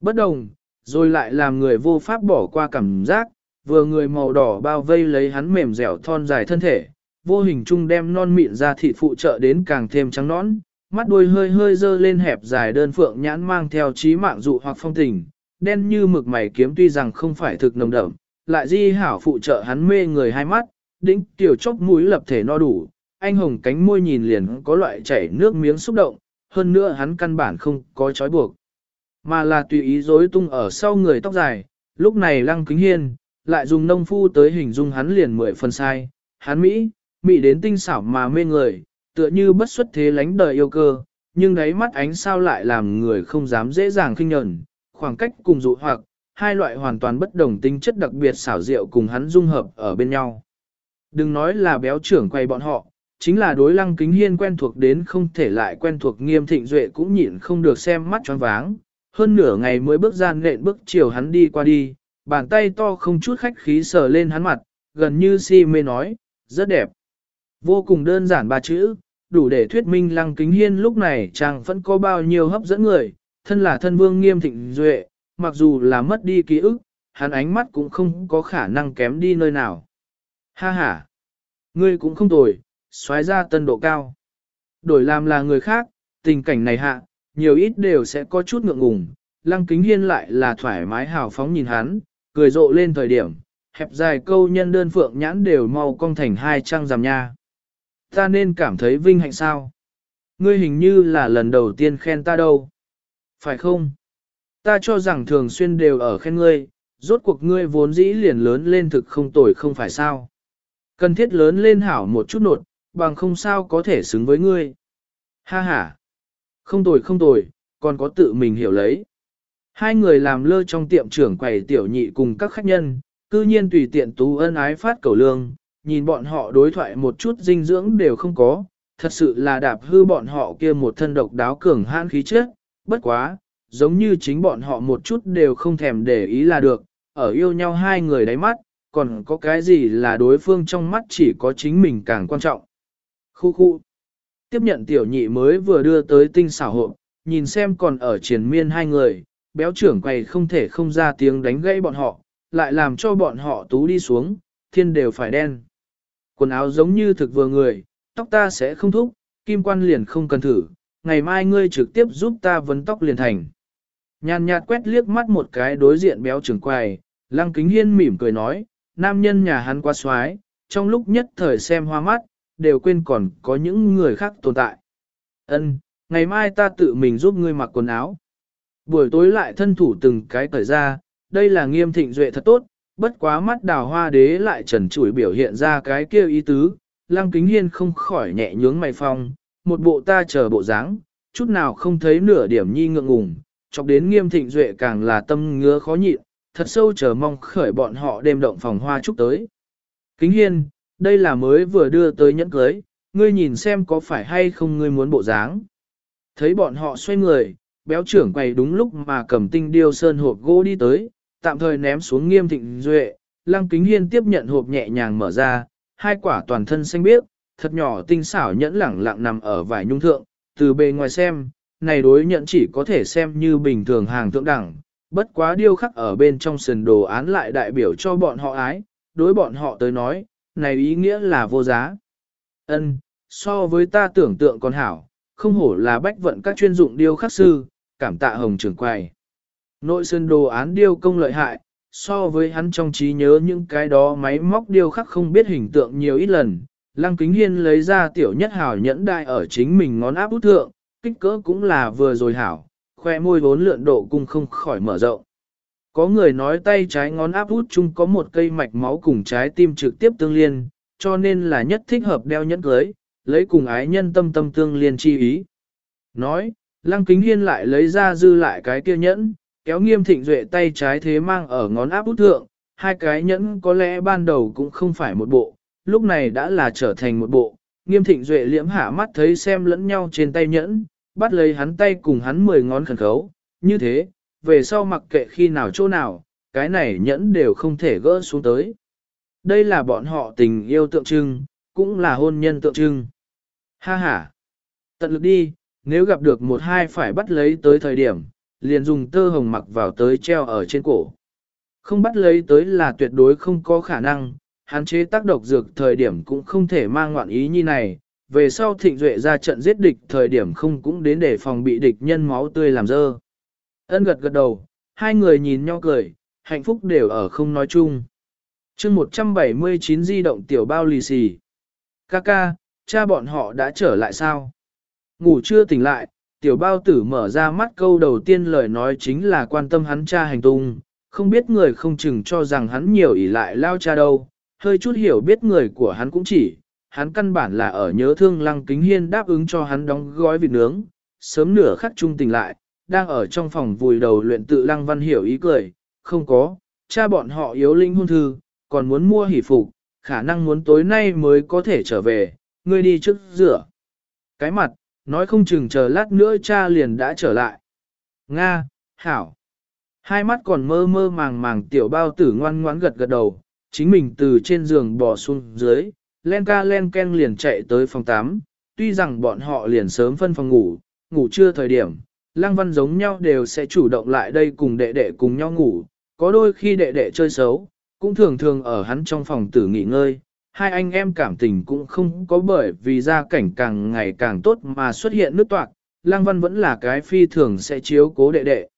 Bất đồng, rồi lại làm người vô pháp bỏ qua cảm giác, vừa người màu đỏ bao vây lấy hắn mềm dẻo thon dài thân thể, vô hình chung đem non mịn ra thịt phụ trợ đến càng thêm trắng nõn, mắt đuôi hơi hơi dơ lên hẹp dài đơn phượng nhãn mang theo trí mạng dụ hoặc phong tình, đen như mực mày kiếm tuy rằng không phải thực nồng đậm, lại di hảo phụ trợ hắn mê người hai mắt, đỉnh tiểu chốc mũi lập thể no đủ, anh hồng cánh môi nhìn liền có loại chảy nước miếng xúc động, hơn nữa hắn căn bản không có trói buộc, mà là tùy ý rối tung ở sau người tóc dài, lúc này lăng kính hiên, lại dùng nông phu tới hình dung hắn liền mười phần sai, hắn Mỹ, Mỹ đến tinh xảo mà mê người, tựa như bất xuất thế lánh đời yêu cơ, nhưng đáy mắt ánh sao lại làm người không dám dễ dàng khinh nhẫn, khoảng cách cùng dụ hoặc, hai loại hoàn toàn bất đồng tính chất đặc biệt xảo diệu cùng hắn dung hợp ở bên nhau. Đừng nói là béo trưởng quay bọn họ, chính là đối lăng kính hiên quen thuộc đến không thể lại quen thuộc nghiêm thịnh duệ cũng nhịn không được xem mắt choáng váng. Hơn nửa ngày mới bước ra nện bước chiều hắn đi qua đi, bàn tay to không chút khách khí sờ lên hắn mặt, gần như si mê nói, rất đẹp. Vô cùng đơn giản ba chữ, đủ để thuyết minh lăng kính hiên lúc này chàng vẫn có bao nhiêu hấp dẫn người, thân là thân vương nghiêm thịnh duệ, mặc dù là mất đi ký ức, hắn ánh mắt cũng không có khả năng kém đi nơi nào. Ha ha! Ngươi cũng không tồi, xoáy ra tân độ cao. Đổi làm là người khác, tình cảnh này hạ, nhiều ít đều sẽ có chút ngượng ngùng, lăng kính hiên lại là thoải mái hào phóng nhìn hắn, cười rộ lên thời điểm, hẹp dài câu nhân đơn phượng nhãn đều mau cong thành hai trang giảm nha. Ta nên cảm thấy vinh hạnh sao? Ngươi hình như là lần đầu tiên khen ta đâu. Phải không? Ta cho rằng thường xuyên đều ở khen ngươi, rốt cuộc ngươi vốn dĩ liền lớn lên thực không tồi không phải sao. Cần thiết lớn lên hảo một chút nột, bằng không sao có thể xứng với ngươi. Ha ha! Không tồi không tồi, còn có tự mình hiểu lấy. Hai người làm lơ trong tiệm trưởng quầy tiểu nhị cùng các khách nhân, cư nhiên tùy tiện tú ân ái phát cầu lương, nhìn bọn họ đối thoại một chút dinh dưỡng đều không có, thật sự là đạp hư bọn họ kia một thân độc đáo cường hãn khí chất, bất quá, giống như chính bọn họ một chút đều không thèm để ý là được, ở yêu nhau hai người đáy mắt, còn có cái gì là đối phương trong mắt chỉ có chính mình càng quan trọng. Khu khu. Tiếp nhận tiểu nhị mới vừa đưa tới tinh xảo hộ, nhìn xem còn ở triển miên hai người, béo trưởng quầy không thể không ra tiếng đánh gãy bọn họ, lại làm cho bọn họ tú đi xuống, thiên đều phải đen. Quần áo giống như thực vừa người, tóc ta sẽ không thúc, kim quan liền không cần thử, ngày mai ngươi trực tiếp giúp ta vấn tóc liền thành. Nhàn nhạt quét liếc mắt một cái đối diện béo trưởng quầy, lăng kính hiên mỉm cười nói, nam nhân nhà hắn quá xoái, trong lúc nhất thời xem hoa mắt, đều quên còn có những người khác tồn tại. Ân, ngày mai ta tự mình giúp ngươi mặc quần áo. Buổi tối lại thân thủ từng cái cởi ra, đây là nghiêm thịnh duệ thật tốt, bất quá mắt đào hoa đế lại trần trụi biểu hiện ra cái kia ý tứ, lăng kính hiên không khỏi nhẹ nhướng mày phong, một bộ ta chờ bộ dáng, chút nào không thấy nửa điểm nhi ngượng ngùng, chọc đến nghiêm thịnh duệ càng là tâm ngứa khó nhịn, thật sâu chờ mong khởi bọn họ đêm động phòng hoa chúc tới. Kính hiên, đây là mới vừa đưa tới nhẫn cưới, ngươi nhìn xem có phải hay không ngươi muốn bộ dáng. Thấy bọn họ xoay người, béo trưởng quầy đúng lúc mà cầm tinh điêu sơn hộp gỗ đi tới, tạm thời ném xuống nghiêm thịnh duệ, lăng kính hiên tiếp nhận hộp nhẹ nhàng mở ra, hai quả toàn thân xanh biếc, thật nhỏ tinh xảo nhẫn lẳng lặng nằm ở vải nhung thượng, từ bề ngoài xem, này đối nhẫn chỉ có thể xem như bình thường hàng thượng đẳng, bất quá điêu khắc ở bên trong sườn đồ án lại đại biểu cho bọn họ ái, đối bọn họ tới nói, này ý nghĩa là vô giá. Ân, so với ta tưởng tượng còn hảo, không hổ là bách vận các chuyên dụng điêu khắc sư, cảm tạ hồng trưởng quầy. Nội sơn đồ án điêu công lợi hại, so với hắn trong trí nhớ những cái đó máy móc điêu khắc không biết hình tượng nhiều ít lần. Lăng Kính Hiên lấy ra tiểu nhất hảo nhẫn đại ở chính mình ngón áp út thượng, kích cỡ cũng là vừa rồi hảo, khoe môi vốn lượn độ cung không khỏi mở rộng. Có người nói tay trái ngón áp út chung có một cây mạch máu cùng trái tim trực tiếp tương liên, cho nên là nhất thích hợp đeo nhẫn cưới, lấy cùng ái nhân tâm tâm tương liên chi ý. Nói, Lăng Kính Hiên lại lấy ra dư lại cái kia nhẫn, kéo nghiêm thịnh duệ tay trái thế mang ở ngón áp út thượng, hai cái nhẫn có lẽ ban đầu cũng không phải một bộ, lúc này đã là trở thành một bộ. Nghiêm thịnh duệ liễm hạ mắt thấy xem lẫn nhau trên tay nhẫn, bắt lấy hắn tay cùng hắn mười ngón khẩn khấu, như thế, về sau mặc kệ khi nào chỗ nào, cái này nhẫn đều không thể gỡ xuống tới. Đây là bọn họ tình yêu tượng trưng, cũng là hôn nhân tượng trưng. Ha ha! Tận lực đi, nếu gặp được một hai phải bắt lấy tới thời điểm, liền dùng tơ hồng mặc vào tới treo ở trên cổ. Không bắt lấy tới là tuyệt đối không có khả năng, hạn chế tác độc dược thời điểm cũng không thể mang ngoạn ý như này, về sau thịnh duệ ra trận giết địch thời điểm không cũng đến để phòng bị địch nhân máu tươi làm dơ. Ân gật gật đầu, hai người nhìn nhau cười, hạnh phúc đều ở không nói chung. chương 179 di động tiểu bao lì xì. Kaka, cha bọn họ đã trở lại sao? Ngủ chưa tỉnh lại, tiểu bao tử mở ra mắt câu đầu tiên lời nói chính là quan tâm hắn cha hành tung, không biết người không chừng cho rằng hắn nhiều ỷ lại lao cha đâu, hơi chút hiểu biết người của hắn cũng chỉ, hắn căn bản là ở nhớ thương lăng kính hiên đáp ứng cho hắn đóng gói vịt nướng, sớm nửa khắc trung tỉnh lại, đang ở trong phòng vùi đầu luyện tự lăng văn hiểu ý cười, không có, cha bọn họ yếu linh hôn thư, còn muốn mua hỷ phục, khả năng muốn tối nay mới có thể trở về, ngươi đi trước rửa. Cái mặt, nói không chừng chờ lát nữa cha liền đã trở lại. Nga, Hảo. Hai mắt còn mơ mơ màng màng tiểu bao tử ngoan ngoãn gật gật đầu, chính mình từ trên giường bò xuống dưới, len ca len ken liền chạy tới phòng 8, tuy rằng bọn họ liền sớm phân phòng ngủ, ngủ trưa thời điểm, lăng văn giống nhau đều sẽ chủ động lại đây cùng đệ đệ cùng nhau ngủ, có đôi khi đệ đệ chơi xấu, cũng thường thường ở hắn trong phòng tử nghỉ ngơi, hai anh em cảm tình cũng không có bởi vì gia cảnh càng ngày càng tốt mà xuất hiện nước toạc, lăng văn vẫn là cái phi thường sẽ chiếu cố đệ đệ.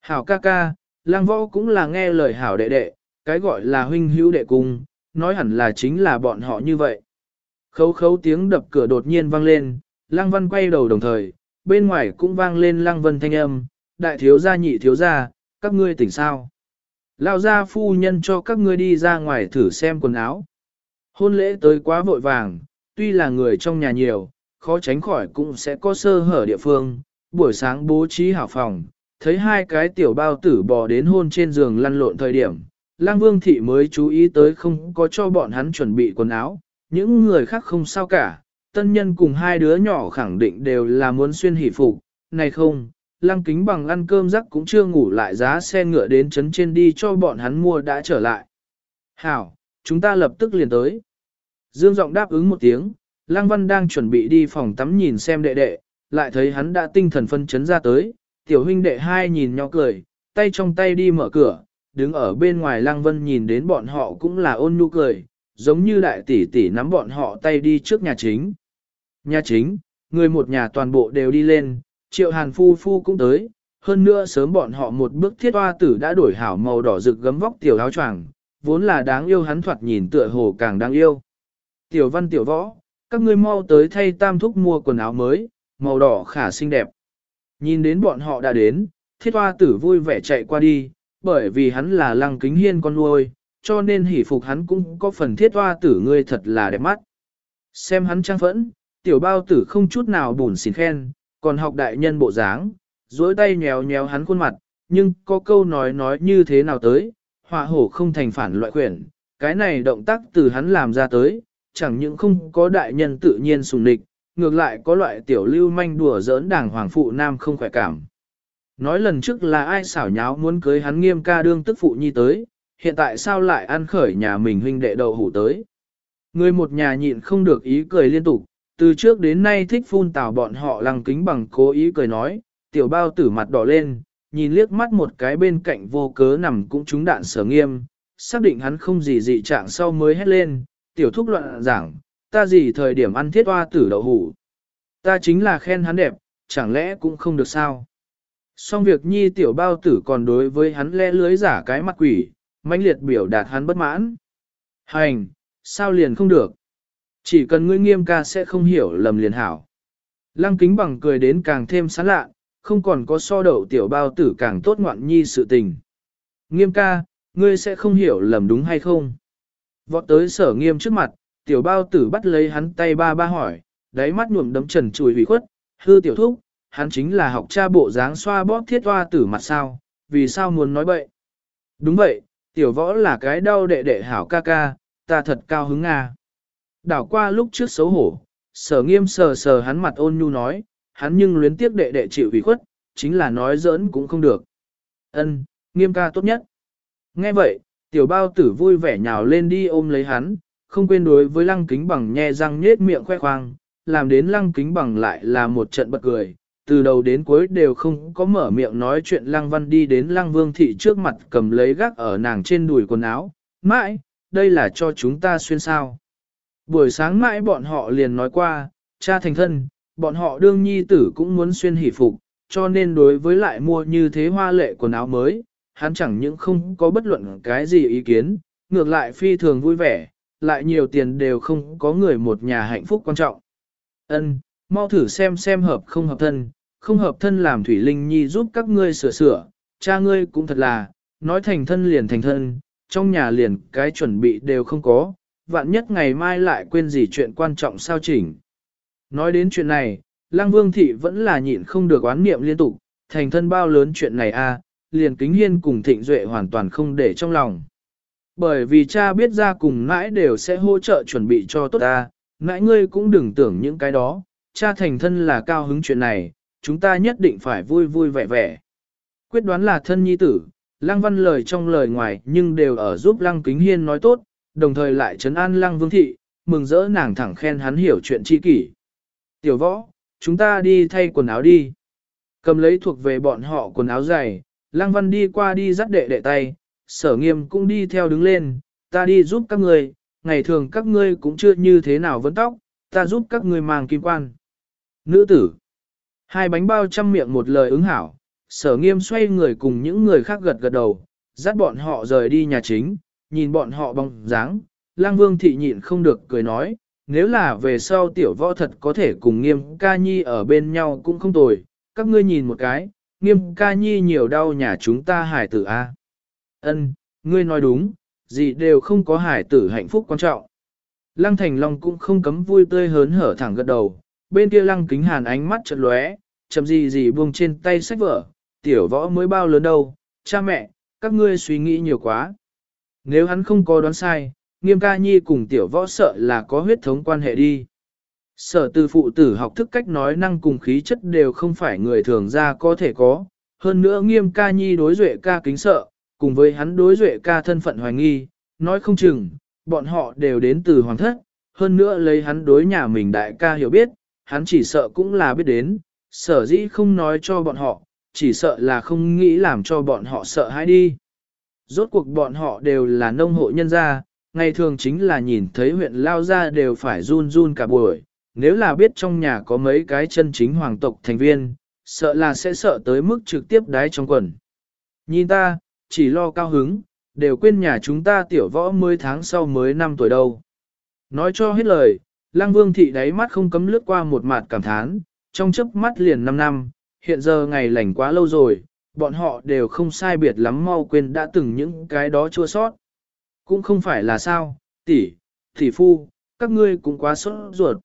Hảo ca ca, lăng võ cũng là nghe lời hảo đệ đệ, cái gọi là huynh hữu đệ cung, nói hẳn là chính là bọn họ như vậy. Khấu khấu tiếng đập cửa đột nhiên vang lên, lăng văn quay đầu đồng thời, bên ngoài cũng vang lên lăng vân thanh âm, đại thiếu gia nhị thiếu gia, các ngươi tỉnh sao. Lao gia phu nhân cho các ngươi đi ra ngoài thử xem quần áo. Hôn lễ tới quá vội vàng, tuy là người trong nhà nhiều, khó tránh khỏi cũng sẽ có sơ hở địa phương, buổi sáng bố trí hảo phòng, thấy hai cái tiểu bao tử bò đến hôn trên giường lăn lộn thời điểm, lang vương thị mới chú ý tới không có cho bọn hắn chuẩn bị quần áo, những người khác không sao cả, tân nhân cùng hai đứa nhỏ khẳng định đều là muốn xuyên hỷ phục, này không, lăng kính bằng ăn cơm rắc cũng chưa ngủ lại giá xe ngựa đến chấn trên đi cho bọn hắn mua đã trở lại. Hảo, chúng ta lập tức liền tới. Dương giọng đáp ứng một tiếng, Lăng Văn đang chuẩn bị đi phòng tắm nhìn xem đệ đệ, lại thấy hắn đã tinh thần phân chấn ra tới, tiểu huynh đệ hai nhìn nhau cười, tay trong tay đi mở cửa, đứng ở bên ngoài Lăng Vân nhìn đến bọn họ cũng là ôn nhu cười, giống như đại tỷ tỷ nắm bọn họ tay đi trước nhà chính. Nhà chính, người một nhà toàn bộ đều đi lên, triệu hàn phu phu cũng tới, hơn nữa sớm bọn họ một bước thiết hoa tử đã đổi hảo màu đỏ rực gấm vóc tiểu áo choàng, vốn là đáng yêu hắn thoạt nhìn tựa hồ càng đáng yêu. Tiểu văn tiểu võ, các ngươi mau tới thay tam thúc mua quần áo mới, màu đỏ khả xinh đẹp. Nhìn đến bọn họ đã đến, thiết hoa tử vui vẻ chạy qua đi, bởi vì hắn là lăng kính hiên con nuôi, cho nên hỉ phục hắn cũng có phần thiết hoa tử ngươi thật là đẹp mắt. Xem hắn trang phẫn, tiểu bao tử không chút nào bùn xỉn khen, còn học đại nhân bộ dáng, dối tay nhéo nhéo hắn khuôn mặt, nhưng có câu nói nói như thế nào tới, họa hổ không thành phản loại quyển, cái này động tác từ hắn làm ra tới, chẳng những không có đại nhân tự nhiên sùng địch, ngược lại có loại tiểu lưu manh đùa giỡn đảng hoàng phụ nam không khỏe cảm. Nói lần trước là ai xảo nháo muốn cưới hắn nghiêm ca đương tức phụ nhi tới, hiện tại sao lại ăn khởi nhà mình huynh đệ đầu hủ tới. Người một nhà nhịn không được ý cười liên tục, từ trước đến nay thích phun tào bọn họ lăng kính bằng cố ý cười nói, tiểu bao tử mặt đỏ lên, nhìn liếc mắt một cái bên cạnh vô cớ nằm cũng trúng đạn sở nghiêm, xác định hắn không gì dị trạng sau mới hét lên, tiểu thúc loạn giảng, ta gì thời điểm ăn thiết hoa tử đậu hủ. Ta chính là khen hắn đẹp, chẳng lẽ cũng không được sao. Xong việc nhi tiểu bao tử còn đối với hắn le lưới giả cái mặt quỷ, mãnh liệt biểu đạt hắn bất mãn. Hành, sao liền không được? Chỉ cần ngươi nghiêm ca sẽ không hiểu lầm liền hảo. Lăng kính bằng cười đến càng thêm sán lạ, không còn có so đậu tiểu bao tử càng tốt ngoạn nhi sự tình. Nghiêm ca, ngươi sẽ không hiểu lầm đúng hay không? Vọt tới sở nghiêm trước mặt, tiểu bao tử bắt lấy hắn tay ba ba hỏi, đáy mắt nhuộm đấm trần chùi hủy khuất, hư tiểu thúc, hắn chính là học cha bộ dáng xoa bóp thiết hoa tử mặt sao, vì sao muốn nói bậy? Đúng vậy, tiểu võ là cái đau đệ đệ hảo ca ca, ta thật cao hứng à. Đảo qua lúc trước xấu hổ, sở nghiêm sờ sờ hắn mặt ôn nhu nói, hắn nhưng luyến tiếc đệ đệ chịu ủy khuất, chính là nói giỡn cũng không được. Ân, nghiêm ca tốt nhất. Nghe vậy, tiểu bao tử vui vẻ nhào lên đi ôm lấy hắn, không quên đối với lăng kính bằng nhe răng nhết miệng khoe khoang, làm đến lăng kính bằng lại là một trận bật cười, từ đầu đến cuối đều không có mở miệng nói chuyện Lăng Văn đi đến Lăng Vương Thị trước mặt cầm lấy gác ở nàng trên đùi quần áo, mãi, đây là cho chúng ta xuyên sao. Buổi sáng mãi bọn họ liền nói qua, cha thành thân, bọn họ đương nhi tử cũng muốn xuyên hỷ phục, cho nên đối với lại mua như thế hoa lệ quần áo mới, hắn chẳng những không có bất luận cái gì ý kiến, ngược lại phi thường vui vẻ, lại nhiều tiền đều không có người một nhà hạnh phúc quan trọng. Ân, mau thử xem xem hợp không hợp thân, không hợp thân làm Thủy Linh Nhi giúp các ngươi sửa sửa, cha ngươi cũng thật là, nói thành thân liền thành thân, trong nhà liền cái chuẩn bị đều không có, vạn nhất ngày mai lại quên gì chuyện quan trọng sao chỉnh. Nói đến chuyện này, Lăng Vương Thị vẫn là nhịn không được oán niệm liên tục, thành thân bao lớn chuyện này a, liền kính hiên cùng thịnh duệ hoàn toàn không để trong lòng. Bởi vì cha biết ra cùng nãi đều sẽ hỗ trợ chuẩn bị cho tốt ta, nãi ngươi cũng đừng tưởng những cái đó, cha thành thân là cao hứng chuyện này, chúng ta nhất định phải vui vui vẻ vẻ. Quyết đoán là thân nhi tử, lăng văn lời trong lời ngoài nhưng đều ở giúp lăng kính hiên nói tốt, đồng thời lại trấn an lăng vương thị, mừng rỡ nàng thẳng khen hắn hiểu chuyện chi kỷ. Tiểu võ, chúng ta đi thay quần áo đi. Cầm lấy thuộc về bọn họ quần áo dày, lăng văn đi qua đi dắt đệ đệ tay, sở nghiêm cũng đi theo đứng lên, ta đi giúp các người ngày thường các ngươi cũng chưa như thế nào vấn tóc, ta giúp các ngươi mang kim quan. Nữ tử, hai bánh bao trăm miệng một lời ứng hảo, sở nghiêm xoay người cùng những người khác gật gật đầu, dắt bọn họ rời đi nhà chính, nhìn bọn họ bóng dáng, lang vương thị nhịn không được cười nói, nếu là về sau tiểu võ thật có thể cùng nghiêm ca nhi ở bên nhau cũng không tồi, các ngươi nhìn một cái, nghiêm ca nhi nhiều đau nhà chúng ta hải tử a. Ân, ngươi nói đúng, gì đều không có hải tử hạnh phúc quan trọng. Lăng Thành Long cũng không cấm vui tươi hớn hở thẳng gật đầu, bên kia lăng kính hàn ánh mắt chợt lóe, chậm gì gì buông trên tay sách vở, tiểu võ mới bao lớn đâu, cha mẹ, các ngươi suy nghĩ nhiều quá. Nếu hắn không có đoán sai, nghiêm ca nhi cùng tiểu võ sợ là có huyết thống quan hệ đi. Sở từ phụ tử học thức cách nói năng cùng khí chất đều không phải người thường ra có thể có, hơn nữa nghiêm ca nhi đối duệ ca kính sợ, cùng với hắn đối duệ ca thân phận hoài nghi, nói không chừng, bọn họ đều đến từ hoàng thất, hơn nữa lấy hắn đối nhà mình đại ca hiểu biết, hắn chỉ sợ cũng là biết đến, sở dĩ không nói cho bọn họ, chỉ sợ là không nghĩ làm cho bọn họ sợ hãi đi. Rốt cuộc bọn họ đều là nông hộ nhân gia, ngày thường chính là nhìn thấy huyện lao ra đều phải run run cả buổi, nếu là biết trong nhà có mấy cái chân chính hoàng tộc thành viên, sợ là sẽ sợ tới mức trực tiếp đái trong quần. Nhìn ta, chỉ lo cao hứng, đều quên nhà chúng ta tiểu võ mới tháng sau mới năm tuổi đâu. Nói cho hết lời, Lang Vương thị đáy mắt không cấm lướt qua một mặt cảm thán, trong chớp mắt liền 5 năm, hiện giờ ngày lành quá lâu rồi, bọn họ đều không sai biệt lắm mau quên đã từng những cái đó chua sót. Cũng không phải là sao, tỷ, tỷ phu, các ngươi cũng quá sốt ruột.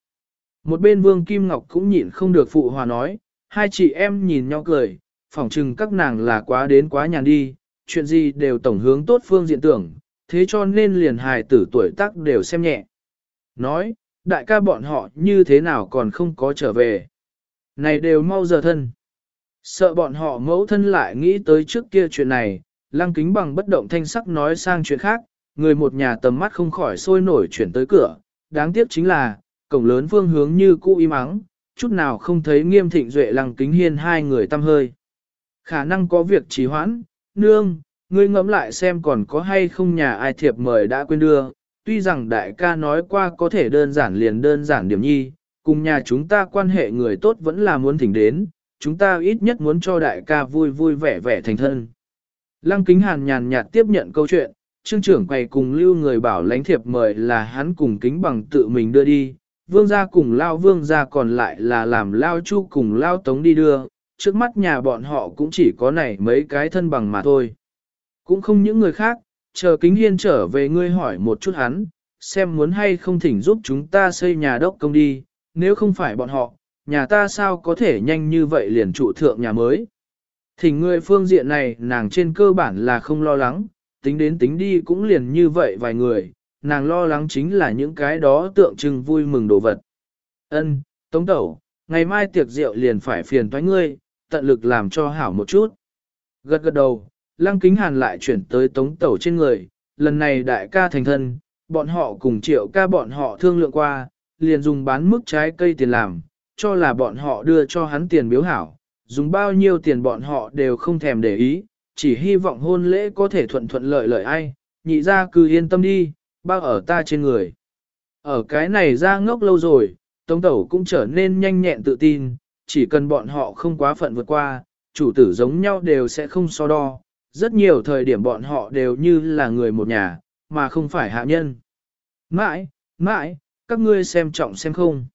Một bên Vương Kim Ngọc cũng nhịn không được phụ hòa nói, hai chị em nhìn nhau cười, phỏng chừng các nàng là quá đến quá nhàn đi, chuyện gì đều tổng hướng tốt phương diện tưởng, thế cho nên liền hài tử tuổi tác đều xem nhẹ. Nói, đại ca bọn họ như thế nào còn không có trở về. Này đều mau giờ thân. Sợ bọn họ mẫu thân lại nghĩ tới trước kia chuyện này, lăng kính bằng bất động thanh sắc nói sang chuyện khác, người một nhà tầm mắt không khỏi sôi nổi chuyển tới cửa. Đáng tiếc chính là, cổng lớn phương hướng như cũ im ắng, chút nào không thấy nghiêm thịnh duệ lăng kính hiên hai người tâm hơi. Khả năng có việc trì hoãn, nương, ngươi ngẫm lại xem còn có hay không nhà ai thiệp mời đã quên đưa, tuy rằng đại ca nói qua có thể đơn giản liền đơn giản điểm nhi, cùng nhà chúng ta quan hệ người tốt vẫn là muốn thỉnh đến, chúng ta ít nhất muốn cho đại ca vui vui vẻ vẻ thành thân. Lăng kính hàn nhàn nhạt tiếp nhận câu chuyện, trương trưởng quầy cùng lưu người bảo lãnh thiệp mời là hắn cùng kính bằng tự mình đưa đi, vương gia cùng lao vương gia còn lại là làm lao chu cùng lao tống đi đưa, trước mắt nhà bọn họ cũng chỉ có này mấy cái thân bằng mà thôi. Cũng không những người khác, chờ kính hiên trở về ngươi hỏi một chút hắn, xem muốn hay không thỉnh giúp chúng ta xây nhà đốc công đi, nếu không phải bọn họ, nhà ta sao có thể nhanh như vậy liền trụ thượng nhà mới. Thỉnh người phương diện này nàng trên cơ bản là không lo lắng, tính đến tính đi cũng liền như vậy vài người, nàng lo lắng chính là những cái đó tượng trưng vui mừng đồ vật. Ân, Tống Tẩu, ngày mai tiệc rượu liền phải phiền toái ngươi, tận lực làm cho hảo một chút. Gật gật đầu, Lăng Kính Hàn lại chuyển tới Tống Tẩu trên người, lần này đại ca thành thân, bọn họ cùng triệu ca bọn họ thương lượng qua, liền dùng bán mức trái cây tiền làm, cho là bọn họ đưa cho hắn tiền biếu hảo, dùng bao nhiêu tiền bọn họ đều không thèm để ý, chỉ hy vọng hôn lễ có thể thuận thuận lợi lợi ai, nhị ra cứ yên tâm đi, bao ở ta trên người. Ở cái này ra ngốc lâu rồi, Tống Tẩu cũng trở nên nhanh nhẹn tự tin, chỉ cần bọn họ không quá phận vượt qua, chủ tử giống nhau đều sẽ không so đo. Rất nhiều thời điểm bọn họ đều như là người một nhà, mà không phải hạ nhân. Mãi, mãi, các ngươi xem trọng xem không.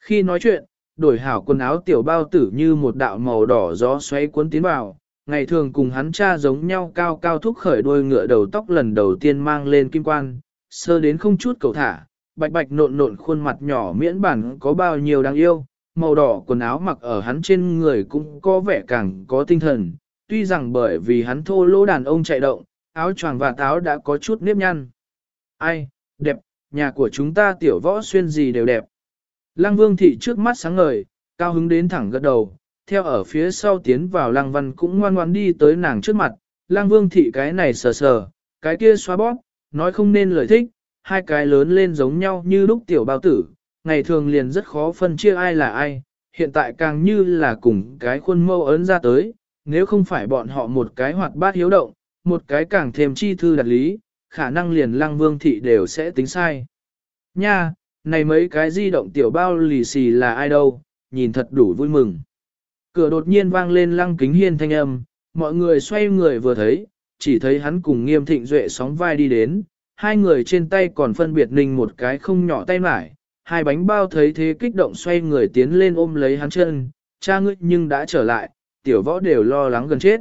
Khi nói chuyện, đổi hảo quần áo tiểu bao tử như một đạo màu đỏ gió xoáy cuốn tiến vào, ngày thường cùng hắn cha giống nhau cao cao thúc khởi đôi ngựa đầu tóc lần đầu tiên mang lên kim quan, sơ đến không chút cầu thả, bạch bạch nộn nộn khuôn mặt nhỏ miễn bản có bao nhiêu đáng yêu, màu đỏ quần áo mặc ở hắn trên người cũng có vẻ càng có tinh thần, tuy rằng bởi vì hắn thô lỗ đàn ông chạy động, áo choàng và táo đã có chút nếp nhăn. Ai, đẹp, nhà của chúng ta tiểu võ xuyên gì đều đẹp. Lăng vương thị trước mắt sáng ngời, cao hứng đến thẳng gật đầu, theo ở phía sau tiến vào lăng văn cũng ngoan ngoan đi tới nàng trước mặt, lăng vương thị cái này sờ sờ, cái kia xóa bóp, nói không nên lời thích, hai cái lớn lên giống nhau như lúc tiểu bao tử, ngày thường liền rất khó phân chia ai là ai, hiện tại càng như là cùng cái khuôn mâu ấn ra tới, nếu không phải bọn họ một cái hoạt bát hiếu động, một cái càng thêm chi thư đặt lý, khả năng liền lăng vương thị đều sẽ tính sai. Nha, này mấy cái di động tiểu bao lì xì là ai đâu, nhìn thật đủ vui mừng. Cửa đột nhiên vang lên lăng kính hiên thanh âm, mọi người xoay người vừa thấy, chỉ thấy hắn cùng nghiêm thịnh duệ sóng vai đi đến, hai người trên tay còn phân biệt ninh một cái không nhỏ tay mải, hai bánh bao thấy thế kích động xoay người tiến lên ôm lấy hắn chân, cha ngươi nhưng đã trở lại, tiểu võ đều lo lắng gần chết.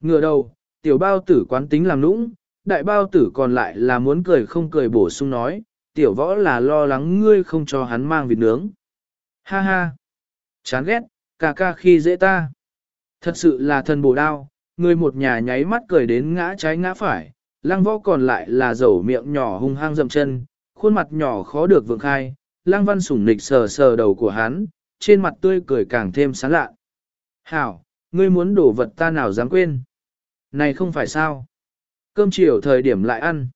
ngửa đầu, tiểu bao tử quán tính làm nũng, đại bao tử còn lại là muốn cười không cười bổ sung nói, tiểu võ là lo lắng ngươi không cho hắn mang vịt nướng. Ha ha! Chán ghét, ca ca khi dễ ta. Thật sự là thần bổ đao, người một nhà nháy mắt cười đến ngã trái ngã phải, lăng võ còn lại là dầu miệng nhỏ hung hăng dậm chân, khuôn mặt nhỏ khó được vượng khai, lăng văn sủng nịch sờ sờ đầu của hắn, trên mặt tươi cười càng thêm sán lạ. Hảo, ngươi muốn đổ vật ta nào dám quên. Này không phải sao. Cơm chiều thời điểm lại ăn.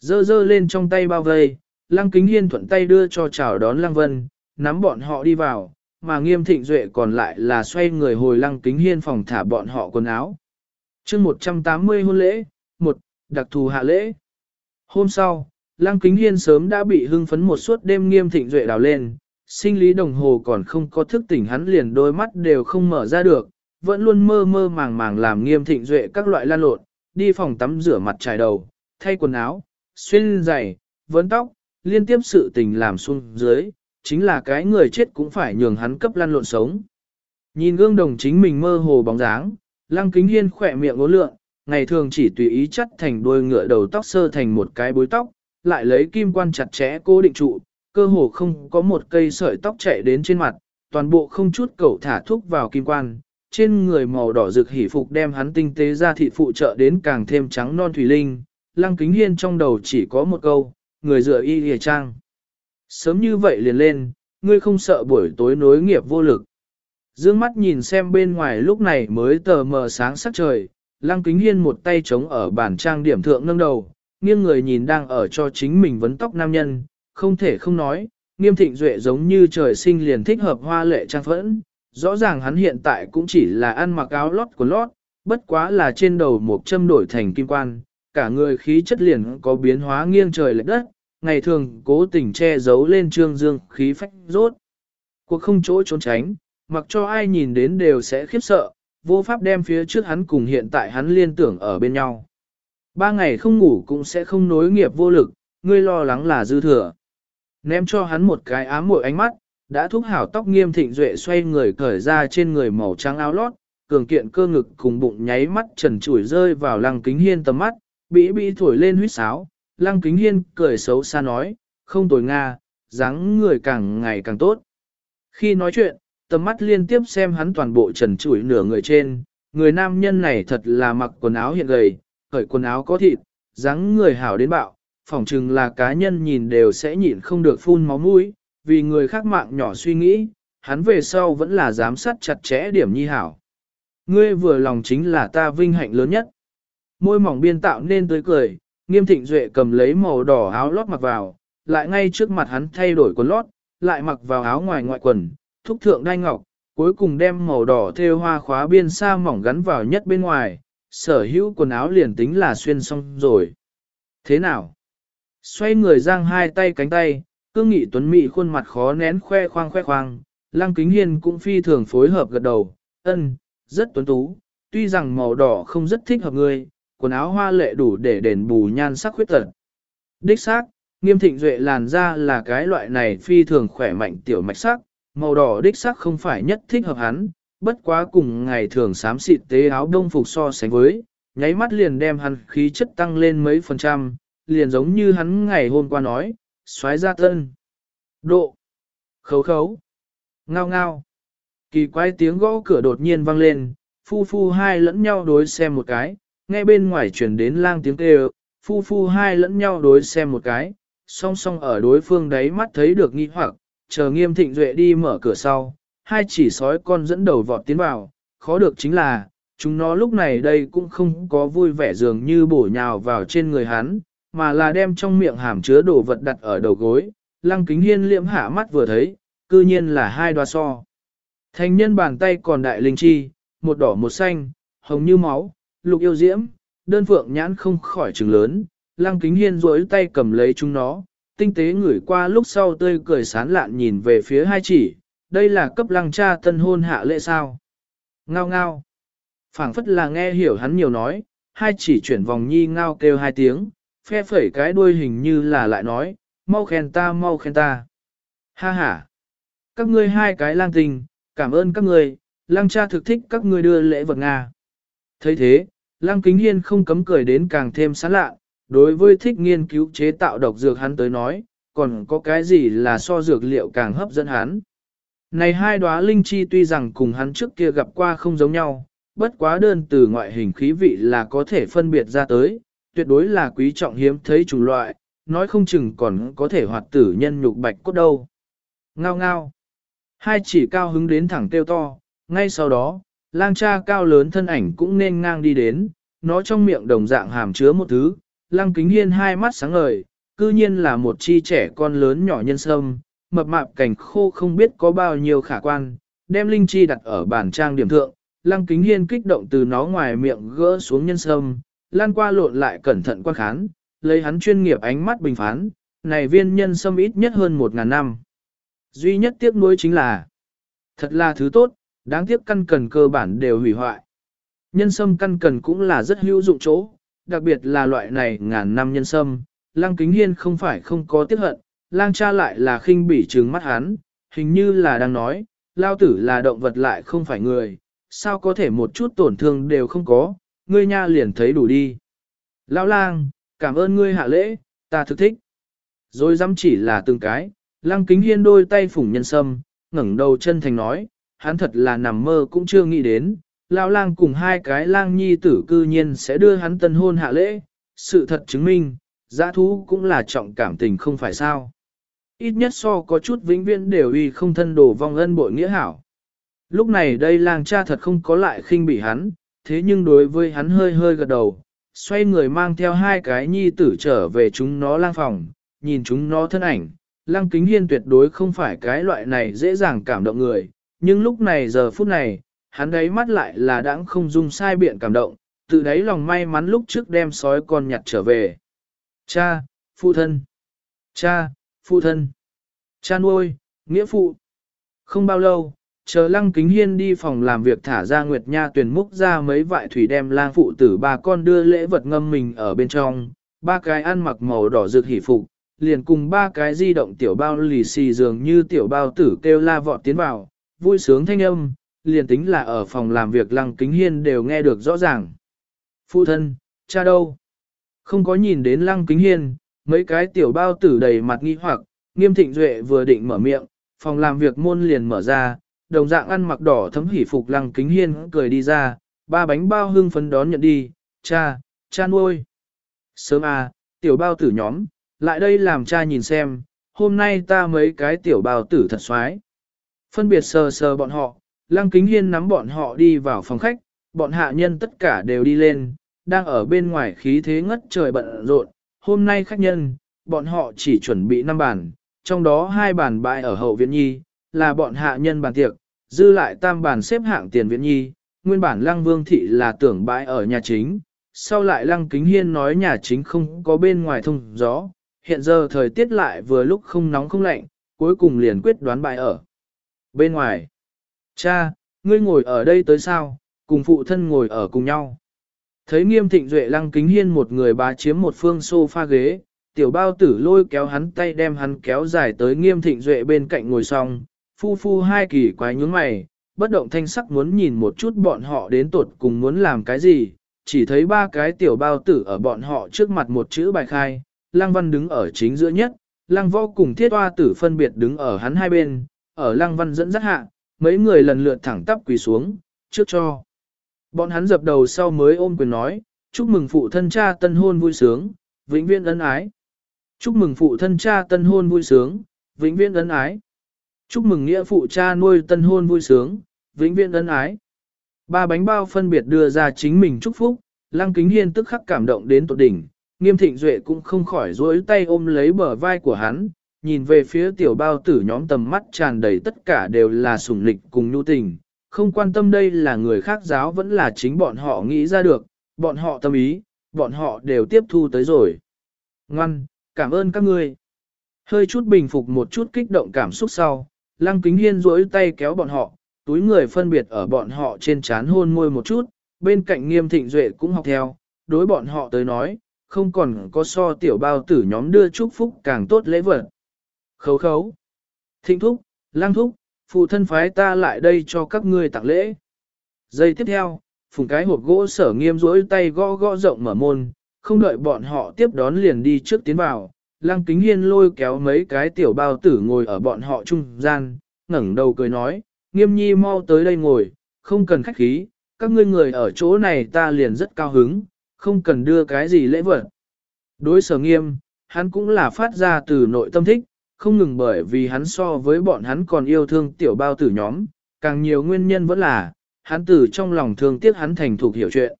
Dơ dơ lên trong tay bao vây, lăng kính hiên thuận tay đưa cho chào đón lăng vân, nắm bọn họ đi vào, mà nghiêm thịnh duệ còn lại là xoay người hồi lăng kính hiên phòng thả bọn họ quần áo. chương 180 hôn lễ, một đặc thù hạ lễ. Hôm sau, lăng kính hiên sớm đã bị hưng phấn một suốt đêm nghiêm thịnh duệ đào lên, sinh lý đồng hồ còn không có thức tỉnh hắn liền đôi mắt đều không mở ra được, vẫn luôn mơ mơ màng màng làm nghiêm thịnh duệ các loại lan lộn, đi phòng tắm rửa mặt trải đầu, thay quần áo, xuyên giày, vấn tóc, liên tiếp sự tình làm xuống dưới, chính là cái người chết cũng phải nhường hắn cấp lăn lộn sống. Nhìn gương đồng chính mình mơ hồ bóng dáng, lăng kính hiên khỏe miệng ngố lượng, ngày thường chỉ tùy ý chắt thành đuôi ngựa đầu tóc sơ thành một cái bối tóc, lại lấy kim quan chặt chẽ cố định trụ, cơ hồ không có một cây sợi tóc chạy đến trên mặt, toàn bộ không chút cẩu thả thúc vào kim quan, trên người màu đỏ rực hỉ phục đem hắn tinh tế ra thị phụ trợ đến càng thêm trắng non thủy linh, lăng kính hiên trong đầu chỉ có một câu, người dựa y hề trang. Sớm như vậy liền lên, ngươi không sợ buổi tối nối nghiệp vô lực. Dương mắt nhìn xem bên ngoài lúc này mới tờ mờ sáng sắc trời, lăng kính hiên một tay chống ở bàn trang điểm thượng nâng đầu, nghiêng người nhìn đang ở cho chính mình vấn tóc nam nhân, không thể không nói, nghiêm thịnh duệ giống như trời sinh liền thích hợp hoa lệ trang phẫn, rõ ràng hắn hiện tại cũng chỉ là ăn mặc áo lót của lót, bất quá là trên đầu một châm đổi thành kim quan, cả người khí chất liền có biến hóa nghiêng trời lệch đất, ngày thường cố tình che giấu lên trương dương khí phách rốt. Cuộc không chỗ trốn tránh, mặc cho ai nhìn đến đều sẽ khiếp sợ, vô pháp đem phía trước hắn cùng hiện tại hắn liên tưởng ở bên nhau. Ba ngày không ngủ cũng sẽ không nối nghiệp vô lực, ngươi lo lắng là dư thừa. Ném cho hắn một cái ám muội ánh mắt, đã thúc hảo tóc nghiêm thịnh duệ xoay người cởi ra trên người màu trắng áo lót, cường kiện cơ ngực cùng bụng nháy mắt trần trụi rơi vào lăng kính hiên tầm mắt, bĩ bĩ thổi lên huyết sáo, lăng kính hiên cười xấu xa nói, không tồi Nga, dáng người càng ngày càng tốt. Khi nói chuyện, tầm mắt liên tiếp xem hắn toàn bộ trần trụi nửa người trên, người nam nhân này thật là mặc quần áo hiện gầy, khởi quần áo có thịt, dáng người hảo đến bạo, phỏng chừng là cá nhân nhìn đều sẽ nhịn không được phun máu mũi, vì người khác mạng nhỏ suy nghĩ, hắn về sau vẫn là giám sát chặt chẽ điểm nhi hảo. Ngươi vừa lòng chính là ta vinh hạnh lớn nhất. Môi mỏng biên tạo nên tới cười, nghiêm thịnh duệ cầm lấy màu đỏ áo lót mặc vào, lại ngay trước mặt hắn thay đổi quần lót, lại mặc vào áo ngoài ngoại quần, thúc thượng đai ngọc, cuối cùng đem màu đỏ thêu hoa khóa biên sa mỏng gắn vào nhất bên ngoài, sở hữu quần áo liền tính là xuyên xong rồi. Thế nào? Xoay người giang hai tay cánh tay, cương nghị tuấn mỹ khuôn mặt khó nén khoe khoang khoe khoang, lăng kính hiên cũng phi thường phối hợp gật đầu, ân, rất tuấn tú, tuy rằng màu đỏ không rất thích hợp người, quần áo hoa lệ đủ để đền bù nhan sắc khuyết tật. Đích xác, nghiêm thịnh duệ làn da là cái loại này phi thường khỏe mạnh tiểu mạch sắc, màu đỏ đích sắc không phải nhất thích hợp hắn, bất quá cùng ngày thường xám xịt tế áo đông phục so sánh với, nháy mắt liền đem hắn khí chất tăng lên mấy phần trăm, liền giống như hắn ngày hôm qua nói, xoáy ra tân. Độ. Khấu khấu. Ngao ngao. Kỳ quái tiếng gõ cửa đột nhiên vang lên, phu phu hai lẫn nhau đối xem một cái, nghe bên ngoài truyền đến lang tiếng kêu, phu phu hai lẫn nhau đối xem một cái, song song ở đối phương đấy mắt thấy được nghi hoặc, chờ nghiêm thịnh duệ đi mở cửa sau, hai chỉ sói con dẫn đầu vọt tiến vào, khó được chính là, chúng nó lúc này đây cũng không có vui vẻ dường như bổ nhào vào trên người hắn, mà là đem trong miệng hàm chứa đồ vật đặt ở đầu gối, lăng kính hiên liễm hạ mắt vừa thấy, cư nhiên là hai đoa so. Thành nhân bàn tay còn đại linh chi, một đỏ một xanh, hồng như máu, lục yêu diễm, đơn phượng nhãn không khỏi trừng lớn, lăng kính hiên rối tay cầm lấy chúng nó, tinh tế ngửi qua lúc sau tươi cười sán lạn nhìn về phía hai chỉ, đây là cấp lăng cha tân hôn hạ lễ sao. Ngao ngao. phảng phất là nghe hiểu hắn nhiều nói, hai chỉ chuyển vòng nhi ngao kêu hai tiếng, phe phẩy cái đuôi hình như là lại nói, mau khen ta mau khen ta. Ha ha. Các ngươi hai cái lang tình, cảm ơn các ngươi, lang cha thực thích các ngươi đưa lễ vật Nga thấy thế, lang kính hiên không cấm cười đến càng thêm sán lạ, đối với thích nghiên cứu chế tạo độc dược hắn tới nói, còn có cái gì là so dược liệu càng hấp dẫn hắn. Này hai đóa linh chi tuy rằng cùng hắn trước kia gặp qua không giống nhau, bất quá đơn từ ngoại hình khí vị là có thể phân biệt ra tới, tuyệt đối là quý trọng hiếm thấy chủng loại, nói không chừng còn có thể hoạt tử nhân nhục bạch cốt đâu. Ngao ngao. Hai chỉ cao hứng đến thẳng tiêu to, ngay sau đó, lang cha cao lớn thân ảnh cũng nên ngang đi đến, nó trong miệng đồng dạng hàm chứa một thứ, lang kính hiên hai mắt sáng ngời, cư nhiên là một chi trẻ con lớn nhỏ nhân sâm, mập mạp cảnh khô không biết có bao nhiêu khả quan, đem linh chi đặt ở bàn trang điểm thượng, Lang kính hiên kích động từ nó ngoài miệng gỡ xuống nhân sâm, lan qua lộn lại cẩn thận quan khán, lấy hắn chuyên nghiệp ánh mắt bình phán, này viên nhân sâm ít nhất hơn một ngàn năm. Duy nhất tiếc nuối chính là, thật là thứ tốt, đáng tiếc căn cần cơ bản đều hủy hoại. Nhân sâm căn cần cũng là rất hữu dụng chỗ, đặc biệt là loại này ngàn năm nhân sâm, lăng kính hiên không phải không có tiếc hận, lang cha lại là khinh bỉ trừng mắt hắn, hình như là đang nói, lao tử là động vật lại không phải người, sao có thể một chút tổn thương đều không có, ngươi nha liền thấy đủ đi. Lão lang, cảm ơn ngươi hạ lễ, ta thực thích. Rồi dám chỉ là từng cái, lăng kính hiên đôi tay phủng nhân sâm, ngẩng đầu chân thành nói, hắn thật là nằm mơ cũng chưa nghĩ đến, lão lang cùng hai cái lang nhi tử cư nhiên sẽ đưa hắn tân hôn hạ lễ, sự thật chứng minh, giã thú cũng là trọng cảm tình không phải sao. Ít nhất so có chút vĩnh viễn đều uy không thân đồ vong ân bội nghĩa hảo. Lúc này đây lang cha thật không có lại khinh bị hắn, thế nhưng đối với hắn hơi hơi gật đầu, xoay người mang theo hai cái nhi tử trở về chúng nó lang phòng, nhìn chúng nó thân ảnh. Lăng kính hiên tuyệt đối không phải cái loại này dễ dàng cảm động người, nhưng lúc này giờ phút này, hắn đấy mắt lại là đãng không dung sai biện cảm động, tự đáy lòng may mắn lúc trước đem sói con nhặt trở về. Cha, phụ thân. Cha, phụ thân. Cha nuôi, nghĩa phụ. Không bao lâu, chờ lăng kính hiên đi phòng làm việc thả ra Nguyệt Nha tuyển múc ra mấy vại thủy đem lang phụ tử ba con đưa lễ vật ngâm mình ở bên trong, ba cái ăn mặc màu đỏ rực hỉ phục, liền cùng ba cái di động tiểu bao lì xì dường như tiểu bao tử kêu la vọt tiến vào, vui sướng thanh âm, liền tính là ở phòng làm việc lăng kính hiên đều nghe được rõ ràng. Phụ thân, cha đâu? Không có nhìn đến lăng kính hiên, mấy cái tiểu bao tử đầy mặt nghi hoặc, nghiêm thịnh duệ vừa định mở miệng, phòng làm việc môn liền mở ra, đồng dạng ăn mặc đỏ thấm hỉ phục lăng kính hiên cười đi ra, ba bánh bao hưng phấn đón nhận đi, cha, cha nuôi. Sớm à, tiểu bao tử nhóm, lại đây làm cha nhìn xem, hôm nay ta mấy cái tiểu bao tử thật xoái. Phân biệt sờ sờ bọn họ, lăng kính hiên nắm bọn họ đi vào phòng khách, bọn hạ nhân tất cả đều đi lên, đang ở bên ngoài khí thế ngất trời bận rộn. Hôm nay khách nhân, bọn họ chỉ chuẩn bị 5 bàn, trong đó hai bàn bãi ở hậu viện nhi, là bọn hạ nhân bàn tiệc, dư lại tam bàn xếp hạng tiền viện nhi, nguyên bản lăng vương thị là tưởng bãi ở nhà chính, sau lại lăng kính hiên nói nhà chính không có bên ngoài thông gió, hiện giờ thời tiết lại vừa lúc không nóng không lạnh, cuối cùng liền quyết đoán bãi ở. Bên ngoài, cha, ngươi ngồi ở đây tới sao, cùng phụ thân ngồi ở cùng nhau. Thấy nghiêm thịnh duệ lăng kính hiên một người bá chiếm một phương sofa ghế, tiểu bao tử lôi kéo hắn tay đem hắn kéo dài tới nghiêm thịnh duệ bên cạnh ngồi xong, phu phu hai kỳ quái nhướng mày, bất động thanh sắc muốn nhìn một chút bọn họ đến tột cùng muốn làm cái gì, chỉ thấy ba cái tiểu bao tử ở bọn họ trước mặt một chữ bài khai, lăng văn đứng ở chính giữa nhất, lăng võ cùng thiết hoa tử phân biệt đứng ở hắn hai bên, ở lăng văn dẫn dắt hạ, mấy người lần lượt thẳng tắp quỳ xuống, trước cho. Bọn hắn dập đầu sau mới ôm quyền nói, chúc mừng phụ thân cha tân hôn vui sướng, vĩnh viễn ân ái. Chúc mừng phụ thân cha tân hôn vui sướng, vĩnh viễn ân ái. Chúc mừng nghĩa phụ cha nuôi tân hôn vui sướng, vĩnh viễn ân ái. Ba bánh bao phân biệt đưa ra chính mình chúc phúc, lăng kính hiên tức khắc cảm động đến tột đỉnh, nghiêm thịnh duệ cũng không khỏi duỗi tay ôm lấy bờ vai của hắn, nhìn về phía tiểu bao tử nhóm tầm mắt tràn đầy tất cả đều là sủng lịch cùng nhu tình, không quan tâm đây là người khác giáo vẫn là chính bọn họ nghĩ ra được, bọn họ tâm ý, bọn họ đều tiếp thu tới rồi. Ngoan, cảm ơn các ngươi. Hơi chút bình phục một chút kích động cảm xúc sau, lăng kính hiên duỗi tay kéo bọn họ, túi người phân biệt ở bọn họ trên chán hôn môi một chút, bên cạnh nghiêm thịnh duệ cũng học theo, đối bọn họ tới nói, không còn có so tiểu bao tử nhóm đưa chúc phúc càng tốt lễ vật. Khấu khấu, thịnh thúc, lang thúc, phụ thân phái ta lại đây cho các ngươi tặng lễ. Giây tiếp theo, phùng cái hộp gỗ sở nghiêm rỗi tay gõ gõ rộng mở môn, không đợi bọn họ tiếp đón liền đi trước tiến vào. Lăng kính hiên lôi kéo mấy cái tiểu bao tử ngồi ở bọn họ trung gian, ngẩng đầu cười nói, nghiêm nhi mau tới đây ngồi, không cần khách khí, các ngươi người ở chỗ này ta liền rất cao hứng, không cần đưa cái gì lễ vật. Đối sở nghiêm, hắn cũng là phát ra từ nội tâm thích, không ngừng bởi vì hắn so với bọn hắn còn yêu thương tiểu bao tử nhóm, càng nhiều nguyên nhân vẫn là, hắn tử trong lòng thương tiếc hắn thành thục hiểu chuyện.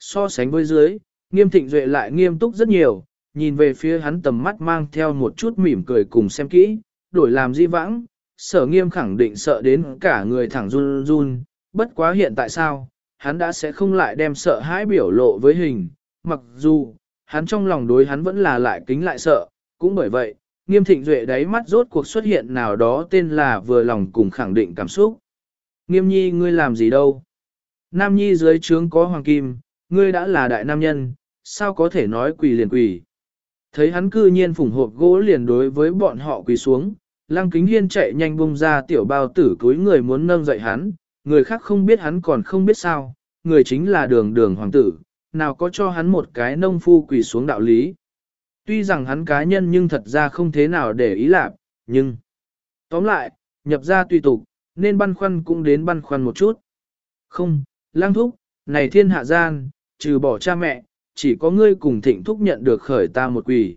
So sánh với dưới, nghiêm thịnh duệ lại nghiêm túc rất nhiều, nhìn về phía hắn tầm mắt mang theo một chút mỉm cười cùng xem kỹ, đổi làm di vãng, sở nghiêm khẳng định sợ đến cả người thẳng run run, bất quá hiện tại sao, hắn đã sẽ không lại đem sợ hãi biểu lộ với hình, mặc dù, hắn trong lòng đối hắn vẫn là lại kính lại sợ, cũng bởi vậy, nghiêm thịnh duệ đáy mắt rốt cuộc xuất hiện nào đó tên là vừa lòng cùng khẳng định cảm xúc. Nghiêm nhi ngươi làm gì đâu? Nam nhi dưới trướng có hoàng kim, ngươi đã là đại nam nhân, sao có thể nói quỳ liền quỳ? Thấy hắn cư nhiên phủng hộp gỗ liền đối với bọn họ quỳ xuống, lăng kính hiên chạy nhanh bung ra tiểu bao tử cúi người muốn nâng dậy hắn, người khác không biết hắn còn không biết sao, người chính là đường đường hoàng tử, nào có cho hắn một cái nông phu quỳ xuống đạo lý. Tuy rằng hắn cá nhân nhưng thật ra không thế nào để ý lạc, nhưng... Tóm lại, nhập ra tùy tục, nên băn khoăn cũng đến băn khoăn một chút. Không, lang thúc, này thiên hạ gian, trừ bỏ cha mẹ, chỉ có ngươi cùng thịnh thúc nhận được khởi ta một quỷ.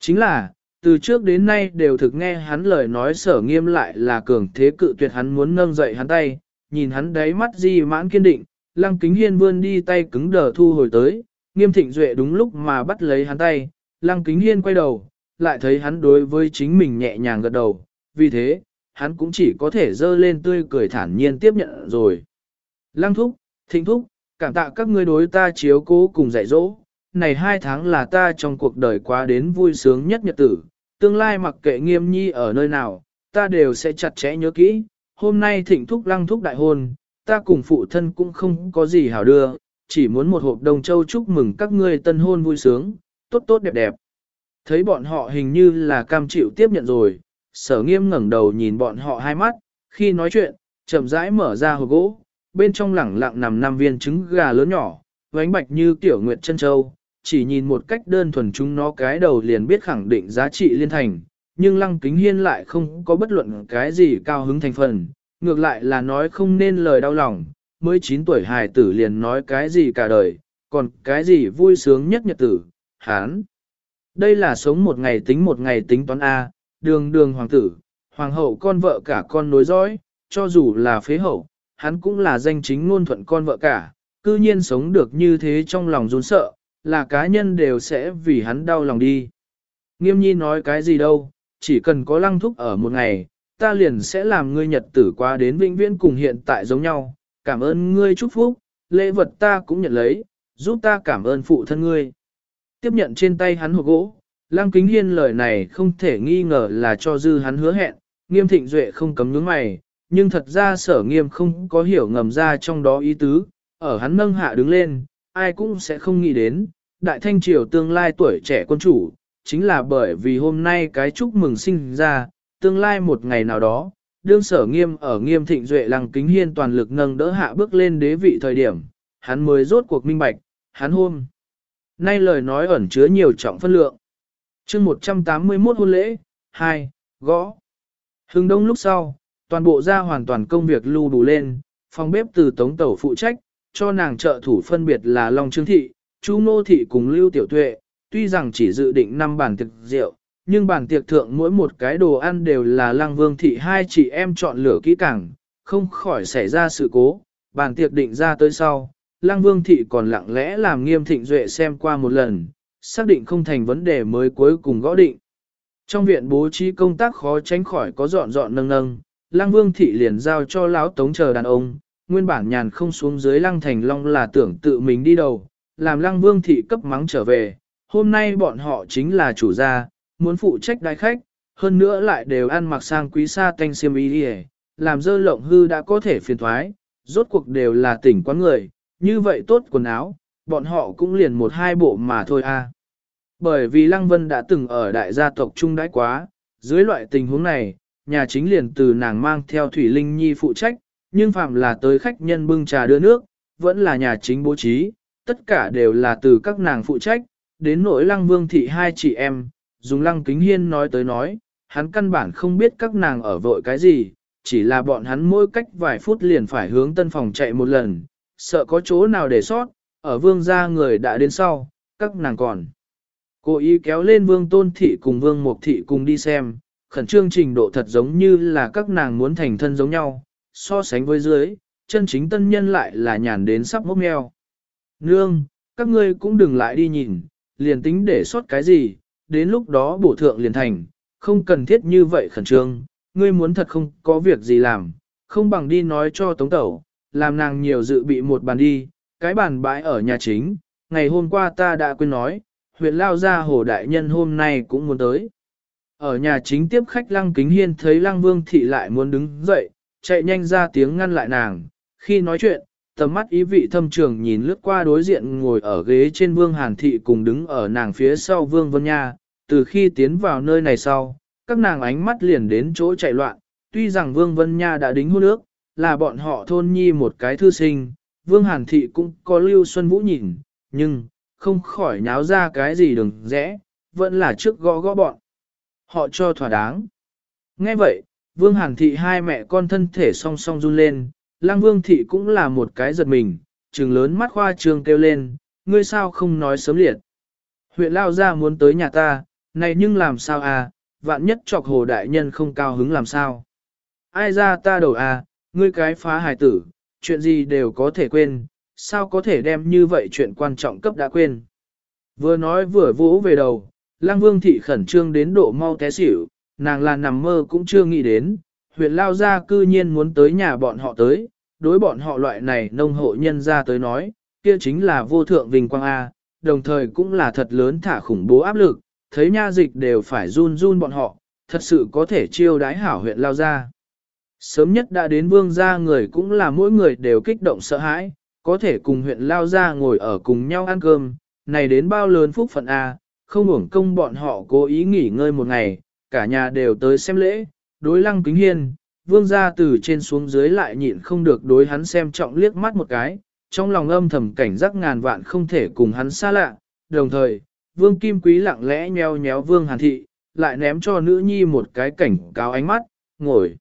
Chính là, từ trước đến nay đều thực nghe hắn lời nói sở nghiêm lại là cường thế cự tuyệt hắn muốn nâng dậy hắn tay, nhìn hắn đáy mắt di mãn kiên định, lăng kính hiên vươn đi tay cứng đờ thu hồi tới, nghiêm thịnh duệ đúng lúc mà bắt lấy hắn tay, lăng kính hiên quay đầu, lại thấy hắn đối với chính mình nhẹ nhàng gật đầu, vì thế, hắn cũng chỉ có thể dơ lên tươi cười thản nhiên tiếp nhận rồi. Lăng thúc, thịnh thúc, cảm tạ các ngươi đối ta chiếu cố cùng dạy dỗ, này hai tháng là ta trong cuộc đời quá đến vui sướng nhất nhật tử, tương lai mặc kệ nghiêm nhi ở nơi nào, ta đều sẽ chặt chẽ nhớ kỹ, hôm nay thịnh thúc lăng thúc đại hôn, ta cùng phụ thân cũng không có gì hảo đưa, chỉ muốn một hộp đồng châu chúc mừng các ngươi tân hôn vui sướng, tốt tốt đẹp đẹp. Thấy bọn họ hình như là cam chịu tiếp nhận rồi, sở nghiêm ngẩng đầu nhìn bọn họ hai mắt, khi nói chuyện, chậm rãi mở ra hộp gỗ, bên trong lẳng lặng nằm năm viên trứng gà lớn nhỏ, vánh bạch như tiểu nguyệt chân châu, chỉ nhìn một cách đơn thuần chúng nó cái đầu liền biết khẳng định giá trị liên thành, nhưng lăng kính hiên lại không có bất luận cái gì cao hứng thành phần, ngược lại là nói không nên lời đau lòng, mới 9 tuổi hài tử liền nói cái gì cả đời, còn cái gì vui sướng nhất nhật tử, hán. Đây là sống một ngày tính một ngày tính toán A, đường đường hoàng tử, hoàng hậu con vợ cả con nối dõi, cho dù là phế hậu, hắn cũng là danh chính ngôn thuận con vợ cả, cư nhiên sống được như thế trong lòng run sợ, là cá nhân đều sẽ vì hắn đau lòng đi. Nghiêm nhi nói cái gì đâu, chỉ cần có lăng thúc ở một ngày, ta liền sẽ làm ngươi nhật tử qua đến vĩnh viễn cùng hiện tại giống nhau, cảm ơn ngươi chúc phúc, lễ vật ta cũng nhận lấy, giúp ta cảm ơn phụ thân ngươi. Tiếp nhận trên tay hắn hộp gỗ, Lăng Kính Hiên lời này không thể nghi ngờ là cho dư hắn hứa hẹn, nghiêm thịnh duệ không cấm nhướng mày, nhưng thật ra sở nghiêm không có hiểu ngầm ra trong đó ý tứ, ở hắn nâng hạ đứng lên, ai cũng sẽ không nghĩ đến, đại thanh triều tương lai tuổi trẻ quân chủ, chính là bởi vì hôm nay cái chúc mừng sinh ra, tương lai một ngày nào đó, đương sở nghiêm ở nghiêm thịnh duệ lăng kính hiên toàn lực nâng đỡ hạ bước lên đế vị thời điểm, hắn mới rốt cuộc minh bạch, hắn hôm. Nay lời nói ẩn chứa nhiều trọng phân lượng. chương 181 hôn lễ, 2, gõ. Hưng đông lúc sau, toàn bộ ra hoàn toàn công việc lưu đủ lên, phòng bếp từ tống tẩu phụ trách, cho nàng trợ thủ phân biệt là Long Trương Thị, Chu Nô Thị cùng Lưu Tiểu Tuệ, tuy rằng chỉ dự định 5 bàn tiệc rượu, nhưng bàn tiệc thượng mỗi một cái đồ ăn đều là Lăng Vương Thị hai chị em chọn lửa kỹ càng, không khỏi xảy ra sự cố, bàn tiệc định ra tới sau, Lăng Vương Thị còn lặng lẽ làm nghiêm thịnh duệ xem qua một lần, xác định không thành vấn đề mới cuối cùng gõ định. Trong viện bố trí công tác khó tránh khỏi có dọn dọn nâng nâng, Lăng Vương Thị liền giao cho lão tống chờ đàn ông, nguyên bản nhàn không xuống dưới Lăng Thành Long là tưởng tự mình đi đầu, làm Lăng Vương Thị cấp mắng trở về, hôm nay bọn họ chính là chủ gia, muốn phụ trách đại khách, hơn nữa lại đều ăn mặc sang quý sa tanh xiêm y đi làm dơ lộng hư đã có thể phiền thoái, rốt cuộc đều là tỉnh quán người, như vậy tốt quần áo, bọn họ cũng liền một hai bộ mà thôi a. Bởi vì Lăng Vân đã từng ở đại gia tộc trung đãi quá, dưới loại tình huống này, nhà chính liền từ nàng mang theo Thủy Linh Nhi phụ trách, nhưng phạm là tới khách nhân bưng trà đưa nước, vẫn là nhà chính bố trí, tất cả đều là từ các nàng phụ trách, đến nỗi Lăng Vương thị hai chị em, dùng Lăng Kính Hiên nói tới nói, hắn căn bản không biết các nàng ở vội cái gì, chỉ là bọn hắn mỗi cách vài phút liền phải hướng tân phòng chạy một lần, sợ có chỗ nào để sót, ở vương gia người đã đến sau, các nàng còn. cô ý kéo lên vương tôn thị cùng vương mục thị cùng đi xem, khẩn trương trình độ thật giống như là các nàng muốn thành thân giống nhau, so sánh với dưới, chân chính tân nhân lại là nhàn đến sắp mốc meo. Nương, các ngươi cũng đừng lại đi nhìn, liền tính để sót cái gì, đến lúc đó bổ thượng liền thành, không cần thiết như vậy khẩn trương, ngươi muốn thật không có việc gì làm, không bằng đi nói cho tống tẩu, làm nàng nhiều dự bị một bàn đi, cái bàn bãi ở nhà chính, ngày hôm qua ta đã quên nói, huyện lao ra hồ đại nhân hôm nay cũng muốn tới. Ở nhà chính tiếp khách lăng kính hiên thấy lăng vương thị lại muốn đứng dậy, chạy nhanh ra tiếng ngăn lại nàng, khi nói chuyện, tầm mắt ý vị thâm trường nhìn lướt qua đối diện ngồi ở ghế trên vương hàn thị cùng đứng ở nàng phía sau vương vân nha, từ khi tiến vào nơi này sau, các nàng ánh mắt liền đến chỗ chạy loạn, tuy rằng vương vân nha đã đính hôn ước, là bọn họ thôn nhi một cái thư sinh, Vương Hàn Thị cũng có Lưu Xuân Vũ nhìn, nhưng, không khỏi nháo ra cái gì đừng rẽ, vẫn là trước gõ gõ bọn. Họ cho thỏa đáng. Nghe vậy, Vương Hàn Thị hai mẹ con thân thể song song run lên, Lăng Vương Thị cũng là một cái giật mình, trừng lớn mắt khoa trường kêu lên, ngươi sao không nói sớm liệt. Huyện Lao ra muốn tới nhà ta, này nhưng làm sao à, vạn nhất chọc hồ đại nhân không cao hứng làm sao. Ai ra ta đầu à, ngươi cái phá hài tử, chuyện gì đều có thể quên, sao có thể đem như vậy chuyện quan trọng cấp đã quên. Vừa nói vừa vỗ về đầu, lang vương thị khẩn trương đến độ mau té xỉu, nàng là nằm mơ cũng chưa nghĩ đến, huyện lao gia cư nhiên muốn tới nhà bọn họ tới, đối bọn họ loại này nông hộ nhân ra tới nói, kia chính là vô thượng vinh quang A, đồng thời cũng là thật lớn thả khủng bố áp lực, thấy nha dịch đều phải run run bọn họ, thật sự có thể chiêu đái hảo huyện lao gia. Sớm nhất đã đến vương gia người cũng là mỗi người đều kích động sợ hãi, có thể cùng huyện lao ra ngồi ở cùng nhau ăn cơm, này đến bao lớn phúc phận A, không hưởng công bọn họ cố ý nghỉ ngơi một ngày, cả nhà đều tới xem lễ, đối lăng kính hiên, vương gia từ trên xuống dưới lại nhịn không được đối hắn xem trọng liếc mắt một cái, trong lòng âm thầm cảnh giác ngàn vạn không thể cùng hắn xa lạ, đồng thời, vương kim quý lặng lẽ nheo nhéo vương hàn thị, lại ném cho nữ nhi một cái cảnh cáo ánh mắt, ngồi.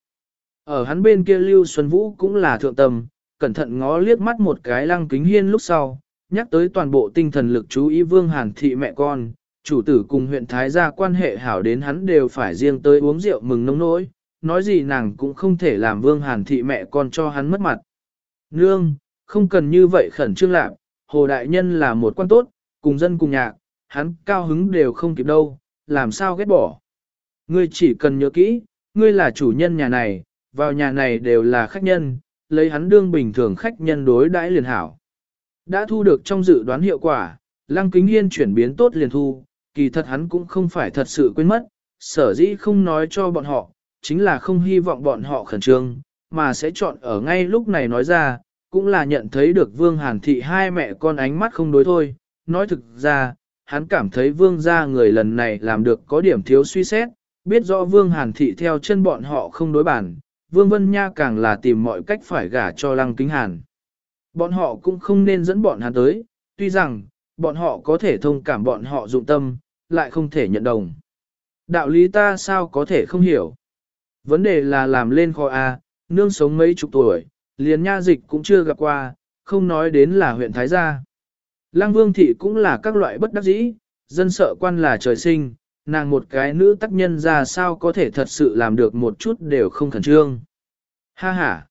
Ở hắn bên kia Lưu Xuân Vũ cũng là thượng tầm, cẩn thận ngó liếc mắt một cái lăng kính hiên lúc sau, nhắc tới toàn bộ tinh thần lực chú ý Vương Hàn Thị mẹ con, chủ tử cùng huyện Thái gia quan hệ hảo đến hắn đều phải riêng tới uống rượu mừng nông nỗi, nói gì nàng cũng không thể làm Vương Hàn Thị mẹ con cho hắn mất mặt. Nương, không cần như vậy khẩn trương lạc, Hồ Đại Nhân là một quan tốt, cùng dân cùng nhạc, hắn cao hứng đều không kịp đâu, làm sao ghét bỏ. Ngươi chỉ cần nhớ kỹ, Ngươi là chủ nhân nhà này, vào nhà này đều là khách nhân, lấy hắn đương bình thường khách nhân đối đãi liền hảo. Đã thu được trong dự đoán hiệu quả, Lăng Kính Hiên chuyển biến tốt liền thu, kỳ thật hắn cũng không phải thật sự quên mất, sở dĩ không nói cho bọn họ, chính là không hy vọng bọn họ khẩn trương, mà sẽ chọn ở ngay lúc này nói ra, cũng là nhận thấy được Vương Hàn Thị hai mẹ con ánh mắt không đối thôi. Nói thực ra, hắn cảm thấy Vương gia người lần này làm được có điểm thiếu suy xét, biết rõ Vương Hàn Thị theo chân bọn họ không đối bản, Vương Vân Nha càng là tìm mọi cách phải gả cho Lăng Kính Hàn. Bọn họ cũng không nên dẫn bọn hắn tới, tuy rằng, bọn họ có thể thông cảm bọn họ dụng tâm, lại không thể nhận đồng. Đạo lý ta sao có thể không hiểu. Vấn đề là làm lên kho A, nương sống mấy chục tuổi, liền nha dịch cũng chưa gặp qua, không nói đến là huyện Thái Gia. Lăng Vương Thị cũng là các loại bất đắc dĩ, dân sợ quan là trời sinh, nàng một cái nữ tác nhân ra sao có thể thật sự làm được một chút đều không khẩn trương. Ha ha!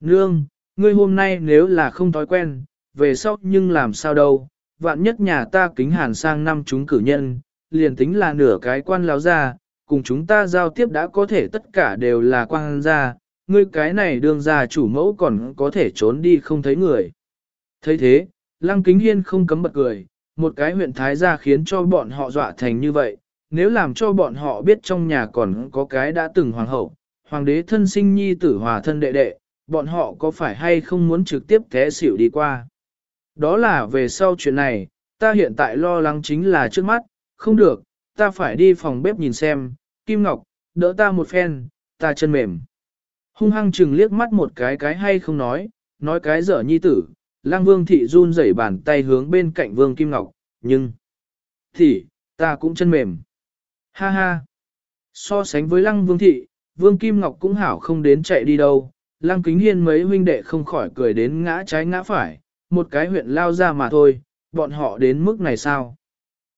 Nương, ngươi hôm nay nếu là không thói quen, về sau nhưng làm sao đâu, vạn nhất nhà ta kính hàn sang năm chúng cử nhân, liền tính là nửa cái quan láo ra, cùng chúng ta giao tiếp đã có thể tất cả đều là quan gia, ngươi cái này đương ra chủ mẫu còn có thể trốn đi không thấy người. thấy thế, Lăng Kính Hiên không cấm bật cười, một cái huyện thái gia khiến cho bọn họ dọa thành như vậy, nếu làm cho bọn họ biết trong nhà còn có cái đã từng hoàng hậu, hoàng đế thân sinh nhi tử hòa thân đệ đệ, bọn họ có phải hay không muốn trực tiếp thế xỉu đi qua. Đó là về sau chuyện này, ta hiện tại lo lắng chính là trước mắt, không được, ta phải đi phòng bếp nhìn xem, Kim Ngọc, đỡ ta một phen, ta chân mềm. Hung hăng chừng liếc mắt một cái cái hay không nói, nói cái dở nhi tử, lang vương thị run rẩy bàn tay hướng bên cạnh vương Kim Ngọc, nhưng, thì, ta cũng chân mềm. Ha ha, so sánh với lăng vương thị, vương Kim Ngọc cũng hảo không đến chạy đi đâu, lăng kính hiên mấy huynh đệ không khỏi cười đến ngã trái ngã phải, một cái huyện lao ra mà thôi, bọn họ đến mức này sao?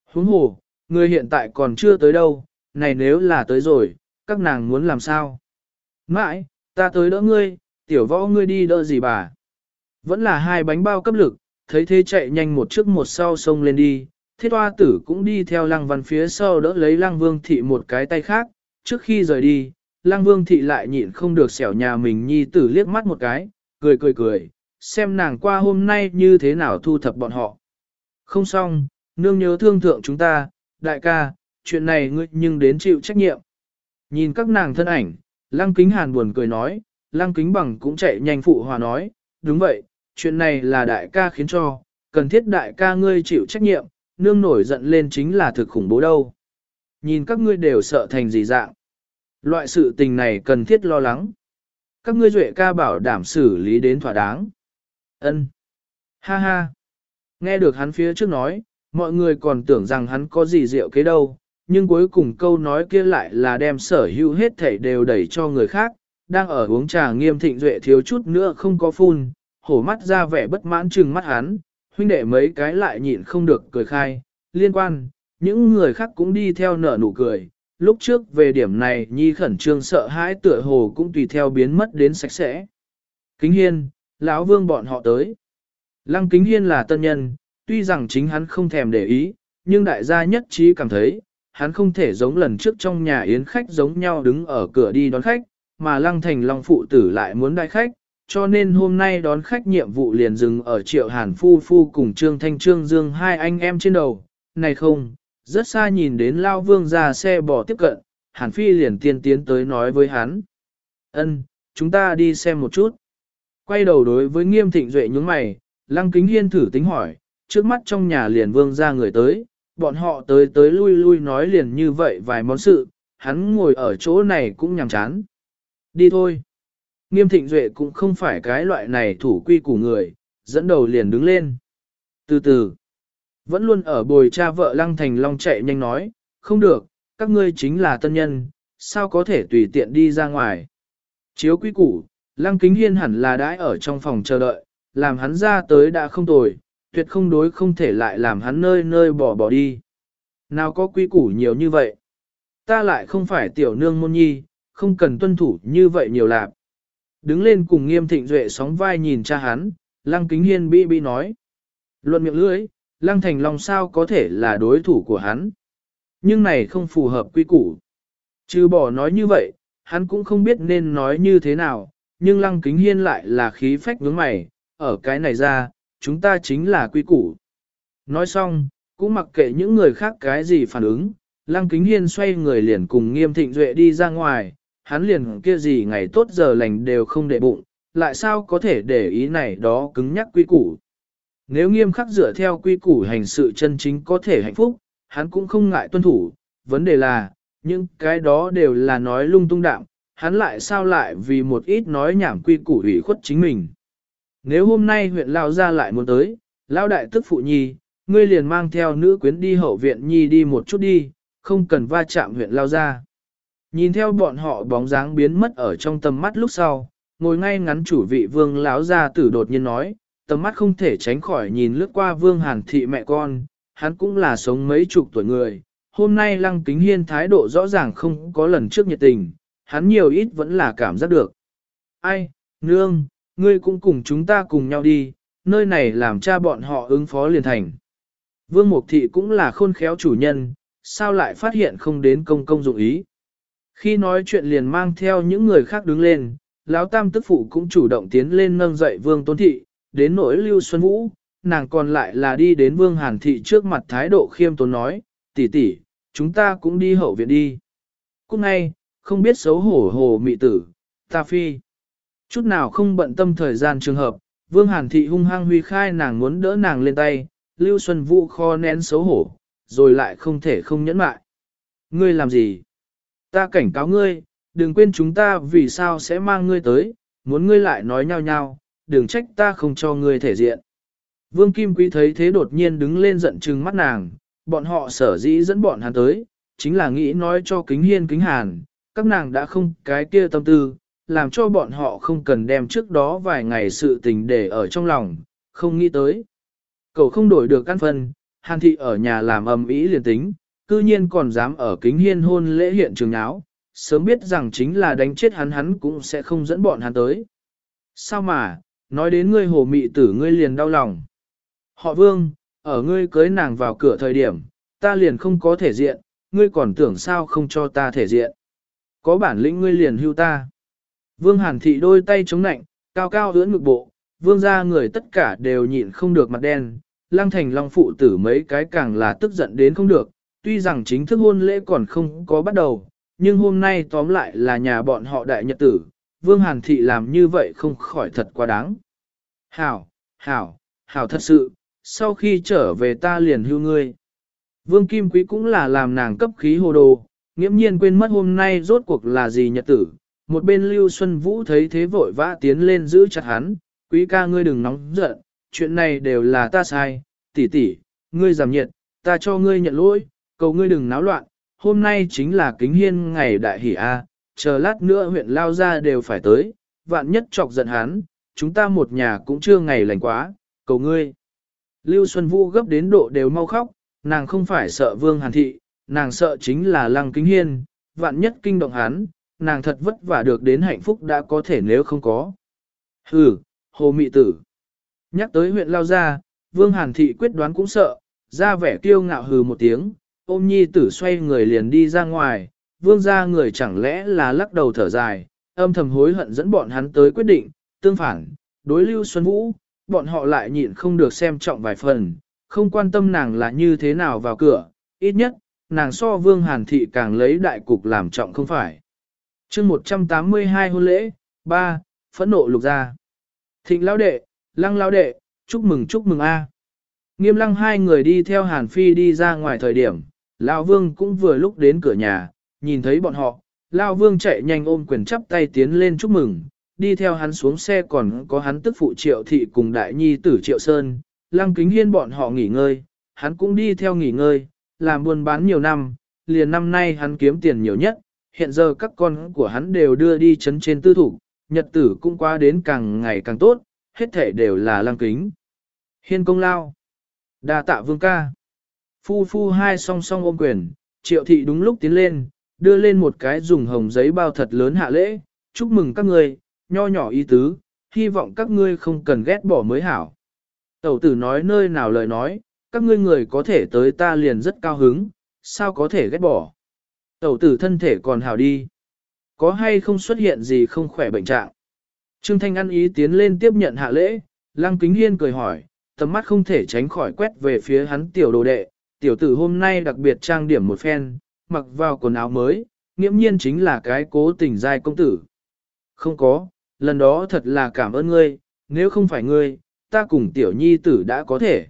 Huống hồ, người hiện tại còn chưa tới đâu, này nếu là tới rồi, các nàng muốn làm sao? Mãi, ta tới đỡ ngươi, tiểu võ ngươi đi đỡ gì bà? Vẫn là hai bánh bao cấp lực, thấy thế chạy nhanh một trước một sau xông lên đi, thiết hoa tử cũng đi theo lăng văn phía sau đỡ lấy lăng vương thị một cái tay khác, trước khi rời đi, lăng vương thị lại nhịn không được xẻo nhà mình nhi tử liếc mắt một cái, cười cười cười, xem nàng qua hôm nay như thế nào thu thập bọn họ. Không xong, nương nhớ thương thượng chúng ta, đại ca, chuyện này ngươi nhưng đến chịu trách nhiệm. Nhìn các nàng thân ảnh, lăng kính hàn buồn cười nói, lăng kính bằng cũng chạy nhanh phụ hòa nói, đúng vậy, chuyện này là đại ca khiến cho, cần thiết đại ca ngươi chịu trách nhiệm, nương nổi giận lên chính là thực khủng bố đâu. Nhìn các ngươi đều sợ thành gì dạng. Loại sự tình này cần thiết lo lắng. Các ngươi duệ ca bảo đảm xử lý đến thỏa đáng. Ân. Ha ha. Nghe được hắn phía trước nói, mọi người còn tưởng rằng hắn có gì rượu kế đâu, nhưng cuối cùng câu nói kia lại là đem sở hữu hết thảy đều đẩy cho người khác, đang ở uống trà nghiêm thịnh duệ thiếu chút nữa không có phun, hổ mắt ra vẻ bất mãn trừng mắt hắn, huynh đệ mấy cái lại nhịn không được cười khai, liên quan, những người khác cũng đi theo nở nụ cười, lúc trước về điểm này nhi khẩn trương sợ hãi tựa hồ cũng tùy theo biến mất đến sạch sẽ. Kính hiên, lão vương bọn họ tới. Lăng kính hiên là tân nhân, tuy rằng chính hắn không thèm để ý, nhưng đại gia nhất trí cảm thấy, hắn không thể giống lần trước trong nhà yến khách giống nhau đứng ở cửa đi đón khách, mà lăng thành long phụ tử lại muốn đại khách, cho nên hôm nay đón khách nhiệm vụ liền dừng ở triệu hàn phu phu cùng trương thanh trương dương hai anh em trên đầu, này không, rất xa nhìn đến lao vương ra xe bỏ tiếp cận, hàn phi liền tiên tiến tới nói với hắn. ân chúng ta đi xem một chút. Quay đầu đối với nghiêm thịnh duệ nhướng mày, lăng kính hiên thử tính hỏi, trước mắt trong nhà liền vương ra người tới, bọn họ tới tới lui lui nói liền như vậy vài món sự, hắn ngồi ở chỗ này cũng nhằm chán. Đi thôi. Nghiêm thịnh duệ cũng không phải cái loại này thủ quy của người, dẫn đầu liền đứng lên. Từ từ, vẫn luôn ở bồi cha vợ lăng thành long chạy nhanh nói, không được, các ngươi chính là tân nhân, sao có thể tùy tiện đi ra ngoài. Chiếu quy củ, lăng kính hiên hẳn là đãi ở trong phòng chờ đợi, làm hắn ra tới đã không tồi, tuyệt không đối không thể lại làm hắn nơi nơi bỏ bỏ đi. Nào có quy củ nhiều như vậy? Ta lại không phải tiểu nương môn nhi, không cần tuân thủ như vậy nhiều lạp. Đứng lên cùng nghiêm thịnh duệ sóng vai nhìn cha hắn, lăng kính hiên bi bi nói. Luận miệng lưỡi, lăng thành long sao có thể là đối thủ của hắn. Nhưng này không phù hợp quy củ. Chứ bỏ nói như vậy, hắn cũng không biết nên nói như thế nào, nhưng lăng kính hiên lại là khí phách vướng mày, ở cái này ra, chúng ta chính là quy củ. Nói xong, cũng mặc kệ những người khác cái gì phản ứng, lăng kính hiên xoay người liền cùng nghiêm thịnh duệ đi ra ngoài, hắn liền kia gì ngày tốt giờ lành đều không để bụng, lại sao có thể để ý này đó cứng nhắc quy củ. Nếu nghiêm khắc dựa theo quy củ hành sự chân chính có thể hạnh phúc, hắn cũng không ngại tuân thủ, vấn đề là, những cái đó đều là nói lung tung đạm, hắn lại sao lại vì một ít nói nhảm quy củ ủy khuất chính mình. Nếu hôm nay huyện Lao ra lại muốn tới, Lao đại tức phụ nhi, ngươi liền mang theo nữ quyến đi hậu viện nhi đi một chút đi, không cần va chạm huyện Lao ra. Nhìn theo bọn họ bóng dáng biến mất ở trong tầm mắt lúc sau, ngồi ngay ngắn chủ vị vương lão gia tử đột nhiên nói, tầm mắt không thể tránh khỏi nhìn lướt qua vương hàn thị mẹ con, hắn cũng là sống mấy chục tuổi người. Hôm nay lăng kính hiên thái độ rõ ràng không có lần trước nhiệt tình, hắn nhiều ít vẫn là cảm giác được. Ai, nương, ngươi cũng cùng chúng ta cùng nhau đi, nơi này làm cha bọn họ ứng phó liền thành. Vương Mục Thị cũng là khôn khéo chủ nhân, sao lại phát hiện không đến công công dụng ý. Khi nói chuyện liền mang theo những người khác đứng lên, lão tam tức phụ cũng chủ động tiến lên nâng dậy Vương Tôn Thị, đến nỗi Lưu Xuân Vũ, nàng còn lại là đi đến Vương Hàn Thị trước mặt thái độ khiêm tốn nói, tỷ tỷ, chúng ta cũng đi hậu viện đi. Cũng ngay, không biết xấu hổ hồ mị tử, ta phi. Chút nào không bận tâm thời gian trường hợp, Vương Hàn Thị hung hăng huy khai nàng muốn đỡ nàng lên tay, Lưu Xuân Vũ kho nén xấu hổ, rồi lại không thể không nhẫn mại. Ngươi làm gì? Ta cảnh cáo ngươi, đừng quên chúng ta vì sao sẽ mang ngươi tới, muốn ngươi lại nói nhau nhau, đừng trách ta không cho ngươi thể diện. Vương Kim Quý thấy thế đột nhiên đứng lên giận trừng mắt nàng, bọn họ sở dĩ dẫn bọn hắn tới, chính là nghĩ nói cho kính hiên kính hàn, các nàng đã không cái kia tâm tư, làm cho bọn họ không cần đem trước đó vài ngày sự tình để ở trong lòng, không nghĩ tới. Cậu không đổi được căn phân, hàn thị ở nhà làm ầm ĩ liền tính, cư nhiên còn dám ở kính hiên hôn lễ hiện trường áo, sớm biết rằng chính là đánh chết hắn hắn cũng sẽ không dẫn bọn hắn tới. Sao mà, nói đến ngươi hồ mị tử ngươi liền đau lòng. Họ vương, ở ngươi cưới nàng vào cửa thời điểm, ta liền không có thể diện, ngươi còn tưởng sao không cho ta thể diện. Có bản lĩnh ngươi liền hưu ta. Vương Hàn Thị đôi tay chống nạnh, cao cao ưỡn ngực bộ, vương ra người tất cả đều nhịn không được mặt đen, lăng thành long phụ tử mấy cái càng là tức giận đến không được, tuy rằng chính thức hôn lễ còn không có bắt đầu, nhưng hôm nay tóm lại là nhà bọn họ đại nhật tử, vương Hàn Thị làm như vậy không khỏi thật quá đáng. Hảo, hảo, hảo thật sự, sau khi trở về ta liền hưu ngươi. Vương Kim Quý cũng là làm nàng cấp khí hồ đồ, nghiễm nhiên quên mất hôm nay rốt cuộc là gì nhật tử. Một bên Lưu Xuân Vũ thấy thế vội vã tiến lên giữ chặt hắn, quý ca ngươi đừng nóng giận, chuyện này đều là ta sai, tỷ tỷ, ngươi giảm nhiệt, ta cho ngươi nhận lỗi, cầu ngươi đừng náo loạn, hôm nay chính là kính hiên ngày đại hỷ A, chờ lát nữa huyện lao ra đều phải tới, vạn nhất chọc giận hắn, chúng ta một nhà cũng chưa ngày lành quá, cầu ngươi. Lưu Xuân Vũ gấp đến độ đều mau khóc, nàng không phải sợ Vương Hàn Thị, nàng sợ chính là Lăng Kính Hiên, vạn nhất kinh động hắn, nàng thật vất vả được đến hạnh phúc đã có thể nếu không có. Hừ, hồ mị tử. Nhắc tới huyện Lao Gia, Vương Hàn Thị quyết đoán cũng sợ, ra vẻ kiêu ngạo hừ một tiếng, ôm nhi tử xoay người liền đi ra ngoài, vương gia người chẳng lẽ là lắc đầu thở dài, âm thầm hối hận dẫn bọn hắn tới quyết định, tương phản, đối lưu Xuân Vũ, bọn họ lại nhịn không được xem trọng vài phần, không quan tâm nàng là như thế nào vào cửa, ít nhất, nàng so vương hàn thị càng lấy đại cục làm trọng không phải. chương 182 hôn lễ, 3, phẫn nộ lục ra. Thịnh lão đệ, lăng lão đệ, chúc mừng chúc mừng a. Nghiêm lăng hai người đi theo hàn phi đi ra ngoài thời điểm, lão vương cũng vừa lúc đến cửa nhà, nhìn thấy bọn họ, lão vương chạy nhanh ôm quyền chắp tay tiến lên chúc mừng, đi theo hắn xuống xe còn có hắn tức phụ triệu thị cùng đại nhi tử triệu sơn, lăng kính hiên bọn họ nghỉ ngơi, hắn cũng đi theo nghỉ ngơi, làm buôn bán nhiều năm, liền năm nay hắn kiếm tiền nhiều nhất, hiện giờ các con của hắn đều đưa đi chấn trên tư thủ, nhật tử cũng qua đến càng ngày càng tốt, hết thể đều là lăng kính. Hiên công lao, đa tạ vương ca, phu phu hai song song ôm quyền, triệu thị đúng lúc tiến lên, đưa lên một cái dùng hồng giấy bao thật lớn hạ lễ, chúc mừng các người, nho nhỏ ý tứ, hy vọng các ngươi không cần ghét bỏ mới hảo. Tẩu tử nói nơi nào lời nói, các ngươi người có thể tới ta liền rất cao hứng, sao có thể ghét bỏ. Tẩu tử thân thể còn hảo đi. có hay không xuất hiện gì không khỏe bệnh trạng. Trương Thanh ăn ý tiến lên tiếp nhận hạ lễ, Lăng Kính Hiên cười hỏi, tầm mắt không thể tránh khỏi quét về phía hắn tiểu đồ đệ, tiểu tử hôm nay đặc biệt trang điểm một phen, mặc vào quần áo mới, nghiễm nhiên chính là cái cố tình giai công tử. Không có, lần đó thật là cảm ơn ngươi, nếu không phải ngươi, ta cùng tiểu nhi tử đã có thể.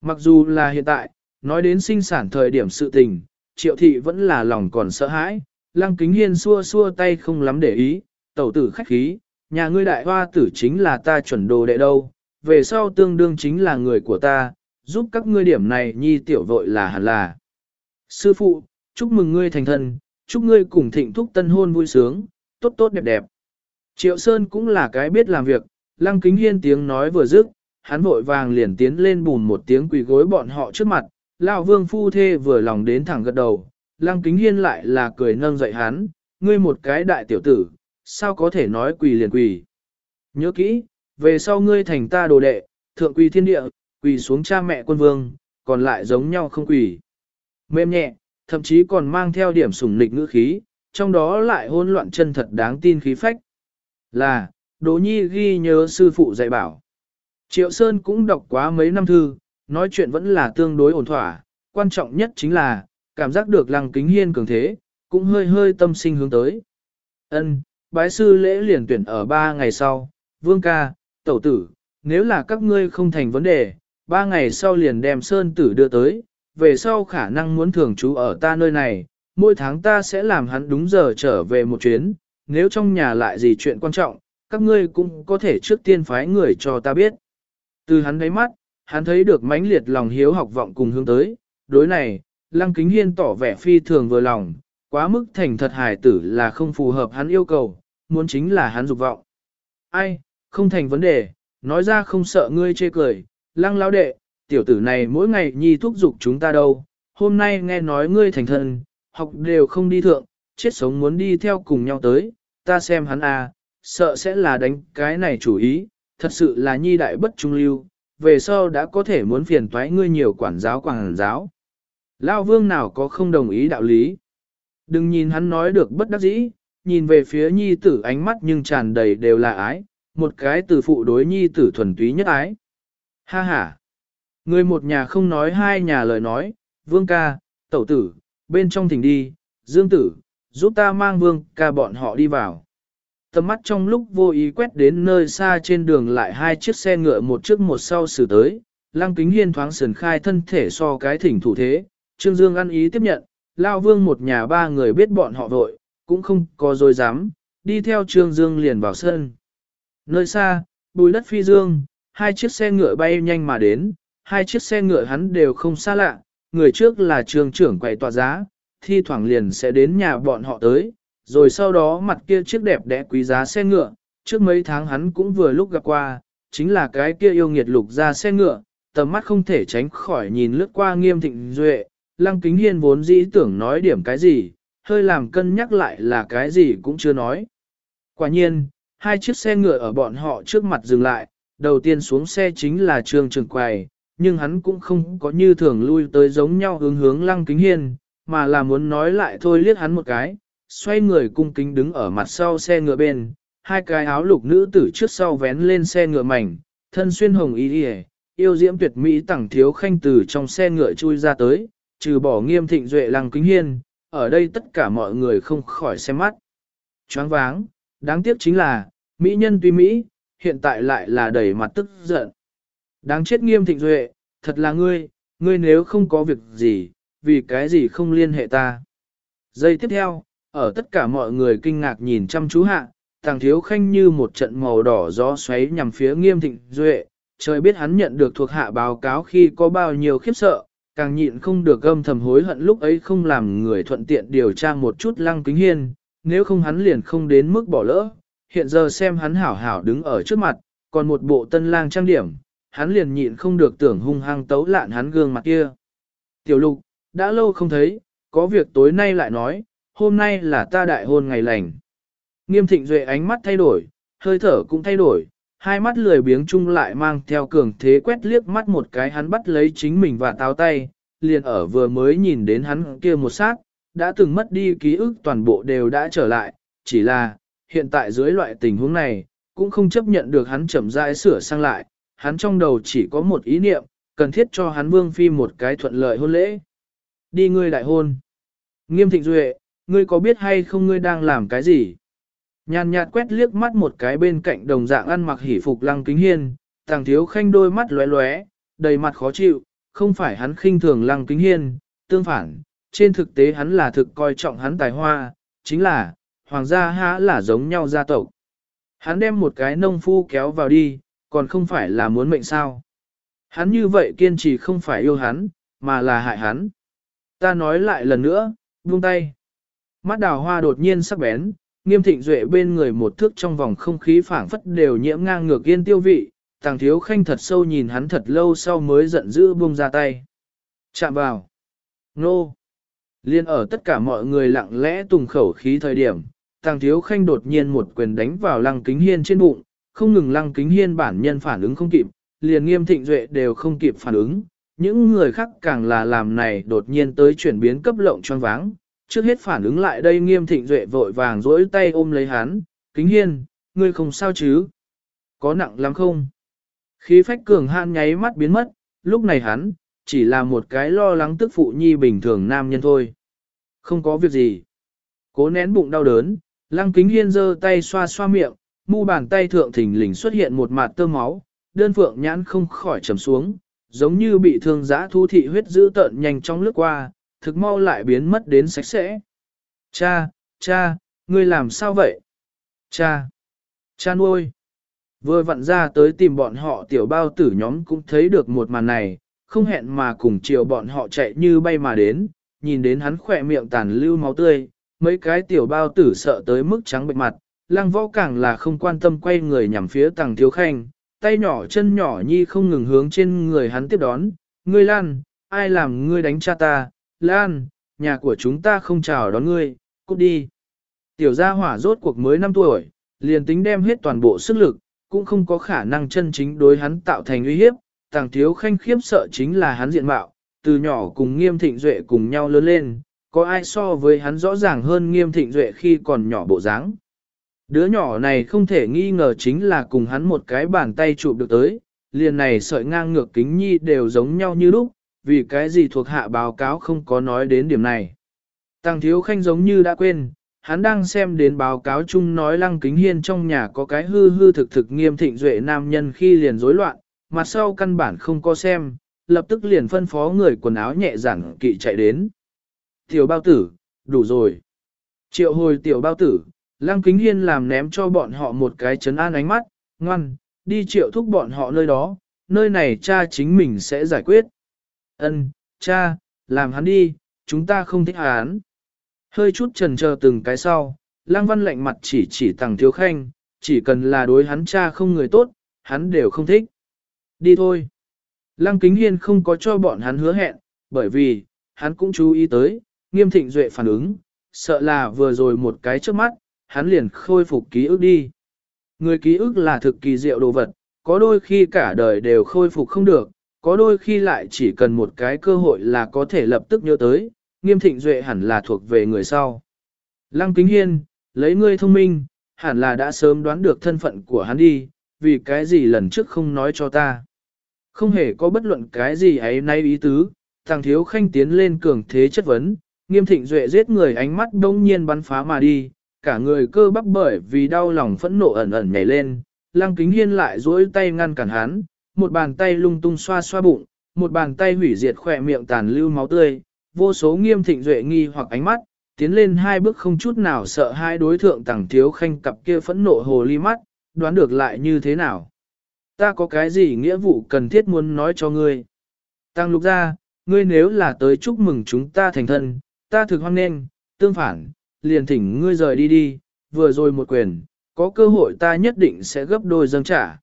Mặc dù là hiện tại, nói đến sinh sản thời điểm sự tình, triệu thị vẫn là lòng còn sợ hãi, lăng kính hiên xua xua tay không lắm để ý, tẩu tử khách khí, nhà ngươi đại hoa tử chính là ta chuẩn đồ đệ đâu, về sau tương đương chính là người của ta, giúp các ngươi điểm này nhi tiểu vội là hẳn là. Sư phụ, chúc mừng ngươi thành thân, chúc ngươi cùng thịnh thúc tân hôn vui sướng, tốt tốt đẹp đẹp. Triệu Sơn cũng là cái biết làm việc, lăng kính hiên tiếng nói vừa dứt, hắn vội vàng liền tiến lên bùn một tiếng quỳ gối bọn họ trước mặt, lão vương phu thê vừa lòng đến thẳng gật đầu, lăng kính hiên lại là cười nâng dậy hắn, ngươi một cái đại tiểu tử, sao có thể nói quỳ liền quỳ. Nhớ kỹ, về sau ngươi thành ta đồ đệ, thượng quỳ thiên địa, quỳ xuống cha mẹ quân vương, còn lại giống nhau không quỳ. Mềm nhẹ, thậm chí còn mang theo điểm sủng nịch ngữ khí, trong đó lại hỗn loạn chân thật đáng tin khí phách. Là, Đỗ Nhi ghi nhớ sư phụ dạy bảo. Triệu Sơn cũng đọc quá mấy năm thư, nói chuyện vẫn là tương đối ổn thỏa, quan trọng nhất chính là, cảm giác được lăng kính hiên cường thế, cũng hơi hơi tâm sinh hướng tới. Ân, bái sư lễ liền tuyển ở ba ngày sau, vương ca, tẩu tử, nếu là các ngươi không thành vấn đề, ba ngày sau liền đem Sơn tử đưa tới, về sau khả năng muốn thường trú ở ta nơi này, mỗi tháng ta sẽ làm hắn đúng giờ trở về một chuyến, nếu trong nhà lại gì chuyện quan trọng, các ngươi cũng có thể trước tiên phái người cho ta biết. Từ hắn đáy mắt, hắn thấy được mãnh liệt lòng hiếu học vọng cùng hướng tới, đối này, Lăng Kính Hiên tỏ vẻ phi thường vừa lòng, quá mức thành thật hài tử là không phù hợp hắn yêu cầu, muốn chính là hắn dục vọng. Ai, không thành vấn đề, nói ra không sợ ngươi chê cười, Lăng lão đệ, tiểu tử này mỗi ngày nhi thúc giục chúng ta đâu, hôm nay nghe nói ngươi thành thân, học đều không đi thượng, chết sống muốn đi theo cùng nhau tới, ta xem hắn à, sợ sẽ là đánh cái này chủ ý, thật sự là nhi đại bất trung lưu, về sau đã có thể muốn phiền toái ngươi nhiều quản giáo quản giáo. Lao vương nào có không đồng ý đạo lý. Đừng nhìn hắn nói được bất đắc dĩ, nhìn về phía nhi tử ánh mắt nhưng tràn đầy đều là ái, một cái từ phụ đối nhi tử thuần túy nhất ái. Ha ha! Người một nhà không nói hai nhà lời nói, vương ca, tẩu tử, bên trong thỉnh đi, dương tử, giúp ta mang vương ca bọn họ đi vào. Tầm mắt trong lúc vô ý quét đến nơi xa trên đường lại hai chiếc xe ngựa một trước một sau xử tới, lăng kính hiên thoáng sườn khai thân thể so cái thỉnh thủ thế, Trương Dương ăn ý tiếp nhận, Lao Vương một nhà ba người biết bọn họ vội, cũng không có dối dám, đi theo Trương Dương liền vào sân. Nơi xa, bùi đất phi dương, hai chiếc xe ngựa bay nhanh mà đến, hai chiếc xe ngựa hắn đều không xa lạ, người trước là trường trưởng quầy tòa giá, thi thoảng liền sẽ đến nhà bọn họ tới, rồi sau đó mặt kia chiếc đẹp đẽ quý giá xe ngựa, trước mấy tháng hắn cũng vừa lúc gặp qua, chính là cái kia yêu nghiệt lục ra xe ngựa, tầm mắt không thể tránh khỏi nhìn lướt qua nghiêm thịnh duệ, lăng kính hiên vốn dĩ tưởng nói điểm cái gì, hơi làm cân nhắc lại là cái gì cũng chưa nói. Quả nhiên, hai chiếc xe ngựa ở bọn họ trước mặt dừng lại, đầu tiên xuống xe chính là trường trường quầy, nhưng hắn cũng không có như thường lui tới giống nhau hướng hướng lăng kính hiên, mà là muốn nói lại thôi liếc hắn một cái, xoay người cung kính đứng ở mặt sau xe ngựa bên, hai cái áo lục nữ tử trước sau vén lên xe ngựa mảnh, thân xuyên hồng y đi yêu diễm tuyệt mỹ tẳng thiếu khanh từ trong xe ngựa chui ra tới, trừ bỏ nghiêm thịnh duệ lăng kính hiên, ở đây tất cả mọi người không khỏi xem mắt. Choáng váng, đáng tiếc chính là, mỹ nhân tuy mỹ, hiện tại lại là đầy mặt tức giận. Đáng chết nghiêm thịnh duệ, thật là ngươi, ngươi nếu không có việc gì, vì cái gì không liên hệ ta. Giây tiếp theo, ở tất cả mọi người kinh ngạc nhìn chăm chú hạ, tàng thiếu khanh như một trận màu đỏ gió xoáy nhằm phía nghiêm thịnh duệ, trời biết hắn nhận được thuộc hạ báo cáo khi có bao nhiêu khiếp sợ, càng nhịn không được gâm thầm hối hận lúc ấy không làm người thuận tiện điều tra một chút lăng kính hiên, nếu không hắn liền không đến mức bỏ lỡ, hiện giờ xem hắn hảo hảo đứng ở trước mặt, còn một bộ tân lang trang điểm, hắn liền nhịn không được tưởng hung hăng tấu lạn hắn gương mặt kia. Tiểu lục, đã lâu không thấy, có việc tối nay lại nói, hôm nay là ta đại hôn ngày lành. Nghiêm thịnh duệ ánh mắt thay đổi, hơi thở cũng thay đổi, hai mắt lười biếng chung lại mang theo cường thế quét liếc mắt một cái hắn bắt lấy chính mình và táo tay, liền ở vừa mới nhìn đến hắn kia một sát, đã từng mất đi ký ức toàn bộ đều đã trở lại, chỉ là, hiện tại dưới loại tình huống này, cũng không chấp nhận được hắn chậm rãi sửa sang lại, hắn trong đầu chỉ có một ý niệm, cần thiết cho hắn vương phi một cái thuận lợi hôn lễ. Đi ngươi đại hôn. Nghiêm thịnh duệ, ngươi có biết hay không ngươi đang làm cái gì? Nhàn nhạt quét liếc mắt một cái bên cạnh đồng dạng ăn mặc hỉ phục lăng kính hiên, tàng thiếu khanh đôi mắt lóe lóe, đầy mặt khó chịu, không phải hắn khinh thường lăng kính hiên, tương phản, trên thực tế hắn là thực coi trọng hắn tài hoa, chính là, hoàng gia há là giống nhau gia tộc. Hắn đem một cái nông phu kéo vào đi, còn không phải là muốn mệnh sao. Hắn như vậy kiên trì không phải yêu hắn, mà là hại hắn. Ta nói lại lần nữa, buông tay. Mắt đào hoa đột nhiên sắc bén, nghiêm thịnh duệ bên người một thước trong vòng không khí phảng phất đều nhiễm ngang ngược yên tiêu vị, tàng thiếu khanh thật sâu nhìn hắn thật lâu sau mới giận dữ buông ra tay. Chạm vào. Nô. Liên ở tất cả mọi người lặng lẽ tùng khẩu khí thời điểm, tàng thiếu khanh đột nhiên một quyền đánh vào lăng kính hiên trên bụng, không ngừng lăng kính hiên bản nhân phản ứng không kịp, liền nghiêm thịnh duệ đều không kịp phản ứng. Những người khác càng là làm này đột nhiên tới chuyển biến cấp lộng choáng váng, trước hết phản ứng lại đây nghiêm thịnh duệ vội vàng duỗi tay ôm lấy hắn, kính hiên, ngươi không sao chứ? Có nặng lắm không? Khí phách cường han nháy mắt biến mất, lúc này hắn, chỉ là một cái lo lắng tức phụ nhi bình thường nam nhân thôi. Không có việc gì. Cố nén bụng đau đớn, lăng kính hiên giơ tay xoa xoa miệng, mu bàn tay thượng thình lình xuất hiện một mặt tơ máu, đơn phượng nhãn không khỏi trầm xuống, giống như bị thương giã thu thị huyết dữ tợn nhanh trong lướt qua, thực mau lại biến mất đến sạch sẽ. Cha, cha, ngươi làm sao vậy? Cha, cha nuôi. Vừa vặn ra tới tìm bọn họ tiểu bao tử nhóm cũng thấy được một màn này, không hẹn mà cùng chiều bọn họ chạy như bay mà đến, nhìn đến hắn khỏe miệng tàn lưu máu tươi, mấy cái tiểu bao tử sợ tới mức trắng bệnh mặt, lăng võ càng là không quan tâm quay người nhằm phía tàng thiếu khanh, tay nhỏ chân nhỏ nhi không ngừng hướng trên người hắn tiếp đón, ngươi lan, ai làm ngươi đánh cha ta, lan, nhà của chúng ta không chào đón ngươi, cút đi. Tiểu gia hỏa rốt cuộc mới 5 tuổi, liền tính đem hết toàn bộ sức lực, cũng không có khả năng chân chính đối hắn tạo thành uy hiếp, tàng thiếu khanh khiếp sợ chính là hắn diện mạo, từ nhỏ cùng nghiêm thịnh duệ cùng nhau lớn lên, có ai so với hắn rõ ràng hơn nghiêm thịnh duệ khi còn nhỏ bộ dáng. Đứa nhỏ này không thể nghi ngờ chính là cùng hắn một cái bàn tay chụp được tới, liền này sợi ngang ngược kính nhi đều giống nhau như lúc, vì cái gì thuộc hạ báo cáo không có nói đến điểm này. Tăng thiếu khanh giống như đã quên, hắn đang xem đến báo cáo chung nói lăng kính hiên trong nhà có cái hư hư thực thực nghiêm thịnh duệ nam nhân khi liền rối loạn, mặt sau căn bản không có xem, lập tức liền phân phó người quần áo nhẹ giản kỵ chạy đến. Tiểu bao tử, đủ rồi. Triệu hồi tiểu bao tử, lăng kính hiên làm ném cho bọn họ một cái chấn an ánh mắt, ngoan, đi triệu thúc bọn họ nơi đó, nơi này cha chính mình sẽ giải quyết. Ân, cha, làm hắn đi, chúng ta không thích hắn. Hơi chút trần chờ từng cái sau, lang văn lạnh mặt chỉ chỉ tàng thiếu khanh, chỉ cần là đối hắn cha không người tốt, hắn đều không thích. Đi thôi. Lăng kính hiên không có cho bọn hắn hứa hẹn, bởi vì, hắn cũng chú ý tới, nghiêm thịnh duệ phản ứng, sợ là vừa rồi một cái trước mắt, hắn liền khôi phục ký ức đi. Người ký ức là thực kỳ diệu đồ vật, có đôi khi cả đời đều khôi phục không được, có đôi khi lại chỉ cần một cái cơ hội là có thể lập tức nhớ tới, nghiêm thịnh duệ hẳn là thuộc về người sau. Lăng kính hiên, lấy ngươi thông minh, hẳn là đã sớm đoán được thân phận của hắn đi, vì cái gì lần trước không nói cho ta. Không hề có bất luận cái gì ấy nay ý tứ, thằng thiếu khanh tiến lên cường thế chất vấn, nghiêm thịnh duệ giết người ánh mắt đông nhiên bắn phá mà đi, cả người cơ bắp bởi vì đau lòng phẫn nộ ẩn ẩn nhảy lên, lăng kính hiên lại duỗi tay ngăn cản hắn, một bàn tay lung tung xoa xoa bụng, một bàn tay hủy diệt khỏe miệng tàn lưu máu tươi, vô số nghiêm thịnh duệ nghi hoặc ánh mắt, tiến lên hai bước không chút nào sợ hai đối thượng tàng thiếu khanh cặp kia phẫn nộ hồ ly mắt, đoán được lại như thế nào. Ta có cái gì nghĩa vụ cần thiết muốn nói cho ngươi. Tăng lục ra, ngươi nếu là tới chúc mừng chúng ta thành thân, ta thực hoan nên, tương phản, liền thỉnh ngươi rời đi đi, vừa rồi một quyền, có cơ hội ta nhất định sẽ gấp đôi dâng trả.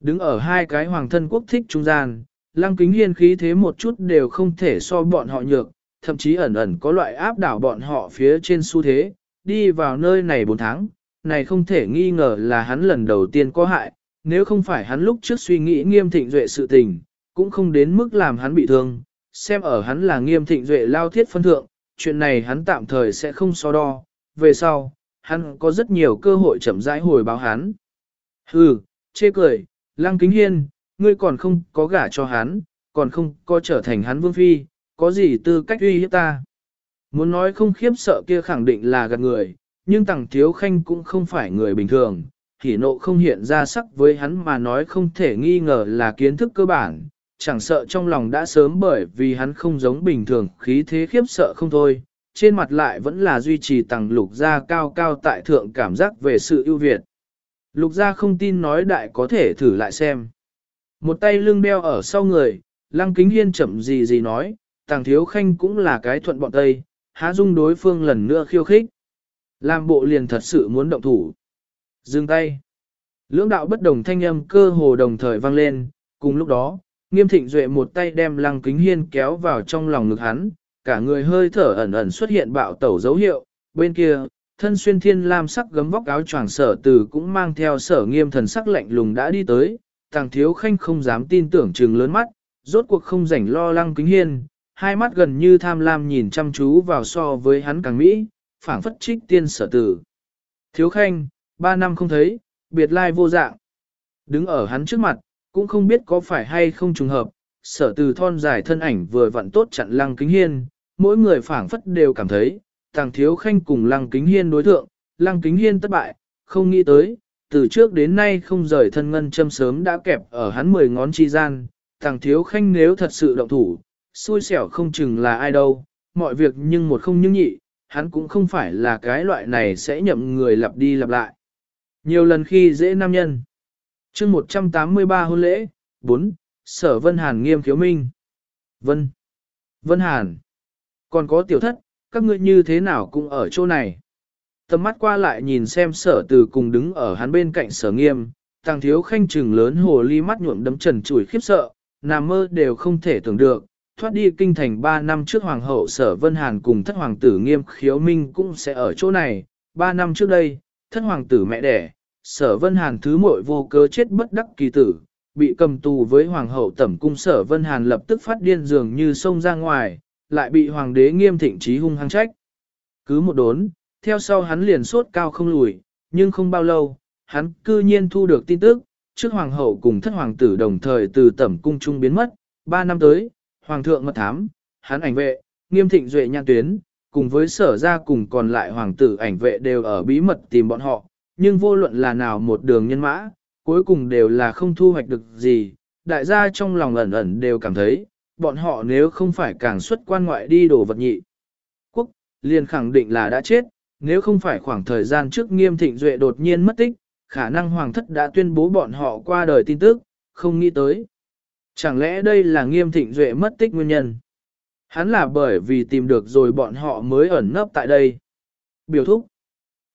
Đứng ở hai cái hoàng thân quốc thích trung gian, lăng kính hiên khí thế một chút đều không thể so bọn họ nhược, thậm chí ẩn ẩn có loại áp đảo bọn họ phía trên xu thế, đi vào nơi này 4 tháng, này không thể nghi ngờ là hắn lần đầu tiên có hại, nếu không phải hắn lúc trước suy nghĩ nghiêm thịnh duệ sự tình, cũng không đến mức làm hắn bị thương, xem ở hắn là nghiêm thịnh duệ lao thiết phân thượng, chuyện này hắn tạm thời sẽ không so đo, về sau, hắn có rất nhiều cơ hội chậm rãi hồi báo hắn. Hừ, chê cười, lăng kính hiên, ngươi còn không có gả cho hắn, còn không có trở thành hắn vương phi, có gì tư cách uy hiếp ta. Muốn nói không khiếp sợ kia khẳng định là gạt người, nhưng tàng thiếu khanh cũng không phải người bình thường, thì nộ không hiện ra sắc với hắn mà nói không thể nghi ngờ là kiến thức cơ bản, chẳng sợ trong lòng đã sớm bởi vì hắn không giống bình thường khí thế khiếp sợ không thôi, trên mặt lại vẫn là duy trì tầng lục gia cao cao tại thượng cảm giác về sự ưu việt. Lục gia không tin nói đại có thể thử lại xem. Một tay lưng đeo ở sau người, lăng kính hiên chậm gì gì nói, tàng thiếu khanh cũng là cái thuận bọn tây, há dung đối phương lần nữa khiêu khích. Làm bộ liền thật sự muốn động thủ. Dừng tay. Lưỡng đạo bất đồng thanh âm cơ hồ đồng thời vang lên, cùng lúc đó, nghiêm thịnh duệ một tay đem lăng kính hiên kéo vào trong lòng ngực hắn, cả người hơi thở ẩn ẩn xuất hiện bạo tẩu dấu hiệu, bên kia, thân xuyên thiên lam sắc gấm vóc áo choàng sở từ cũng mang theo sở nghiêm thần sắc lạnh lùng đã đi tới, tàng thiếu khanh không dám tin tưởng trừng lớn mắt, rốt cuộc không rảnh lo lăng kính hiên, hai mắt gần như tham lam nhìn chăm chú vào so với hắn càng mỹ, phảng phất trích tiên sở tử. Thiếu khanh, ba năm không thấy, biệt lai vô dạng. Đứng ở hắn trước mặt, cũng không biết có phải hay không trùng hợp, sở từ thon dài thân ảnh vừa vặn tốt chặn lăng kính hiên, mỗi người phảng phất đều cảm thấy, tàng thiếu khanh cùng lăng kính hiên đối thượng, lăng kính hiên thất bại, không nghĩ tới, từ trước đến nay không rời thân ngân châm sớm đã kẹp ở hắn mười ngón chi gian, tàng thiếu khanh nếu thật sự động thủ, xui xẻo không chừng là ai đâu, mọi việc nhưng một không nhưng nhị, hắn cũng không phải là cái loại này sẽ nhậm người lặp đi lặp lại. Nhiều lần khi dễ nam nhân chương 183 hôn lễ, 4, Sở Vân Hàn nghiêm khiếu minh. Vân. Vân Hàn. Còn có tiểu thất, các ngươi như thế nào cũng ở chỗ này. Tầm mắt qua lại nhìn xem sở từ cùng đứng ở hắn bên cạnh sở nghiêm, tàng thiếu khanh trừng lớn hồ ly mắt nhuộm đấm trần chủi khiếp sợ, nằm mơ đều không thể tưởng được, thoát đi kinh thành 3 năm trước hoàng hậu sở Vân Hàn cùng thất hoàng tử nghiêm khiếu minh cũng sẽ ở chỗ này, 3 năm trước đây, thất hoàng tử mẹ đẻ, sở Vân Hàn thứ muội vô cớ chết bất đắc kỳ tử, bị cầm tù với hoàng hậu tẩm cung sở Vân Hàn lập tức phát điên dường như sông ra ngoài, lại bị hoàng đế nghiêm thịnh trí hung hăng trách. Cứ một đốn, theo sau hắn liền sốt cao không lùi, nhưng không bao lâu, hắn cư nhiên thu được tin tức, trước hoàng hậu cùng thất hoàng tử đồng thời từ tẩm cung trung biến mất, ba năm tới, hoàng thượng mật thám, hắn ảnh vệ, nghiêm thịnh duệ nhan tuyến, cùng với sở ra cùng còn lại hoàng tử ảnh vệ đều ở bí mật tìm bọn họ, nhưng vô luận là nào một đường nhân mã, cuối cùng đều là không thu hoạch được gì, đại gia trong lòng ẩn ẩn đều cảm thấy, bọn họ nếu không phải càng xuất quan ngoại đi đổ vật nhị. Quốc, liền khẳng định là đã chết, nếu không phải khoảng thời gian trước nghiêm thịnh duệ đột nhiên mất tích, khả năng hoàng thất đã tuyên bố bọn họ qua đời tin tức, không nghĩ tới. Chẳng lẽ đây là nghiêm thịnh duệ mất tích nguyên nhân? Hắn là bởi vì tìm được rồi bọn họ mới ẩn nấp tại đây. Biểu thúc.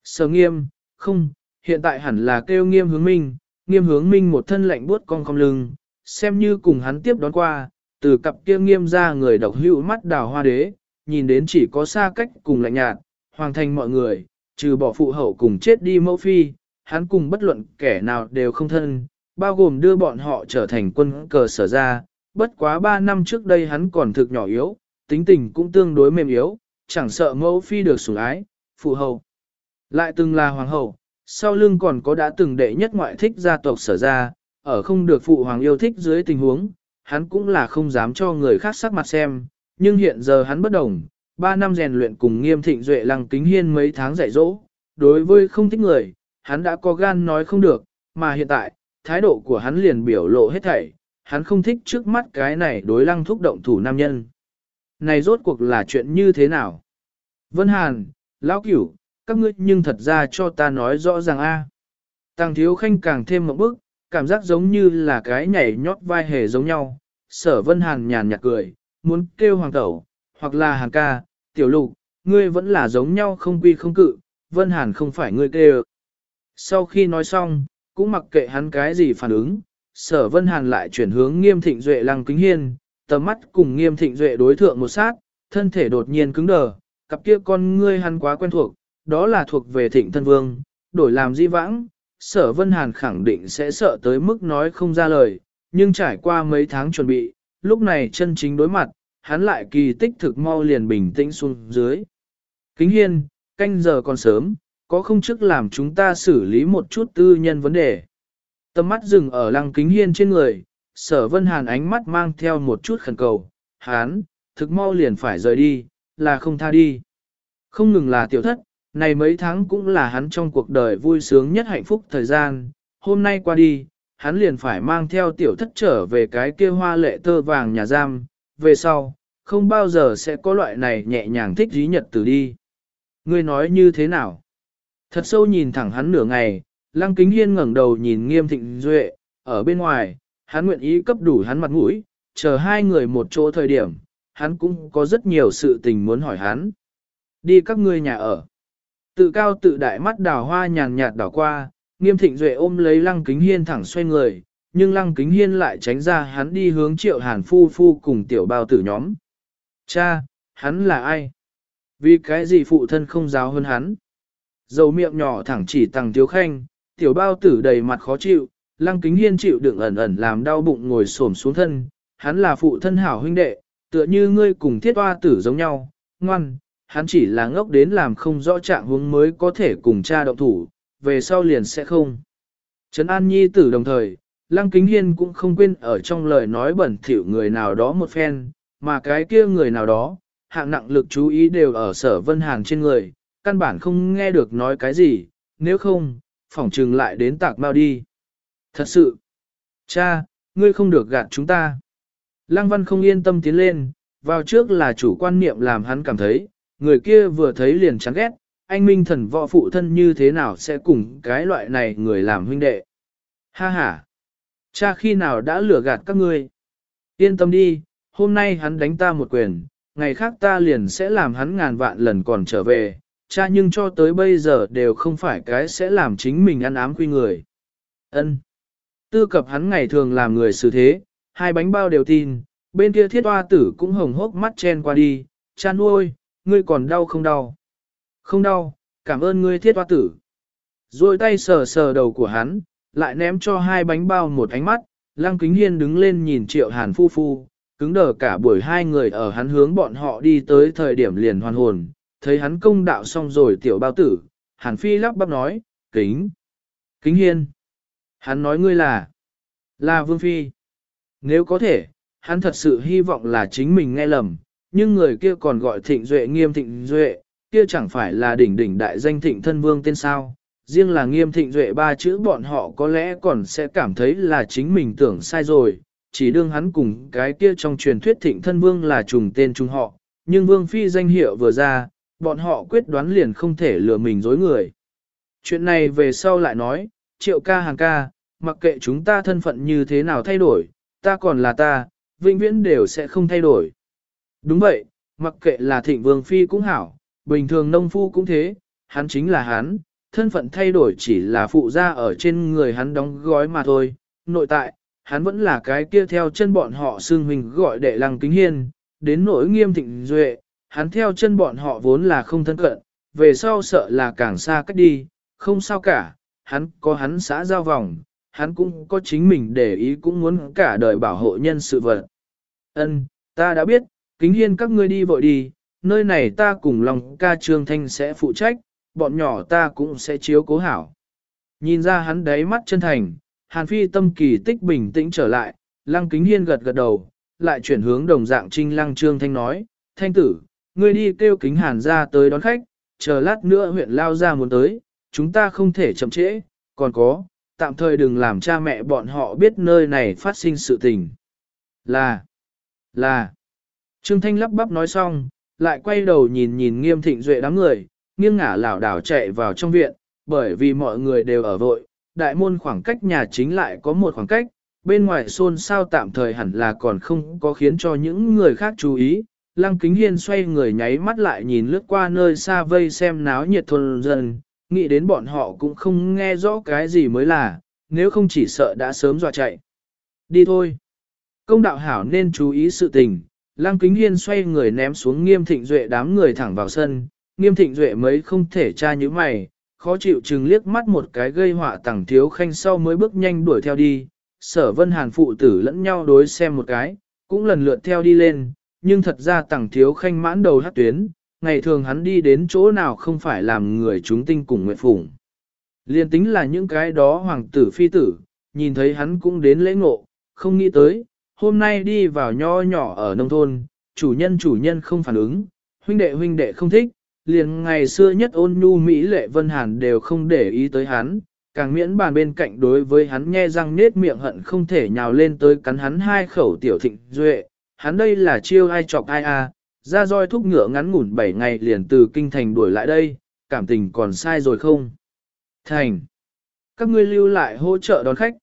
Sở nghiêm, không, hiện tại hẳn là kêu nghiêm hướng minh, nghiêm hướng minh một thân lạnh buốt cong cong lưng, xem như cùng hắn tiếp đón qua, từ cặp kia nghiêm ra người độc hữu mắt đào hoa đế, nhìn đến chỉ có xa cách cùng lạnh nhạt, hoàng thành mọi người, trừ bỏ phụ hậu cùng chết đi mẫu phi, hắn cùng bất luận kẻ nào đều không thân, bao gồm đưa bọn họ trở thành quân cờ sở ra, bất quá 3 năm trước đây hắn còn thực nhỏ yếu, tính tình cũng tương đối mềm yếu, chẳng sợ mẫu phi được sủng ái, phụ hậu. Lại từng là hoàng hậu, sau lưng còn có đã từng đệ nhất ngoại thích gia tộc sở ra, ở không được phụ hoàng yêu thích dưới tình huống, hắn cũng là không dám cho người khác sắc mặt xem, nhưng hiện giờ hắn bất đồng, 3 năm rèn luyện cùng nghiêm thịnh duệ lăng kính hiên mấy tháng dạy dỗ, đối với không thích người, hắn đã có gan nói không được, mà hiện tại, thái độ của hắn liền biểu lộ hết thảy, hắn không thích trước mắt cái này đối lăng thúc động thủ nam nhân. Này rốt cuộc là chuyện như thế nào? Vân Hàn, Lão Cửu, các ngươi nhưng thật ra cho ta nói rõ ràng a. À. Tàng thiếu khanh càng thêm một bước, cảm giác giống như là cái nhảy nhót vai hề giống nhau. Sở Vân Hàn nhàn nhạt cười, muốn kêu hoàng tẩu, hoặc là hàng ca, tiểu lục, ngươi vẫn là giống nhau không quy không cự, Vân Hàn không phải ngươi kêu. Sau khi nói xong, cũng mặc kệ hắn cái gì phản ứng, sở Vân Hàn lại chuyển hướng nghiêm thịnh duệ lăng kính hiên, tầm mắt cùng nghiêm thịnh duệ đối thượng một sát, thân thể đột nhiên cứng đờ, cặp kia con ngươi hắn quá quen thuộc, đó là thuộc về thịnh thân vương, đổi làm di vãng, sở Vân Hàn khẳng định sẽ sợ tới mức nói không ra lời, nhưng trải qua mấy tháng chuẩn bị, lúc này chân chính đối mặt, hắn lại kỳ tích thực mau liền bình tĩnh xuống dưới. Kính hiên, canh giờ còn sớm, có không trước làm chúng ta xử lý một chút tư nhân vấn đề. Tầm mắt dừng ở lăng kính hiên trên người, sở vân hàn ánh mắt mang theo một chút khẩn cầu, hán, thực mau liền phải rời đi, là không tha đi. Không ngừng là tiểu thất, này mấy tháng cũng là hắn trong cuộc đời vui sướng nhất hạnh phúc thời gian, hôm nay qua đi, hắn liền phải mang theo tiểu thất trở về cái kia hoa lệ tơ vàng nhà giam, về sau, không bao giờ sẽ có loại này nhẹ nhàng thích dí nhật từ đi. Ngươi nói như thế nào? Thật sâu nhìn thẳng hắn nửa ngày, Lăng Kính Hiên ngẩng đầu nhìn Nghiêm Thịnh Duệ, ở bên ngoài, hắn nguyện ý cấp đủ hắn mặt mũi, chờ hai người một chỗ thời điểm, hắn cũng có rất nhiều sự tình muốn hỏi hắn. Đi các ngươi nhà ở. Tự cao tự đại mắt đào hoa nhàn nhạt đảo qua, Nghiêm Thịnh Duệ ôm lấy Lăng Kính Hiên thẳng xoay người, nhưng Lăng Kính Hiên lại tránh ra hắn đi hướng Triệu Hàn Phu Phu cùng tiểu bao tử nhóm. Cha, hắn là ai? Vì cái gì phụ thân không giáo hơn hắn? Dầu miệng nhỏ thẳng chỉ tăng thiếu khanh, tiểu bao tử đầy mặt khó chịu, lăng kính hiên chịu đựng ẩn ẩn làm đau bụng ngồi xổm xuống thân, hắn là phụ thân hảo huynh đệ, tựa như ngươi cùng thiết hoa tử giống nhau, ngoan, hắn chỉ là ngốc đến làm không rõ trạng huống mới có thể cùng cha động thủ, về sau liền sẽ không. Trấn An Nhi tử đồng thời, Lăng Kính Hiên cũng không quên ở trong lời nói bẩn thỉu người nào đó một phen, mà cái kia người nào đó, hạng nặng lực chú ý đều ở sở vân hàng trên người, căn bản không nghe được nói cái gì, nếu không, phỏng trừng lại đến tạc mau đi. Thật sự, cha, ngươi không được gạt chúng ta. Lăng văn không yên tâm tiến lên, vào trước là chủ quan niệm làm hắn cảm thấy, người kia vừa thấy liền chán ghét, anh minh thần võ phụ thân như thế nào sẽ cùng cái loại này người làm huynh đệ. Ha ha, cha khi nào đã lừa gạt các ngươi. Yên tâm đi, hôm nay hắn đánh ta một quyền, ngày khác ta liền sẽ làm hắn ngàn vạn lần còn trở về, cha nhưng cho tới bây giờ đều không phải cái sẽ làm chính mình ăn ám quy người. Ân. Tư cập hắn ngày thường làm người xử thế, hai bánh bao đều tin, bên kia thiết hoa tử cũng hồng hốc mắt chen qua đi, cha nuôi, ngươi còn đau không đau? Không đau, cảm ơn ngươi thiết hoa tử. Rồi tay sờ sờ đầu của hắn, lại ném cho hai bánh bao một ánh mắt, lăng kính hiên đứng lên nhìn triệu hàn phu phu, cứng đờ cả buổi hai người ở hắn hướng bọn họ đi tới thời điểm liền hoàn hồn, thấy hắn công đạo xong rồi tiểu bao tử, hàn phi lắp bắp nói, kính, kính hiên. Hắn nói ngươi là, là vương phi. Nếu có thể, hắn thật sự hy vọng là chính mình nghe lầm, nhưng người kia còn gọi thịnh duệ nghiêm thịnh duệ, kia chẳng phải là đỉnh đỉnh đại danh thịnh thân vương tên sao. Riêng là nghiêm thịnh duệ ba chữ bọn họ có lẽ còn sẽ cảm thấy là chính mình tưởng sai rồi, chỉ đương hắn cùng cái kia trong truyền thuyết thịnh thân vương là trùng tên trùng họ, nhưng vương phi danh hiệu vừa ra, bọn họ quyết đoán liền không thể lừa mình dối người. Chuyện này về sau lại nói, triệu ca hàng ca, mặc kệ chúng ta thân phận như thế nào thay đổi, ta còn là ta, vĩnh viễn đều sẽ không thay đổi. Đúng vậy, mặc kệ là thịnh vương phi cũng hảo, bình thường nông phu cũng thế, hắn chính là hắn, thân phận thay đổi chỉ là phụ gia ở trên người hắn đóng gói mà thôi, nội tại, hắn vẫn là cái kia theo chân bọn họ xương huynh gọi đệ lăng kính hiên, đến nỗi nghiêm thịnh duệ, hắn theo chân bọn họ vốn là không thân cận, về sau sợ là càng xa cách đi, không sao cả, hắn có hắn xã giao vòng, hắn cũng có chính mình để ý cũng muốn cả đời bảo hộ nhân sự vật. Ân, ta đã biết, kính hiên các ngươi đi vội đi, nơi này ta cùng lòng ca trương thanh sẽ phụ trách, bọn nhỏ ta cũng sẽ chiếu cố hảo. Nhìn ra hắn đáy mắt chân thành, Hàn Phi tâm kỳ tích bình tĩnh trở lại, Lăng Kính Hiên gật gật đầu, lại chuyển hướng đồng dạng Trinh Lăng Trương Thanh nói, Thanh tử, ngươi đi kêu Kính Hàn ra tới đón khách, chờ lát nữa huyện Lao ra muốn tới, chúng ta không thể chậm trễ, còn có, tạm thời đừng làm cha mẹ bọn họ biết nơi này phát sinh sự tình. Là, là, Trương Thanh lắp bắp nói xong, lại quay đầu nhìn nhìn nghiêm thịnh duệ đám người, nghiêng ngả lảo đảo chạy vào trong viện, bởi vì mọi người đều ở vội, đại môn khoảng cách nhà chính lại có một khoảng cách, bên ngoài xôn xao tạm thời hẳn là còn không có khiến cho những người khác chú ý. Lăng kính hiên xoay người nháy mắt lại nhìn lướt qua nơi xa vây xem náo nhiệt thôn dân, nghĩ đến bọn họ cũng không nghe rõ cái gì mới là, nếu không chỉ sợ đã sớm dọa chạy. Đi thôi. Công đạo hảo nên chú ý sự tình, Lăng Kính Hiên xoay người ném xuống nghiêm thịnh duệ đám người thẳng vào sân, nghiêm thịnh duệ mấy không thể tra như mày, khó chịu chừng liếc mắt một cái gây họa tẳng thiếu khanh sau mới bước nhanh đuổi theo đi, sở vân hàn phụ tử lẫn nhau đối xem một cái, cũng lần lượt theo đi lên, nhưng thật ra tẳng thiếu khanh mãn đầu hát tuyến, ngày thường hắn đi đến chỗ nào không phải làm người chúng tinh cùng nguyện phụng. Liên tính là những cái đó hoàng tử phi tử, nhìn thấy hắn cũng đến lễ ngộ, không nghĩ tới, hôm nay đi vào nho nhỏ ở nông thôn, chủ nhân chủ nhân không phản ứng, huynh đệ huynh đệ không thích, liền ngày xưa nhất ôn nhu Mỹ lệ Vân Hàn đều không để ý tới hắn, càng miễn bàn bên cạnh đối với hắn nghe răng nết miệng hận không thể nhào lên tới cắn hắn hai khẩu tiểu thịnh duệ, hắn đây là chiêu ai chọc ai à, ra roi thúc ngựa ngắn ngủn 7 ngày liền từ kinh thành đuổi lại đây, cảm tình còn sai rồi không? Thành! Các ngươi lưu lại hỗ trợ đón khách.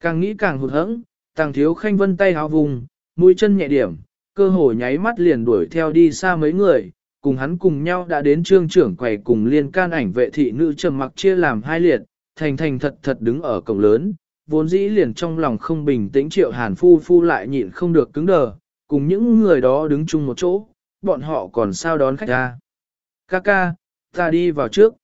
Càng nghĩ càng hụt hẫng, tàng thiếu khanh vân tay háo vùng, mũi chân nhẹ điểm, cơ hồ nháy mắt liền đuổi theo đi xa mấy người, cùng hắn cùng nhau đã đến trương trưởng quầy cùng liên can ảnh vệ thị nữ trầm mặc chia làm hai liệt, thành thành thật thật đứng ở cổng lớn, vốn dĩ liền trong lòng không bình tĩnh triệu hàn phu phu lại nhịn không được cứng đờ, cùng những người đó đứng chung một chỗ, bọn họ còn sao đón khách ra. Ca ca, ta đi vào trước.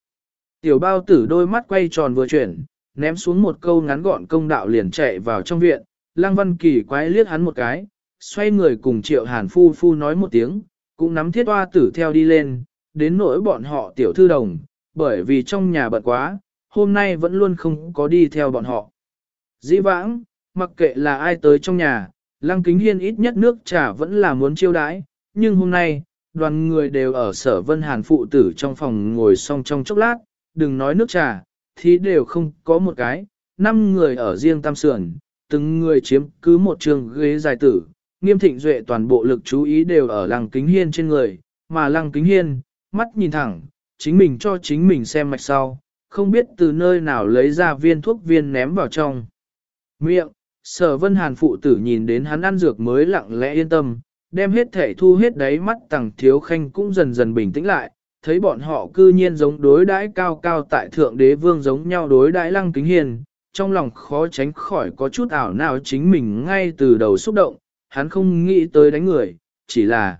Tiểu bao tử đôi mắt quay tròn vừa chuyển, ném xuống một câu ngắn gọn công đạo liền chạy vào trong viện, Lăng Văn Kỳ quái liếc hắn một cái, xoay người cùng triệu hàn phu phu nói một tiếng, cũng nắm thiết hoa tử theo đi lên, đến nỗi bọn họ tiểu thư đồng, bởi vì trong nhà bận quá, hôm nay vẫn luôn không có đi theo bọn họ. Dĩ vãng, mặc kệ là ai tới trong nhà, Lăng Kính Hiên ít nhất nước trà vẫn là muốn chiêu đãi, nhưng hôm nay, đoàn người đều ở sở vân hàn phụ tử trong phòng ngồi xong trong chốc lát, đừng nói nước trà, thì đều không có một cái, năm người ở riêng tam sườn, từng người chiếm cứ một trường ghế dài tử, nghiêm thịnh duệ toàn bộ lực chú ý đều ở lăng kính hiên trên người, mà lăng kính hiên, mắt nhìn thẳng, chính mình cho chính mình xem mạch sau, không biết từ nơi nào lấy ra viên thuốc viên ném vào trong. Miệng, sở vân hàn phụ tử nhìn đến hắn ăn dược mới lặng lẽ yên tâm, đem hết thể thu hết đáy mắt tàng thiếu khanh cũng dần dần bình tĩnh lại, thấy bọn họ cư nhiên giống đối đãi cao cao tại thượng đế vương giống nhau đối đãi lăng kính hiền, trong lòng khó tránh khỏi có chút ảo nào chính mình ngay từ đầu xúc động, hắn không nghĩ tới đánh người, chỉ là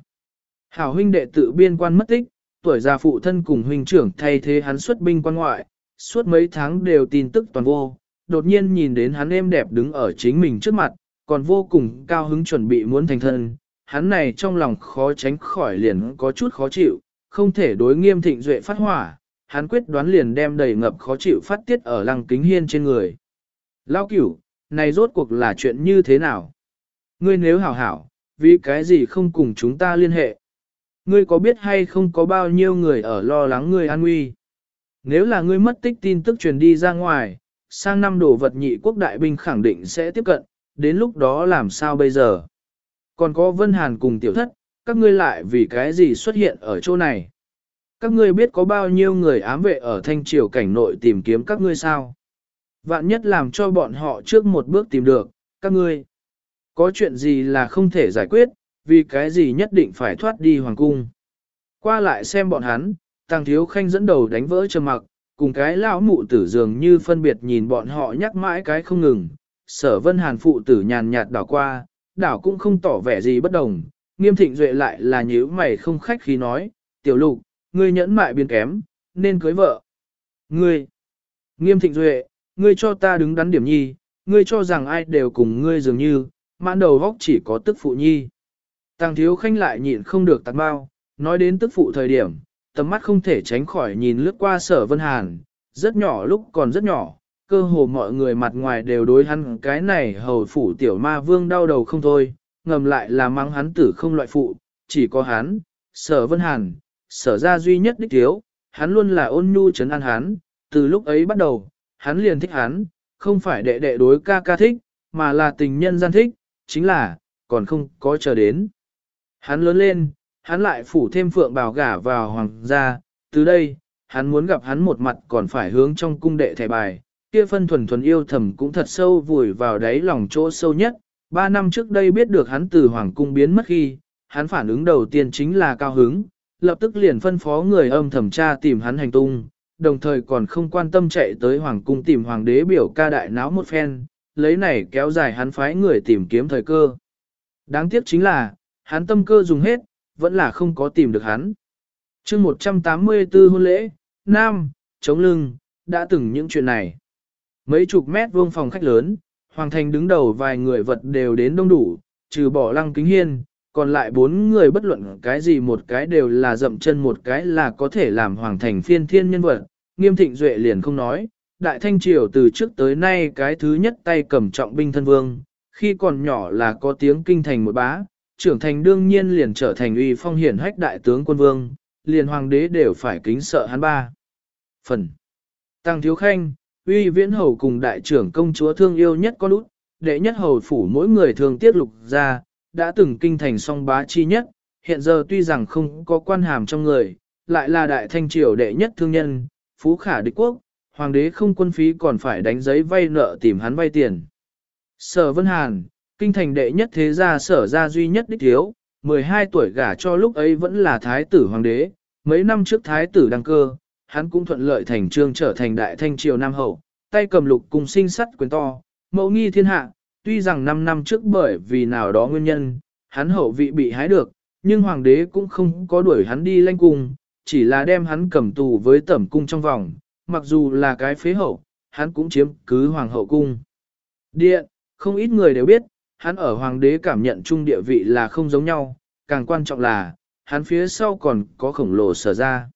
hảo huynh đệ tự biên quan mất tích, tuổi già phụ thân cùng huynh trưởng thay thế hắn xuất binh quan ngoại, suốt mấy tháng đều tin tức toàn vô, đột nhiên nhìn đến hắn êm đẹp đứng ở chính mình trước mặt, còn vô cùng cao hứng chuẩn bị muốn thành thân, hắn này trong lòng khó tránh khỏi liền có chút khó chịu, không thể đối nghiêm thịnh duệ phát hỏa, hắn quyết đoán liền đem đầy ngập khó chịu phát tiết ở lăng kính hiên trên người. Lao cửu, này rốt cuộc là chuyện như thế nào? Ngươi nếu hảo hảo, vì cái gì không cùng chúng ta liên hệ? Ngươi có biết hay không có bao nhiêu người ở lo lắng ngươi an nguy? Nếu là ngươi mất tích tin tức truyền đi ra ngoài, sang năm đổ vật nhị quốc đại binh khẳng định sẽ tiếp cận, đến lúc đó làm sao bây giờ? Còn có Vân Hàn cùng tiểu thất, các ngươi lại vì cái gì xuất hiện ở chỗ này? Các ngươi biết có bao nhiêu người ám vệ ở thanh triều cảnh nội tìm kiếm các ngươi sao? Vạn nhất làm cho bọn họ trước một bước tìm được, các ngươi. Có chuyện gì là không thể giải quyết, vì cái gì nhất định phải thoát đi hoàng cung. Qua lại xem bọn hắn, Tàng Thiếu Khanh dẫn đầu đánh vỡ trầm mặc, cùng cái lão mụ tử dường như phân biệt nhìn bọn họ nhắc mãi cái không ngừng. Sở Vân Hàn phụ tử nhàn nhạt đảo qua, đảo cũng không tỏ vẻ gì bất đồng, nghiêm thịnh duệ lại là nhíu mày không khách khí nói, tiểu lục, ngươi nhẫn mại biến kém, nên cưới vợ. Ngươi, nghiêm thịnh duệ, ngươi cho ta đứng đắn điểm nhi, ngươi cho rằng ai đều cùng ngươi dường như, mãn đầu góc chỉ có tức phụ nhi. Tàng thiếu khanh lại nhịn không được tạt bao, nói đến tức phụ thời điểm, tầm mắt không thể tránh khỏi nhìn lướt qua sở vân hàn, rất nhỏ lúc còn rất nhỏ, cơ hồ mọi người mặt ngoài đều đối hắn cái này hầu phủ tiểu ma vương đau đầu không thôi, ngầm lại là mắng hắn tử không loại phụ, chỉ có hắn, sở vân hàn, sở ra duy nhất đích thiếu, hắn luôn là ôn nhu trấn an hắn, từ lúc ấy bắt đầu, hắn liền thích hắn, không phải đệ đệ đối ca ca thích, mà là tình nhân gian thích, chính là, còn không có chờ đến. Hắn lớn lên, hắn lại phủ thêm phượng bào gả vào hoàng gia, từ đây, hắn muốn gặp hắn một mặt còn phải hướng trong cung đệ thẻ bài, kia phân thuần thuần yêu thầm cũng thật sâu vùi vào đáy lòng chỗ sâu nhất. Ba năm trước đây biết được hắn từ hoàng cung biến mất khi, hắn phản ứng đầu tiên chính là cao hứng, lập tức liền phân phó người âm thẩm tra tìm hắn hành tung, đồng thời còn không quan tâm chạy tới hoàng cung tìm hoàng đế biểu ca đại náo một phen, lấy này kéo dài hắn phái người tìm kiếm thời cơ. Đáng tiếc chính là, hắn tâm cơ dùng hết, vẫn là không có tìm được hắn. chương 184 hôn lễ, Nam, chống lưng, đã từng những chuyện này. Mấy chục mét vuông phòng khách lớn, Hoàng Thành đứng đầu vài người vật đều đến đông đủ, trừ bỏ lăng kính hiên, còn lại bốn người bất luận cái gì một cái đều là dậm chân một cái là có thể làm hoàng thành phiên thiên nhân vật, nghiêm thịnh duệ liền không nói, đại thanh triều từ trước tới nay cái thứ nhất tay cầm trọng binh thân vương, khi còn nhỏ là có tiếng kinh thành một bá, trưởng thành đương nhiên liền trở thành uy phong hiển hách đại tướng quân vương, liền hoàng đế đều phải kính sợ hắn ba. Phần Tăng Thiếu Khanh, uy viễn hầu cùng đại trưởng công chúa thương yêu nhất con út, đệ nhất hầu phủ mỗi người thường tiết lục ra, đã từng kinh thành song bá chi nhất, hiện giờ tuy rằng không có quan hàm trong người, lại là đại thanh triều đệ nhất thương nhân, phú khả địch quốc, hoàng đế không quân phí còn phải đánh giấy vay nợ tìm hắn vay tiền. Sở Vân Hàn, kinh thành đệ nhất thế gia sở gia duy nhất đích thiếu, 12 tuổi gả cho lúc ấy vẫn là thái tử hoàng đế, mấy năm trước thái tử đăng cơ, hắn cũng thuận lợi thành trương trở thành đại thanh triều nam hậu, tay cầm lục cùng sinh sắt quyền to, mẫu nghi thiên hạ, tuy rằng 5 năm trước bởi vì nào đó nguyên nhân, hắn hậu vị bị hái được, nhưng hoàng đế cũng không có đuổi hắn đi lanh cung, chỉ là đem hắn cầm tù với tẩm cung trong vòng, mặc dù là cái phế hậu, hắn cũng chiếm cứ hoàng hậu cung. Điện, không ít người đều biết, hắn ở hoàng đế cảm nhận chung địa vị là không giống nhau, càng quan trọng là, hắn phía sau còn có khổng lồ sở ra.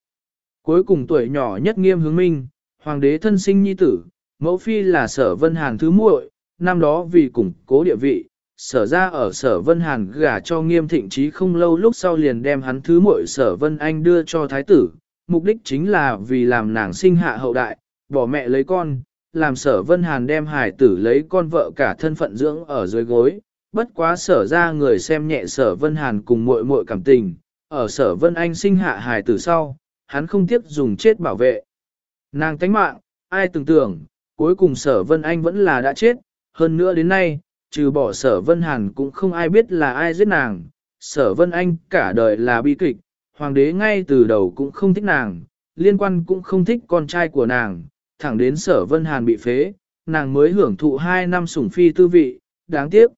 Cuối cùng tuổi nhỏ nhất nghiêm hướng minh, hoàng đế thân sinh nhi tử, mẫu phi là sở vân hàn thứ muội, năm đó vì củng cố địa vị, sở ra ở sở vân hàn gả cho nghiêm thịnh trí không lâu lúc sau liền đem hắn thứ muội sở vân anh đưa cho thái tử, mục đích chính là vì làm nàng sinh hạ hậu đại, bỏ mẹ lấy con, làm sở vân hàn đem hải tử lấy con vợ cả thân phận dưỡng ở dưới gối, bất quá sở ra người xem nhẹ sở vân hàn cùng muội muội cảm tình, ở sở vân anh sinh hạ hải tử sau, hắn không tiếc dùng chết bảo vệ. Nàng tánh mạng, ai tưởng tưởng, cuối cùng sở vân anh vẫn là đã chết, hơn nữa đến nay, trừ bỏ sở vân hàn cũng không ai biết là ai giết nàng, sở vân anh cả đời là bi kịch, hoàng đế ngay từ đầu cũng không thích nàng, liên quan cũng không thích con trai của nàng, thẳng đến sở vân hàn bị phế, nàng mới hưởng thụ 2 năm sủng phi tư vị, đáng tiếc.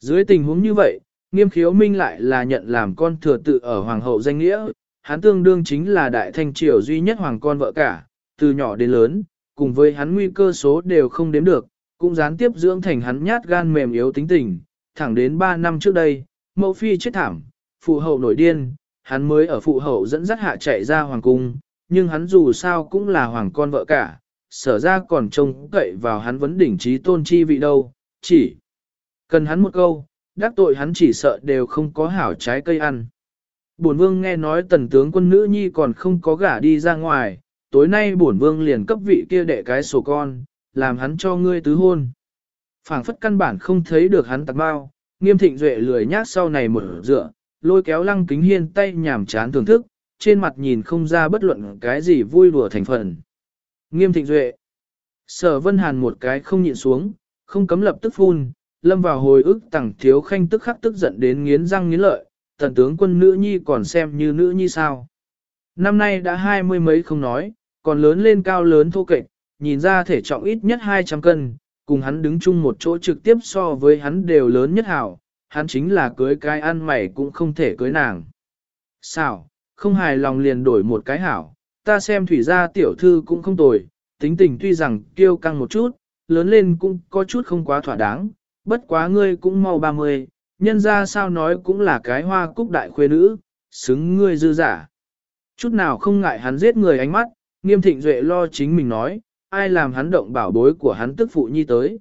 Dưới tình huống như vậy, nghiêm khiếu minh lại là nhận làm con thừa tự ở hoàng hậu danh nghĩa, hắn tương đương chính là đại thanh triều duy nhất hoàng con vợ cả, từ nhỏ đến lớn, cùng với hắn nguy cơ số đều không đếm được, cũng gián tiếp dưỡng thành hắn nhát gan mềm yếu tính tình, thẳng đến 3 năm trước đây, mẫu phi chết thảm, phụ hậu nổi điên, hắn mới ở phụ hậu dẫn dắt hạ chạy ra hoàng cung, nhưng hắn dù sao cũng là hoàng con vợ cả, sở ra còn trông cậy vào hắn vấn đỉnh trí tôn chi vị đâu, chỉ cần hắn một câu, đắc tội hắn chỉ sợ đều không có hảo trái cây ăn. Bổn vương nghe nói tần tướng quân nữ nhi còn không có gả đi ra ngoài, tối nay bổn vương liền cấp vị kia đệ cái sổ con, làm hắn cho ngươi tứ hôn. phảng phất căn bản không thấy được hắn tạc bao, nghiêm thịnh duệ lười nhác sau này mở dựa, lôi kéo lăng kính hiên tay nhảm chán thưởng thức, trên mặt nhìn không ra bất luận cái gì vui đùa thành phần. Nghiêm thịnh duệ. Sở vân hàn một cái không nhịn xuống, không cấm lập tức phun, lâm vào hồi ức tẳng thiếu khanh tức khắc tức giận đến nghiến răng nghiến lợi, tần tướng quân nữ nhi còn xem như nữ nhi sao. Năm nay đã hai mươi mấy không nói, còn lớn lên cao lớn thô kệch, nhìn ra thể trọng ít nhất 200 cân, cùng hắn đứng chung một chỗ trực tiếp so với hắn đều lớn nhất hảo, hắn chính là cưới cái ăn mày cũng không thể cưới nàng. Sao, không hài lòng liền đổi một cái hảo, ta xem thủy gia tiểu thư cũng không tồi, tính tình tuy rằng kiêu căng một chút, lớn lên cũng có chút không quá thỏa đáng, bất quá ngươi cũng mau 30, nhân ra sao nói cũng là cái hoa cúc đại khuê nữ, xứng ngươi dư giả. Chút nào không ngại hắn giết người ánh mắt, nghiêm thịnh duệ lo chính mình nói, ai làm hắn động bảo bối của hắn tức phụ nhi tới.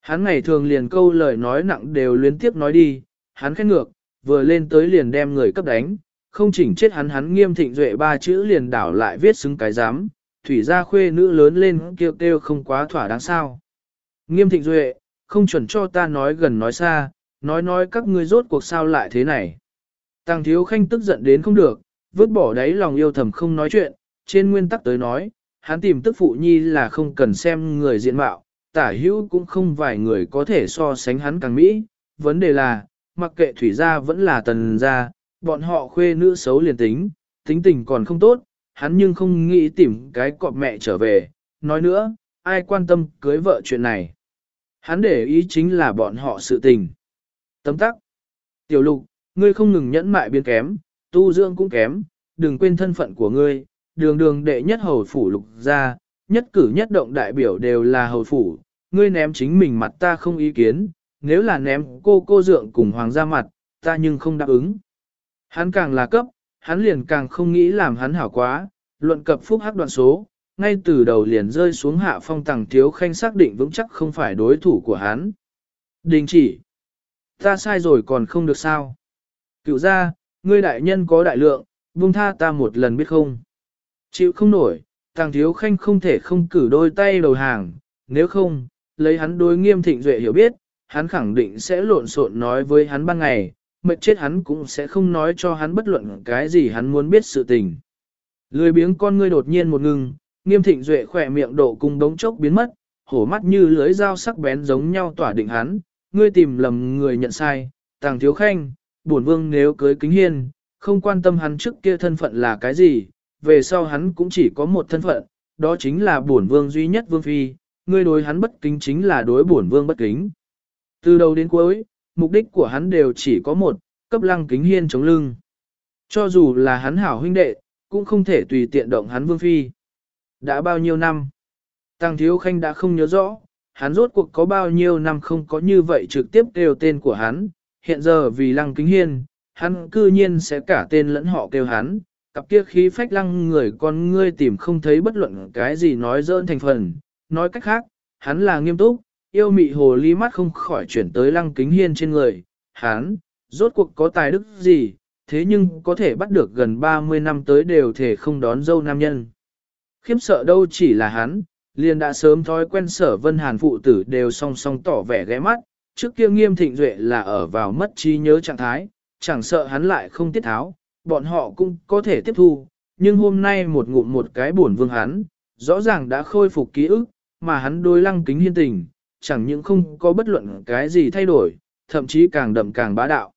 Hắn ngày thường liền câu lời nói nặng đều liên tiếp nói đi, hắn khét ngược, vừa lên tới liền đem người cấp đánh, không chỉnh chết hắn hắn nghiêm thịnh duệ ba chữ liền đảo lại viết xứng cái giám, thủy gia khuê nữ lớn lên kêu kêu không quá thỏa đáng sao. Nghiêm thịnh duệ, không chuẩn cho ta nói gần nói xa, nói nói các ngươi rốt cuộc sao lại thế này. Tăng thiếu khanh tức giận đến không được, vứt bỏ đáy lòng yêu thầm không nói chuyện, trên nguyên tắc tới nói, hắn tìm tức phụ nhi là không cần xem người diện mạo, tả hữu cũng không vài người có thể so sánh hắn càng mỹ, vấn đề là, mặc kệ thủy gia vẫn là tần gia, bọn họ khuê nữ xấu liền tính, tính tình còn không tốt, hắn nhưng không nghĩ tìm cái cọp mẹ trở về, nói nữa, ai quan tâm cưới vợ chuyện này. Hắn để ý chính là bọn họ sự tình. Tấm tắc. Tiểu lục, ngươi không ngừng nhẫn mại biến kém, tu dưỡng cũng kém, đừng quên thân phận của ngươi, đường đường đệ nhất hầu phủ lục ra, nhất cử nhất động đại biểu đều là hầu phủ, ngươi ném chính mình mặt ta không ý kiến, nếu là ném cô cô dượng cùng hoàng gia mặt, ta nhưng không đáp ứng. Hắn càng là cấp, hắn liền càng không nghĩ làm hắn hảo quá, luận cập phúc hắc đoạn số, ngay từ đầu liền rơi xuống hạ phong tàng thiếu khanh xác định vững chắc không phải đối thủ của hắn. Đình chỉ. Ta sai rồi còn không được sao. Cựu ra, ngươi đại nhân có đại lượng, buông tha ta một lần biết không. Chịu không nổi, tàng thiếu khanh không thể không cử đôi tay đầu hàng, nếu không, lấy hắn đối nghiêm thịnh duệ hiểu biết, hắn khẳng định sẽ lộn xộn nói với hắn ban ngày, mệt chết hắn cũng sẽ không nói cho hắn bất luận cái gì hắn muốn biết sự tình. Lười biếng con ngươi đột nhiên một ngừng, nghiêm thịnh duệ khỏe miệng độ cung đống chốc biến mất, hổ mắt như lưới dao sắc bén giống nhau tỏa định hắn, ngươi tìm lầm người nhận sai, tàng thiếu khanh, bổn vương nếu cưới kính hiên, không quan tâm hắn trước kia thân phận là cái gì, về sau hắn cũng chỉ có một thân phận, đó chính là bổn vương duy nhất vương phi, ngươi đối hắn bất kính chính là đối bổn vương bất kính. Từ đầu đến cuối, mục đích của hắn đều chỉ có một, cấp lăng kính hiên chống lưng. Cho dù là hắn hảo huynh đệ, cũng không thể tùy tiện động hắn vương phi. Đã bao nhiêu năm? Tăng Thiếu Khanh đã không nhớ rõ, hắn rốt cuộc có bao nhiêu năm không có như vậy trực tiếp kêu tên của hắn, hiện giờ vì lăng kính hiên, hắn cư nhiên sẽ cả tên lẫn họ kêu hắn, cặp kia khí phách lăng người con ngươi tìm không thấy bất luận cái gì nói dỡn thành phần, nói cách khác, hắn là nghiêm túc, yêu mị hồ ly mắt không khỏi chuyển tới lăng kính hiên trên người, hắn, rốt cuộc có tài đức gì, thế nhưng có thể bắt được gần 30 năm tới đều thể không đón dâu nam nhân. Khiếm sợ đâu chỉ là hắn, liền đã sớm thói quen sở vân hàn phụ tử đều song song tỏ vẻ ghé mắt, trước kia nghiêm thịnh duệ là ở vào mất trí nhớ trạng thái, chẳng sợ hắn lại không tiết tháo, bọn họ cũng có thể tiếp thu, nhưng hôm nay một ngụm một cái buồn vương hắn, rõ ràng đã khôi phục ký ức, mà hắn đối lăng kính hiên tình, chẳng những không có bất luận cái gì thay đổi, thậm chí càng đậm càng bá đạo.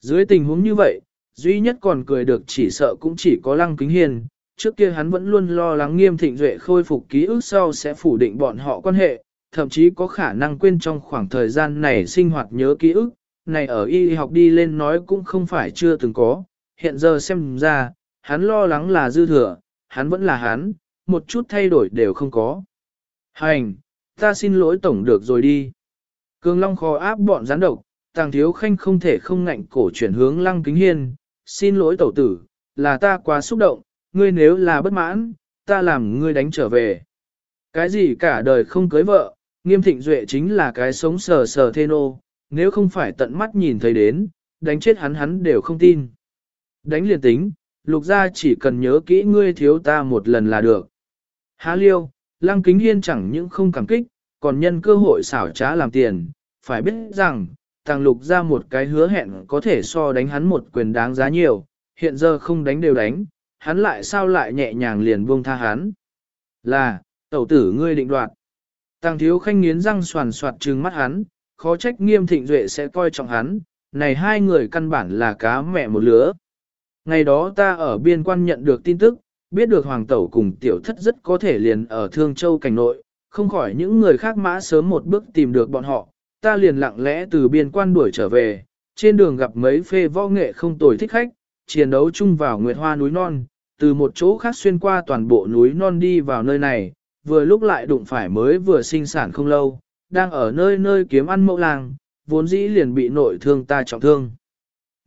Dưới tình huống như vậy, duy nhất còn cười được chỉ sợ cũng chỉ có lăng kính hiên, trước kia hắn vẫn luôn lo lắng nghiêm thịnh duệ khôi phục ký ức sau sẽ phủ định bọn họ quan hệ, thậm chí có khả năng quên trong khoảng thời gian này sinh hoạt nhớ ký ức, này ở y học đi lên nói cũng không phải chưa từng có, hiện giờ xem ra, hắn lo lắng là dư thừa, hắn vẫn là hắn, một chút thay đổi đều không có. Hành, ta xin lỗi tổng được rồi đi. Cường Long kho áp bọn gián độc, tàng thiếu khanh không thể không ngạnh cổ chuyển hướng lăng kính hiên, xin lỗi tẩu tử, là ta quá xúc động, ngươi nếu là bất mãn, ta làm ngươi đánh trở về. Cái gì cả đời không cưới vợ, nghiêm thịnh duệ chính là cái sống sờ sờ thê nô, nếu không phải tận mắt nhìn thấy đến, đánh chết hắn hắn đều không tin. Đánh liền tính, lục gia chỉ cần nhớ kỹ ngươi thiếu ta một lần là được. Há liêu, lăng kính hiên chẳng những không cảm kích, còn nhân cơ hội xảo trá làm tiền, phải biết rằng, tàng lục ra một cái hứa hẹn có thể so đánh hắn một quyền đáng giá nhiều, hiện giờ không đánh đều đánh, hắn lại sao lại nhẹ nhàng liền buông tha hắn. Là, tẩu tử ngươi định đoạt. Tàng thiếu khanh nghiến răng soàn soạt trừng mắt hắn, khó trách nghiêm thịnh duệ sẽ coi trọng hắn, này hai người căn bản là cá mẹ một lứa. Ngày đó ta ở biên quan nhận được tin tức, biết được hoàng tẩu cùng tiểu thất rất có thể liền ở Thương Châu cảnh nội, không khỏi những người khác mã sớm một bước tìm được bọn họ, ta liền lặng lẽ từ biên quan đuổi trở về, trên đường gặp mấy phê võ nghệ không tồi thích khách, chiến đấu chung vào Nguyệt Hoa núi non, từ một chỗ khác xuyên qua toàn bộ núi non đi vào nơi này, vừa lúc lại đụng phải mới vừa sinh sản không lâu, đang ở nơi nơi kiếm ăn mẫu làng, vốn dĩ liền bị nội thương ta trọng thương.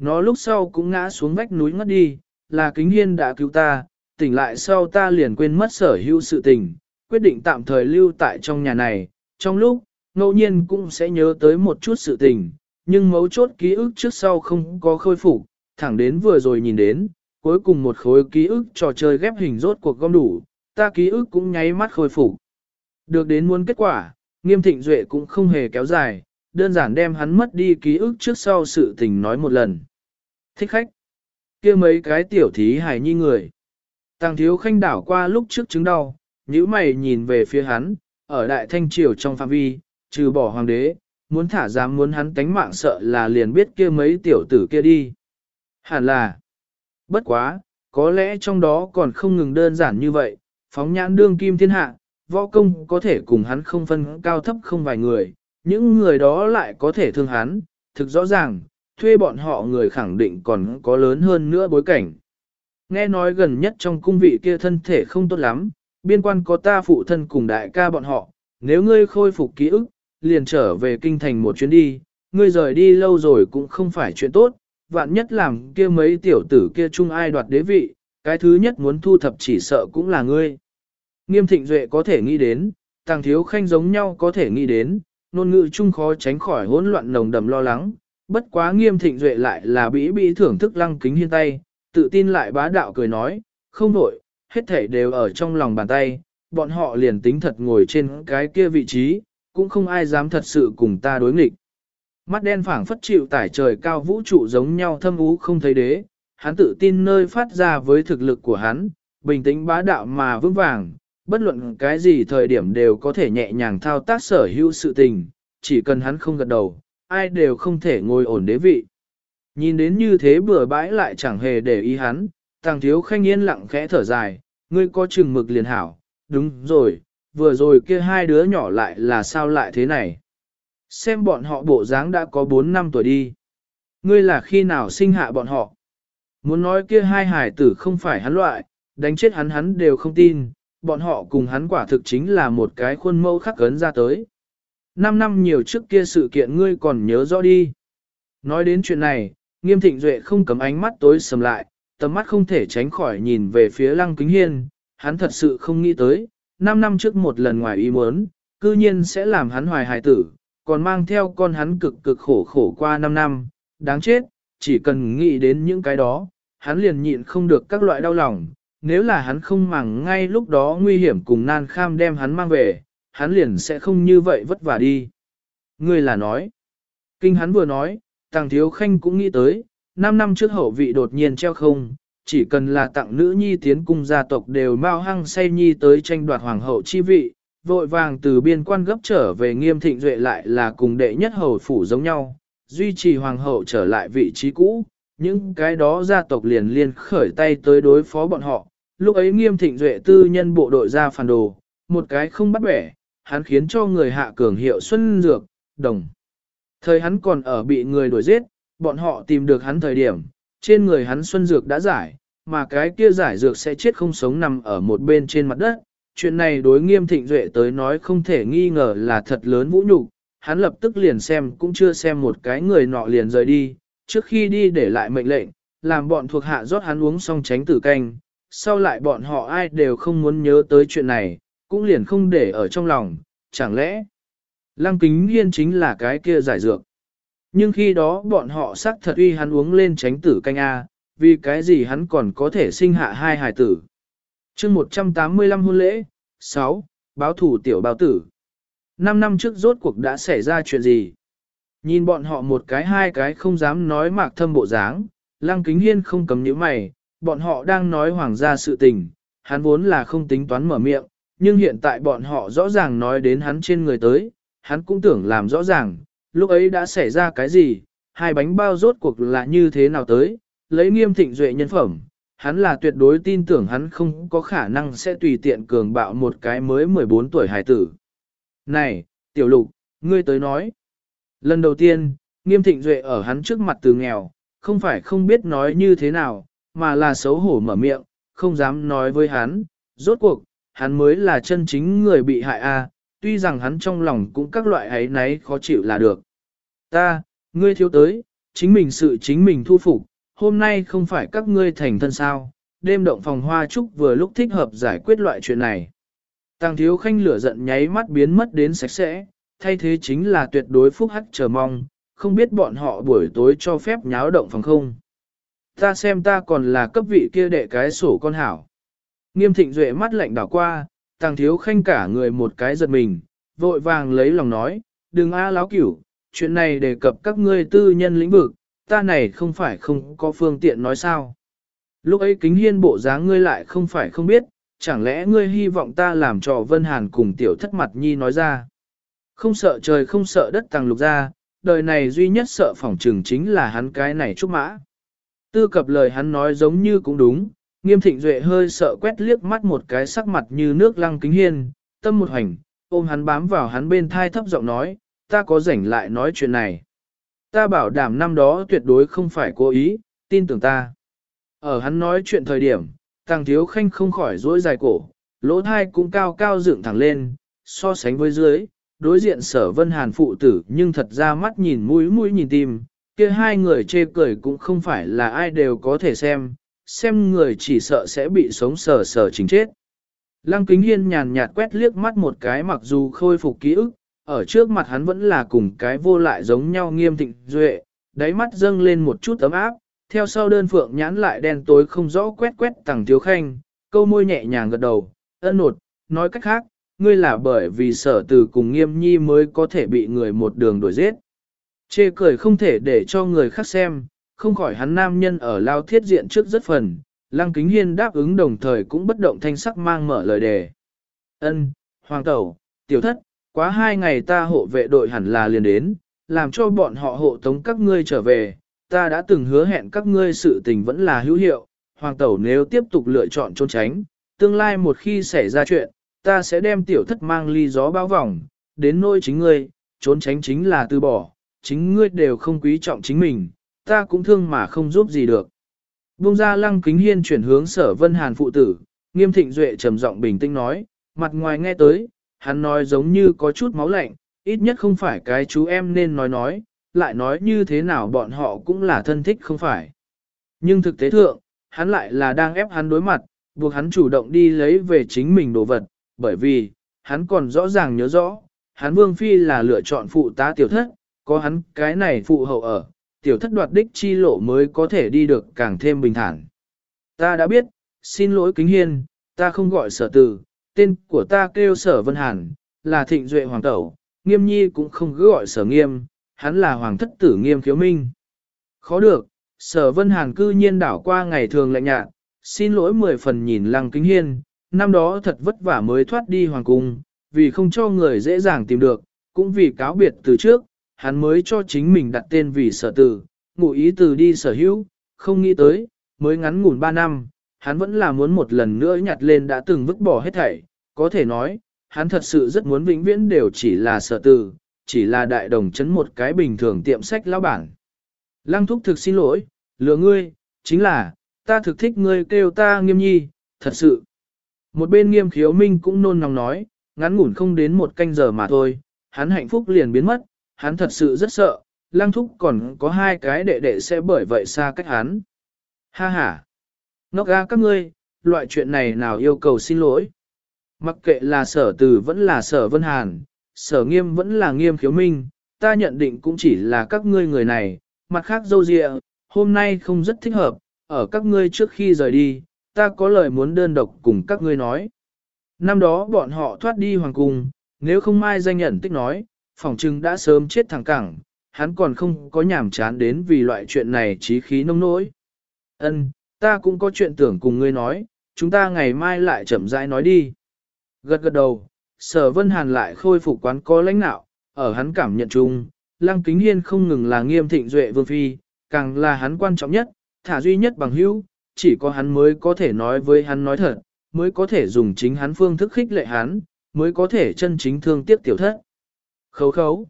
Nó lúc sau cũng ngã xuống vách núi ngất đi, là kính hiên đã cứu ta, tỉnh lại sau ta liền quên mất sở hữu sự tình, quyết định tạm thời lưu tại trong nhà này, trong lúc, ngẫu nhiên cũng sẽ nhớ tới một chút sự tình, nhưng mấu chốt ký ức trước sau không có khôi phục, thẳng đến vừa rồi nhìn đến, cuối cùng một khối ký ức trò chơi ghép hình rốt cuộc gom đủ, ta ký ức cũng nháy mắt khôi phục. Được đến muốn kết quả, nghiêm thịnh duệ cũng không hề kéo dài, đơn giản đem hắn mất đi ký ức trước sau sự tình nói một lần. Thích khách. kia mấy cái tiểu thí hài nhi người. Tàng thiếu khanh đảo qua lúc trước chứng đau, nhíu mày nhìn về phía hắn, ở đại thanh triều trong phạm vi, trừ bỏ hoàng đế, muốn thả dám muốn hắn tánh mạng sợ là liền biết kia mấy tiểu tử kia đi. Hẳn là, bất quá, có lẽ trong đó còn không ngừng đơn giản như vậy, phóng nhãn đương kim thiên hạ, võ công có thể cùng hắn không phân cao thấp không vài người, những người đó lại có thể thương hắn, thực rõ ràng, thuê bọn họ người khẳng định còn có lớn hơn nữa bối cảnh. Nghe nói gần nhất trong cung vị kia thân thể không tốt lắm, biên quan có ta phụ thân cùng đại ca bọn họ, nếu ngươi khôi phục ký ức, liền trở về kinh thành một chuyến đi, ngươi rời đi lâu rồi cũng không phải chuyện tốt, vạn nhất làm kia mấy tiểu tử kia chung ai đoạt đế vị, cái thứ nhất muốn thu thập chỉ sợ cũng là ngươi. Nghiêm thịnh duệ có thể nghĩ đến, tàng thiếu khanh giống nhau có thể nghĩ đến, ngôn ngữ chung khó tránh khỏi hỗn loạn nồng đầm lo lắng, bất quá nghiêm thịnh duệ lại là bĩ bĩ thưởng thức lăng kính hiên tay, tự tin lại bá đạo cười nói, không nổi, hết thể đều ở trong lòng bàn tay, bọn họ liền tính thật ngồi trên cái kia vị trí, cũng không ai dám thật sự cùng ta đối nghịch. Mắt đen phảng phất chịu tải trời cao vũ trụ giống nhau thâm ú không thấy đế, hắn tự tin nơi phát ra với thực lực của hắn, bình tĩnh bá đạo mà vững vàng, bất luận cái gì thời điểm đều có thể nhẹ nhàng thao tác sở hữu sự tình, chỉ cần hắn không gật đầu, ai đều không thể ngồi ổn đế vị. Nhìn đến như thế bừa bãi lại chẳng hề để ý hắn, tàng thiếu khanh yên lặng khẽ thở dài, ngươi có chừng mực liền hảo, đúng rồi, vừa rồi kia hai đứa nhỏ lại là sao lại thế này. Xem bọn họ bộ dáng đã có 4 năm tuổi đi. Ngươi là khi nào sinh hạ bọn họ? Muốn nói kia hai hải tử không phải hắn loại, đánh chết hắn hắn đều không tin, bọn họ cùng hắn quả thực chính là một cái khuôn mẫu khắc ấn ra tới. Năm năm nhiều trước kia sự kiện ngươi còn nhớ rõ đi. Nói đến chuyện này, nghiêm thịnh duệ không cấm ánh mắt tối sầm lại, tầm mắt không thể tránh khỏi nhìn về phía lăng kính hiên, hắn thật sự không nghĩ tới, năm năm trước một lần ngoài ý muốn, cư nhiên sẽ làm hắn hoài hài tử, còn mang theo con hắn cực cực khổ khổ qua năm năm, đáng chết, chỉ cần nghĩ đến những cái đó, hắn liền nhịn không được các loại đau lòng, nếu là hắn không màng ngay lúc đó nguy hiểm cùng nan kham đem hắn mang về, hắn liền sẽ không như vậy vất vả đi. Ngươi là nói, kinh hắn vừa nói, tàng thiếu khanh cũng nghĩ tới, 5 năm trước hậu vị đột nhiên treo không, chỉ cần là tặng nữ nhi tiến cung gia tộc đều mau hăng say nhi tới tranh đoạt hoàng hậu chi vị, vội vàng từ biên quan gấp trở về nghiêm thịnh duệ lại là cùng đệ nhất hầu phủ giống nhau, duy trì hoàng hậu trở lại vị trí cũ, những cái đó gia tộc liền liên khởi tay tới đối phó bọn họ, lúc ấy nghiêm thịnh duệ tư nhân bộ đội ra phản đồ, một cái không bắt bẻ, hắn khiến cho người hạ cường hiệu xuân dược, đồng. Thời hắn còn ở bị người đuổi giết, bọn họ tìm được hắn thời điểm, trên người hắn xuân dược đã giải, mà cái kia giải dược sẽ chết không sống nằm ở một bên trên mặt đất. Chuyện này đối nghiêm thịnh duệ tới nói không thể nghi ngờ là thật lớn vũ nhục hắn lập tức liền xem cũng chưa xem một cái người nọ liền rời đi, trước khi đi để lại mệnh lệnh, làm bọn thuộc hạ rót hắn uống xong tránh tử canh, sau lại bọn họ ai đều không muốn nhớ tới chuyện này, cũng liền không để ở trong lòng, chẳng lẽ Lăng kính hiên chính là cái kia giải dược. Nhưng khi đó bọn họ xác thật uy hắn uống lên tránh tử canh A, vì cái gì hắn còn có thể sinh hạ hai hài tử. chương 185 hôn lễ, 6. Báo thủ tiểu báo tử. Năm năm trước rốt cuộc đã xảy ra chuyện gì? Nhìn bọn họ một cái hai cái không dám nói mạc thâm bộ dáng, lăng kính hiên không cầm nhíu mày, bọn họ đang nói hoàng gia sự tình, hắn vốn là không tính toán mở miệng, nhưng hiện tại bọn họ rõ ràng nói đến hắn trên người tới, hắn cũng tưởng làm rõ ràng, lúc ấy đã xảy ra cái gì, hai bánh bao rốt cuộc là như thế nào tới, lấy nghiêm thịnh duệ nhân phẩm, hắn là tuyệt đối tin tưởng hắn không có khả năng sẽ tùy tiện cường bạo một cái mới 14 tuổi hải tử. Này, tiểu lục, ngươi tới nói. Lần đầu tiên, nghiêm thịnh duệ ở hắn trước mặt từ nghèo, không phải không biết nói như thế nào, mà là xấu hổ mở miệng, không dám nói với hắn, rốt cuộc, hắn mới là chân chính người bị hại a, tuy rằng hắn trong lòng cũng các loại ấy náy khó chịu là được. Ta, ngươi thiếu tới, chính mình sự chính mình thu phục, hôm nay không phải các ngươi thành thân sao, đêm động phòng hoa trúc vừa lúc thích hợp giải quyết loại chuyện này. Tàng thiếu khanh lửa giận nháy mắt biến mất đến sạch sẽ, thay thế chính là tuyệt đối phúc hắc chờ mong, không biết bọn họ buổi tối cho phép nháo động phòng không. Ta xem ta còn là cấp vị kia đệ cái sổ con hảo. Nghiêm thịnh duệ mắt lạnh đảo qua, tàng thiếu khanh cả người một cái giật mình, vội vàng lấy lòng nói, đừng a láo cửu, chuyện này đề cập các ngươi tư nhân lĩnh vực, ta này không phải không có phương tiện nói sao. Lúc ấy kính hiên bộ dáng ngươi lại không phải không biết, chẳng lẽ ngươi hy vọng ta làm trò Vân Hàn cùng tiểu thất mặt nhi nói ra. Không sợ trời không sợ đất tàng lục ra, đời này duy nhất sợ phỏng trừng chính là hắn cái này trúc mã. Tư cập lời hắn nói giống như cũng đúng, Nghiêm thịnh duệ hơi sợ quét liếc mắt một cái sắc mặt như nước lăng kính hiên, tâm một hành, ôm hắn bám vào hắn bên thai thấp giọng nói, ta có rảnh lại nói chuyện này. Ta bảo đảm năm đó tuyệt đối không phải cố ý, tin tưởng ta. Ở hắn nói chuyện thời điểm, tàng thiếu khanh không khỏi rỗi dài cổ, lỗ thai cũng cao cao dựng thẳng lên, so sánh với dưới, đối diện sở vân hàn phụ tử nhưng thật ra mắt nhìn mũi mũi nhìn tim, kia hai người chê cười cũng không phải là ai đều có thể xem, xem người chỉ sợ sẽ bị sống sờ sờ chính chết. Lăng kính hiên nhàn nhạt quét liếc mắt một cái mặc dù khôi phục ký ức, ở trước mặt hắn vẫn là cùng cái vô lại giống nhau nghiêm thịnh duệ, đáy mắt dâng lên một chút ấm áp, theo sau đơn phượng nhãn lại đen tối không rõ quét quét tàng thiếu khanh, câu môi nhẹ nhàng gật đầu, ân nột, nói cách khác, ngươi là bởi vì sở từ cùng nghiêm nhi mới có thể bị người một đường đuổi giết. Chê cười không thể để cho người khác xem, không khỏi hắn nam nhân ở lao thiết diện trước rất phần, lăng kính hiên đáp ứng đồng thời cũng bất động thanh sắc mang mở lời đề. ân hoàng tẩu, tiểu thất, quá hai ngày ta hộ vệ đội hẳn là liền đến, làm cho bọn họ hộ tống các ngươi trở về, ta đã từng hứa hẹn các ngươi sự tình vẫn là hữu hiệu, hoàng tẩu nếu tiếp tục lựa chọn trốn tránh, tương lai một khi xảy ra chuyện, ta sẽ đem tiểu thất mang ly gió bao vòng, đến nỗi chính ngươi, trốn tránh chính là từ bỏ, chính ngươi đều không quý trọng chính mình, ta cũng thương mà không giúp gì được. Bung ra lăng kính hiên chuyển hướng sở vân hàn phụ tử, nghiêm thịnh duệ trầm giọng bình tĩnh nói, mặt ngoài nghe tới, hắn nói giống như có chút máu lạnh, ít nhất không phải cái chú em nên nói nói, lại nói như thế nào bọn họ cũng là thân thích không phải. Nhưng thực tế thượng, hắn lại là đang ép hắn đối mặt, buộc hắn chủ động đi lấy về chính mình đồ vật, bởi vì, hắn còn rõ ràng nhớ rõ, hắn vương phi là lựa chọn phụ tá tiểu thất, có hắn cái này phụ hậu ở, tiểu thất đoạt đích chi lộ mới có thể đi được càng thêm bình thản. Ta đã biết, xin lỗi kính hiên, ta không gọi sở tử. tên của ta kêu sở vân hàn, là thịnh duệ hoàng tẩu, nghiêm nhi cũng không cứ gọi sở nghiêm, hắn là hoàng thất tử nghiêm khiếu minh. Khó được, sở vân hàn cư nhiên đảo qua ngày thường lạnh nhạt, xin lỗi mười phần nhìn lăng kính hiên, năm đó thật vất vả mới thoát đi hoàng cung, vì không cho người dễ dàng tìm được, cũng vì cáo biệt từ trước, hắn mới cho chính mình đặt tên vì sở tử, ngụ ý từ đi sở hữu, không nghĩ tới, mới ngắn ngủn 3 năm, hắn vẫn là muốn một lần nữa nhặt lên đã từng vứt bỏ hết thảy, có thể nói, hắn thật sự rất muốn vĩnh viễn đều chỉ là sở tử, chỉ là đại đồng chấn một cái bình thường tiệm sách lão bản. Lăng thúc thực xin lỗi, lừa ngươi, chính là, ta thực thích ngươi kêu ta nghiêm nhi, thật sự. Một bên nghiêm khiếu minh cũng nôn nóng nói, ngắn ngủn không đến một canh giờ mà thôi, hắn hạnh phúc liền biến mất, hắn thật sự rất sợ, lăng thúc còn có hai cái đệ đệ sẽ bởi vậy xa cách hắn. Ha ha! nó ga các ngươi, loại chuyện này nào yêu cầu xin lỗi. Mặc kệ là sở từ vẫn là sở vân hàn, sở nghiêm vẫn là nghiêm khiếu minh, ta nhận định cũng chỉ là các ngươi người này, mặt khác dâu dịa, hôm nay không rất thích hợp, ở các ngươi trước khi rời đi, ta có lời muốn đơn độc cùng các ngươi nói. Năm đó bọn họ thoát đi hoàng cung, nếu không mai danh nhận tích nói, phỏng chừng đã sớm chết thẳng cẳng, hắn còn không có nhảm chán đến vì loại chuyện này trí khí nông nỗi. Ân, ta cũng có chuyện tưởng cùng ngươi nói, chúng ta ngày mai lại chậm rãi nói đi. Gật gật đầu, sở vân hàn lại khôi phục quán có lãnh nạo, ở hắn cảm nhận chung, lăng kính hiên không ngừng là nghiêm thịnh duệ vương phi, càng là hắn quan trọng nhất, thả duy nhất bằng hữu, chỉ có hắn mới có thể nói với hắn nói thật, mới có thể dùng chính hắn phương thức khích lệ hắn, mới có thể chân chính thương tiếc tiểu thất. Khấu khấu.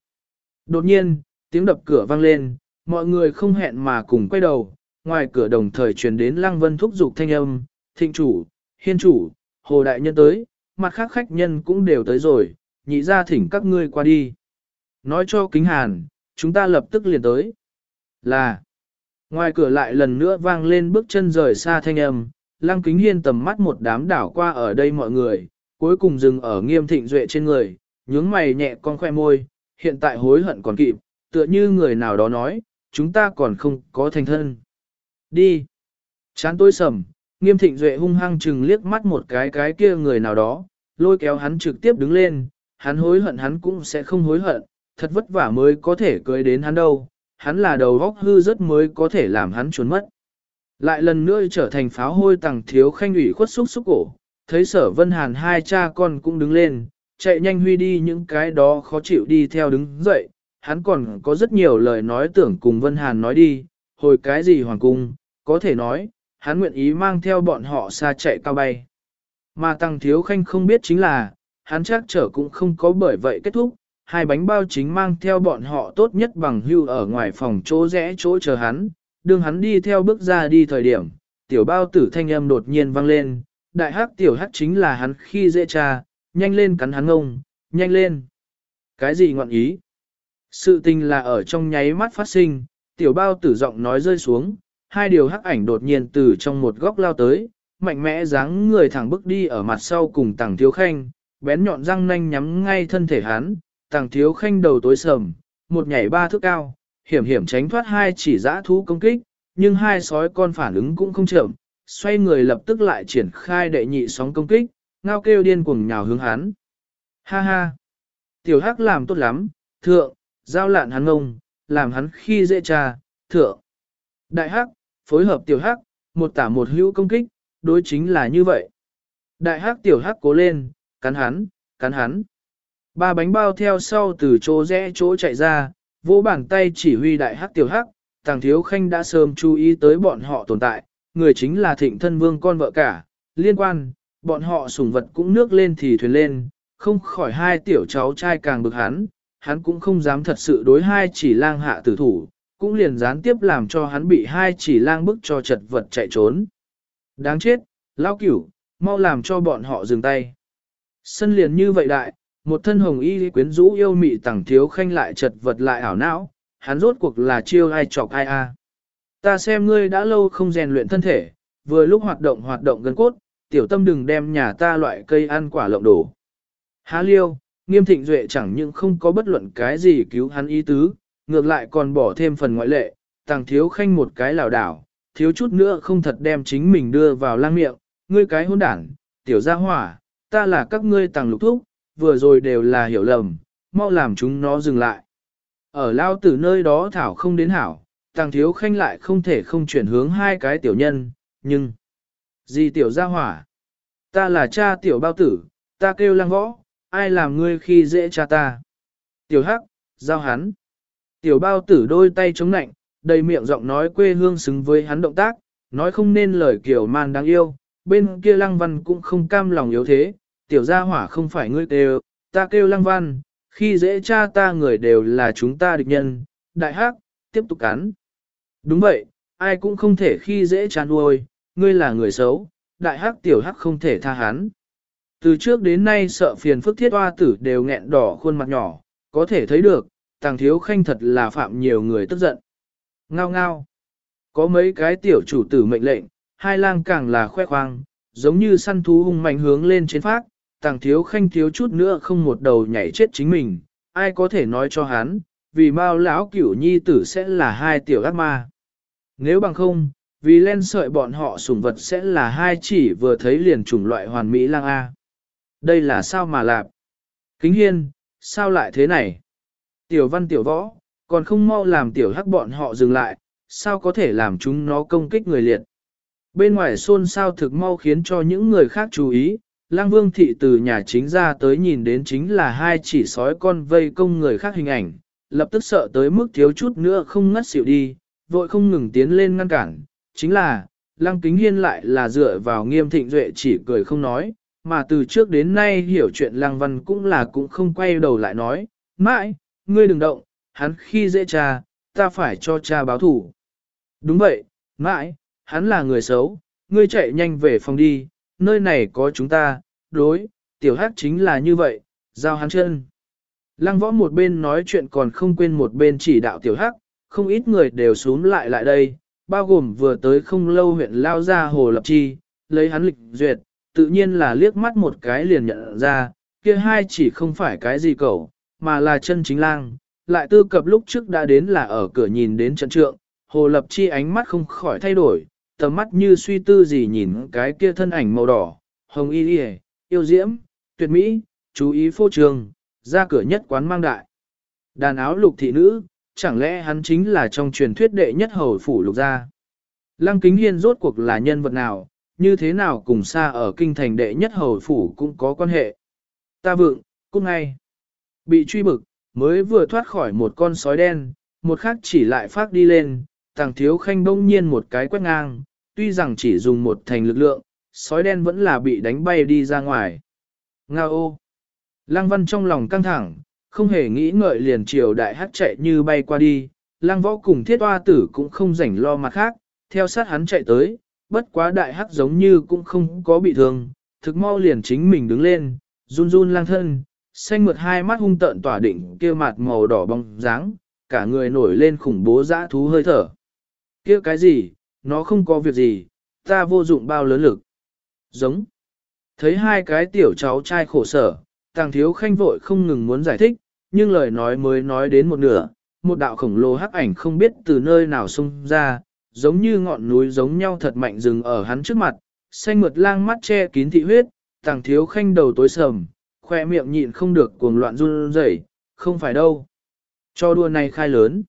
Đột nhiên, tiếng đập cửa vang lên, mọi người không hẹn mà cùng quay đầu, ngoài cửa đồng thời truyền đến Lăng Vân thúc giục thanh âm, thịnh chủ, hiên chủ, hồ đại nhân tới, mặt khác khách nhân cũng đều tới rồi, nhị ra thỉnh các ngươi qua đi. Nói cho kính hàn, chúng ta lập tức liền tới. Là, ngoài cửa lại lần nữa vang lên bước chân rời xa thanh âm, lăng kính hiên tầm mắt một đám đảo qua ở đây mọi người, cuối cùng dừng ở nghiêm thịnh duệ trên người, nhướng mày nhẹ con khoe môi, hiện tại hối hận còn kịp, tựa như người nào đó nói, chúng ta còn không có thành thân. Đi. Chán tối sầm, nghiêm thịnh duệ hung hăng chừng liếc mắt một cái cái kia người nào đó, lôi kéo hắn trực tiếp đứng lên, hắn hối hận hắn cũng sẽ không hối hận, thật vất vả mới có thể cưới đến hắn đâu, hắn là đầu góc hư rất mới có thể làm hắn trốn mất. Lại lần nữa trở thành pháo hôi tàng thiếu khanh ủy khuất xúc xúc cổ, thấy sở vân hàn hai cha con cũng đứng lên, chạy nhanh huy đi những cái đó khó chịu đi theo đứng dậy, hắn còn có rất nhiều lời nói tưởng cùng Vân Hàn nói đi, hồi cái gì hoàng cung, có thể nói, hắn nguyện ý mang theo bọn họ xa chạy cao bay. Mà Tăng Thiếu Khanh không biết chính là, hắn chắc trở cũng không có bởi vậy kết thúc, hai bánh bao chính mang theo bọn họ tốt nhất bằng hưu ở ngoài phòng chỗ rẽ chỗ chờ hắn, đường hắn đi theo bước ra đi thời điểm, tiểu bao tử thanh âm đột nhiên vang lên, đại hắc tiểu hắc chính là hắn khi dễ cha, nhanh lên cắn hắn ngông, nhanh lên. Cái gì ngọn ý? Sự tình là ở trong nháy mắt phát sinh, tiểu bao tử giọng nói rơi xuống, hai điều hắc ảnh đột nhiên từ trong một góc lao tới, mạnh mẽ dáng người thẳng bước đi ở mặt sau cùng tàng thiếu khanh, bén nhọn răng nanh nhắm ngay thân thể hắn, tàng thiếu khanh đầu tối sầm, một nhảy ba thước cao, hiểm hiểm tránh thoát hai chỉ dã thú công kích, nhưng hai sói con phản ứng cũng không chậm, xoay người lập tức lại triển khai đệ nhị sóng công kích, ngao kêu điên cuồng nhào hướng hắn. Ha ha! Tiểu hắc làm tốt lắm, thượng, giao lạn hắn ngông, làm hắn khi dễ trà. thượng. Đại hắc, phối hợp tiểu hắc, một tả một hữu công kích, đối chính là như vậy. Đại hắc tiểu hắc cố lên, cắn hắn, cắn hắn. Ba bánh bao theo sau từ chỗ rẽ chỗ chạy ra, vỗ bàn tay chỉ huy đại hắc tiểu hắc, tàng thiếu khanh đã sớm chú ý tới bọn họ tồn tại, người chính là thịnh thân vương con vợ cả, liên quan, bọn họ sủng vật cũng nước lên thì thuyền lên, không khỏi hai tiểu cháu trai càng bực hắn, hắn cũng không dám thật sự đối hai chỉ lang hạ tử thủ, cũng liền gián tiếp làm cho hắn bị hai chỉ lang bức cho chật vật chạy trốn. Đáng chết, lao cửu, mau làm cho bọn họ dừng tay. Sân liền như vậy đại, một thân hồng y quyến rũ yêu mị tẳng thiếu khanh lại chật vật lại ảo não, hắn rốt cuộc là chiêu ai chọc ai a. Ta xem ngươi đã lâu không rèn luyện thân thể, vừa lúc hoạt động hoạt động gần cốt, tiểu tâm đừng đem nhà ta loại cây ăn quả lộng đổ. Há liêu, nghiêm thịnh duệ chẳng những không có bất luận cái gì cứu hắn ý tứ, ngược lại còn bỏ thêm phần ngoại lệ, tàng thiếu khanh một cái lảo đảo, thiếu chút nữa không thật đem chính mình đưa vào lang miệng, ngươi cái hôn đảng, tiểu gia hỏa, ta là các ngươi tàng lục thúc, vừa rồi đều là hiểu lầm, mau làm chúng nó dừng lại. Ở lao tử nơi đó thảo không đến hảo, tàng thiếu khanh lại không thể không chuyển hướng hai cái tiểu nhân, nhưng... Gì tiểu gia hỏa? Ta là cha tiểu bao tử, ta kêu lăng võ, ai làm ngươi khi dễ cha ta? Tiểu hắc, giao hắn. Tiểu bao tử đôi tay chống nạnh, đầy miệng giọng nói quê hương xứng với hắn động tác, nói không nên lời kiểu man đáng yêu, bên kia lăng văn cũng không cam lòng yếu thế, tiểu gia hỏa không phải ngươi kêu, ta kêu lăng văn, khi dễ cha ta người đều là chúng ta địch nhân, đại hắc, tiếp tục cắn. Đúng vậy, ai cũng không thể khi dễ cha nuôi, ngươi là người xấu, đại hắc tiểu hắc không thể tha hắn. Từ trước đến nay sợ phiền phức thiết hoa tử đều nghẹn đỏ khuôn mặt nhỏ, có thể thấy được, tàng thiếu khanh thật là phạm nhiều người tức giận. Ngao ngao. Có mấy cái tiểu chủ tử mệnh lệnh, hai lang càng là khoe khoang, giống như săn thú hung mạnh hướng lên trên phát, tàng thiếu khanh thiếu chút nữa không một đầu nhảy chết chính mình, ai có thể nói cho hắn, vì mao lão cửu nhi tử sẽ là hai tiểu ác ma. Nếu bằng không, vì len sợi bọn họ sủng vật sẽ là hai chỉ vừa thấy liền chủng loại hoàn mỹ lang A. Đây là sao mà lạp? Kính hiên, sao lại thế này? Tiểu văn tiểu võ, còn không mau làm tiểu hắc bọn họ dừng lại, sao có thể làm chúng nó công kích người liệt? Bên ngoài xôn xao thực mau khiến cho những người khác chú ý, lang vương thị từ nhà chính ra tới nhìn đến chính là hai chỉ sói con vây công người khác hình ảnh, lập tức sợ tới mức thiếu chút nữa không ngất xỉu đi, vội không ngừng tiến lên ngăn cản, chính là, lăng kính hiên lại là dựa vào nghiêm thịnh duệ chỉ cười không nói, mà từ trước đến nay hiểu chuyện lăng văn cũng là cũng không quay đầu lại nói, mãi, ngươi đừng động, hắn khi dễ cha, ta phải cho cha báo thủ. Đúng vậy, mãi, hắn là người xấu, ngươi chạy nhanh về phòng đi, nơi này có chúng ta, đối, tiểu hát chính là như vậy, giao hắn chân. Lăng võ một bên nói chuyện còn không quên một bên chỉ đạo tiểu hắc, không ít người đều xuống lại lại đây, bao gồm vừa tới không lâu huyện lao gia hồ lập chi, lấy hắn lịch duyệt, tự nhiên là liếc mắt một cái liền nhận ra, kia hai chỉ không phải cái gì cậu, mà là chân chính lang, lại tư cập lúc trước đã đến là ở cửa nhìn đến trận trượng, hồ lập chi ánh mắt không khỏi thay đổi, tầm mắt như suy tư gì nhìn cái kia thân ảnh màu đỏ, hồng y y, yêu diễm, tuyệt mỹ, chú ý phô trường, ra cửa nhất quán mang đại. Đàn áo lục thị nữ, chẳng lẽ hắn chính là trong truyền thuyết đệ nhất hầu phủ lục gia. Lăng kính hiên rốt cuộc là nhân vật nào, như thế nào cùng xa ở kinh thành đệ nhất hầu phủ cũng có quan hệ. Ta vượng, cung ngay. Bị truy bực, mới vừa thoát khỏi một con sói đen, một khắc chỉ lại phát đi lên, tàng thiếu khanh bỗng nhiên một cái quét ngang, tuy rằng chỉ dùng một thành lực lượng, sói đen vẫn là bị đánh bay đi ra ngoài. Nga ô! Lăng văn trong lòng căng thẳng, không hề nghĩ ngợi liền chiều đại hát chạy như bay qua đi, lăng võ cùng thiết hoa tử cũng không rảnh lo mặt khác, theo sát hắn chạy tới, bất quá đại hắc giống như cũng không có bị thương, thực mau liền chính mình đứng lên, run run lang thân, xanh mượt hai mắt hung tợn tỏa định kia mặt màu đỏ bóng dáng, cả người nổi lên khủng bố dã thú hơi thở. kia cái gì, nó không có việc gì, ta vô dụng bao lớn lực. Giống. Thấy hai cái tiểu cháu trai khổ sở, tàng thiếu khanh vội không ngừng muốn giải thích, nhưng lời nói mới nói đến một nửa, một đạo khổng lồ hắc ảnh không biết từ nơi nào xông ra, giống như ngọn núi giống nhau thật mạnh dừng ở hắn trước mặt, xanh mượt lang mắt che kín thị huyết, tàng thiếu khanh đầu tối sầm, khoe miệng nhịn không được cuồng loạn run rẩy, không phải đâu. Cho đua này khai lớn.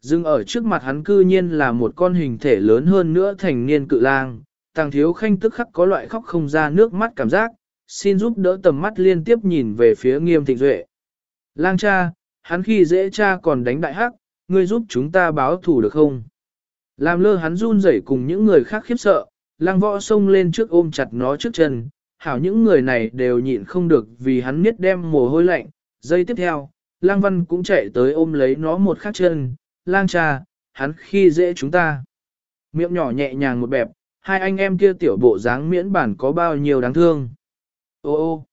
Dừng ở trước mặt hắn cư nhiên là một con hình thể lớn hơn nữa thành niên cự lang, tàng thiếu khanh tức khắc có loại khóc không ra nước mắt cảm giác, xin giúp đỡ tầm mắt liên tiếp nhìn về phía nghiêm thịnh duệ. Lang cha, hắn khi dễ cha còn đánh đại hắc, ngươi giúp chúng ta báo thù được không? Làm lơ hắn run rẩy cùng những người khác khiếp sợ, lang võ xông lên trước ôm chặt nó trước chân, hảo những người này đều nhịn không được vì hắn miết đem mồ hôi lạnh. Giây tiếp theo, lang văn cũng chạy tới ôm lấy nó một khắc chân, lang cha, hắn khi dễ chúng ta. Miệng nhỏ nhẹ nhàng một bẹp, hai anh em kia tiểu bộ dáng miễn bản có bao nhiêu đáng thương. Ô ô,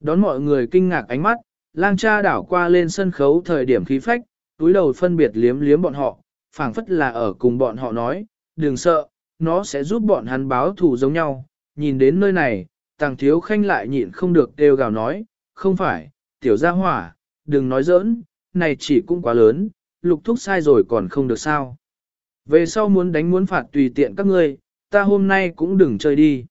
đón mọi người kinh ngạc ánh mắt, lang cha đảo qua lên sân khấu thời điểm khí phách, túi đầu phân biệt liếm liếm bọn họ, phảng phất là ở cùng bọn họ nói, đừng sợ, nó sẽ giúp bọn hắn báo thù giống nhau. Nhìn đến nơi này, tàng thiếu khanh lại nhịn không được đều gào nói, không phải, tiểu gia hỏa, đừng nói giỡn, này chỉ cũng quá lớn, lục thúc sai rồi còn không được sao. Về sau muốn đánh muốn phạt tùy tiện các ngươi, ta hôm nay cũng đừng chơi đi.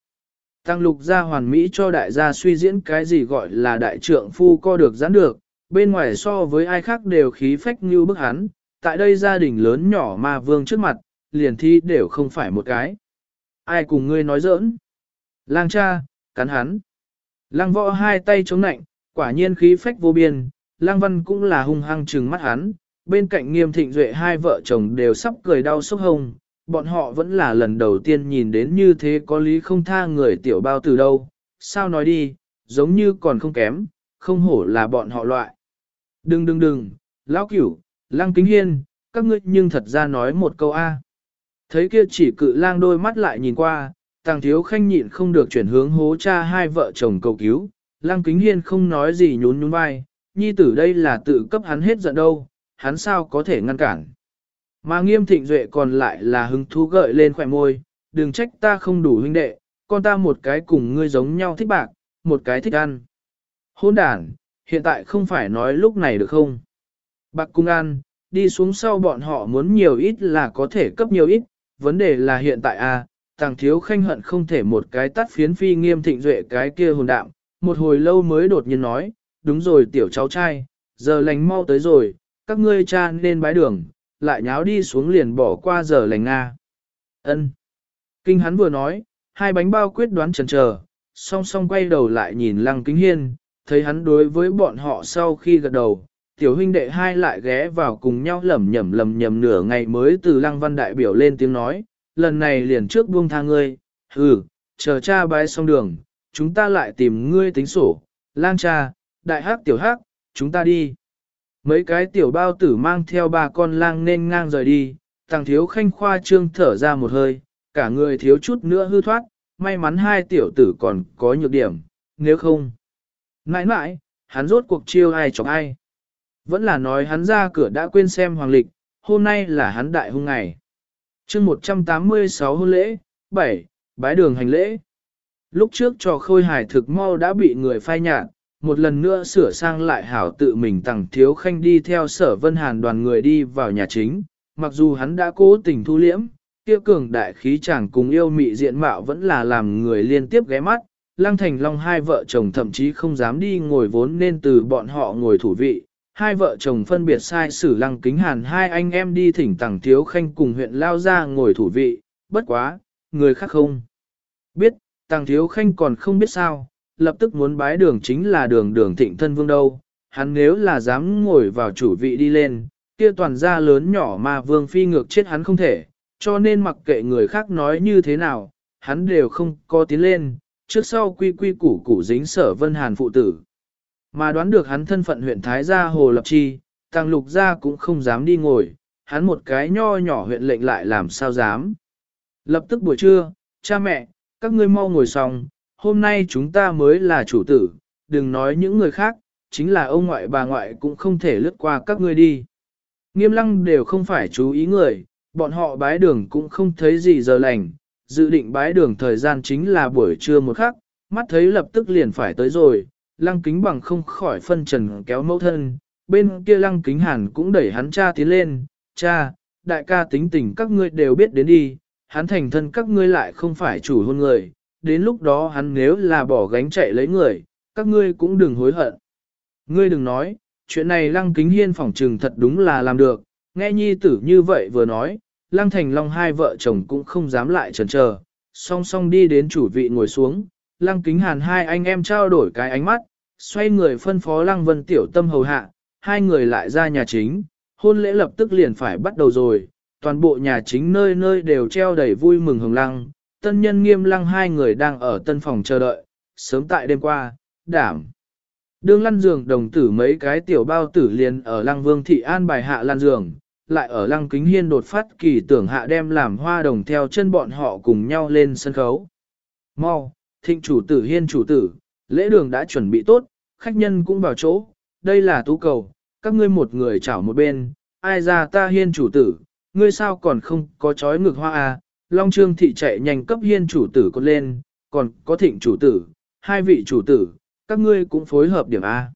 Tăng lục gia hoàn mỹ cho đại gia suy diễn cái gì gọi là đại trượng phu co được giãn được, bên ngoài so với ai khác đều khí phách như bức hắn, tại đây gia đình lớn nhỏ mà vương trước mặt, liền thi đều không phải một cái. Ai cùng ngươi nói giỡn? Lang cha, cắn hắn. Lang võ hai tay chống nạnh, quả nhiên khí phách vô biên, lang văn cũng là hung hăng trừng mắt hắn, bên cạnh nghiêm thịnh duệ hai vợ chồng đều sắp cười đau sốc hông, bọn họ vẫn là lần đầu tiên nhìn đến như thế có lý không tha người tiểu bao từ đâu, sao nói đi, giống như còn không kém, không hổ là bọn họ loại. Đừng đừng đừng, lão cửu, lăng kính hiên, các ngươi nhưng thật ra nói một câu A. Thấy kia chỉ cự lang đôi mắt lại nhìn qua, tàng thiếu khanh nhịn không được chuyển hướng hố cha hai vợ chồng cầu cứu, lăng kính hiên không nói gì nhún nhún vai, nhi tử đây là tự cấp hắn hết giận đâu, hắn sao có thể ngăn cản. Mà nghiêm thịnh duệ còn lại là hứng thú gợi lên khỏe môi, đừng trách ta không đủ huynh đệ, con ta một cái cùng ngươi giống nhau thích bạc, một cái thích ăn. Hôn đàn, hiện tại không phải nói lúc này được không? Bạc cung ăn, đi xuống sau bọn họ muốn nhiều ít là có thể cấp nhiều ít, vấn đề là hiện tại à, tàng thiếu khanh hận không thể một cái tắt phiến phi nghiêm thịnh duệ cái kia hồn đạm, một hồi lâu mới đột nhiên nói, đúng rồi tiểu cháu trai, giờ lành mau tới rồi, các ngươi cha nên bái đường, lại nháo đi xuống liền bỏ qua giờ lành Nga. ân Kinh hắn vừa nói, hai bánh bao quyết đoán chần chờ, song song quay đầu lại nhìn lăng kính hiên, thấy hắn đối với bọn họ sau khi gật đầu, tiểu huynh đệ hai lại ghé vào cùng nhau lẩm nhẩm lẩm nhẩm nửa ngày mới từ lăng văn đại biểu lên tiếng nói, lần này liền trước buông tha ngươi, hừ, chờ cha bái xong đường, chúng ta lại tìm ngươi tính sổ, lang cha, đại hắc tiểu hắc, chúng ta đi. Mấy cái tiểu bao tử mang theo ba con lang nên ngang rời đi, tàng thiếu khanh khoa trương thở ra một hơi, cả người thiếu chút nữa hư thoát, may mắn hai tiểu tử còn có nhược điểm, nếu không. Nãi nãi, hắn rốt cuộc chiêu ai chọc ai. Vẫn là nói hắn ra cửa đã quên xem hoàng lịch, hôm nay là hắn đại hung ngày. chương 186 hôn lễ, 7, bái đường hành lễ. Lúc trước trò khôi hài thực mau đã bị người phai nhạt, một lần nữa sửa sang lại hảo tự mình tặng thiếu khanh đi theo sở vân hàn đoàn người đi vào nhà chính, mặc dù hắn đã cố tình thu liễm, kia cường đại khí chàng cùng yêu mị diện mạo vẫn là làm người liên tiếp ghé mắt, Lăng Thành Long hai vợ chồng thậm chí không dám đi ngồi vốn nên từ bọn họ ngồi thủ vị, hai vợ chồng phân biệt sai sử Lăng Kính Hàn hai anh em đi thỉnh tặng thiếu khanh cùng huyện Lao ra ngồi thủ vị, bất quá, người khác không. Biết, tàng thiếu khanh còn không biết sao, lập tức muốn bái đường chính là đường đường thịnh thân vương đâu, hắn nếu là dám ngồi vào chủ vị đi lên, kia toàn gia lớn nhỏ mà vương phi ngược chết hắn không thể, cho nên mặc kệ người khác nói như thế nào, hắn đều không có tiến lên, trước sau quy quy củ củ dính sở vân hàn phụ tử. Mà đoán được hắn thân phận huyện Thái gia Hồ Lập Chi, tàng Lục gia cũng không dám đi ngồi, hắn một cái nho nhỏ huyện lệnh lại làm sao dám. Lập tức buổi trưa, cha mẹ, các ngươi mau ngồi xong, hôm nay chúng ta mới là chủ tử, đừng nói những người khác, chính là ông ngoại bà ngoại cũng không thể lướt qua các ngươi đi. Nghiêm lăng đều không phải chú ý người, bọn họ bái đường cũng không thấy gì giờ lành, dự định bái đường thời gian chính là buổi trưa một khắc, mắt thấy lập tức liền phải tới rồi, lăng kính bằng không khỏi phân trần kéo mẫu thân, bên kia lăng kính hẳn cũng đẩy hắn cha tiến lên, cha, đại ca tính tình các ngươi đều biết đến đi, hắn thành thân các ngươi lại không phải chủ hôn người, đến lúc đó hắn nếu là bỏ gánh chạy lấy người, các ngươi cũng đừng hối hận. Ngươi đừng nói, chuyện này lăng kính hiên phỏng trừng thật đúng là làm được, nghe nhi tử như vậy vừa nói, lăng thành long hai vợ chồng cũng không dám lại chần chờ, song song đi đến chủ vị ngồi xuống, lăng kính hàn hai anh em trao đổi cái ánh mắt, xoay người phân phó lăng vân tiểu tâm hầu hạ, hai người lại ra nhà chính, hôn lễ lập tức liền phải bắt đầu rồi, toàn bộ nhà chính nơi nơi đều treo đầy vui mừng hồng lăng, tân nhân nghiêm lăng hai người đang ở tân phòng chờ đợi, sớm tại đêm qua, đảm. Đương lăn giường đồng tử mấy cái tiểu bao tử liền ở lăng vương thị an bài hạ lăn giường, lại ở lăng kính hiên đột phát kỳ tưởng hạ đem làm hoa đồng theo chân bọn họ cùng nhau lên sân khấu. Mau, thịnh chủ tử hiên chủ tử, lễ đường đã chuẩn bị tốt, khách nhân cũng vào chỗ, đây là tú cầu, các ngươi một người chảo một bên, ai ra ta hiên chủ tử, ngươi sao còn không có chói ngực hoa à, Long Trương thị chạy nhanh cấp hiên chủ tử con lên, còn có thịnh chủ tử, hai vị chủ tử, các ngươi cũng phối hợp điểm A.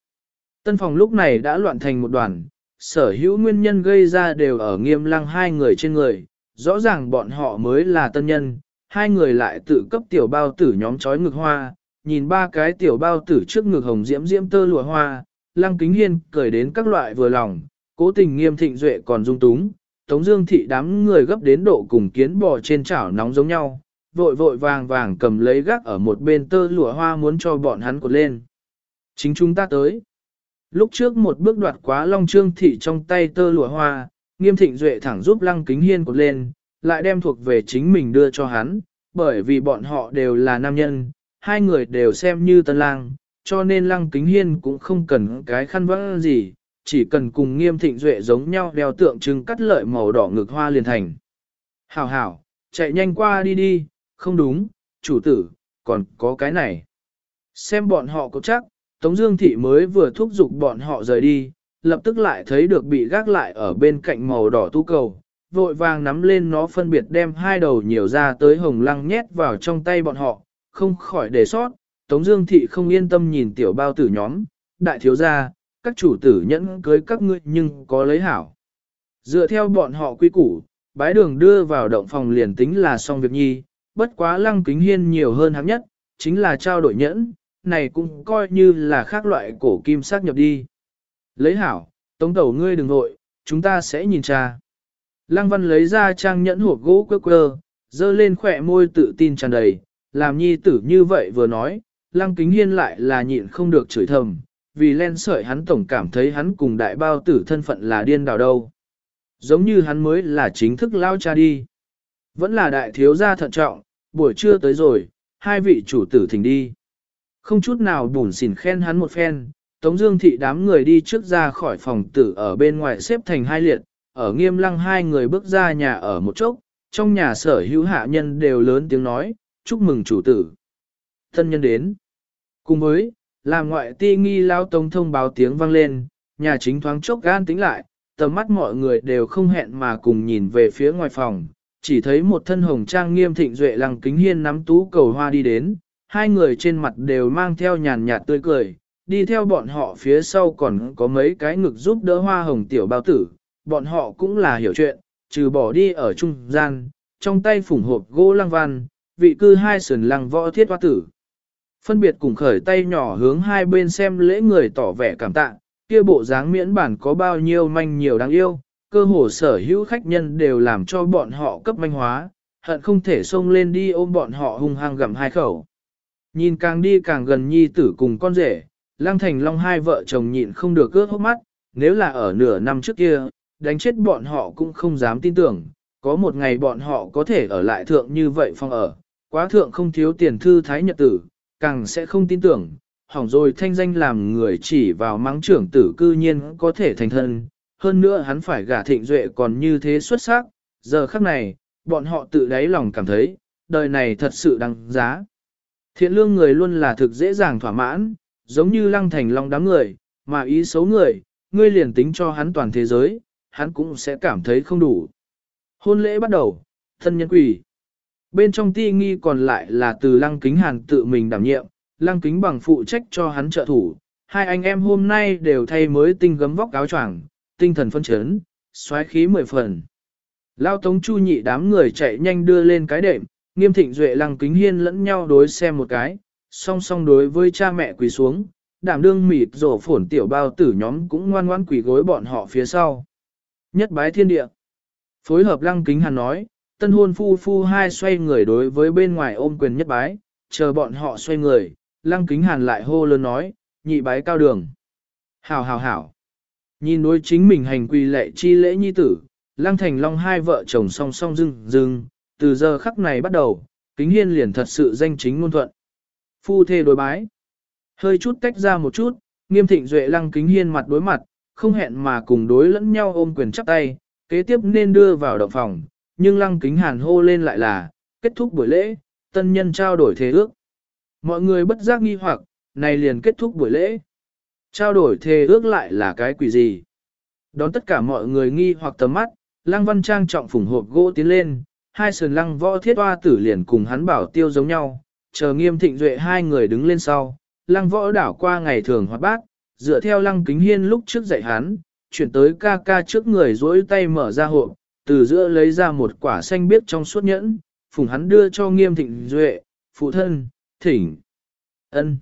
Tân phòng lúc này đã loạn thành một đoàn, sở hữu nguyên nhân gây ra đều ở nghiêm lăng hai người trên người, rõ ràng bọn họ mới là tân nhân, hai người lại tự cấp tiểu bao tử nhóm chói ngực hoa, nhìn ba cái tiểu bao tử trước ngực hồng diễm diễm tơ lụa hoa, lăng kính hiên cười đến các loại vừa lòng, cố tình nghiêm thịnh duệ còn dung túng, tống dương thị đám người gấp đến độ cùng kiến bò trên chảo nóng giống nhau, vội vội vàng vàng cầm lấy gác ở một bên tơ lụa hoa muốn cho bọn hắn cột lên. Chính chúng ta tới. Lúc trước một bước đoạt quá long trương thị trong tay tơ lụa hoa, nghiêm thịnh duệ thẳng giúp lăng kính hiên cột lên, lại đem thuộc về chính mình đưa cho hắn, bởi vì bọn họ đều là nam nhân, hai người đều xem như tân lang, cho nên lăng kính hiên cũng không cần cái khăn vỡ gì, chỉ cần cùng nghiêm thịnh duệ giống nhau đeo tượng trưng cắt lợi màu đỏ ngực hoa liền thành. Hảo hảo, chạy nhanh qua đi đi, không đúng, chủ tử, còn có cái này. Xem bọn họ có chắc, Tống Dương Thị mới vừa thúc giục bọn họ rời đi, lập tức lại thấy được bị gác lại ở bên cạnh màu đỏ tu cầu, vội vàng nắm lên nó phân biệt đem hai đầu nhiều ra tới hồng lăng nhét vào trong tay bọn họ, không khỏi để sót. Tống Dương Thị không yên tâm nhìn tiểu bao tử nhóm, đại thiếu gia, các chủ tử nhẫn cưới các ngươi nhưng có lấy hảo. Dựa theo bọn họ quy củ, bái đường đưa vào động phòng liền tính là xong việc nhi, bất quá lăng kính hiên nhiều hơn hám nhất, chính là trao đổi nhẫn, này cũng coi như là khác loại cổ kim sắc nhập đi. Lấy hảo, tống đầu ngươi đừng nội chúng ta sẽ nhìn cha. Lăng văn lấy ra trang nhẫn hộp gỗ quơ quơ, dơ lên khỏe môi tự tin tràn đầy, làm nhi tử như vậy vừa nói, lăng kính hiên lại là nhịn không được chửi thầm, vì len sợi hắn tổng cảm thấy hắn cùng đại bao tử thân phận là điên đảo đâu. Giống như hắn mới là chính thức lao cha đi. Vẫn là đại thiếu gia thận trọng, buổi trưa tới rồi, hai vị chủ tử thỉnh đi. Không chút nào bùn xỉn khen hắn một phen, Tống Dương thị đám người đi trước ra khỏi phòng tử ở bên ngoài xếp thành hai liệt, ở nghiêm lăng hai người bước ra nhà ở một chốc, trong nhà sở hữu hạ nhân đều lớn tiếng nói, chúc mừng chủ tử. Thân nhân đến. Cùng với, làm ngoại ti nghi lao tông thông báo tiếng vang lên, nhà chính thoáng chốc gan tính lại, tầm mắt mọi người đều không hẹn mà cùng nhìn về phía ngoài phòng, chỉ thấy một thân hồng trang nghiêm thịnh duệ lăng kính hiên nắm tú cầu hoa đi đến, hai người trên mặt đều mang theo nhàn nhạt tươi cười, đi theo bọn họ phía sau còn có mấy cái ngực giúp đỡ hoa hồng tiểu bao tử, bọn họ cũng là hiểu chuyện, trừ bỏ đi ở trung gian, trong tay phủng hộp gỗ lăng văn, vị cư hai sườn lăng võ thiết hoa tử. Phân biệt cùng khởi tay nhỏ hướng hai bên xem lễ người tỏ vẻ cảm tạ, kia bộ dáng miễn bản có bao nhiêu manh nhiều đáng yêu, cơ hồ sở hữu khách nhân đều làm cho bọn họ cấp manh hóa, hận không thể xông lên đi ôm bọn họ hung hăng gặm hai khẩu. Nhìn càng đi càng gần nhi tử cùng con rể, lang thành long hai vợ chồng nhịn không được cướp hốc mắt, nếu là ở nửa năm trước kia, đánh chết bọn họ cũng không dám tin tưởng, có một ngày bọn họ có thể ở lại thượng như vậy phong ở, quá thượng không thiếu tiền thư thái nhật tử, càng sẽ không tin tưởng, hỏng rồi thanh danh làm người chỉ vào mắng trưởng tử cư nhiên có thể thành thân, hơn nữa hắn phải gả thịnh duệ còn như thế xuất sắc, giờ khắc này, bọn họ tự đáy lòng cảm thấy, đời này thật sự đáng giá. Thiện lương người luôn là thực dễ dàng thỏa mãn, giống như lăng thành long đám người, mà ý xấu người, ngươi liền tính cho hắn toàn thế giới, hắn cũng sẽ cảm thấy không đủ. Hôn lễ bắt đầu, thân nhân quỷ. Bên trong ti nghi còn lại là từ lăng kính hàn tự mình đảm nhiệm, lăng kính bằng phụ trách cho hắn trợ thủ. Hai anh em hôm nay đều thay mới tinh gấm vóc áo choàng, tinh thần phân chấn, xoáy khí mười phần. Lao tống chu nhị đám người chạy nhanh đưa lên cái đệm, nghiêm thịnh duệ lăng kính hiên lẫn nhau đối xem một cái, song song đối với cha mẹ quỳ xuống, đảm đương mịt rổ phổn tiểu bao tử nhóm cũng ngoan ngoan quỳ gối bọn họ phía sau. Nhất bái thiên địa. Phối hợp lăng kính hàn nói, tân hôn phu phu hai xoay người đối với bên ngoài ôm quyền nhất bái, chờ bọn họ xoay người, lăng kính hàn lại hô lớn nói, nhị bái cao đường. Hảo hảo hảo. Nhìn đối chính mình hành quy lệ chi lễ nhi tử, lăng thành long hai vợ chồng song song dưng dưng, từ giờ khắc này bắt đầu, kính hiên liền thật sự danh chính ngôn thuận. Phu thê đối bái. Hơi chút tách ra một chút, nghiêm thịnh duệ lăng kính hiên mặt đối mặt, không hẹn mà cùng đối lẫn nhau ôm quyền chắp tay, kế tiếp nên đưa vào động phòng, nhưng lăng kính hàn hô lên lại là, kết thúc buổi lễ, tân nhân trao đổi thế ước. Mọi người bất giác nghi hoặc, này liền kết thúc buổi lễ. Trao đổi thề ước lại là cái quỷ gì? Đón tất cả mọi người nghi hoặc tầm mắt, lăng văn trang trọng phủng hộp gỗ tiến lên, hai sườn lăng võ thiết hoa tử liền cùng hắn bảo tiêu giống nhau, chờ nghiêm thịnh duệ hai người đứng lên sau, lăng võ đảo qua ngày thường hoạt bát, dựa theo lăng kính hiên lúc trước dạy hắn, chuyển tới ca ca trước người dối tay mở ra hộp, từ giữa lấy ra một quả xanh biếc trong suốt nhẫn, phùng hắn đưa cho nghiêm thịnh duệ, phụ thân, thỉnh, ân.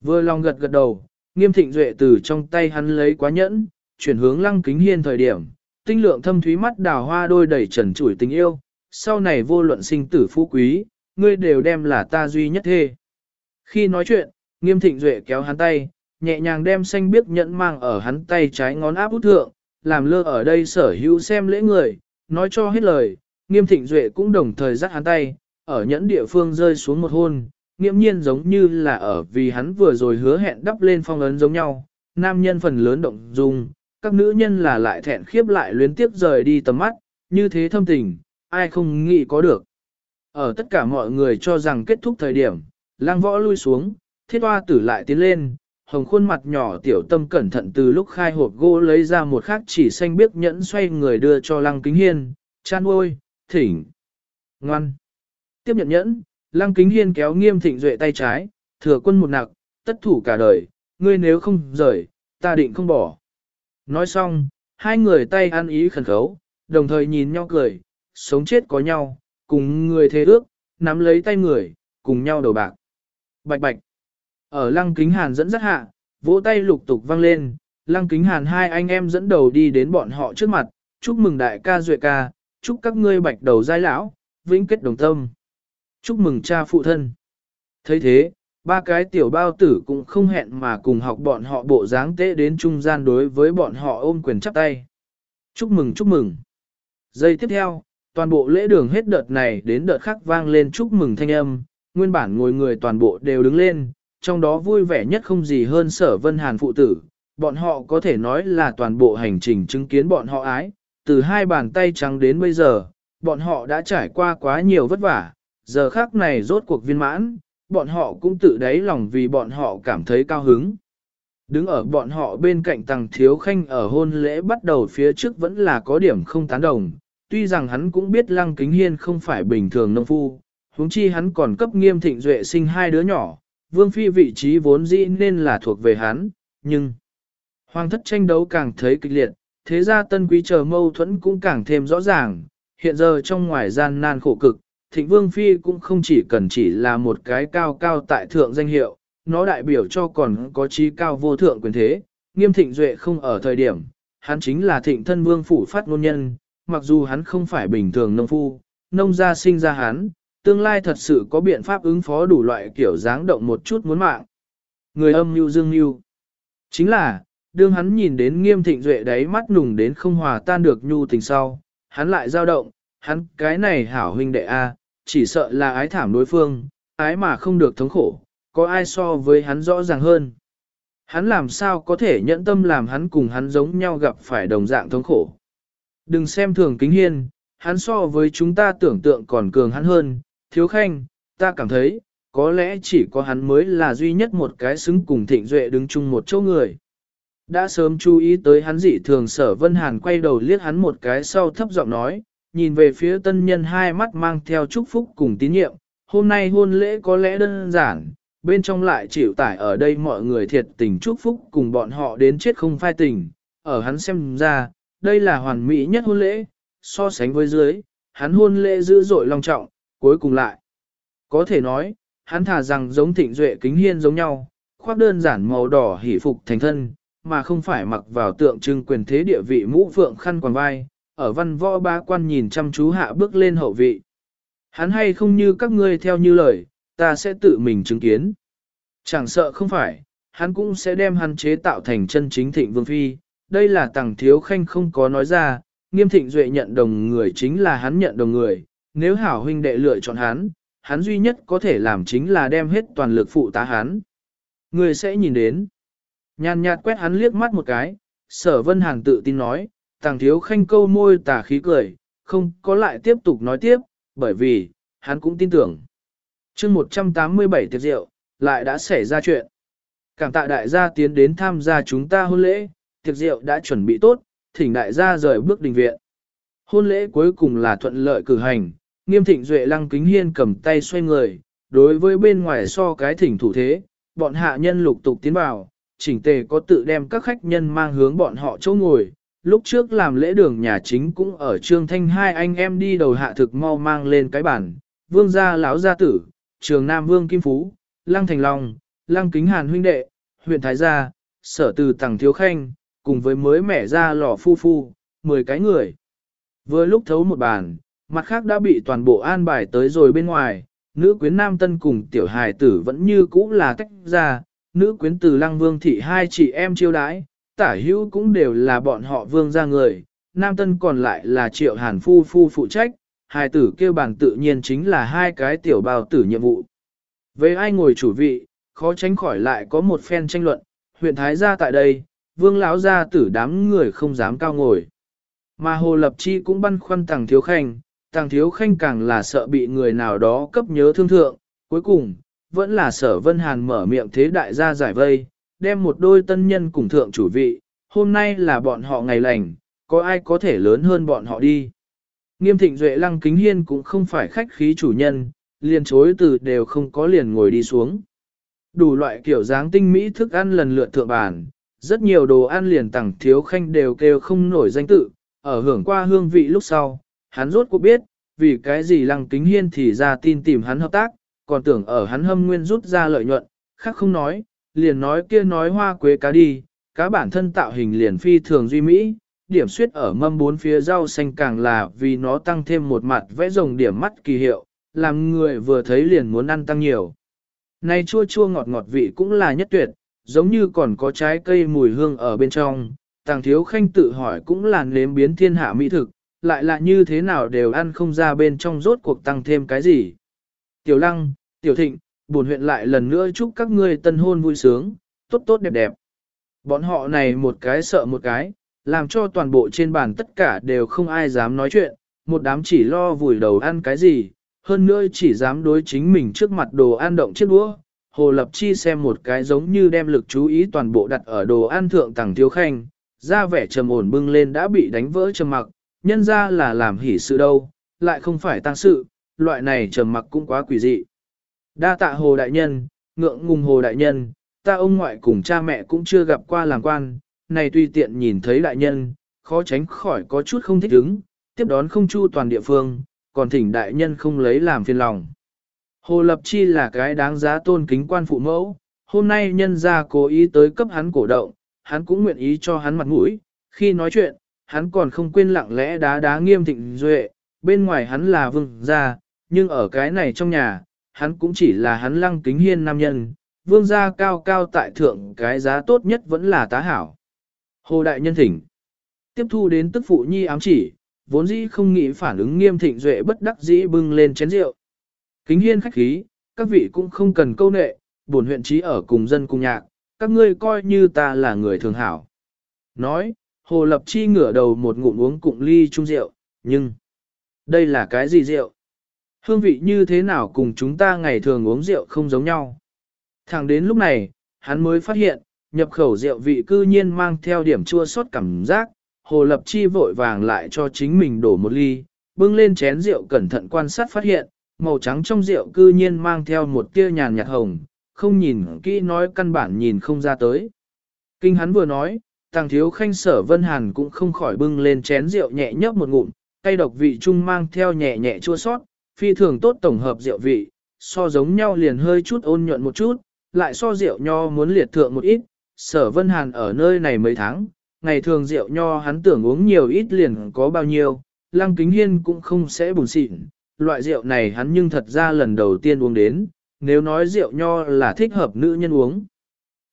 Vừa lòng gật gật đầu, nghiêm thịnh duệ từ trong tay hắn lấy quá nhẫn, chuyển hướng lăng kính hiên thời điểm, tinh lượng thâm thúy mắt đào hoa đôi đầy trần trụi tình yêu, sau này vô luận sinh tử phú quý, ngươi đều đem là ta duy nhất thê. Khi nói chuyện, nghiêm thịnh duệ kéo hắn tay, nhẹ nhàng đem xanh biếc nhẫn mang ở hắn tay trái ngón áp út thượng, làm lơ ở đây sở hữu xem lễ người, nói cho hết lời, nghiêm thịnh duệ cũng đồng thời dắt hắn tay, ở nhẫn địa phương rơi xuống một hôn, nghiễm nhiên giống như là ở vì hắn vừa rồi hứa hẹn đắp lên phong ấn giống nhau, nam nhân phần lớn động dung, các nữ nhân là lại thẹn khiếp lại luyến tiếp rời đi tầm mắt, như thế thâm tình, ai không nghĩ có được. Ở tất cả mọi người cho rằng kết thúc thời điểm, lang võ lui xuống, thiết hoa tử lại tiến lên, hồng khuôn mặt nhỏ tiểu tâm cẩn thận từ lúc khai hộp gỗ lấy ra một khắc chỉ xanh biếc nhẫn xoay người đưa cho lăng kính hiên, chan ôi, thỉnh, ngoan. Tiếp nhận nhẫn, lăng kính hiên kéo nghiêm thịnh duệ tay trái, thừa quân một nặc, tất thủ cả đời, ngươi nếu không rời, ta định không bỏ. Nói xong, hai người tay ăn ý khẩn khấu, đồng thời nhìn nhau cười, sống chết có nhau, cùng người thế ước, nắm lấy tay người, cùng nhau đầu bạc. Bạch bạch. Ở lăng kính hàn dẫn dắt hạ, vỗ tay lục tục vang lên, lăng kính hàn hai anh em dẫn đầu đi đến bọn họ trước mặt, chúc mừng đại ca duệ ca, chúc các ngươi bạch đầu giai lão, vĩnh kết đồng tâm. Chúc mừng cha phụ thân. thấy thế, ba cái tiểu bao tử cũng không hẹn mà cùng học bọn họ bộ dáng tế đến trung gian đối với bọn họ ôm quyền chắp tay. Chúc mừng chúc mừng. Giây tiếp theo, toàn bộ lễ đường hết đợt này đến đợt khác vang lên chúc mừng thanh âm, nguyên bản ngồi người toàn bộ đều đứng lên, trong đó vui vẻ nhất không gì hơn sở vân hàn phụ tử, bọn họ có thể nói là toàn bộ hành trình chứng kiến bọn họ ái, từ hai bàn tay trắng đến bây giờ, bọn họ đã trải qua quá nhiều vất vả, giờ khác này rốt cuộc viên mãn, bọn họ cũng tự đáy lòng vì bọn họ cảm thấy cao hứng. Đứng ở bọn họ bên cạnh tàng thiếu khanh ở hôn lễ bắt đầu phía trước vẫn là có điểm không tán đồng, tuy rằng hắn cũng biết lăng kính hiên không phải bình thường nông phu, huống chi hắn còn cấp nghiêm thịnh duệ sinh hai đứa nhỏ, vương phi vị trí vốn dĩ nên là thuộc về hắn, nhưng hoàng thất tranh đấu càng thấy kịch liệt, thế ra tân quý chờ mâu thuẫn cũng càng thêm rõ ràng, hiện giờ trong ngoài gian nan khổ cực, thịnh vương phi cũng không chỉ cần chỉ là một cái cao cao tại thượng danh hiệu, nó đại biểu cho còn có trí cao vô thượng quyền thế, nghiêm thịnh duệ không ở thời điểm, hắn chính là thịnh thân vương phủ phát ngôn nhân, mặc dù hắn không phải bình thường nông phu, nông gia sinh ra hắn, tương lai thật sự có biện pháp ứng phó đủ loại kiểu dáng động một chút muốn mạng. Người âm mưu dương mưu Chính là, đương hắn nhìn đến nghiêm thịnh duệ đáy mắt nùng đến không hòa tan được nhu tình sau, hắn lại dao động, hắn cái này hảo huynh đệ A, chỉ sợ là ái thảm đối phương, ái mà không được thống khổ, có ai so với hắn rõ ràng hơn. Hắn làm sao có thể nhẫn tâm làm hắn cùng hắn giống nhau gặp phải đồng dạng thống khổ. Đừng xem thường kính hiên, hắn so với chúng ta tưởng tượng còn cường hắn hơn, thiếu khanh, ta cảm thấy, có lẽ chỉ có hắn mới là duy nhất một cái xứng cùng thịnh duệ đứng chung một chỗ người. Đã sớm chú ý tới hắn dị thường sở Vân Hàn quay đầu liếc hắn một cái sau thấp giọng nói, nhìn về phía tân nhân hai mắt mang theo chúc phúc cùng tín nhiệm, hôm nay hôn lễ có lẽ đơn giản, bên trong lại chịu tải ở đây mọi người thiệt tình chúc phúc cùng bọn họ đến chết không phai tình, ở hắn xem ra, đây là hoàn mỹ nhất hôn lễ, so sánh với dưới, hắn hôn lễ dữ dội long trọng, cuối cùng lại. Có thể nói, hắn thà rằng giống thịnh duệ kính hiên giống nhau, khoác đơn giản màu đỏ hỷ phục thành thân, mà không phải mặc vào tượng trưng quyền thế địa vị mũ phượng khăn quàng vai, ở văn võ ba quan nhìn chăm chú hạ bước lên hậu vị. Hắn hay không như các ngươi theo như lời, ta sẽ tự mình chứng kiến. Chẳng sợ không phải, hắn cũng sẽ đem hắn chế tạo thành chân chính thịnh vương phi. Đây là tàng thiếu khanh không có nói ra, nghiêm thịnh duệ nhận đồng người chính là hắn nhận đồng người. Nếu hảo huynh đệ lựa chọn hắn, hắn duy nhất có thể làm chính là đem hết toàn lực phụ tá hắn. Người sẽ nhìn đến. Nhàn nhạt quét hắn liếc mắt một cái, sở vân hàng tự tin nói, tàng thiếu khanh câu môi tà khí cười, không có lại tiếp tục nói tiếp, bởi vì, hắn cũng tin tưởng. chương 187 tiệc rượu, lại đã xảy ra chuyện. Cảm tạ đại gia tiến đến tham gia chúng ta hôn lễ, tiệc rượu đã chuẩn bị tốt, thỉnh đại gia rời bước đình viện. Hôn lễ cuối cùng là thuận lợi cử hành, nghiêm thịnh duệ lăng kính hiên cầm tay xoay người, đối với bên ngoài so cái thỉnh thủ thế, bọn hạ nhân lục tục tiến vào, chỉnh tề có tự đem các khách nhân mang hướng bọn họ chỗ ngồi. Lúc trước làm lễ đường nhà chính cũng ở trương thanh hai anh em đi đầu hạ thực mau mang lên cái bản, vương gia lão gia tử, trường nam vương kim phú, lăng thành long, lăng kính hàn huynh đệ, huyện thái gia, sở từ tàng thiếu khanh, cùng với mới mẻ ra lò phu phu, 10 cái người. Vừa lúc thấu một bàn, mặt khác đã bị toàn bộ an bài tới rồi bên ngoài, nữ quyến nam tân cùng tiểu hài tử vẫn như cũ là tách ra, nữ quyến từ lăng vương thị hai chị em chiêu đãi, tả hữu cũng đều là bọn họ vương ra người, nam tân còn lại là triệu hàn phu phu phụ trách, hài tử kêu bản tự nhiên chính là hai cái tiểu bào tử nhiệm vụ. Về ai ngồi chủ vị, khó tránh khỏi lại có một phen tranh luận, huyện Thái gia tại đây, vương lão gia tử đám người không dám cao ngồi. Mà Hồ Lập Chi cũng băn khoăn tàng thiếu khanh, tàng thiếu khanh càng là sợ bị người nào đó cấp nhớ thương thượng, cuối cùng, vẫn là sở vân hàn mở miệng thế đại gia giải vây, đem một đôi tân nhân cùng thượng chủ vị, hôm nay là bọn họ ngày lành, có ai có thể lớn hơn bọn họ đi. Nghiêm thịnh duệ lăng kính hiên cũng không phải khách khí chủ nhân, liền chối từ đều không có liền ngồi đi xuống. Đủ loại kiểu dáng tinh mỹ thức ăn lần lượt thượng bàn, rất nhiều đồ ăn liền tặng thiếu khanh đều kêu không nổi danh tự, ở hưởng qua hương vị lúc sau, hắn rốt cuộc biết, vì cái gì lăng kính hiên thì ra tin tìm hắn hợp tác, còn tưởng ở hắn hâm nguyên rút ra lợi nhuận, khác không nói, liền nói kia nói hoa quế cá đi, cá bản thân tạo hình liền phi thường duy mỹ, điểm suyết ở mâm bốn phía rau xanh càng là vì nó tăng thêm một mặt vẽ rồng điểm mắt kỳ hiệu, làm người vừa thấy liền muốn ăn tăng nhiều. Này chua chua ngọt ngọt vị cũng là nhất tuyệt, giống như còn có trái cây mùi hương ở bên trong, tàng thiếu khanh tự hỏi cũng là nếm biến thiên hạ mỹ thực, lại là như thế nào đều ăn không ra bên trong rốt cuộc tăng thêm cái gì. Tiểu lăng, tiểu thịnh, buồn huyện lại lần nữa chúc các ngươi tân hôn vui sướng, tốt tốt đẹp đẹp. Bọn họ này một cái sợ một cái, làm cho toàn bộ trên bàn tất cả đều không ai dám nói chuyện, một đám chỉ lo vùi đầu ăn cái gì, hơn nữa chỉ dám đối chính mình trước mặt đồ ăn động chiếc đũa. Hồ Lập Chi xem một cái giống như đem lực chú ý toàn bộ đặt ở đồ ăn thượng tàng thiếu khanh, ra vẻ trầm ổn bưng lên đã bị đánh vỡ trầm mặc, nhân ra là làm hỉ sự đâu, lại không phải tăng sự, loại này trầm mặc cũng quá quỷ dị. Đa tạ hồ đại nhân, ngượng ngùng hồ đại nhân, ta ông ngoại cùng cha mẹ cũng chưa gặp qua làm quan, này tuy tiện nhìn thấy đại nhân, khó tránh khỏi có chút không thích ứng, tiếp đón không chu toàn địa phương, còn thỉnh đại nhân không lấy làm phiền lòng. Hồ Lập Chi là cái đáng giá tôn kính quan phụ mẫu, hôm nay nhân ra cố ý tới cấp hắn cổ động, hắn cũng nguyện ý cho hắn mặt mũi, khi nói chuyện, hắn còn không quên lặng lẽ đá đá nghiêm thịnh duệ, bên ngoài hắn là vương gia, nhưng ở cái này trong nhà, hắn cũng chỉ là hắn lăng kính hiên nam nhân, vương gia cao cao tại thượng cái giá tốt nhất vẫn là tá hảo. Hồ Đại Nhân thỉnh, tiếp thu đến tức phụ nhi ám chỉ, vốn dĩ không nghĩ phản ứng nghiêm thịnh duệ bất đắc dĩ bưng lên chén rượu. Kính hiên khách khí, các vị cũng không cần câu nệ, buồn huyện trí ở cùng dân cùng nhạc, các ngươi coi như ta là người thường hảo. Nói, Hồ Lập Chi ngửa đầu một ngụm uống cụm ly chung rượu, nhưng đây là cái gì rượu? Hương vị như thế nào cùng chúng ta ngày thường uống rượu không giống nhau? Thẳng đến lúc này, hắn mới phát hiện, nhập khẩu rượu vị cư nhiên mang theo điểm chua xót cảm giác, Hồ Lập Chi vội vàng lại cho chính mình đổ một ly, bưng lên chén rượu cẩn thận quan sát phát hiện, màu trắng trong rượu cư nhiên mang theo một tia nhàn nhạt hồng, không nhìn kỹ nói căn bản nhìn không ra tới. Kinh hắn vừa nói, tàng thiếu khanh sở vân hàn cũng không khỏi bưng lên chén rượu nhẹ nhấp một ngụm, tay độc vị trung mang theo nhẹ nhẹ chua sót, phi thường tốt tổng hợp rượu vị, so giống nhau liền hơi chút ôn nhuận một chút, lại so rượu nho muốn liệt thượng một ít, sở vân hàn ở nơi này mấy tháng, ngày thường rượu nho hắn tưởng uống nhiều ít liền có bao nhiêu, lăng kính hiên cũng không sẽ buồn xịn, loại rượu này hắn nhưng thật ra lần đầu tiên uống đến, nếu nói rượu nho là thích hợp nữ nhân uống.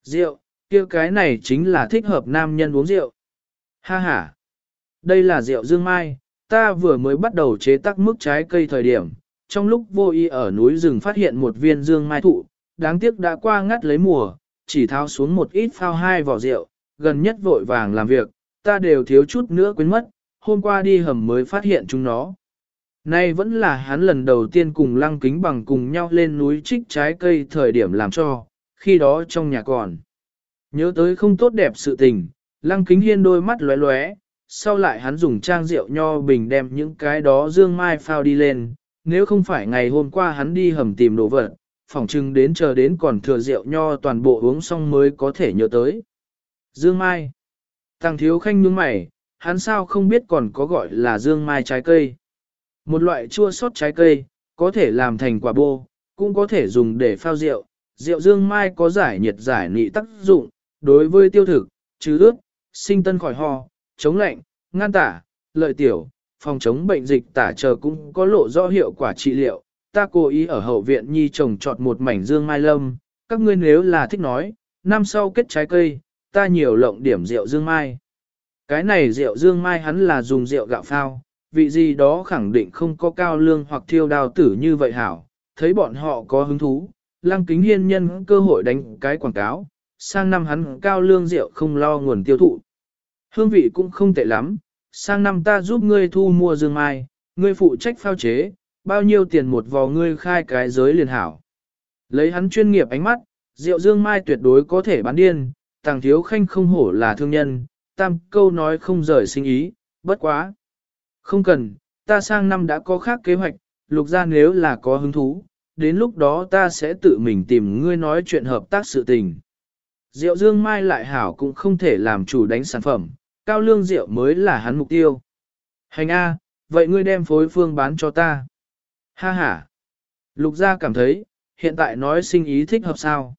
Rượu, kia cái này chính là thích hợp nam nhân uống rượu. Ha ha, đây là rượu dương mai, ta vừa mới bắt đầu chế tác mức trái cây thời điểm, trong lúc vô ý ở núi rừng phát hiện một viên dương mai thụ, đáng tiếc đã qua ngắt lấy mùa, chỉ tháo xuống một ít phao hai vỏ rượu, gần nhất vội vàng làm việc, ta đều thiếu chút nữa quên mất, hôm qua đi hầm mới phát hiện chúng nó. Nay vẫn là hắn lần đầu tiên cùng lăng kính bằng cùng nhau lên núi trích trái cây thời điểm làm cho, khi đó trong nhà còn. Nhớ tới không tốt đẹp sự tình, lăng kính hiên đôi mắt lóe lóe, sau lại hắn dùng trang rượu nho bình đem những cái đó dương mai phao đi lên, nếu không phải ngày hôm qua hắn đi hầm tìm đồ vật, phỏng chừng đến chờ đến còn thừa rượu nho toàn bộ uống xong mới có thể nhớ tới. Dương mai. Tăng thiếu khanh nhướng mày, hắn sao không biết còn có gọi là dương mai trái cây. Một loại chua sót trái cây, có thể làm thành quả bô, cũng có thể dùng để phao rượu. Rượu dương mai có giải nhiệt giải nị tác dụng, đối với tiêu thực, trừ ướt, sinh tân khỏi ho, chống lạnh, ngăn tả, lợi tiểu, phòng chống bệnh dịch tả chờ cũng có lộ rõ hiệu quả trị liệu. Ta cố ý ở hậu viện nhi trồng trọt một mảnh dương mai lâm, các ngươi nếu là thích nói, năm sau kết trái cây, ta nhiều lộng điểm rượu dương mai. Cái này rượu dương mai hắn là dùng rượu gạo phao, vị gì đó khẳng định không có cao lương hoặc thiêu đào tử như vậy hảo, thấy bọn họ có hứng thú, lăng kính hiên nhân cơ hội đánh cái quảng cáo, sang năm hắn cao lương rượu không lo nguồn tiêu thụ. Hương vị cũng không tệ lắm, sang năm ta giúp ngươi thu mua dương mai, ngươi phụ trách phao chế, bao nhiêu tiền một vò ngươi khai cái giới liền hảo. Lấy hắn chuyên nghiệp ánh mắt, rượu dương mai tuyệt đối có thể bán điên, tàng thiếu khanh không hổ là thương nhân, tam câu nói không rời sinh ý, bất quá. Không cần, ta sang năm đã có khác kế hoạch, lục ra nếu là có hứng thú, đến lúc đó ta sẽ tự mình tìm ngươi nói chuyện hợp tác sự tình. Rượu dương mai lại hảo cũng không thể làm chủ đánh sản phẩm, cao lương rượu mới là hắn mục tiêu. Hành A, vậy ngươi đem phối phương bán cho ta. Ha ha. Lục gia cảm thấy, hiện tại nói sinh ý thích hợp sao.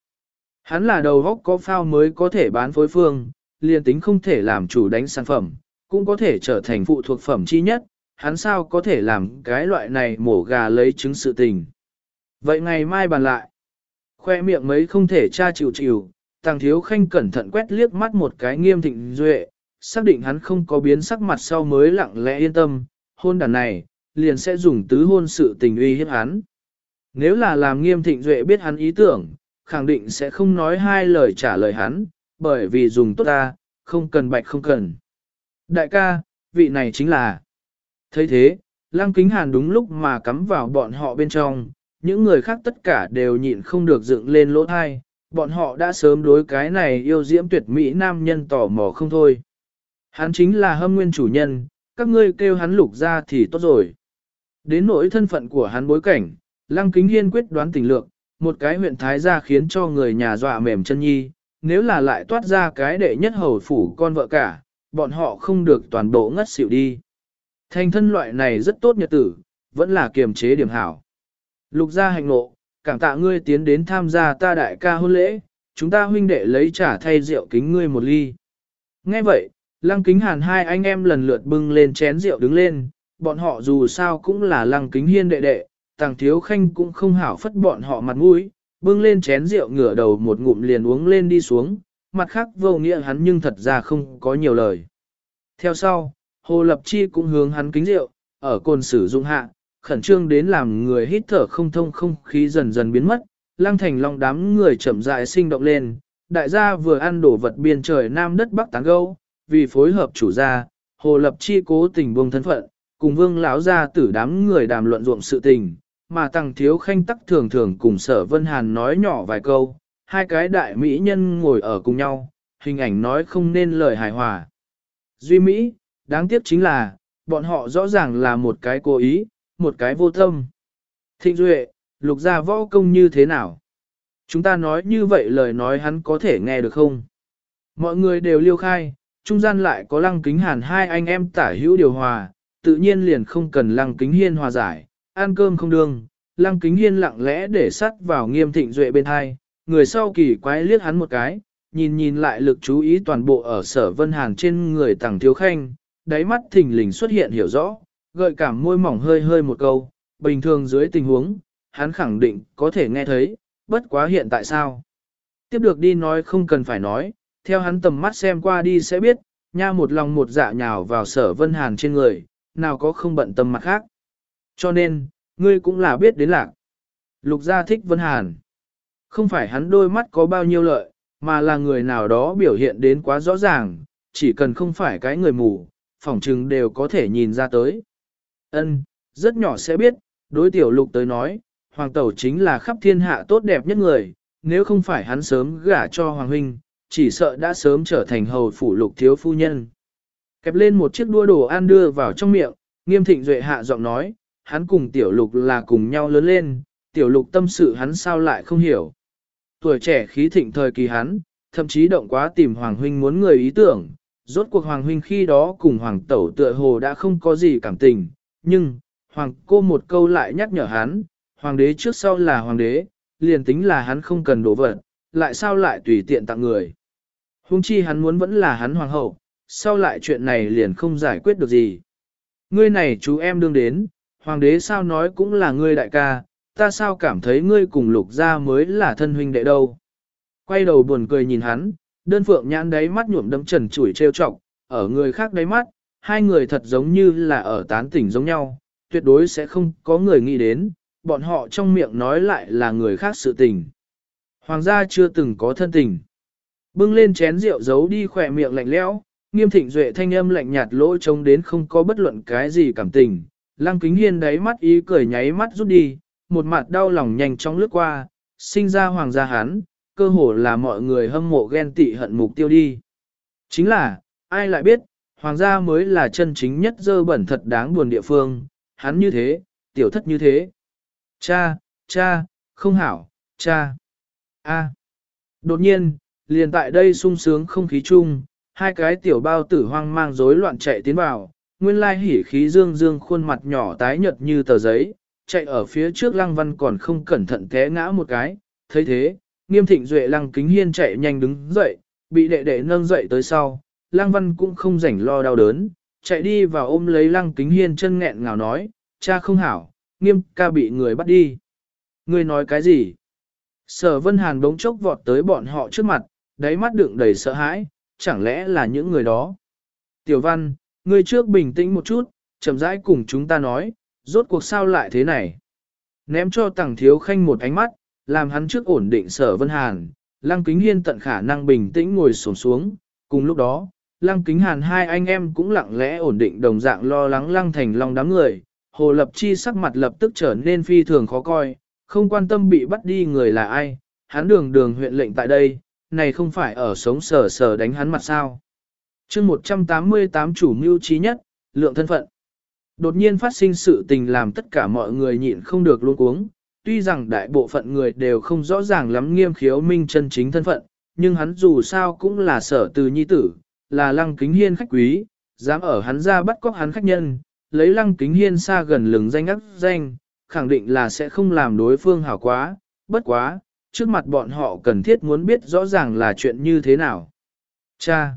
Hắn là đầu góc có phao mới có thể bán phối phương, liền tính không thể làm chủ đánh sản phẩm, cũng có thể trở thành phụ thuộc phẩm chi nhất, hắn sao có thể làm cái loại này mổ gà lấy trứng sự tình. Vậy ngày mai bàn lại, khoe miệng mấy không thể tra chịu chịu, tàng thiếu khanh cẩn thận quét liếc mắt một cái nghiêm thịnh duệ, xác định hắn không có biến sắc mặt sau mới lặng lẽ yên tâm, hôn đàn này, liền sẽ dùng tứ hôn sự tình uy hiếp hắn. Nếu là làm nghiêm thịnh duệ biết hắn ý tưởng, khẳng định sẽ không nói hai lời trả lời hắn, bởi vì dùng tốt ta, không cần bạch không cần. Đại ca, vị này chính là. thấy thế, lăng kính hàn đúng lúc mà cắm vào bọn họ bên trong, những người khác tất cả đều nhịn không được dựng lên lỗ thai, bọn họ đã sớm đối cái này yêu diễm tuyệt mỹ nam nhân tò mò không thôi. Hắn chính là hâm nguyên chủ nhân, các ngươi kêu hắn lục ra thì tốt rồi. Đến nỗi thân phận của hắn bối cảnh, lăng kính hiên quyết đoán tình lượng, một cái huyện thái gia khiến cho người nhà dọa mềm chân nhi, nếu là lại toát ra cái đệ nhất hầu phủ con vợ cả, bọn họ không được toàn bộ ngất xỉu đi. Thành thân loại này rất tốt nhật tử, vẫn là kiềm chế điểm hảo. Lục gia hành nộ, cảm tạ ngươi tiến đến tham gia ta đại ca hôn lễ, chúng ta huynh đệ lấy trả thay rượu kính ngươi một ly. Nghe vậy, lăng kính hàn hai anh em lần lượt bưng lên chén rượu đứng lên, bọn họ dù sao cũng là lăng kính hiên đệ đệ, tàng thiếu khanh cũng không hảo phất bọn họ mặt mũi, bưng lên chén rượu ngửa đầu một ngụm liền uống lên đi xuống, mặt khác vô nghĩa hắn nhưng thật ra không có nhiều lời. Theo sau, Hồ Lập Chi cũng hướng hắn kính rượu, ở cồn sử dụng hạ, khẩn trương đến làm người hít thở không thông không khí dần dần biến mất, lăng thành long đám người chậm rãi sinh động lên, đại gia vừa ăn đổ vật biên trời nam đất bắc tán gâu, vì phối hợp chủ gia, Hồ Lập Chi cố tình buông thân phận, cùng vương lão gia tử đám người đàm luận ruộng sự tình, mà tăng thiếu khanh tắc thường thường cùng sở Vân Hàn nói nhỏ vài câu, hai cái đại mỹ nhân ngồi ở cùng nhau, hình ảnh nói không nên lời hài hòa. Duy Mỹ, đáng tiếc chính là, bọn họ rõ ràng là một cái cố ý, một cái vô tâm. Thịnh Duệ, lục gia võ công như thế nào? Chúng ta nói như vậy lời nói hắn có thể nghe được không? Mọi người đều liêu khai, trung gian lại có lăng kính hàn hai anh em tả hữu điều hòa, tự nhiên liền không cần lăng kính hiên hòa giải, ăn cơm không đương. Lăng kính hiên lặng lẽ để sắt vào nghiêm thịnh duệ bên hai, người sau kỳ quái liếc hắn một cái, nhìn nhìn lại lực chú ý toàn bộ ở sở vân hàn trên người tàng thiếu khanh, đáy mắt thình lình xuất hiện hiểu rõ, gợi cảm môi mỏng hơi hơi một câu, bình thường dưới tình huống, hắn khẳng định có thể nghe thấy, bất quá hiện tại sao. Tiếp được đi nói không cần phải nói, theo hắn tầm mắt xem qua đi sẽ biết, nha một lòng một dạ nhào vào sở vân hàn trên người, nào có không bận tâm mặt khác. Cho nên, ngươi cũng là biết đến lạc. Lục gia thích vân hàn. Không phải hắn đôi mắt có bao nhiêu lợi, mà là người nào đó biểu hiện đến quá rõ ràng, chỉ cần không phải cái người mù, phỏng chừng đều có thể nhìn ra tới. Ân, rất nhỏ sẽ biết, đối tiểu lục tới nói, hoàng tẩu chính là khắp thiên hạ tốt đẹp nhất người, nếu không phải hắn sớm gả cho hoàng huynh, chỉ sợ đã sớm trở thành hầu phủ lục thiếu phu nhân. Kẹp lên một chiếc đua đồ ăn đưa vào trong miệng, nghiêm thịnh duệ hạ giọng nói, hắn cùng tiểu lục là cùng nhau lớn lên, tiểu lục tâm sự hắn sao lại không hiểu. Tuổi trẻ khí thịnh thời kỳ hắn, thậm chí động quá tìm hoàng huynh muốn người ý tưởng, rốt cuộc hoàng huynh khi đó cùng hoàng tẩu tựa hồ đã không có gì cảm tình, nhưng, hoàng cô một câu lại nhắc nhở hắn, hoàng đế trước sau là hoàng đế, liền tính là hắn không cần đổ vật, lại sao lại tùy tiện tặng người. Hùng chi hắn muốn vẫn là hắn hoàng hậu, sau lại chuyện này liền không giải quyết được gì. Ngươi này chú em đương đến, hoàng đế sao nói cũng là ngươi đại ca, ta sao cảm thấy ngươi cùng lục gia mới là thân huynh đệ đâu. Quay đầu buồn cười nhìn hắn, đơn phượng nhãn đáy mắt nhuộm đấm trần chủi trêu chọc, ở người khác đáy mắt, hai người thật giống như là ở tán tỉnh giống nhau, tuyệt đối sẽ không có người nghĩ đến, bọn họ trong miệng nói lại là người khác sự tình. Hoàng gia chưa từng có thân tình. Bưng lên chén rượu giấu đi khỏe miệng lạnh lẽo, nghiêm thịnh duệ thanh âm lạnh nhạt lỗ trông đến không có bất luận cái gì cảm tình. Lăng kính hiên đáy mắt ý cười nháy mắt rút đi, một mặt đau lòng nhanh chóng lướt qua, sinh ra hoàng gia hán, cơ hồ là mọi người hâm mộ ghen tị hận mục tiêu đi. Chính là, ai lại biết, hoàng gia mới là chân chính nhất dơ bẩn thật đáng buồn địa phương, hắn như thế, tiểu thất như thế. Cha, cha, không hảo, cha. A. Đột nhiên, liền tại đây sung sướng không khí chung, hai cái tiểu bao tử hoang mang rối loạn chạy tiến vào, nguyên lai hỉ khí dương dương khuôn mặt nhỏ tái nhợt như tờ giấy, chạy ở phía trước lăng văn còn không cẩn thận té ngã một cái, thấy thế, nghiêm thịnh duệ lăng kính hiên chạy nhanh đứng dậy, bị đệ đệ nâng dậy tới sau, lăng văn cũng không rảnh lo đau đớn, chạy đi và ôm lấy lăng kính hiên chân nghẹn ngào nói, cha không hảo, nghiêm ca bị người bắt đi. Người nói cái gì? Sở Vân Hàn đống chốc vọt tới bọn họ trước mặt, đáy mắt đựng đầy sợ hãi, chẳng lẽ là những người đó? Tiểu Văn, ngươi trước bình tĩnh một chút, chậm rãi cùng chúng ta nói, rốt cuộc sao lại thế này? Ném cho Tằng Thiếu Khanh một ánh mắt, làm hắn trước ổn định Sở Vân Hàn, Lăng Kính Hiên tận khả năng bình tĩnh ngồi xổm xuống, cùng lúc đó, Lăng Kính Hàn hai anh em cũng lặng lẽ ổn định đồng dạng lo lắng Lăng Thành Long đám người, Hồ Lập Chi sắc mặt lập tức trở nên phi thường khó coi, không quan tâm bị bắt đi người là ai, hắn đường đường huyện lệnh tại đây, này không phải ở sống sờ sờ đánh hắn mặt sao. chương 188 chủ mưu trí nhất, lượng thân phận. Đột nhiên phát sinh sự tình làm tất cả mọi người nhịn không được luôn cuống, tuy rằng đại bộ phận người đều không rõ ràng lắm nghiêm khiếu minh chân chính thân phận, nhưng hắn dù sao cũng là sở từ nhi tử, là lăng kính hiên khách quý, dám ở hắn ra bắt cóc hắn khách nhân, lấy lăng kính hiên xa gần lừng danh ác danh, khẳng định là sẽ không làm đối phương hảo quá, bất quá, trước mặt bọn họ cần thiết muốn biết rõ ràng là chuyện như thế nào. Cha!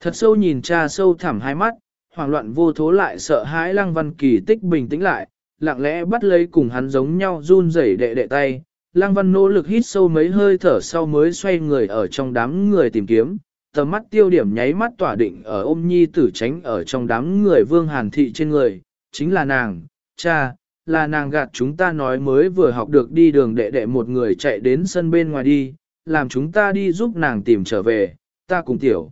Thật sâu nhìn cha sâu thẳm hai mắt, hoảng loạn vô thố lại sợ hãi lăng văn kỳ tích bình tĩnh lại, lặng lẽ bắt lấy cùng hắn giống nhau run rẩy đệ đệ tay. Lăng văn nỗ lực hít sâu mấy hơi thở sau mới xoay người ở trong đám người tìm kiếm, tầm mắt tiêu điểm nháy mắt tỏa định ở ôm nhi tử tránh ở trong đám người vương hàn thị trên người, chính là nàng, cha, là nàng gạt chúng ta nói mới vừa học được đi đường đệ đệ một người chạy đến sân bên ngoài đi, làm chúng ta đi giúp nàng tìm trở về, ta cùng tiểu.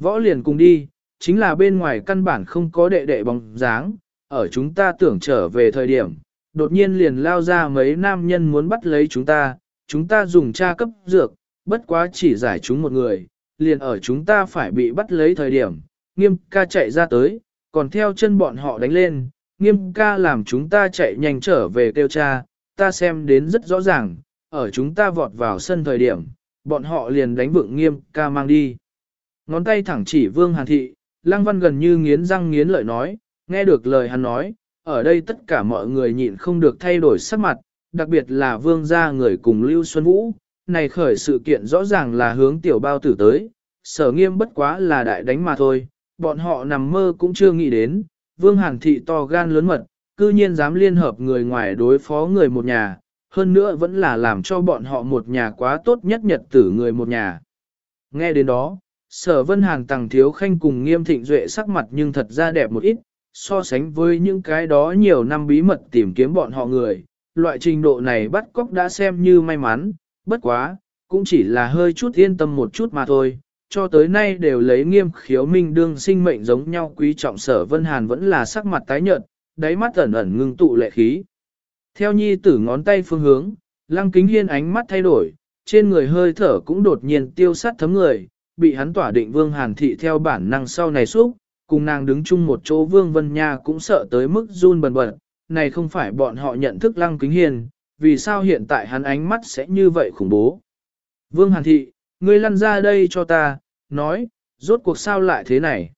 Võ liền cùng đi, chính là bên ngoài căn bản không có đệ đệ bóng dáng, ở chúng ta tưởng trở về thời điểm, đột nhiên liền lao ra mấy nam nhân muốn bắt lấy chúng ta, chúng ta dùng tra cấp dược, bất quá chỉ giải chúng một người, liền ở chúng ta phải bị bắt lấy thời điểm, nghiêm ca chạy ra tới, còn theo chân bọn họ đánh lên, nghiêm ca làm chúng ta chạy nhanh trở về kêu cha, ta xem đến rất rõ ràng, ở chúng ta vọt vào sân thời điểm, bọn họ liền đánh vựng nghiêm ca mang đi. Ngón tay thẳng chỉ vương hàn thị, lăng văn gần như nghiến răng nghiến lợi nói, nghe được lời hắn nói, ở đây tất cả mọi người nhịn không được thay đổi sắc mặt, đặc biệt là vương gia người cùng Lưu Xuân Vũ, này khởi sự kiện rõ ràng là hướng tiểu bao tử tới, sở nghiêm bất quá là đại đánh mà thôi, bọn họ nằm mơ cũng chưa nghĩ đến, vương hàn thị to gan lớn mật, cư nhiên dám liên hợp người ngoài đối phó người một nhà, hơn nữa vẫn là làm cho bọn họ một nhà quá tốt nhất nhật tử người một nhà. Nghe đến đó, sở vân hàn tàng thiếu khanh cùng nghiêm thịnh duệ sắc mặt nhưng thật ra đẹp một ít, so sánh với những cái đó nhiều năm bí mật tìm kiếm bọn họ người, loại trình độ này bắt cóc đã xem như may mắn, bất quá, cũng chỉ là hơi chút yên tâm một chút mà thôi, cho tới nay đều lấy nghiêm khiếu minh đương sinh mệnh giống nhau quý trọng sở vân hàn vẫn là sắc mặt tái nhợt, đáy mắt ẩn ẩn ngưng tụ lệ khí. Theo nhi tử ngón tay phương hướng, lăng kính hiên ánh mắt thay đổi, trên người hơi thở cũng đột nhiên tiêu sát thấm người, bị hắn tỏa định vương hàn thị theo bản năng sau này xúc, cùng nàng đứng chung một chỗ vương vân nha cũng sợ tới mức run bần bật, này không phải bọn họ nhận thức lăng kính hiên, vì sao hiện tại hắn ánh mắt sẽ như vậy khủng bố. Vương hàn thị, ngươi lăn ra đây cho ta, nói, rốt cuộc sao lại thế này.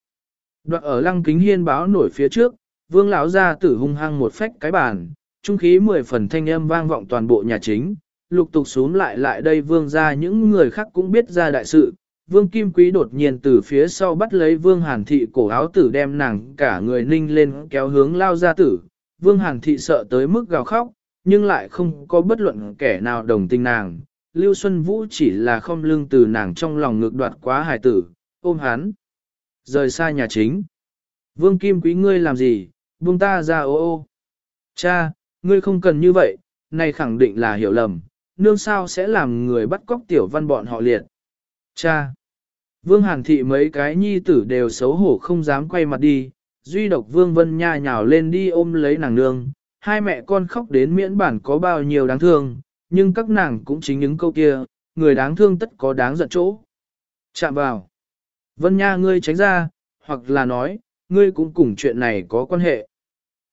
Đoạn ở lăng kính hiên báo nổi phía trước, vương lão ra tử hung hăng một phách cái bàn, trung khí mười phần thanh âm vang vọng toàn bộ nhà chính, lục tục xuống lại lại đây vương ra những người khác cũng biết ra đại sự. Vương Kim Quý đột nhiên từ phía sau bắt lấy Vương Hàn Thị cổ áo tử đem nàng cả người ninh lên kéo hướng lao ra tử. Vương Hàn Thị sợ tới mức gào khóc, nhưng lại không có bất luận kẻ nào đồng tình nàng. Lưu Xuân Vũ chỉ là không lương từ nàng trong lòng ngược đoạt quá hài tử, ôm hắn. Rời xa nhà chính. Vương Kim Quý ngươi làm gì, buông ta ra ô ô. Cha, ngươi không cần như vậy, này khẳng định là hiểu lầm, nương sao sẽ làm người bắt cóc tiểu văn bọn họ liệt. Cha! Vương Hàn Thị mấy cái nhi tử đều xấu hổ không dám quay mặt đi, duy độc Vương Vân Nha nhào lên đi ôm lấy nàng nương, hai mẹ con khóc đến miễn bản có bao nhiêu đáng thương, nhưng các nàng cũng chính những câu kia, người đáng thương tất có đáng giận chỗ. Chạm vào. Vân Nha ngươi tránh ra, hoặc là nói, ngươi cũng cùng chuyện này có quan hệ.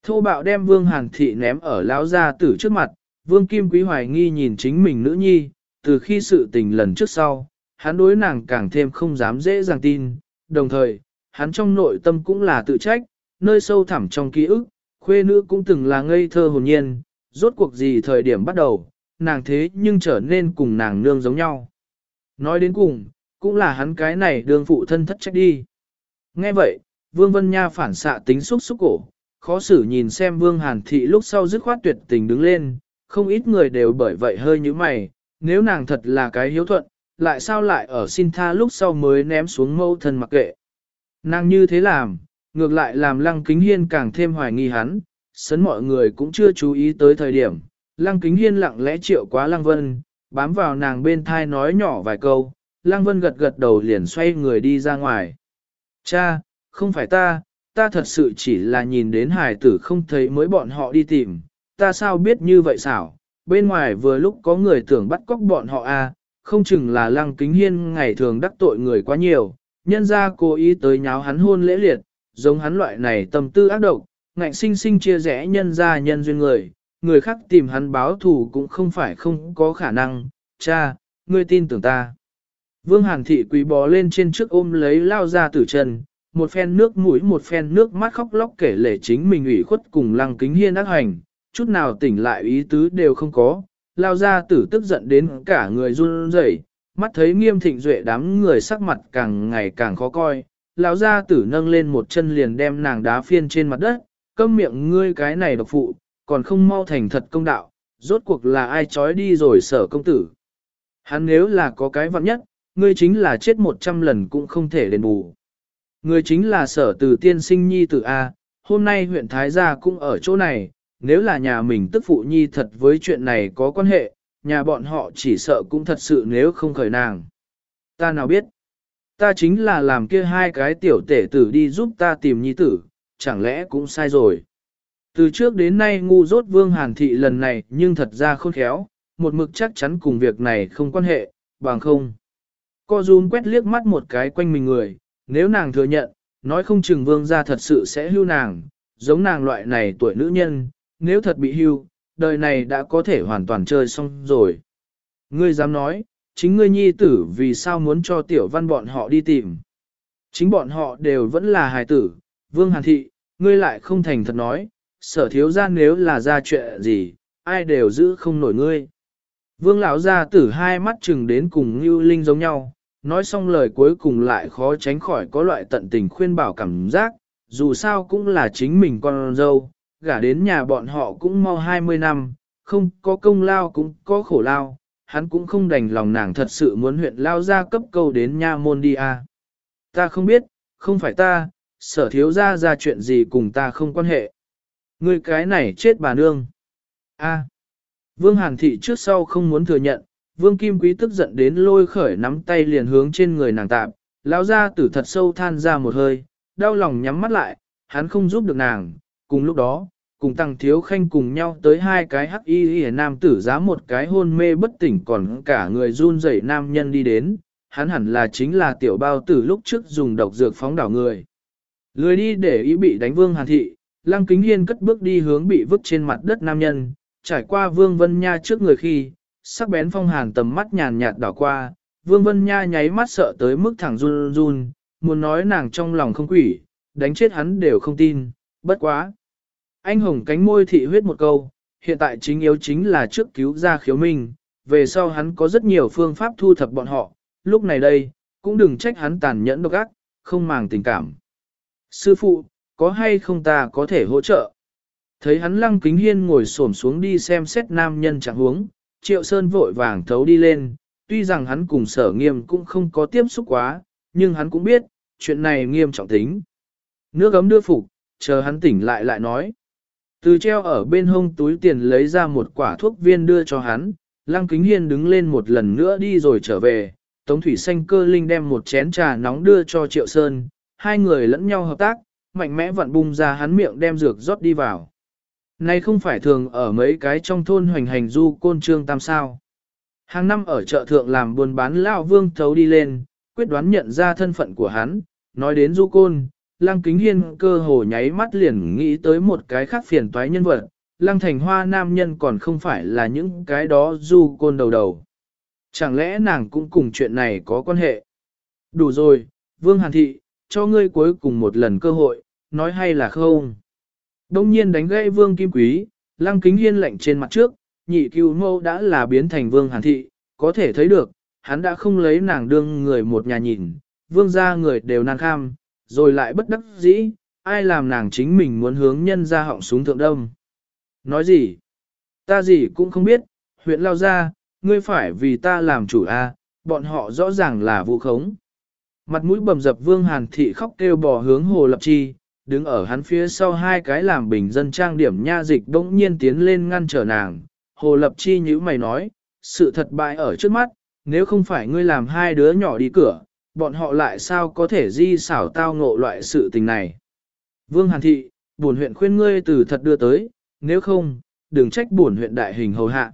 Thô bạo đem Vương Hàn Thị ném ở lão gia tử trước mặt, Vương Kim Quý hoài nghi nhìn chính mình nữ nhi, từ khi sự tình lần trước sau, hắn đối nàng càng thêm không dám dễ dàng tin, đồng thời, hắn trong nội tâm cũng là tự trách, nơi sâu thẳm trong ký ức, khuê nữ cũng từng là ngây thơ hồn nhiên, rốt cuộc gì thời điểm bắt đầu, nàng thế nhưng trở nên cùng nàng nương giống nhau. Nói đến cùng, cũng là hắn cái này đường phụ thân thất trách đi. Nghe vậy, Vương Vân Nha phản xạ tính xúc xúc cổ, khó xử nhìn xem Vương Hàn Thị lúc sau dứt khoát tuyệt tình đứng lên, không ít người đều bởi vậy hơi như mày, nếu nàng thật là cái hiếu thuận, lại sao lại ở xin tha lúc sau mới ném xuống mâu thân mặc kệ. Nàng như thế làm, ngược lại làm Lăng Kính Hiên càng thêm hoài nghi hắn, sấn mọi người cũng chưa chú ý tới thời điểm. Lăng Kính Hiên lặng lẽ triệu quá Lăng Vân, bám vào nàng bên thai nói nhỏ vài câu, Lăng Vân gật gật đầu liền xoay người đi ra ngoài. Cha, không phải ta, ta thật sự chỉ là nhìn đến hải tử không thấy mới bọn họ đi tìm, ta sao biết như vậy xảo, bên ngoài vừa lúc có người tưởng bắt cóc bọn họ a, à, không chừng là lăng kính hiên ngày thường đắc tội người quá nhiều, nhân ra cố ý tới nháo hắn hôn lễ liệt, giống hắn loại này tâm tư ác độc, ngạnh sinh sinh chia rẽ nhân ra nhân duyên người, người khác tìm hắn báo thù cũng không phải không có khả năng, cha, ngươi tin tưởng ta. Vương Hàn Thị quỳ bò lên trên trước ôm lấy lao ra tử chân, một phen nước mũi một phen nước mắt khóc lóc kể lể chính mình ủy khuất cùng lăng kính hiên ác hành, chút nào tỉnh lại ý tứ đều không có, lao ra tử tức giận đến cả người run rẩy, mắt thấy nghiêm thịnh duệ đám người sắc mặt càng ngày càng khó coi, Lão gia tử nâng lên một chân liền đem nàng đá phiên trên mặt đất, câm miệng ngươi cái này độc phụ, còn không mau thành thật công đạo, rốt cuộc là ai trói đi rồi sở công tử. Hắn nếu là có cái vặn nhất, ngươi chính là chết một trăm lần cũng không thể đền bù. Ngươi chính là sở từ tiên sinh nhi tử A, hôm nay huyện Thái Gia cũng ở chỗ này, nếu là nhà mình tức phụ nhi thật với chuyện này có quan hệ, nhà bọn họ chỉ sợ cũng thật sự nếu không khởi nàng. Ta nào biết, ta chính là làm kia hai cái tiểu tể tử đi giúp ta tìm nhi tử, chẳng lẽ cũng sai rồi. Từ trước đến nay ngu dốt vương hàn thị lần này nhưng thật ra khôn khéo, một mực chắc chắn cùng việc này không quan hệ, bằng không. Co run quét liếc mắt một cái quanh mình người, nếu nàng thừa nhận, nói không chừng vương gia thật sự sẽ hưu nàng, giống nàng loại này tuổi nữ nhân, nếu thật bị hưu, đời này đã có thể hoàn toàn chơi xong rồi. Ngươi dám nói, chính ngươi nhi tử vì sao muốn cho tiểu văn bọn họ đi tìm. Chính bọn họ đều vẫn là hài tử, vương hàn thị, ngươi lại không thành thật nói, sở thiếu ra nếu là ra chuyện gì, ai đều giữ không nổi ngươi. Vương lão gia tử hai mắt chừng đến cùng như linh giống nhau, nói xong lời cuối cùng lại khó tránh khỏi có loại tận tình khuyên bảo cảm giác, dù sao cũng là chính mình con dâu, gả đến nhà bọn họ cũng mau 20 năm, không có công lao cũng có khổ lao, hắn cũng không đành lòng nàng thật sự muốn huyện lao ra cấp câu đến nha môn đi à. Ta không biết, không phải ta, sở thiếu ra ra chuyện gì cùng ta không quan hệ. Người cái này chết bà nương. A. Vương Hàn Thị trước sau không muốn thừa nhận, Vương Kim Quý tức giận đến lôi khởi nắm tay liền hướng trên người nàng tạm, lão ra tử thật sâu than ra một hơi, đau lòng nhắm mắt lại, hắn không giúp được nàng, cùng lúc đó, cùng tăng thiếu khanh cùng nhau tới hai cái hắc y y nam tử giá một cái hôn mê bất tỉnh còn cả người run rẩy nam nhân đi đến, hắn hẳn là chính là tiểu bao tử lúc trước dùng độc dược phóng đảo người. Lười đi để ý bị đánh vương hàn thị, lăng kính hiên cất bước đi hướng bị vứt trên mặt đất nam nhân, trải qua vương vân nha trước người khi, sắc bén phong hàn tầm mắt nhàn nhạt đảo qua, vương vân nha nháy mắt sợ tới mức thẳng run run, muốn nói nàng trong lòng không quỷ, đánh chết hắn đều không tin, bất quá. Anh hồng cánh môi thị huyết một câu, hiện tại chính yếu chính là trước cứu ra khiếu minh, về sau hắn có rất nhiều phương pháp thu thập bọn họ, lúc này đây, cũng đừng trách hắn tàn nhẫn độc ác, không màng tình cảm. Sư phụ, có hay không ta có thể hỗ trợ? Thấy hắn lăng kính hiên ngồi xổm xuống đi xem xét nam nhân trạng huống, triệu sơn vội vàng thấu đi lên, tuy rằng hắn cùng sở nghiêm cũng không có tiếp xúc quá, nhưng hắn cũng biết, chuyện này nghiêm trọng tính. Nước ấm đưa phục, chờ hắn tỉnh lại lại nói. Từ treo ở bên hông túi tiền lấy ra một quả thuốc viên đưa cho hắn, Lăng Kính Hiên đứng lên một lần nữa đi rồi trở về, Tống Thủy Xanh cơ linh đem một chén trà nóng đưa cho Triệu Sơn, hai người lẫn nhau hợp tác, mạnh mẽ vặn bung ra hắn miệng đem dược rót đi vào. Này không phải thường ở mấy cái trong thôn hoành hành du côn trương tam sao. Hàng năm ở chợ thượng làm buôn bán lao vương thấu đi lên, quyết đoán nhận ra thân phận của hắn, nói đến du côn, Lăng Kính Hiên cơ hồ nháy mắt liền nghĩ tới một cái khác phiền toái nhân vật, Lăng Thành Hoa nam nhân còn không phải là những cái đó du côn đầu đầu. Chẳng lẽ nàng cũng cùng chuyện này có quan hệ? Đủ rồi, Vương Hàn Thị, cho ngươi cuối cùng một lần cơ hội, nói hay là không? Đông nhiên đánh gãy Vương Kim Quý, Lăng Kính Hiên lạnh trên mặt trước, nhị cưu mâu đã là biến thành Vương Hàn Thị, có thể thấy được, hắn đã không lấy nàng đương người một nhà nhìn, Vương gia người đều nàng kham, rồi lại bất đắc dĩ, ai làm nàng chính mình muốn hướng nhân ra họng súng thượng đông. Nói gì? Ta gì cũng không biết, huyện lao ra, ngươi phải vì ta làm chủ a, à, bọn họ rõ ràng là vụ khống. Mặt mũi bầm dập vương hàn thị khóc kêu bò hướng hồ lập chi, đứng ở hắn phía sau hai cái làm bình dân trang điểm nha dịch bỗng nhiên tiến lên ngăn trở nàng. Hồ lập chi như mày nói, sự thật bại ở trước mắt, nếu không phải ngươi làm hai đứa nhỏ đi cửa, bọn họ lại sao có thể di xảo tao ngộ loại sự tình này. Vương Hàn Thị, buồn huyện khuyên ngươi từ thật đưa tới, nếu không, đừng trách buồn huyện đại hình hầu hạ.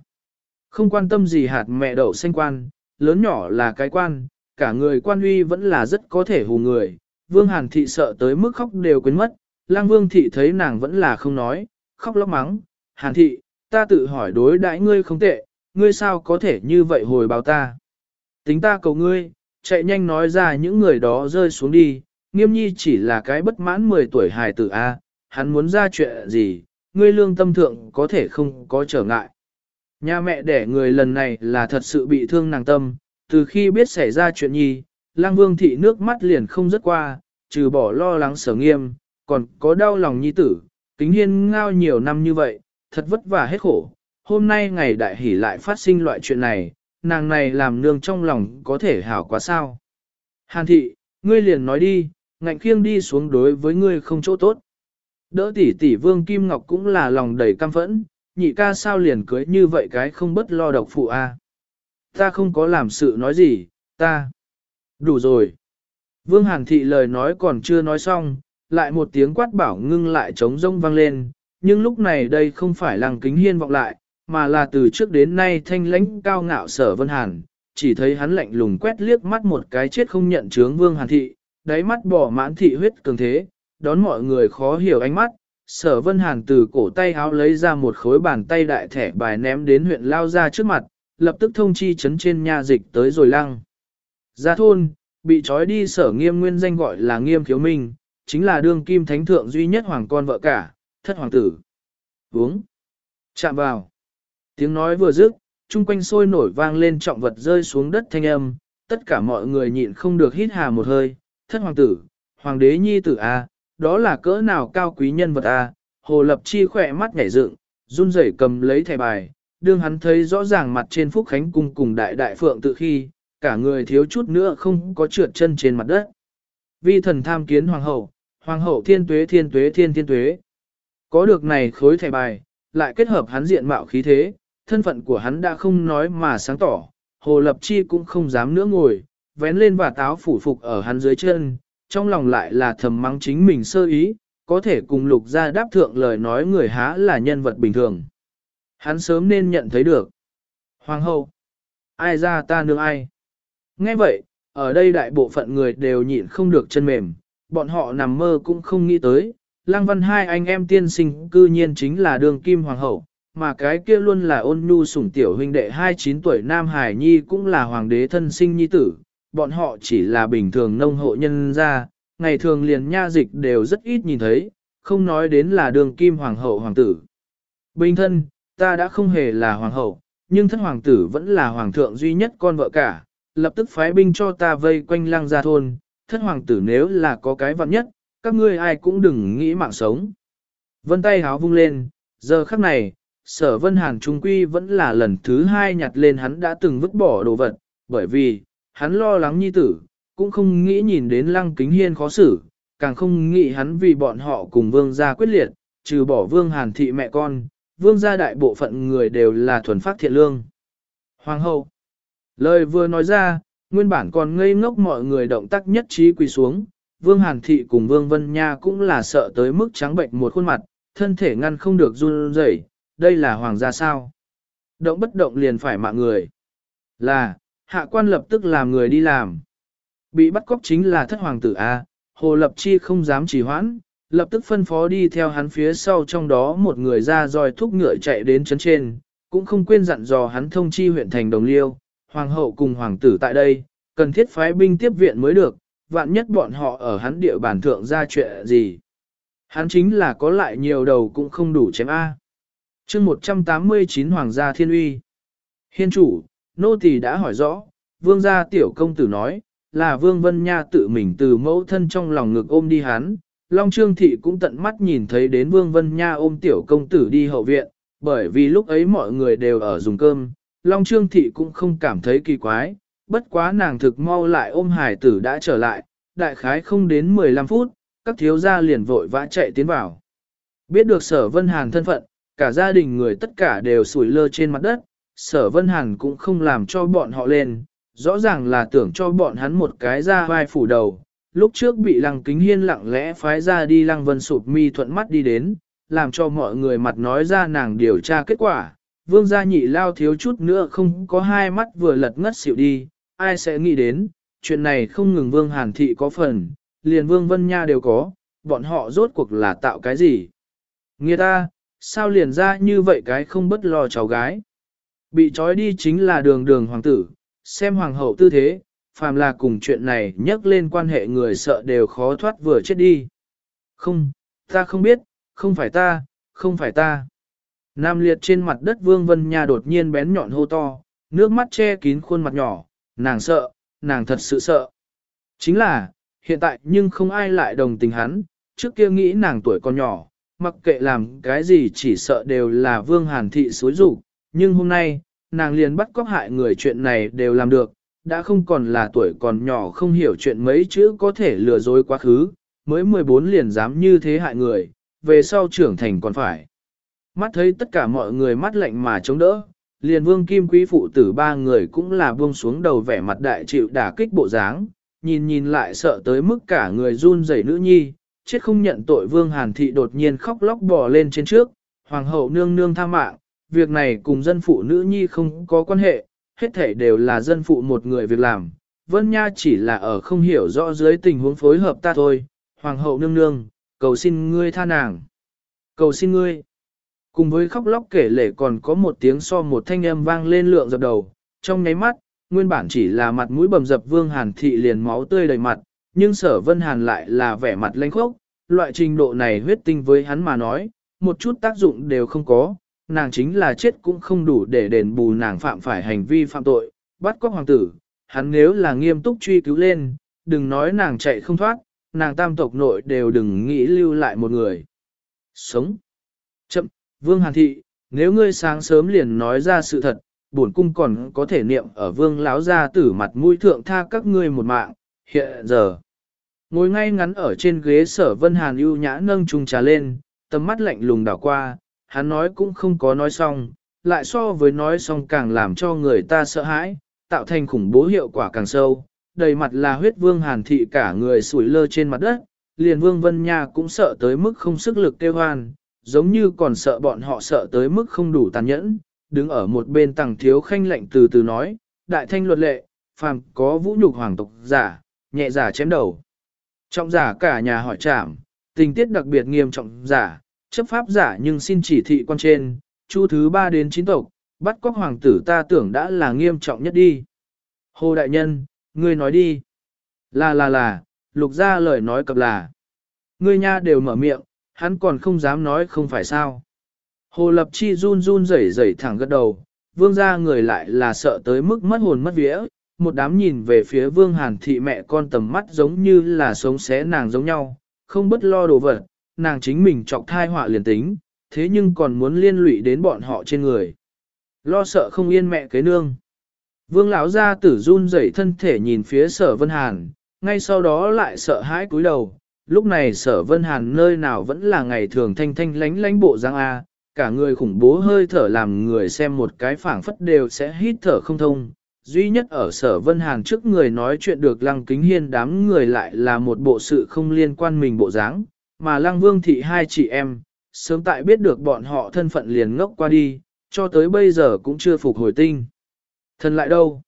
Không quan tâm gì hạt mẹ đậu xanh quan, lớn nhỏ là cái quan, cả người quan uy vẫn là rất có thể hù người. Vương Hàn Thị sợ tới mức khóc đều quên mất, Lang Vương Thị thấy nàng vẫn là không nói, khóc lóc mắng. Hàn Thị, ta tự hỏi đối đãi ngươi không tệ, ngươi sao có thể như vậy hồi báo ta. Tính ta cầu ngươi, chạy nhanh nói ra những người đó rơi xuống đi, nghiêm nhi chỉ là cái bất mãn 10 tuổi hài tử A, hắn muốn ra chuyện gì, ngươi lương tâm thượng có thể không có trở ngại. Nhà mẹ đẻ người lần này là thật sự bị thương nàng tâm, từ khi biết xảy ra chuyện nhi, lang vương thị nước mắt liền không rớt qua, trừ bỏ lo lắng sở nghiêm, còn có đau lòng nhi tử, kính hiên ngao nhiều năm như vậy, thật vất vả hết khổ. Hôm nay ngày đại hỷ lại phát sinh loại chuyện này, nàng này làm nương trong lòng có thể hảo quá sao. Hàn thị, ngươi liền nói đi, ngạnh khiêng đi xuống đối với ngươi không chỗ tốt. Đỡ tỷ tỷ vương Kim Ngọc cũng là lòng đầy cam phẫn, nhị ca sao liền cưới như vậy cái không bất lo độc phụ a. Ta không có làm sự nói gì, ta. Đủ rồi. Vương Hàn thị lời nói còn chưa nói xong, lại một tiếng quát bảo ngưng lại trống rông vang lên, nhưng lúc này đây không phải lăng kính hiên vọng lại, mà là từ trước đến nay thanh lãnh cao ngạo sở vân hàn, chỉ thấy hắn lạnh lùng quét liếc mắt một cái chết không nhận chướng vương hàn thị, đáy mắt bỏ mãn thị huyết cường thế, đón mọi người khó hiểu ánh mắt, sở vân hàn từ cổ tay háo lấy ra một khối bàn tay đại thẻ bài ném đến huyện lao ra trước mặt, lập tức thông chi chấn trên nha dịch tới rồi lăng. Ra thôn, bị trói đi sở nghiêm nguyên danh gọi là nghiêm khiếu minh, chính là đương kim thánh thượng duy nhất hoàng con vợ cả, thất hoàng tử. Uống. Chạm vào. Tiếng nói vừa dứt, chung quanh sôi nổi vang lên trọng vật rơi xuống đất thanh âm, tất cả mọi người nhịn không được hít hà một hơi, thất hoàng tử, hoàng đế nhi tử A, đó là cỡ nào cao quý nhân vật A, hồ lập chi khỏe mắt nhảy dựng, run rẩy cầm lấy thẻ bài, đương hắn thấy rõ ràng mặt trên phúc khánh cung cùng đại đại phượng tự khi, cả người thiếu chút nữa không có trượt chân trên mặt đất. Vi thần tham kiến hoàng hậu, hoàng hậu thiên tuế thiên tuế thiên thiên tuế. Có được này khối thẻ bài, lại kết hợp hắn diện mạo khí thế, thân phận của hắn đã không nói mà sáng tỏ, hồ lập chi cũng không dám nữa ngồi, vén lên và táo phủ phục ở hắn dưới chân, trong lòng lại là thầm mắng chính mình sơ ý, có thể cùng lục ra đáp thượng lời nói người há là nhân vật bình thường. Hắn sớm nên nhận thấy được. Hoàng hậu, ai ra ta nương ai? Nghe vậy, ở đây đại bộ phận người đều nhịn không được chân mềm, bọn họ nằm mơ cũng không nghĩ tới, Lăng Văn hai anh em tiên sinh cư nhiên chính là đường kim hoàng hậu, mà cái kia luôn là ôn nhu sủng tiểu huynh đệ 29 tuổi Nam Hải Nhi cũng là hoàng đế thân sinh nhi tử, bọn họ chỉ là bình thường nông hộ nhân gia, ngày thường liền nha dịch đều rất ít nhìn thấy, không nói đến là đường kim hoàng hậu hoàng tử. Bình thân, ta đã không hề là hoàng hậu, nhưng thân hoàng tử vẫn là hoàng thượng duy nhất con vợ cả, lập tức phái binh cho ta vây quanh lăng gia thôn, thân hoàng tử nếu là có cái vặn nhất, các ngươi ai cũng đừng nghĩ mạng sống. Vân tay háo vung lên, giờ khắc này, sở vân hàn trung quy vẫn là lần thứ hai nhặt lên hắn đã từng vứt bỏ đồ vật, bởi vì, hắn lo lắng nhi tử, cũng không nghĩ nhìn đến lăng kính hiên khó xử, càng không nghĩ hắn vì bọn họ cùng vương gia quyết liệt, trừ bỏ vương hàn thị mẹ con, vương gia đại bộ phận người đều là thuần phát thiện lương. Hoàng hậu, lời vừa nói ra, nguyên bản còn ngây ngốc mọi người động tác nhất trí quỳ xuống, vương hàn thị cùng vương vân nha cũng là sợ tới mức trắng bệnh một khuôn mặt, thân thể ngăn không được run rẩy, đây là hoàng gia sao. Động bất động liền phải mạng người. Là, hạ quan lập tức làm người đi làm. Bị bắt cóc chính là thất hoàng tử A, Hồ Lập Chi không dám trì hoãn, lập tức phân phó đi theo hắn phía sau trong đó một người ra roi thúc ngựa chạy đến chấn trên, cũng không quên dặn dò hắn thông chi huyện thành đồng liêu, hoàng hậu cùng hoàng tử tại đây, cần thiết phái binh tiếp viện mới được, vạn nhất bọn họ ở hắn địa bàn thượng ra chuyện gì. Hắn chính là có lại nhiều đầu cũng không đủ chém A chương 189 Hoàng gia Thiên Uy Hiên chủ, nô tỳ đã hỏi rõ, vương gia tiểu công tử nói, là vương vân nha tự mình từ mẫu thân trong lòng ngực ôm đi hắn. Long Trương Thị cũng tận mắt nhìn thấy đến Vương Vân Nha ôm tiểu công tử đi hậu viện, bởi vì lúc ấy mọi người đều ở dùng cơm, Long Trương Thị cũng không cảm thấy kỳ quái, bất quá nàng thực mau lại ôm hải tử đã trở lại, đại khái không đến 15 phút, các thiếu gia liền vội vã chạy tiến vào. Biết được sở Vân Hàn thân phận, cả gia đình người tất cả đều sủi lơ trên mặt đất, sở Vân Hàn cũng không làm cho bọn họ lên, rõ ràng là tưởng cho bọn hắn một cái ra vai phủ đầu. Lúc trước bị lăng kính hiên lặng lẽ phái ra đi lăng vân sụp mi thuận mắt đi đến, làm cho mọi người mặt nói ra nàng điều tra kết quả. Vương gia nhị lao thiếu chút nữa không có hai mắt vừa lật ngất xỉu đi, ai sẽ nghĩ đến, chuyện này không ngừng vương hàn thị có phần, liền vương vân nha đều có, bọn họ rốt cuộc là tạo cái gì. Nghe ta, sao liền ra như vậy cái không bất lo cháu gái. Bị trói đi chính là đường đường hoàng tử, xem hoàng hậu tư thế, phàm là cùng chuyện này nhắc lên quan hệ người sợ đều khó thoát vừa chết đi. Không, ta không biết, không phải ta, không phải ta. Nam liệt trên mặt đất vương vân nha đột nhiên bén nhọn hô to, nước mắt che kín khuôn mặt nhỏ, nàng sợ, nàng thật sự sợ. Chính là, hiện tại nhưng không ai lại đồng tình hắn, trước kia nghĩ nàng tuổi còn nhỏ, mặc kệ làm cái gì chỉ sợ đều là vương hàn thị xối rủ, nhưng hôm nay, nàng liền bắt cóc hại người chuyện này đều làm được, đã không còn là tuổi còn nhỏ không hiểu chuyện mấy chữ có thể lừa dối quá khứ, mới 14 liền dám như thế hại người, về sau trưởng thành còn phải. Mắt thấy tất cả mọi người mắt lạnh mà chống đỡ, liền vương kim quý phụ tử ba người cũng là buông xuống đầu vẻ mặt đại chịu đả kích bộ dáng, nhìn nhìn lại sợ tới mức cả người run rẩy nữ nhi, chết không nhận tội vương hàn thị đột nhiên khóc lóc bò lên trên trước, hoàng hậu nương nương tha mạng, việc này cùng dân phụ nữ nhi không có quan hệ, hết thể đều là dân phụ một người việc làm. Vân Nha chỉ là ở không hiểu rõ dưới tình huống phối hợp ta thôi, Hoàng hậu nương nương, cầu xin ngươi tha nàng. Cầu xin ngươi. Cùng với khóc lóc kể lể còn có một tiếng so một thanh âm vang lên lượng dập đầu, trong nháy mắt, nguyên bản chỉ là mặt mũi bầm dập vương hàn thị liền máu tươi đầy mặt, nhưng sở vân hàn lại là vẻ mặt lãnh khốc, loại trình độ này huyết tinh với hắn mà nói, một chút tác dụng đều không có, nàng chính là chết cũng không đủ để đền bù nàng phạm phải hành vi phạm tội, bắt cóc hoàng tử, hắn nếu là nghiêm túc truy cứu lên, đừng nói nàng chạy không thoát, nàng tam tộc nội đều đừng nghĩ lưu lại một người. Sống. Chậm, Vương Hàn Thị, nếu ngươi sáng sớm liền nói ra sự thật, bổn cung còn có thể niệm ở vương láo gia tử mặt mũi thượng tha các ngươi một mạng, hiện giờ. Ngồi ngay ngắn ở trên ghế sở Vân Hàn ưu nhã nâng chung trà lên, tầm mắt lạnh lùng đảo qua, hắn nói cũng không có nói xong, lại so với nói xong càng làm cho người ta sợ hãi, tạo thành khủng bố hiệu quả càng sâu, đầy mặt là huyết vương hàn thị cả người sủi lơ trên mặt đất, liền vương vân nha cũng sợ tới mức không sức lực kêu hoan, giống như còn sợ bọn họ sợ tới mức không đủ tàn nhẫn, đứng ở một bên tàng thiếu khanh lạnh từ từ nói, đại thanh luật lệ, phàm có vũ nhục hoàng tộc giả, nhẹ giả chém đầu. Trọng giả cả nhà hỏi trảm, tình tiết đặc biệt nghiêm trọng giả, chấp pháp giả nhưng xin chỉ thị quan trên, chu thứ ba đến chín tộc, bắt cóc hoàng tử ta tưởng đã là nghiêm trọng nhất đi. Hồ đại nhân, ngươi nói đi. Là là là, lục ra lời nói cập là. Ngươi nha đều mở miệng, hắn còn không dám nói không phải sao. Hồ Lập Chi run run rẩy rẩy thẳng gật đầu, vương gia người lại là sợ tới mức mất hồn mất vía, một đám nhìn về phía vương hàn thị mẹ con tầm mắt giống như là sống xé nàng giống nhau, không bất lo đồ vật, nàng chính mình trọc thai họa liền tính, thế nhưng còn muốn liên lụy đến bọn họ trên người. Lo sợ không yên mẹ kế nương. Vương lão gia tử run rẩy thân thể nhìn phía sở vân hàn, ngay sau đó lại sợ hãi cúi đầu. Lúc này sở vân hàn nơi nào vẫn là ngày thường thanh thanh lánh lánh bộ giang A, cả người khủng bố hơi thở làm người xem một cái phảng phất đều sẽ hít thở không thông. Duy nhất ở sở vân hàn trước người nói chuyện được lăng kính hiên đám người lại là một bộ sự không liên quan mình bộ dáng, mà lăng vương thị hai chị em, sớm tại biết được bọn họ thân phận liền ngốc qua đi, cho tới bây giờ cũng chưa phục hồi tinh. thân lại đâu?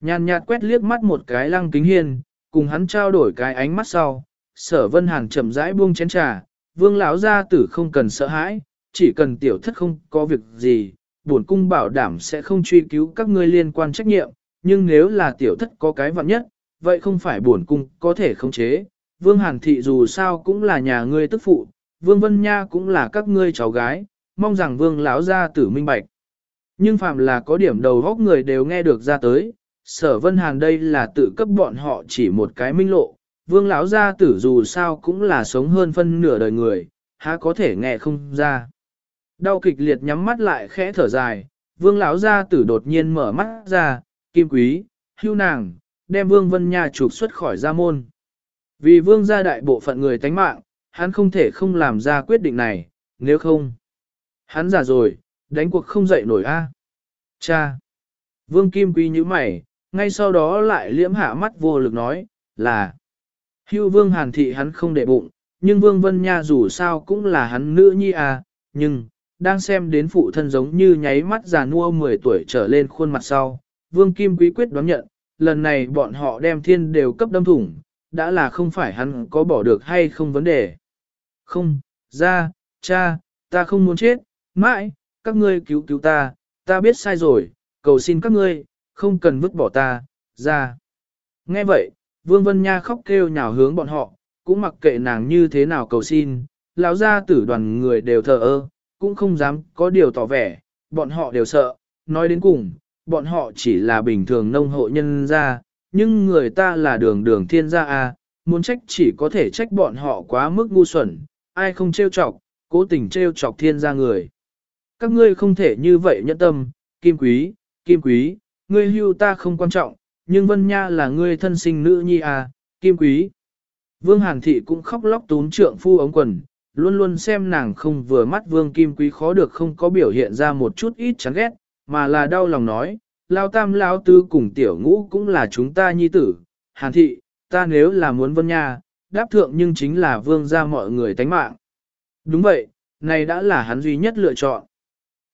Nhàn nhạt quét liếc mắt một cái lăng kính hiên, cùng hắn trao đổi cái ánh mắt sau, sở vân hàn chậm rãi buông chén trà, vương lão gia tử không cần sợ hãi, chỉ cần tiểu thất không có việc gì, bổn cung bảo đảm sẽ không truy cứu các ngươi liên quan trách nhiệm, nhưng nếu là tiểu thất có cái vặn nhất, vậy không phải bổn cung có thể khống chế. Vương Hàn Thị dù sao cũng là nhà ngươi tức phụ, Vương Vân Nha cũng là các ngươi cháu gái, mong rằng Vương lão gia tử minh bạch. Nhưng phạm là có điểm đầu góc người đều nghe được ra tới, sở Vân Hàn đây là tự cấp bọn họ chỉ một cái minh lộ, Vương lão gia tử dù sao cũng là sống hơn phân nửa đời người, há có thể nghe không ra. Đau kịch liệt nhắm mắt lại khẽ thở dài, vương lão gia tử đột nhiên mở mắt ra, kim quý, hưu nàng, đem vương vân nha trục xuất khỏi gia môn. Vì vương gia đại bộ phận người tánh mạng, hắn không thể không làm ra quyết định này, nếu không. Hắn già rồi, đánh cuộc không dậy nổi a. Cha! Vương kim quý như mày, ngay sau đó lại liễm hạ mắt vô lực nói, là. Hưu vương hàn thị hắn không để bụng, nhưng vương vân nha dù sao cũng là hắn nữ nhi à, nhưng, đang xem đến phụ thân giống như nháy mắt già nua 10 tuổi trở lên khuôn mặt sau. Vương Kim Quý quyết đoán nhận, lần này bọn họ đem thiên đều cấp đâm thủng, đã là không phải hắn có bỏ được hay không vấn đề. Không, ra, cha, ta không muốn chết, mãi, các ngươi cứu cứu ta, ta biết sai rồi, cầu xin các ngươi, không cần vứt bỏ ta, ra. Nghe vậy, Vương Vân Nha khóc kêu nhào hướng bọn họ, cũng mặc kệ nàng như thế nào cầu xin, lão gia tử đoàn người đều thờ ơ, cũng không dám có điều tỏ vẻ, bọn họ đều sợ, nói đến cùng, bọn họ chỉ là bình thường nông hộ nhân gia, nhưng người ta là đường đường thiên gia a, muốn trách chỉ có thể trách bọn họ quá mức ngu xuẩn, ai không trêu chọc, cố tình trêu chọc thiên gia người. Các ngươi không thể như vậy nhẫn tâm, kim quý, kim quý, ngươi hưu ta không quan trọng, nhưng Vân Nha là ngươi thân sinh nữ nhi à, kim quý. Vương Hàn Thị cũng khóc lóc tún trượng phu ống quần, luôn luôn xem nàng không vừa mắt vương kim quý khó được không có biểu hiện ra một chút ít chán ghét, mà là đau lòng nói, lao tam lao tư cùng tiểu ngũ cũng là chúng ta nhi tử, hàn thị, ta nếu là muốn vân nha, đáp thượng nhưng chính là vương ra mọi người tánh mạng. Đúng vậy, này đã là hắn duy nhất lựa chọn.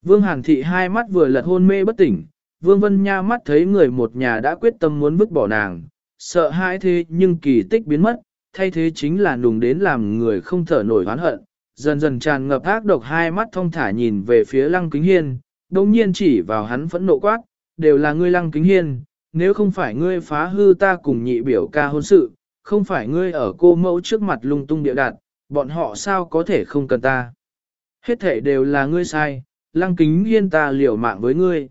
Vương Hàn Thị hai mắt vừa lật hôn mê bất tỉnh, Vương Vân Nha mắt thấy người một nhà đã quyết tâm muốn vứt bỏ nàng, sợ hãi thế nhưng kỳ tích biến mất, thay thế chính là nùng đến làm người không thở nổi oán hận, dần dần tràn ngập ác độc hai mắt thông thả nhìn về phía Lăng Kính Hiên, đồng nhiên chỉ vào hắn phẫn nộ quát, đều là ngươi Lăng Kính Hiên, nếu không phải ngươi phá hư ta cùng nhị biểu ca hôn sự, không phải ngươi ở cô mẫu trước mặt lung tung địa đạt, bọn họ sao có thể không cần ta. Hết thể đều là ngươi sai, Lăng Kính Hiên ta liều mạng với ngươi.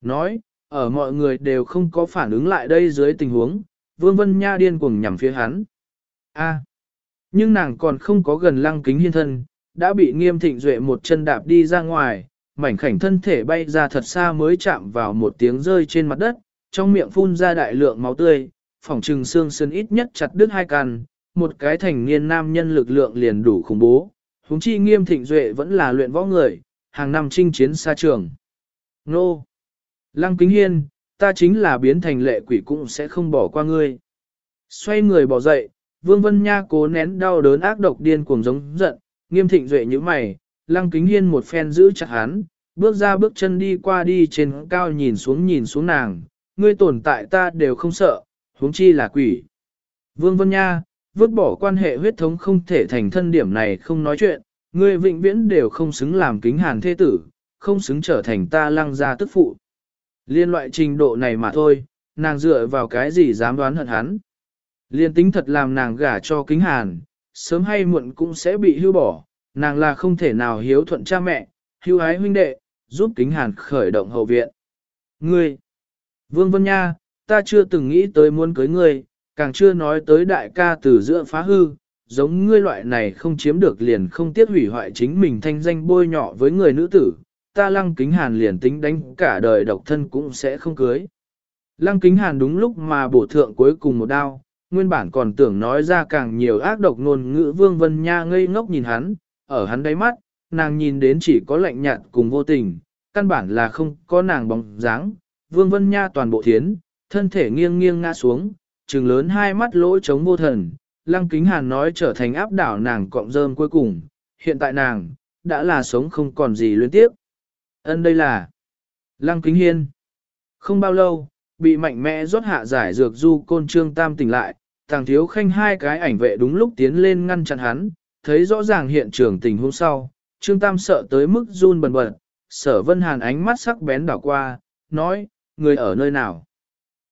Nói, ở mọi người đều không có phản ứng lại đây dưới tình huống, Vương Vân Nha điên cuồng nhằm phía hắn. A. nhưng nàng còn không có gần lăng kính hiên thân, đã bị nghiêm thịnh duệ một chân đạp đi ra ngoài, mảnh khảnh thân thể bay ra thật xa mới chạm vào một tiếng rơi trên mặt đất, trong miệng phun ra đại lượng máu tươi, phỏng trừng xương sơn ít nhất chặt đứt hai căn, một cái thành niên nam nhân lực lượng liền đủ khủng bố. Húng chi nghiêm thịnh duệ vẫn là luyện võ người, hàng năm chinh chiến xa trường. Nô! Lăng kính hiên, ta chính là biến thành lệ quỷ cũng sẽ không bỏ qua ngươi. Xoay người bỏ dậy, Vương Vân Nha cố nén đau đớn ác độc điên cuồng giống giận, nghiêm thịnh duệ như mày, lăng kính hiên một phen giữ chặt hắn, bước ra bước chân đi qua đi trên cao nhìn xuống nhìn xuống nàng, ngươi tồn tại ta đều không sợ, huống chi là quỷ. Vương Vân Nha, vứt bỏ quan hệ huyết thống không thể thành thân điểm này không nói chuyện, ngươi vĩnh viễn đều không xứng làm kính hàn thế tử, không xứng trở thành ta lăng gia tức phụ. Liên loại trình độ này mà thôi, nàng dựa vào cái gì dám đoán hận hắn. Liên tính thật làm nàng gả cho kính hàn, sớm hay muộn cũng sẽ bị hưu bỏ, nàng là không thể nào hiếu thuận cha mẹ, hưu ái huynh đệ, giúp kính hàn khởi động hậu viện. Ngươi, Vương Vân Nha, ta chưa từng nghĩ tới muốn cưới ngươi, càng chưa nói tới đại ca từ giữa phá hư, giống ngươi loại này không chiếm được liền không tiếc hủy hoại chính mình thanh danh bôi nhọ với người nữ tử, ta lăng kính hàn liền tính đánh cả đời độc thân cũng sẽ không cưới. Lăng kính hàn đúng lúc mà bổ thượng cuối cùng một đao, nguyên bản còn tưởng nói ra càng nhiều ác độc ngôn ngữ vương vân nha ngây ngốc nhìn hắn, ở hắn đáy mắt, nàng nhìn đến chỉ có lạnh nhạt cùng vô tình, căn bản là không có nàng bóng dáng. Vương Vân Nha toàn bộ thiến, thân thể nghiêng nghiêng ngã xuống, trừng lớn hai mắt lỗ trống vô thần, lăng kính hàn nói trở thành áp đảo nàng cọng rơm cuối cùng, hiện tại nàng, đã là sống không còn gì liên tiếp. Ân đây là Lăng Kính Hiên. Không bao lâu, bị mạnh mẽ rót hạ giải dược du côn trương tam tỉnh lại, thằng thiếu khanh hai cái ảnh vệ đúng lúc tiến lên ngăn chặn hắn, thấy rõ ràng hiện trường tình huống sau, trương tam sợ tới mức run bần bật, sở vân hàn ánh mắt sắc bén đảo qua, nói, người ở nơi nào?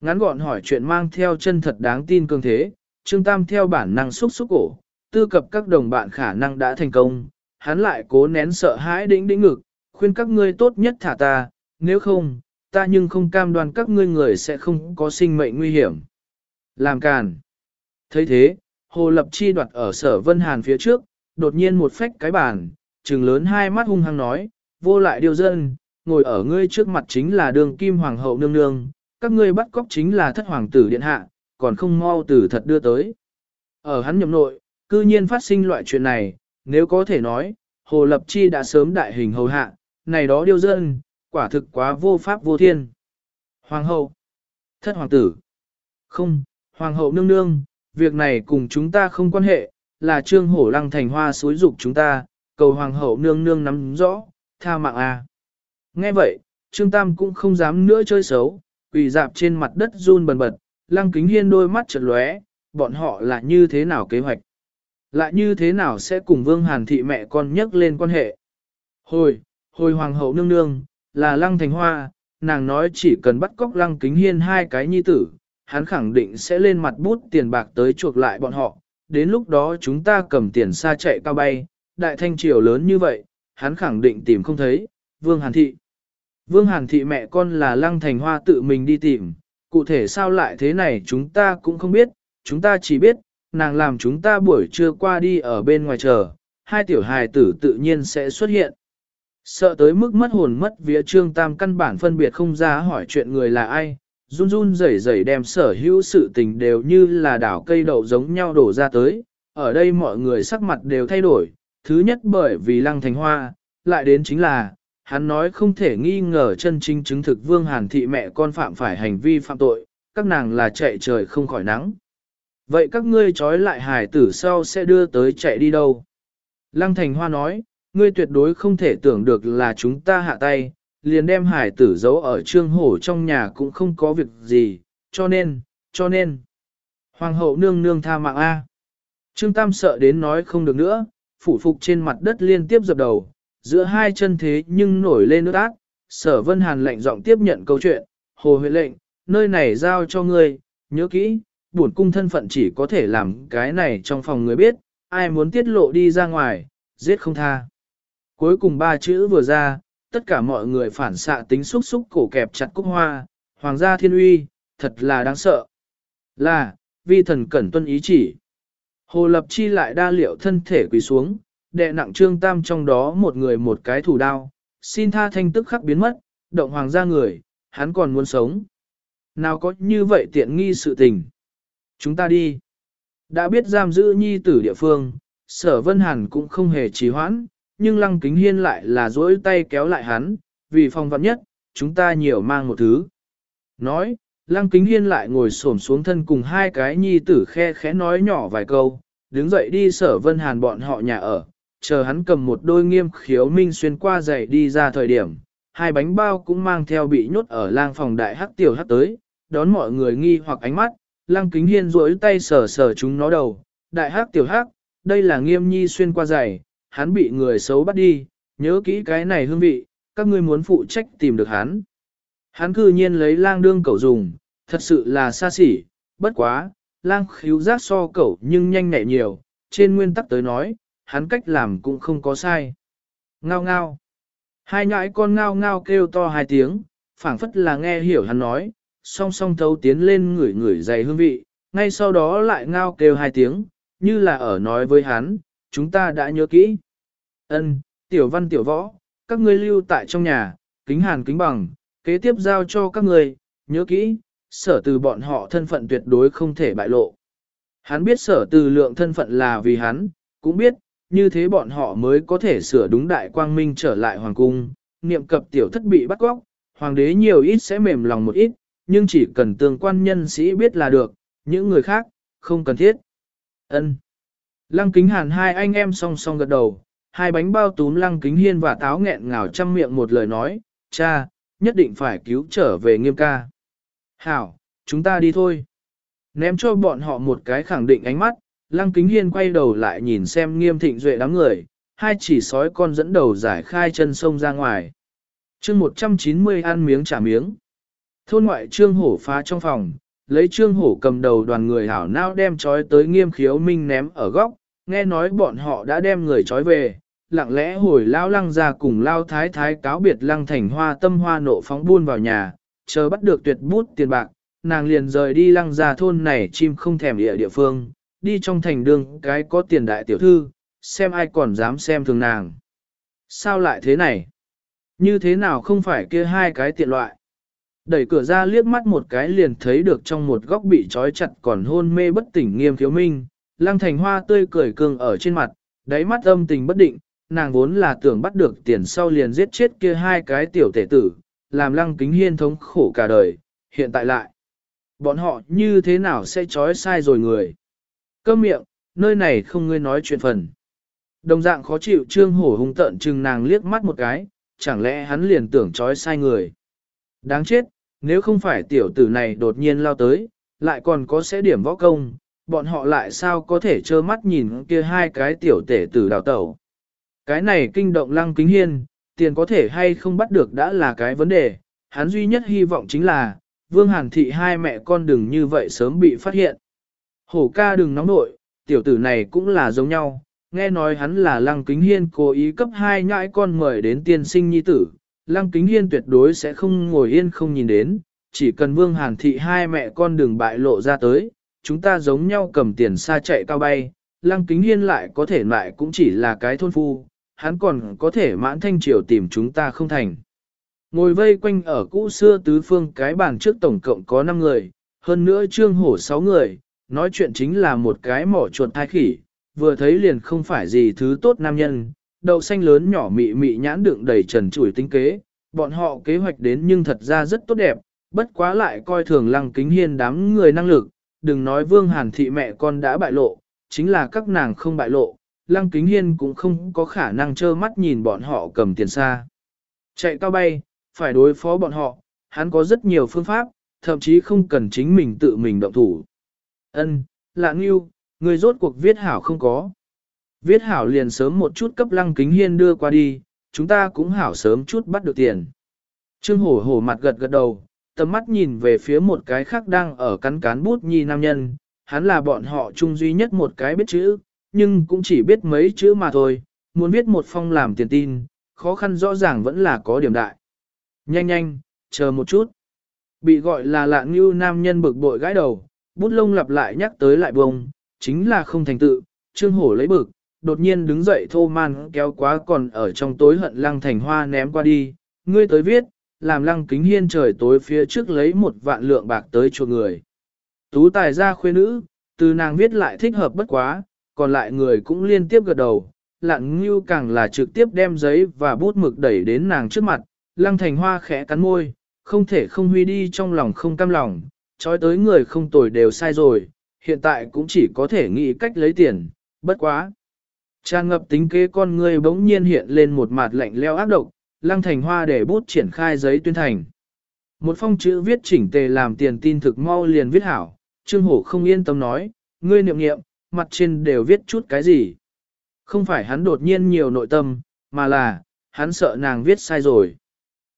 Ngắn gọn hỏi chuyện mang theo chân thật đáng tin cường thế, trương tam theo bản năng xúc xúc cổ, tư cập các đồng bạn khả năng đã thành công, hắn lại cố nén sợ hãi đĩnh đĩnh ngực, khuyên các ngươi tốt nhất thả ta, nếu không, ta nhưng không cam đoan các ngươi người sẽ không có sinh mệnh nguy hiểm. Làm càn thấy thế, Hồ Lập Chi đoạt ở sở Vân Hàn phía trước, đột nhiên một phách cái bàn, trừng lớn hai mắt hung hăng nói, vô lại điều dân, ngồi ở ngươi trước mặt chính là đường kim hoàng hậu nương nương, các ngươi bắt cóc chính là thất hoàng tử điện hạ, còn không mau tử thật đưa tới. Ở hắn nhậm nội, cư nhiên phát sinh loại chuyện này, nếu có thể nói, Hồ Lập Chi đã sớm đại hình hầu hạ, này đó điêu dân, quả thực quá vô pháp vô thiên. Hoàng hậu, thất hoàng tử, không, hoàng hậu nương nương, việc này cùng chúng ta không quan hệ, là trương hổ lăng thành hoa xối dục chúng ta, cầu hoàng hậu nương nương nắm rõ, tha mạng a. À. Nghe vậy, trương tam cũng không dám nữa chơi xấu, quỳ dạp trên mặt đất run bần bật, lăng kính hiên đôi mắt chợt lóe, bọn họ là như thế nào kế hoạch. Lại như thế nào sẽ cùng vương hàn thị mẹ con nhắc lên quan hệ. Hồi, Hồi hoàng hậu nương nương, là lăng thành hoa, nàng nói chỉ cần bắt cóc lăng kính hiên hai cái nhi tử, hắn khẳng định sẽ lên mặt bút tiền bạc tới chuộc lại bọn họ. Đến lúc đó chúng ta cầm tiền xa chạy cao bay, đại thanh triều lớn như vậy, hắn khẳng định tìm không thấy, vương hàn thị. Vương hàn thị mẹ con là lăng thành hoa tự mình đi tìm, cụ thể sao lại thế này chúng ta cũng không biết, chúng ta chỉ biết, nàng làm chúng ta buổi trưa qua đi ở bên ngoài chờ, hai tiểu hài tử tự nhiên sẽ xuất hiện. Sợ tới mức mất hồn mất vía trương tam căn bản phân biệt không ra hỏi chuyện người là ai, run run rẩy rẩy đem sở hữu sự tình đều như là đảo cây đậu giống nhau đổ ra tới. Ở đây mọi người sắc mặt đều thay đổi, thứ nhất bởi vì lăng thành hoa, lại đến chính là, hắn nói không thể nghi ngờ chân chính chứng thực vương hàn thị mẹ con phạm phải hành vi phạm tội, các nàng là chạy trời không khỏi nắng. Vậy các ngươi trói lại hải tử sau sẽ đưa tới chạy đi đâu? Lăng thành hoa nói, ngươi tuyệt đối không thể tưởng được là chúng ta hạ tay, liền đem hải tử giấu ở trương hổ trong nhà cũng không có việc gì, cho nên, cho nên. Hoàng hậu nương nương tha mạng A. Trương Tam sợ đến nói không được nữa, phủ phục trên mặt đất liên tiếp dập đầu, giữa hai chân thế nhưng nổi lên nước ác, sở vân hàn lệnh giọng tiếp nhận câu chuyện, hồ huyện lệnh, nơi này giao cho ngươi, nhớ kỹ, bổn cung thân phận chỉ có thể làm cái này trong phòng người biết, ai muốn tiết lộ đi ra ngoài, giết không tha. Cuối cùng ba chữ vừa ra, tất cả mọi người phản xạ tính xúc xúc cổ kẹp chặt cúc hoa, hoàng gia thiên uy, thật là đáng sợ. Là, vi thần cẩn tuân ý chỉ. Hồ Lập Chi lại đa liệu thân thể quỳ xuống, đệ nặng trương tam trong đó một người một cái thủ đao, xin tha thanh tức khắc biến mất, động hoàng gia người, hắn còn muốn sống. Nào có như vậy tiện nghi sự tình. Chúng ta đi. Đã biết giam giữ nhi tử địa phương, sở vân hàn cũng không hề trì hoãn, nhưng lăng kính hiên lại là duỗi tay kéo lại hắn, vì phòng vặn nhất, chúng ta nhiều mang một thứ. Nói, lăng kính hiên lại ngồi xổm xuống thân cùng hai cái nhi tử khe khẽ nói nhỏ vài câu, đứng dậy đi sở vân hàn bọn họ nhà ở, chờ hắn cầm một đôi nghiêm khiếu minh xuyên qua giày đi ra thời điểm, hai bánh bao cũng mang theo bị nhốt ở lang phòng đại hắc tiểu hắc tới, đón mọi người nghi hoặc ánh mắt, lăng kính hiên duỗi tay sờ sờ chúng nó đầu, đại hắc tiểu hắc, đây là nghiêm nhi xuyên qua giày, hắn bị người xấu bắt đi, nhớ kỹ cái này hương vị, các ngươi muốn phụ trách tìm được hắn. Hắn cư nhiên lấy lang đương cẩu dùng, thật sự là xa xỉ, bất quá, lang khíu giác so cẩu nhưng nhanh nhẹ nhiều, trên nguyên tắc tới nói, hắn cách làm cũng không có sai. Ngao ngao. Hai nhãi con ngao ngao kêu to hai tiếng, phảng phất là nghe hiểu hắn nói, song song thấu tiến lên ngửi ngửi dày hương vị, ngay sau đó lại ngao kêu hai tiếng, như là ở nói với hắn, chúng ta đã nhớ kỹ. Ân, tiểu văn tiểu võ, các ngươi lưu tại trong nhà, kính hàn kính bằng, kế tiếp giao cho các ngươi, nhớ kỹ, sở từ bọn họ thân phận tuyệt đối không thể bại lộ. Hắn biết sở từ lượng thân phận là vì hắn, cũng biết, như thế bọn họ mới có thể sửa đúng đại quang minh trở lại hoàng cung, niệm cập tiểu thất bị bắt góc, hoàng đế nhiều ít sẽ mềm lòng một ít, nhưng chỉ cần tương quan nhân sĩ biết là được, những người khác, không cần thiết. Ân. Lăng kính hàn hai anh em song song gật đầu, hai bánh bao túm lăng kính hiên và táo nghẹn ngào trăm miệng một lời nói, cha, nhất định phải cứu trở về nghiêm ca. Hảo, chúng ta đi thôi. Ném cho bọn họ một cái khẳng định ánh mắt, lăng kính hiên quay đầu lại nhìn xem nghiêm thịnh duệ đám người, hai chỉ sói con dẫn đầu giải khai chân sông ra ngoài. chương 190 ăn miếng trả miếng. Thôn ngoại trương hổ phá trong phòng, lấy trương hổ cầm đầu đoàn người hảo nao đem trói tới nghiêm khiếu minh ném ở góc, nghe nói bọn họ đã đem người trói về, lặng lẽ hồi lao lăng ra cùng lao thái thái cáo biệt lăng thành hoa tâm hoa nộ phóng buôn vào nhà, chờ bắt được tuyệt bút tiền bạc, nàng liền rời đi lăng ra thôn này chim không thèm địa địa phương, đi trong thành đường cái có tiền đại tiểu thư, xem ai còn dám xem thường nàng. Sao lại thế này? Như thế nào không phải kia hai cái tiện loại? Đẩy cửa ra liếc mắt một cái liền thấy được trong một góc bị trói chặt còn hôn mê bất tỉnh nghiêm thiếu minh, lăng thành hoa tươi cười cường ở trên mặt, đáy mắt âm tình bất định, nàng vốn là tưởng bắt được tiền sau liền giết chết kia hai cái tiểu tể tử, làm lăng kính hiên thống khổ cả đời, hiện tại lại. Bọn họ như thế nào sẽ trói sai rồi người? Câm miệng, nơi này không ngươi nói chuyện phần. Đồng dạng khó chịu trương hổ hung tận chừng nàng liếc mắt một cái, chẳng lẽ hắn liền tưởng trói sai người. Đáng chết, nếu không phải tiểu tử này đột nhiên lao tới, lại còn có sẽ điểm võ công, bọn họ lại sao có thể trơ mắt nhìn kia hai cái tiểu tể tử đào tẩu. Cái này kinh động lăng kính hiên, tiền có thể hay không bắt được đã là cái vấn đề, hắn duy nhất hy vọng chính là, Vương Hàn Thị hai mẹ con đừng như vậy sớm bị phát hiện. Hổ ca đừng nóng nội, tiểu tử này cũng là giống nhau, nghe nói hắn là Lăng Kính Hiên cố ý cấp hai nhãi con mời đến tiên sinh nhi tử, Lăng Kính Hiên tuyệt đối sẽ không ngồi yên không nhìn đến, chỉ cần Vương Hàn Thị hai mẹ con đừng bại lộ ra tới, chúng ta giống nhau cầm tiền xa chạy cao bay, Lăng Kính Hiên lại có thể lại cũng chỉ là cái thôn phu, hắn còn có thể mãn thanh triều tìm chúng ta không thành. Ngồi vây quanh ở cũ xưa tứ phương cái bàn trước tổng cộng có 5 người, hơn nữa trương hổ 6 người, nói chuyện chính là một cái mỏ chuột thai khỉ, vừa thấy liền không phải gì thứ tốt nam nhân, đậu xanh lớn nhỏ mị mị nhãn đựng đầy trần trụi tinh kế, bọn họ kế hoạch đến nhưng thật ra rất tốt đẹp, bất quá lại coi thường lăng kính hiên đám người năng lực, đừng nói vương hàn thị mẹ con đã bại lộ, chính là các nàng không bại lộ, Lăng Kính Hiên cũng không có khả năng trơ mắt nhìn bọn họ cầm tiền xa. Chạy cao bay, phải đối phó bọn họ, hắn có rất nhiều phương pháp, thậm chí không cần chính mình tự mình động thủ. Ân, lạ nghiêu, người rốt cuộc viết hảo không có. Viết hảo liền sớm một chút cấp lăng kính hiên đưa qua đi, chúng ta cũng hảo sớm chút bắt được tiền. Trương hổ hổ mặt gật gật đầu, tầm mắt nhìn về phía một cái khác đang ở cắn cán bút nhi nam nhân, hắn là bọn họ chung duy nhất một cái biết chữ, nhưng cũng chỉ biết mấy chữ mà thôi, muốn viết một phong làm tiền tin, khó khăn rõ ràng vẫn là có điểm đại. Nhanh nhanh, chờ một chút. Bị gọi là lạ như nam nhân bực bội gãi đầu, bút lông lặp lại nhắc tới lại bông, chính là không thành tự, trương hổ lấy bực, đột nhiên đứng dậy thô man kéo quá còn ở trong tối hận lăng thành hoa ném qua đi, ngươi tới viết, làm lăng kính hiên trời tối phía trước lấy một vạn lượng bạc tới cho người. Tú tài ra khuê nữ, từ nàng viết lại thích hợp bất quá, còn lại người cũng liên tiếp gật đầu, lạng ngưu càng là trực tiếp đem giấy và bút mực đẩy đến nàng trước mặt, lăng thành hoa khẽ cắn môi, không thể không huy đi trong lòng không cam lòng, trói tới người không tồi đều sai rồi, hiện tại cũng chỉ có thể nghĩ cách lấy tiền, bất quá. Tràn ngập tính kế con người bỗng nhiên hiện lên một mặt lạnh leo ác độc, lăng thành hoa để bút triển khai giấy tuyên thành. Một phong chữ viết chỉnh tề làm tiền tin thực mau liền viết hảo, Trương Hổ không yên tâm nói, ngươi niệm niệm, mặt trên đều viết chút cái gì. Không phải hắn đột nhiên nhiều nội tâm, mà là, hắn sợ nàng viết sai rồi.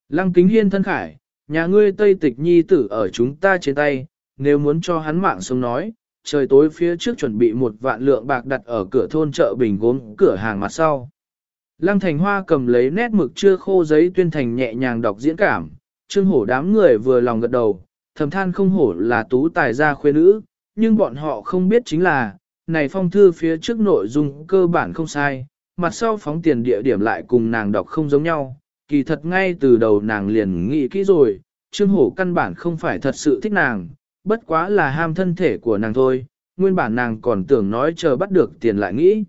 Lăng kính hiên thân khải, nhà ngươi Tây Tịch Nhi tử ở chúng ta trên tay, nếu muốn cho hắn mạng sống nói, trời tối phía trước chuẩn bị một vạn lượng bạc đặt ở cửa thôn chợ bình gốm cửa hàng mặt sau. Lăng Thành Hoa cầm lấy nét mực chưa khô giấy tuyên thành nhẹ nhàng đọc diễn cảm, trương hổ đám người vừa lòng gật đầu, thầm than không hổ là tú tài gia khuê nữ, nhưng bọn họ không biết chính là, này phong thư phía trước nội dung cơ bản không sai, mặt sau phóng tiền địa điểm lại cùng nàng đọc không giống nhau, kỳ thật ngay từ đầu nàng liền nghĩ kỹ rồi, Trương Hổ căn bản không phải thật sự thích nàng, bất quá là ham thân thể của nàng thôi, nguyên bản nàng còn tưởng nói chờ bắt được tiền lại nghĩ.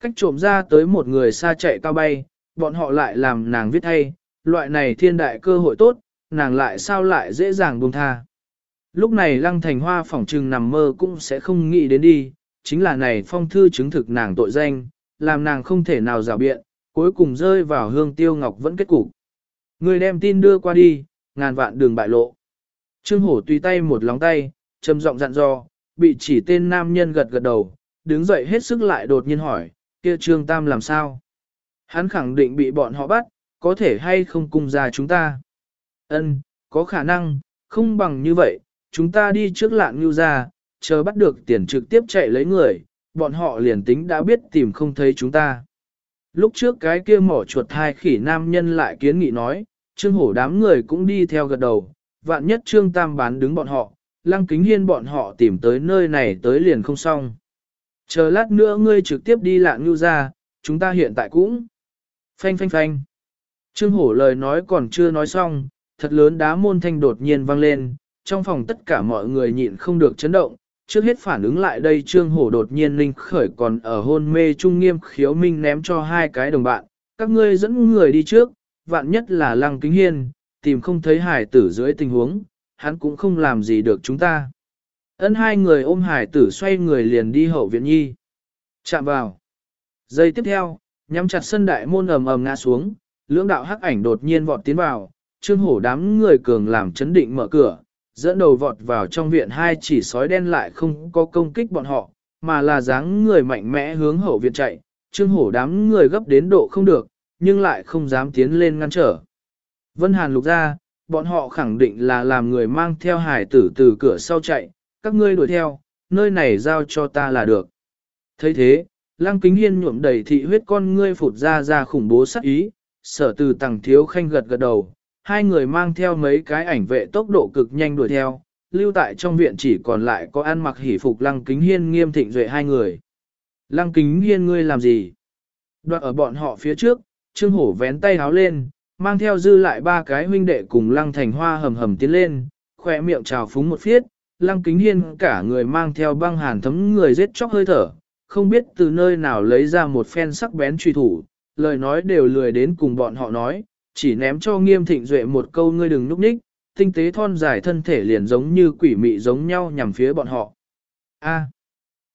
Cách trộm ra tới một người xa chạy cao bay, bọn họ lại làm nàng viết hay, loại này thiên đại cơ hội tốt, nàng lại sao lại dễ dàng buông tha. Lúc này lăng thành hoa phỏng trừng nằm mơ cũng sẽ không nghĩ đến đi, chính là này phong thư chứng thực nàng tội danh, làm nàng không thể nào rào biện, cuối cùng rơi vào hương tiêu ngọc vẫn kết cục. Người đem tin đưa qua đi, ngàn vạn đường bại lộ. Trương hổ tùy tay một lóng tay, trầm giọng dặn dò, bị chỉ tên nam nhân gật gật đầu, đứng dậy hết sức lại đột nhiên hỏi, kia trương tam làm sao? Hắn khẳng định bị bọn họ bắt, có thể hay không cùng ra chúng ta? Ân, có khả năng, không bằng như vậy, chúng ta đi trước lạng như ra, chờ bắt được tiền trực tiếp chạy lấy người, bọn họ liền tính đã biết tìm không thấy chúng ta. Lúc trước cái kia mỏ chuột hai khỉ nam nhân lại kiến nghị nói, trương hổ đám người cũng đi theo gật đầu, vạn nhất trương tam bán đứng bọn họ, lăng kính hiên bọn họ tìm tới nơi này tới liền không xong. Chờ lát nữa ngươi trực tiếp đi lạng như ra, chúng ta hiện tại cũng. Phanh phanh phanh. Trương hổ lời nói còn chưa nói xong, thật lớn đá môn thanh đột nhiên vang lên, trong phòng tất cả mọi người nhịn không được chấn động, trước hết phản ứng lại đây trương hổ đột nhiên linh khởi còn ở hôn mê trung nghiêm khiếu minh ném cho hai cái đồng bạn, các ngươi dẫn người đi trước, vạn nhất là lăng kính hiên, tìm không thấy hải tử dưới tình huống, hắn cũng không làm gì được chúng ta. Ân hai người ôm hải tử xoay người liền đi hậu viện nhi. Chạm vào. Giây tiếp theo, nhắm chặt sân đại môn ầm ầm ngã xuống, lưỡng đạo hắc ảnh đột nhiên vọt tiến vào, trương hổ đám người cường làm chấn định mở cửa, dẫn đầu vọt vào trong viện hai chỉ sói đen lại không có công kích bọn họ, mà là dáng người mạnh mẽ hướng hậu viện chạy, trương hổ đám người gấp đến độ không được, nhưng lại không dám tiến lên ngăn trở. Vân Hàn lục ra, bọn họ khẳng định là làm người mang theo hải tử từ cửa sau chạy, các ngươi đuổi theo, nơi này giao cho ta là được. thấy thế, lăng kính hiên nhuộm đầy thị huyết con ngươi phụt ra ra khủng bố sắc ý, sở từ tàng thiếu khanh gật gật đầu, hai người mang theo mấy cái ảnh vệ tốc độ cực nhanh đuổi theo, lưu tại trong viện chỉ còn lại có ăn mặc hỉ phục lăng kính hiên nghiêm thịnh duệ hai người. Lăng kính hiên ngươi làm gì? Đoạn ở bọn họ phía trước, trương hổ vén tay háo lên, mang theo dư lại ba cái huynh đệ cùng lăng thành hoa hầm hầm tiến lên, khỏe miệng trào phúng một phiết, lăng kính hiên cả người mang theo băng hàn thấm người giết chóc hơi thở, không biết từ nơi nào lấy ra một phen sắc bén truy thủ, lời nói đều lười đến cùng bọn họ nói, chỉ ném cho nghiêm thịnh duệ một câu ngươi đừng núp ních, tinh tế thon dài thân thể liền giống như quỷ mị giống nhau nhằm phía bọn họ. A. À,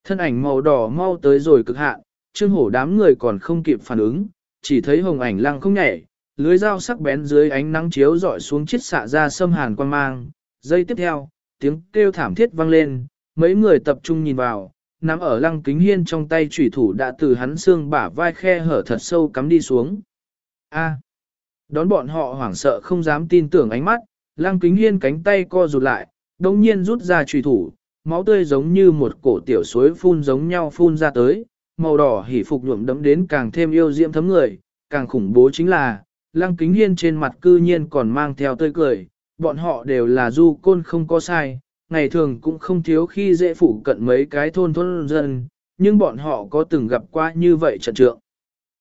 thân ảnh màu đỏ mau tới rồi cực hạn, trương hổ đám người còn không kịp phản ứng, chỉ thấy hồng ảnh lăng không nhảy, lưới dao sắc bén dưới ánh nắng chiếu dọi xuống chiết xạ ra sâm hàn quan mang. Giây tiếp theo, tiếng kêu thảm thiết vang lên, mấy người tập trung nhìn vào, nắm ở lăng kính hiên trong tay chủy thủ đã từ hắn xương bả vai khe hở thật sâu cắm đi xuống. A. À, Đón bọn họ hoảng sợ không dám tin tưởng ánh mắt, lăng kính hiên cánh tay co rụt lại, đồng nhiên rút ra chủy thủ, máu tươi giống như một cổ tiểu suối phun giống nhau phun ra tới, màu đỏ hỉ phục nhuộm đấm đến càng thêm yêu diễm thấm người, càng khủng bố chính là, lăng kính hiên trên mặt cư nhiên còn mang theo tươi cười, bọn họ đều là du côn không có sai, ngày thường cũng không thiếu khi dễ phụ cận mấy cái thôn thôn dân, nhưng bọn họ có từng gặp qua như vậy trận trượng.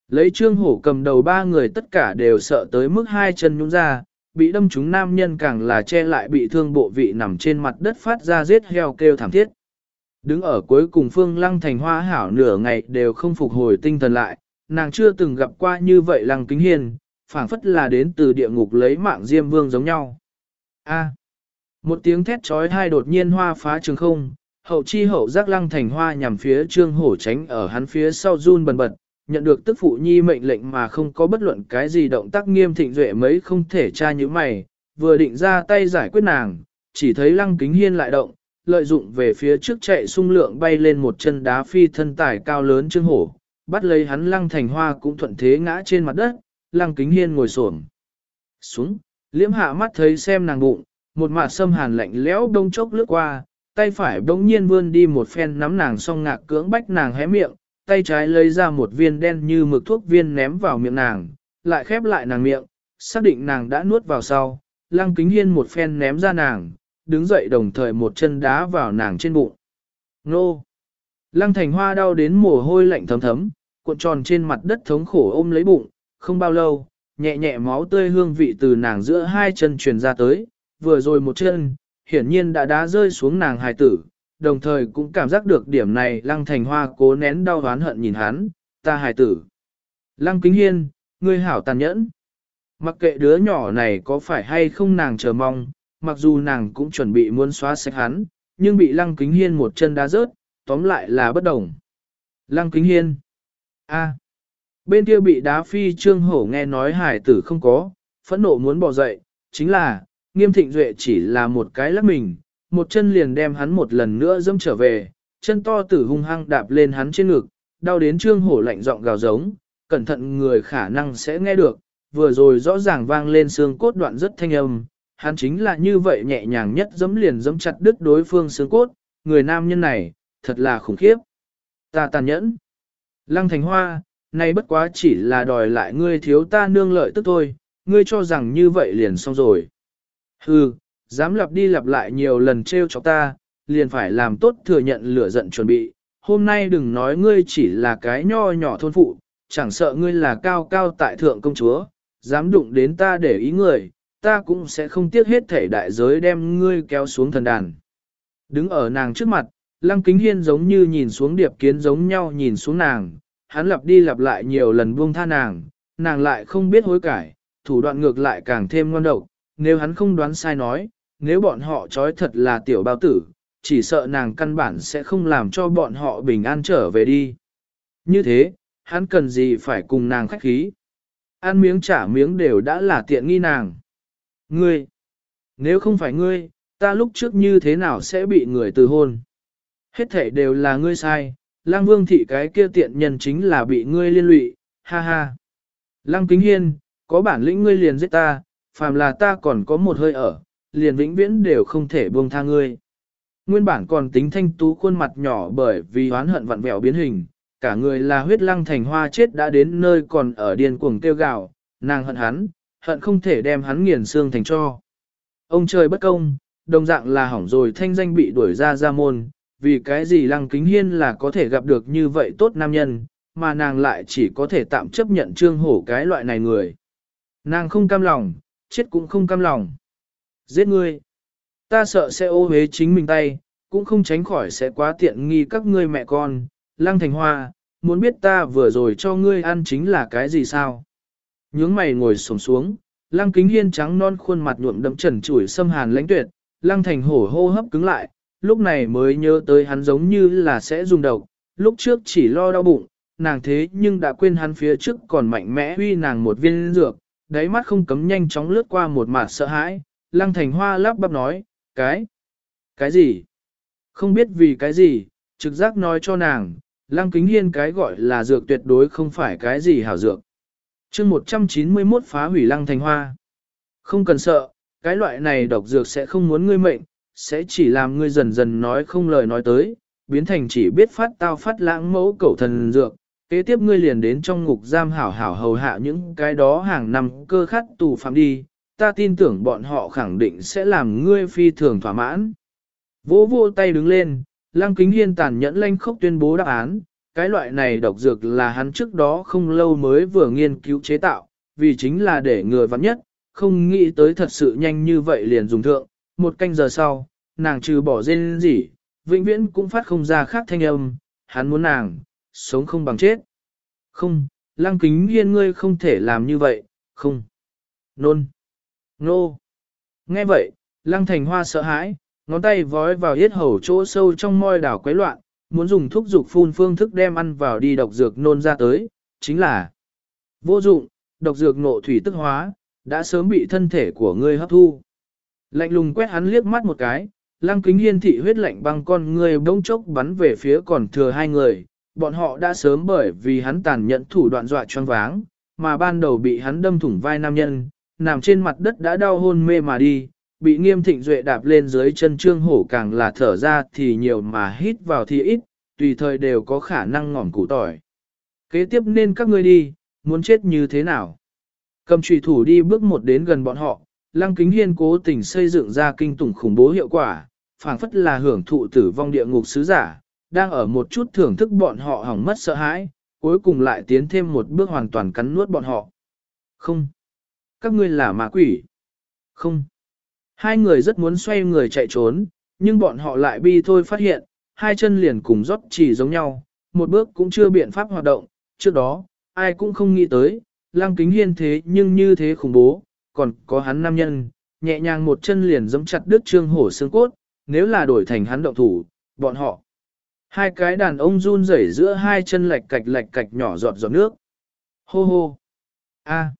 Lấy trương hổ cầm đầu ba người tất cả đều sợ tới mức hai chân nhún ra, bị đâm trúng nam nhân càng là che lại bị thương bộ vị nằm trên mặt đất phát ra giết heo kêu thảm thiết. Đứng ở cuối cùng phương lăng thành hoa hảo nửa ngày đều không phục hồi tinh thần lại, nàng chưa từng gặp qua như vậy lăng kính hiền, phảng phất là đến từ địa ngục lấy mạng diêm vương giống nhau. A. À, một tiếng thét trói hai đột nhiên hoa phá trường không, hậu chi hậu giác lăng thành hoa nhằm phía trương hổ tránh ở hắn phía sau run bần bật, nhận được tức phụ nhi mệnh lệnh mà không có bất luận cái gì động tác nghiêm thịnh duệ mấy không thể tra như mày, vừa định ra tay giải quyết nàng, chỉ thấy lăng kính hiên lại động, lợi dụng về phía trước chạy sung lượng bay lên một chân đá phi thân tải cao lớn trương hổ, bắt lấy hắn lăng thành hoa cũng thuận thế ngã trên mặt đất, lăng kính hiên ngồi xổm. Xuống, liễm hạ mắt thấy xem nàng bụng, một mạt sâm hàn lạnh lẽo đông chốc lướt qua, tay phải bỗng nhiên vươn đi một phen nắm nàng song ngạc cưỡng bách nàng hé miệng, tay trái lấy ra một viên đen như mực thuốc viên ném vào miệng nàng, lại khép lại nàng miệng, xác định nàng đã nuốt vào sau, lăng kính hiên một phen ném ra nàng, đứng dậy đồng thời một chân đá vào nàng trên bụng. Nô! Lăng thành hoa đau đến mồ hôi lạnh thấm thấm, cuộn tròn trên mặt đất thống khổ ôm lấy bụng, không bao lâu, nhẹ nhẹ máu tươi hương vị từ nàng giữa hai chân truyền ra tới, vừa rồi một chân, hiển nhiên đã đá rơi xuống nàng hài tử, đồng thời cũng cảm giác được điểm này lăng thành hoa cố nén đau oán hận nhìn hắn, ta hài tử. Lăng kính hiên, ngươi hảo tàn nhẫn. Mặc kệ đứa nhỏ này có phải hay không nàng chờ mong, mặc dù nàng cũng chuẩn bị muốn xóa sạch hắn, nhưng bị lăng kính hiên một chân đá rớt, tóm lại là bất đồng. Lăng kính hiên. a Bên kia bị đá phi trương hổ nghe nói hải tử không có, phẫn nộ muốn bỏ dậy, chính là, nghiêm thịnh duệ chỉ là một cái lắc mình, một chân liền đem hắn một lần nữa dâm trở về, chân to tử hung hăng đạp lên hắn trên ngực, đau đến trương hổ lạnh giọng gào giống, cẩn thận người khả năng sẽ nghe được, vừa rồi rõ ràng vang lên xương cốt đoạn rất thanh âm, hắn chính là như vậy nhẹ nhàng nhất dẫm liền dẫm chặt đứt đối phương xương cốt, người nam nhân này, thật là khủng khiếp. Ta tàn nhẫn. Lăng thành hoa, nay bất quá chỉ là đòi lại ngươi thiếu ta nương lợi tức thôi, ngươi cho rằng như vậy liền xong rồi. Hừ, dám lặp đi lặp lại nhiều lần trêu chọc ta, liền phải làm tốt thừa nhận lửa giận chuẩn bị. Hôm nay đừng nói ngươi chỉ là cái nho nhỏ thôn phụ, chẳng sợ ngươi là cao cao tại thượng công chúa, dám đụng đến ta để ý người, ta cũng sẽ không tiếc hết thể đại giới đem ngươi kéo xuống thần đàn. Đứng ở nàng trước mặt, lăng kính hiên giống như nhìn xuống điệp kiến giống nhau nhìn xuống nàng, hắn lặp đi lặp lại nhiều lần buông tha nàng, nàng lại không biết hối cải, thủ đoạn ngược lại càng thêm ngon độc, nếu hắn không đoán sai nói, nếu bọn họ trói thật là tiểu bao tử, chỉ sợ nàng căn bản sẽ không làm cho bọn họ bình an trở về đi. Như thế, hắn cần gì phải cùng nàng khách khí. Ăn miếng trả miếng đều đã là tiện nghi nàng. Ngươi, nếu không phải ngươi, ta lúc trước như thế nào sẽ bị người từ hôn? Hết thể đều là ngươi sai, lang vương thị cái kia tiện nhân chính là bị ngươi liên lụy, ha ha. Lăng kính hiên, có bản lĩnh ngươi liền giết ta, phàm là ta còn có một hơi ở, liền vĩnh viễn đều không thể buông tha ngươi. Nguyên bản còn tính thanh tú khuôn mặt nhỏ bởi vì oán hận vặn vẹo biến hình, cả người là huyết lăng thành hoa chết đã đến nơi còn ở điên cuồng kêu gào, nàng hận hắn, hận không thể đem hắn nghiền xương thành cho. Ông trời bất công, đồng dạng là hỏng rồi thanh danh bị đuổi ra ra môn, vì cái gì lăng kính hiên là có thể gặp được như vậy tốt nam nhân, mà nàng lại chỉ có thể tạm chấp nhận trương hổ cái loại này người. Nàng không cam lòng, chết cũng không cam lòng. Giết ngươi. Ta sợ sẽ ô hế chính mình tay, cũng không tránh khỏi sẽ quá tiện nghi các ngươi mẹ con. Lăng thành hoa, muốn biết ta vừa rồi cho ngươi ăn chính là cái gì sao? Nhướng mày ngồi sổng xuống, lăng kính hiên trắng non khuôn mặt nhuộm đẫm trần chủi xâm hàn lãnh tuyệt, lăng thành hổ hô hấp cứng lại, lúc này mới nhớ tới hắn giống như là sẽ dùng độc, lúc trước chỉ lo đau bụng, nàng thế nhưng đã quên hắn phía trước còn mạnh mẽ huy nàng một viên dược, đáy mắt không cấm nhanh chóng lướt qua một mặt sợ hãi, lăng thành hoa lắp bắp nói, cái, cái gì? Không biết vì cái gì, trực giác nói cho nàng, lăng kính hiên cái gọi là dược tuyệt đối không phải cái gì hảo dược. chương 191 phá hủy lăng thành hoa. Không cần sợ, cái loại này độc dược sẽ không muốn ngươi mệnh, sẽ chỉ làm ngươi dần dần nói không lời nói tới, biến thành chỉ biết phát tao phát lãng mẫu cẩu thần dược. Kế tiếp ngươi liền đến trong ngục giam hảo hảo hầu hạ những cái đó hàng năm cơ khát tù phạm đi, ta tin tưởng bọn họ khẳng định sẽ làm ngươi phi thường thỏa mãn. Vỗ vô tay đứng lên, Lăng Kính Hiên tàn nhẫn lanh khốc tuyên bố đáp án, cái loại này độc dược là hắn trước đó không lâu mới vừa nghiên cứu chế tạo, vì chính là để người vắng nhất, không nghĩ tới thật sự nhanh như vậy liền dùng thượng, một canh giờ sau, nàng trừ bỏ rên gì, vĩnh viễn cũng phát không ra khác thanh âm, hắn muốn nàng, sống không bằng chết. Không, lăng kính hiên ngươi không thể làm như vậy, không. Nôn. Nô. Nghe vậy, lăng thành hoa sợ hãi, ngón tay vói vào yết hầu chỗ sâu trong môi đảo quấy loạn, muốn dùng thuốc dục phun phương thức đem ăn vào đi độc dược nôn ra tới, chính là vô dụng, độc dược nộ thủy tức hóa, đã sớm bị thân thể của ngươi hấp thu. Lạnh lùng quét hắn liếc mắt một cái, lăng kính hiên thị huyết lạnh băng con ngươi bỗng chốc bắn về phía còn thừa hai người, bọn họ đã sớm bởi vì hắn tàn nhẫn thủ đoạn dọa choáng váng, mà ban đầu bị hắn đâm thủng vai nam nhân, nằm trên mặt đất đã đau hôn mê mà đi, bị nghiêm thịnh duệ đạp lên dưới chân trương hổ càng là thở ra thì nhiều mà hít vào thì ít, tùy thời đều có khả năng ngỏm củ tỏi. Kế tiếp nên các ngươi đi, muốn chết như thế nào? Cầm trùy thủ đi bước một đến gần bọn họ, lăng kính hiên cố tình xây dựng ra kinh tủng khủng bố hiệu quả, phảng phất là hưởng thụ tử vong địa ngục sứ giả, đang ở một chút thưởng thức bọn họ hỏng mất sợ hãi, cuối cùng lại tiến thêm một bước hoàn toàn cắn nuốt bọn họ. Không. Các ngươi là ma quỷ. Không. Hai người rất muốn xoay người chạy trốn, nhưng bọn họ lại bi thôi phát hiện, hai chân liền cùng rót chỉ giống nhau, một bước cũng chưa biện pháp hoạt động, trước đó, ai cũng không nghĩ tới, lăng kính hiên thế nhưng như thế khủng bố, còn có hắn nam nhân, nhẹ nhàng một chân liền giẫm chặt đứt trương hổ xương cốt, nếu là đổi thành hắn động thủ, bọn họ. Hai cái đàn ông run rẩy giữa hai chân lạch cạch lạch cạch nhỏ giọt giọt nước. Hô hô. A.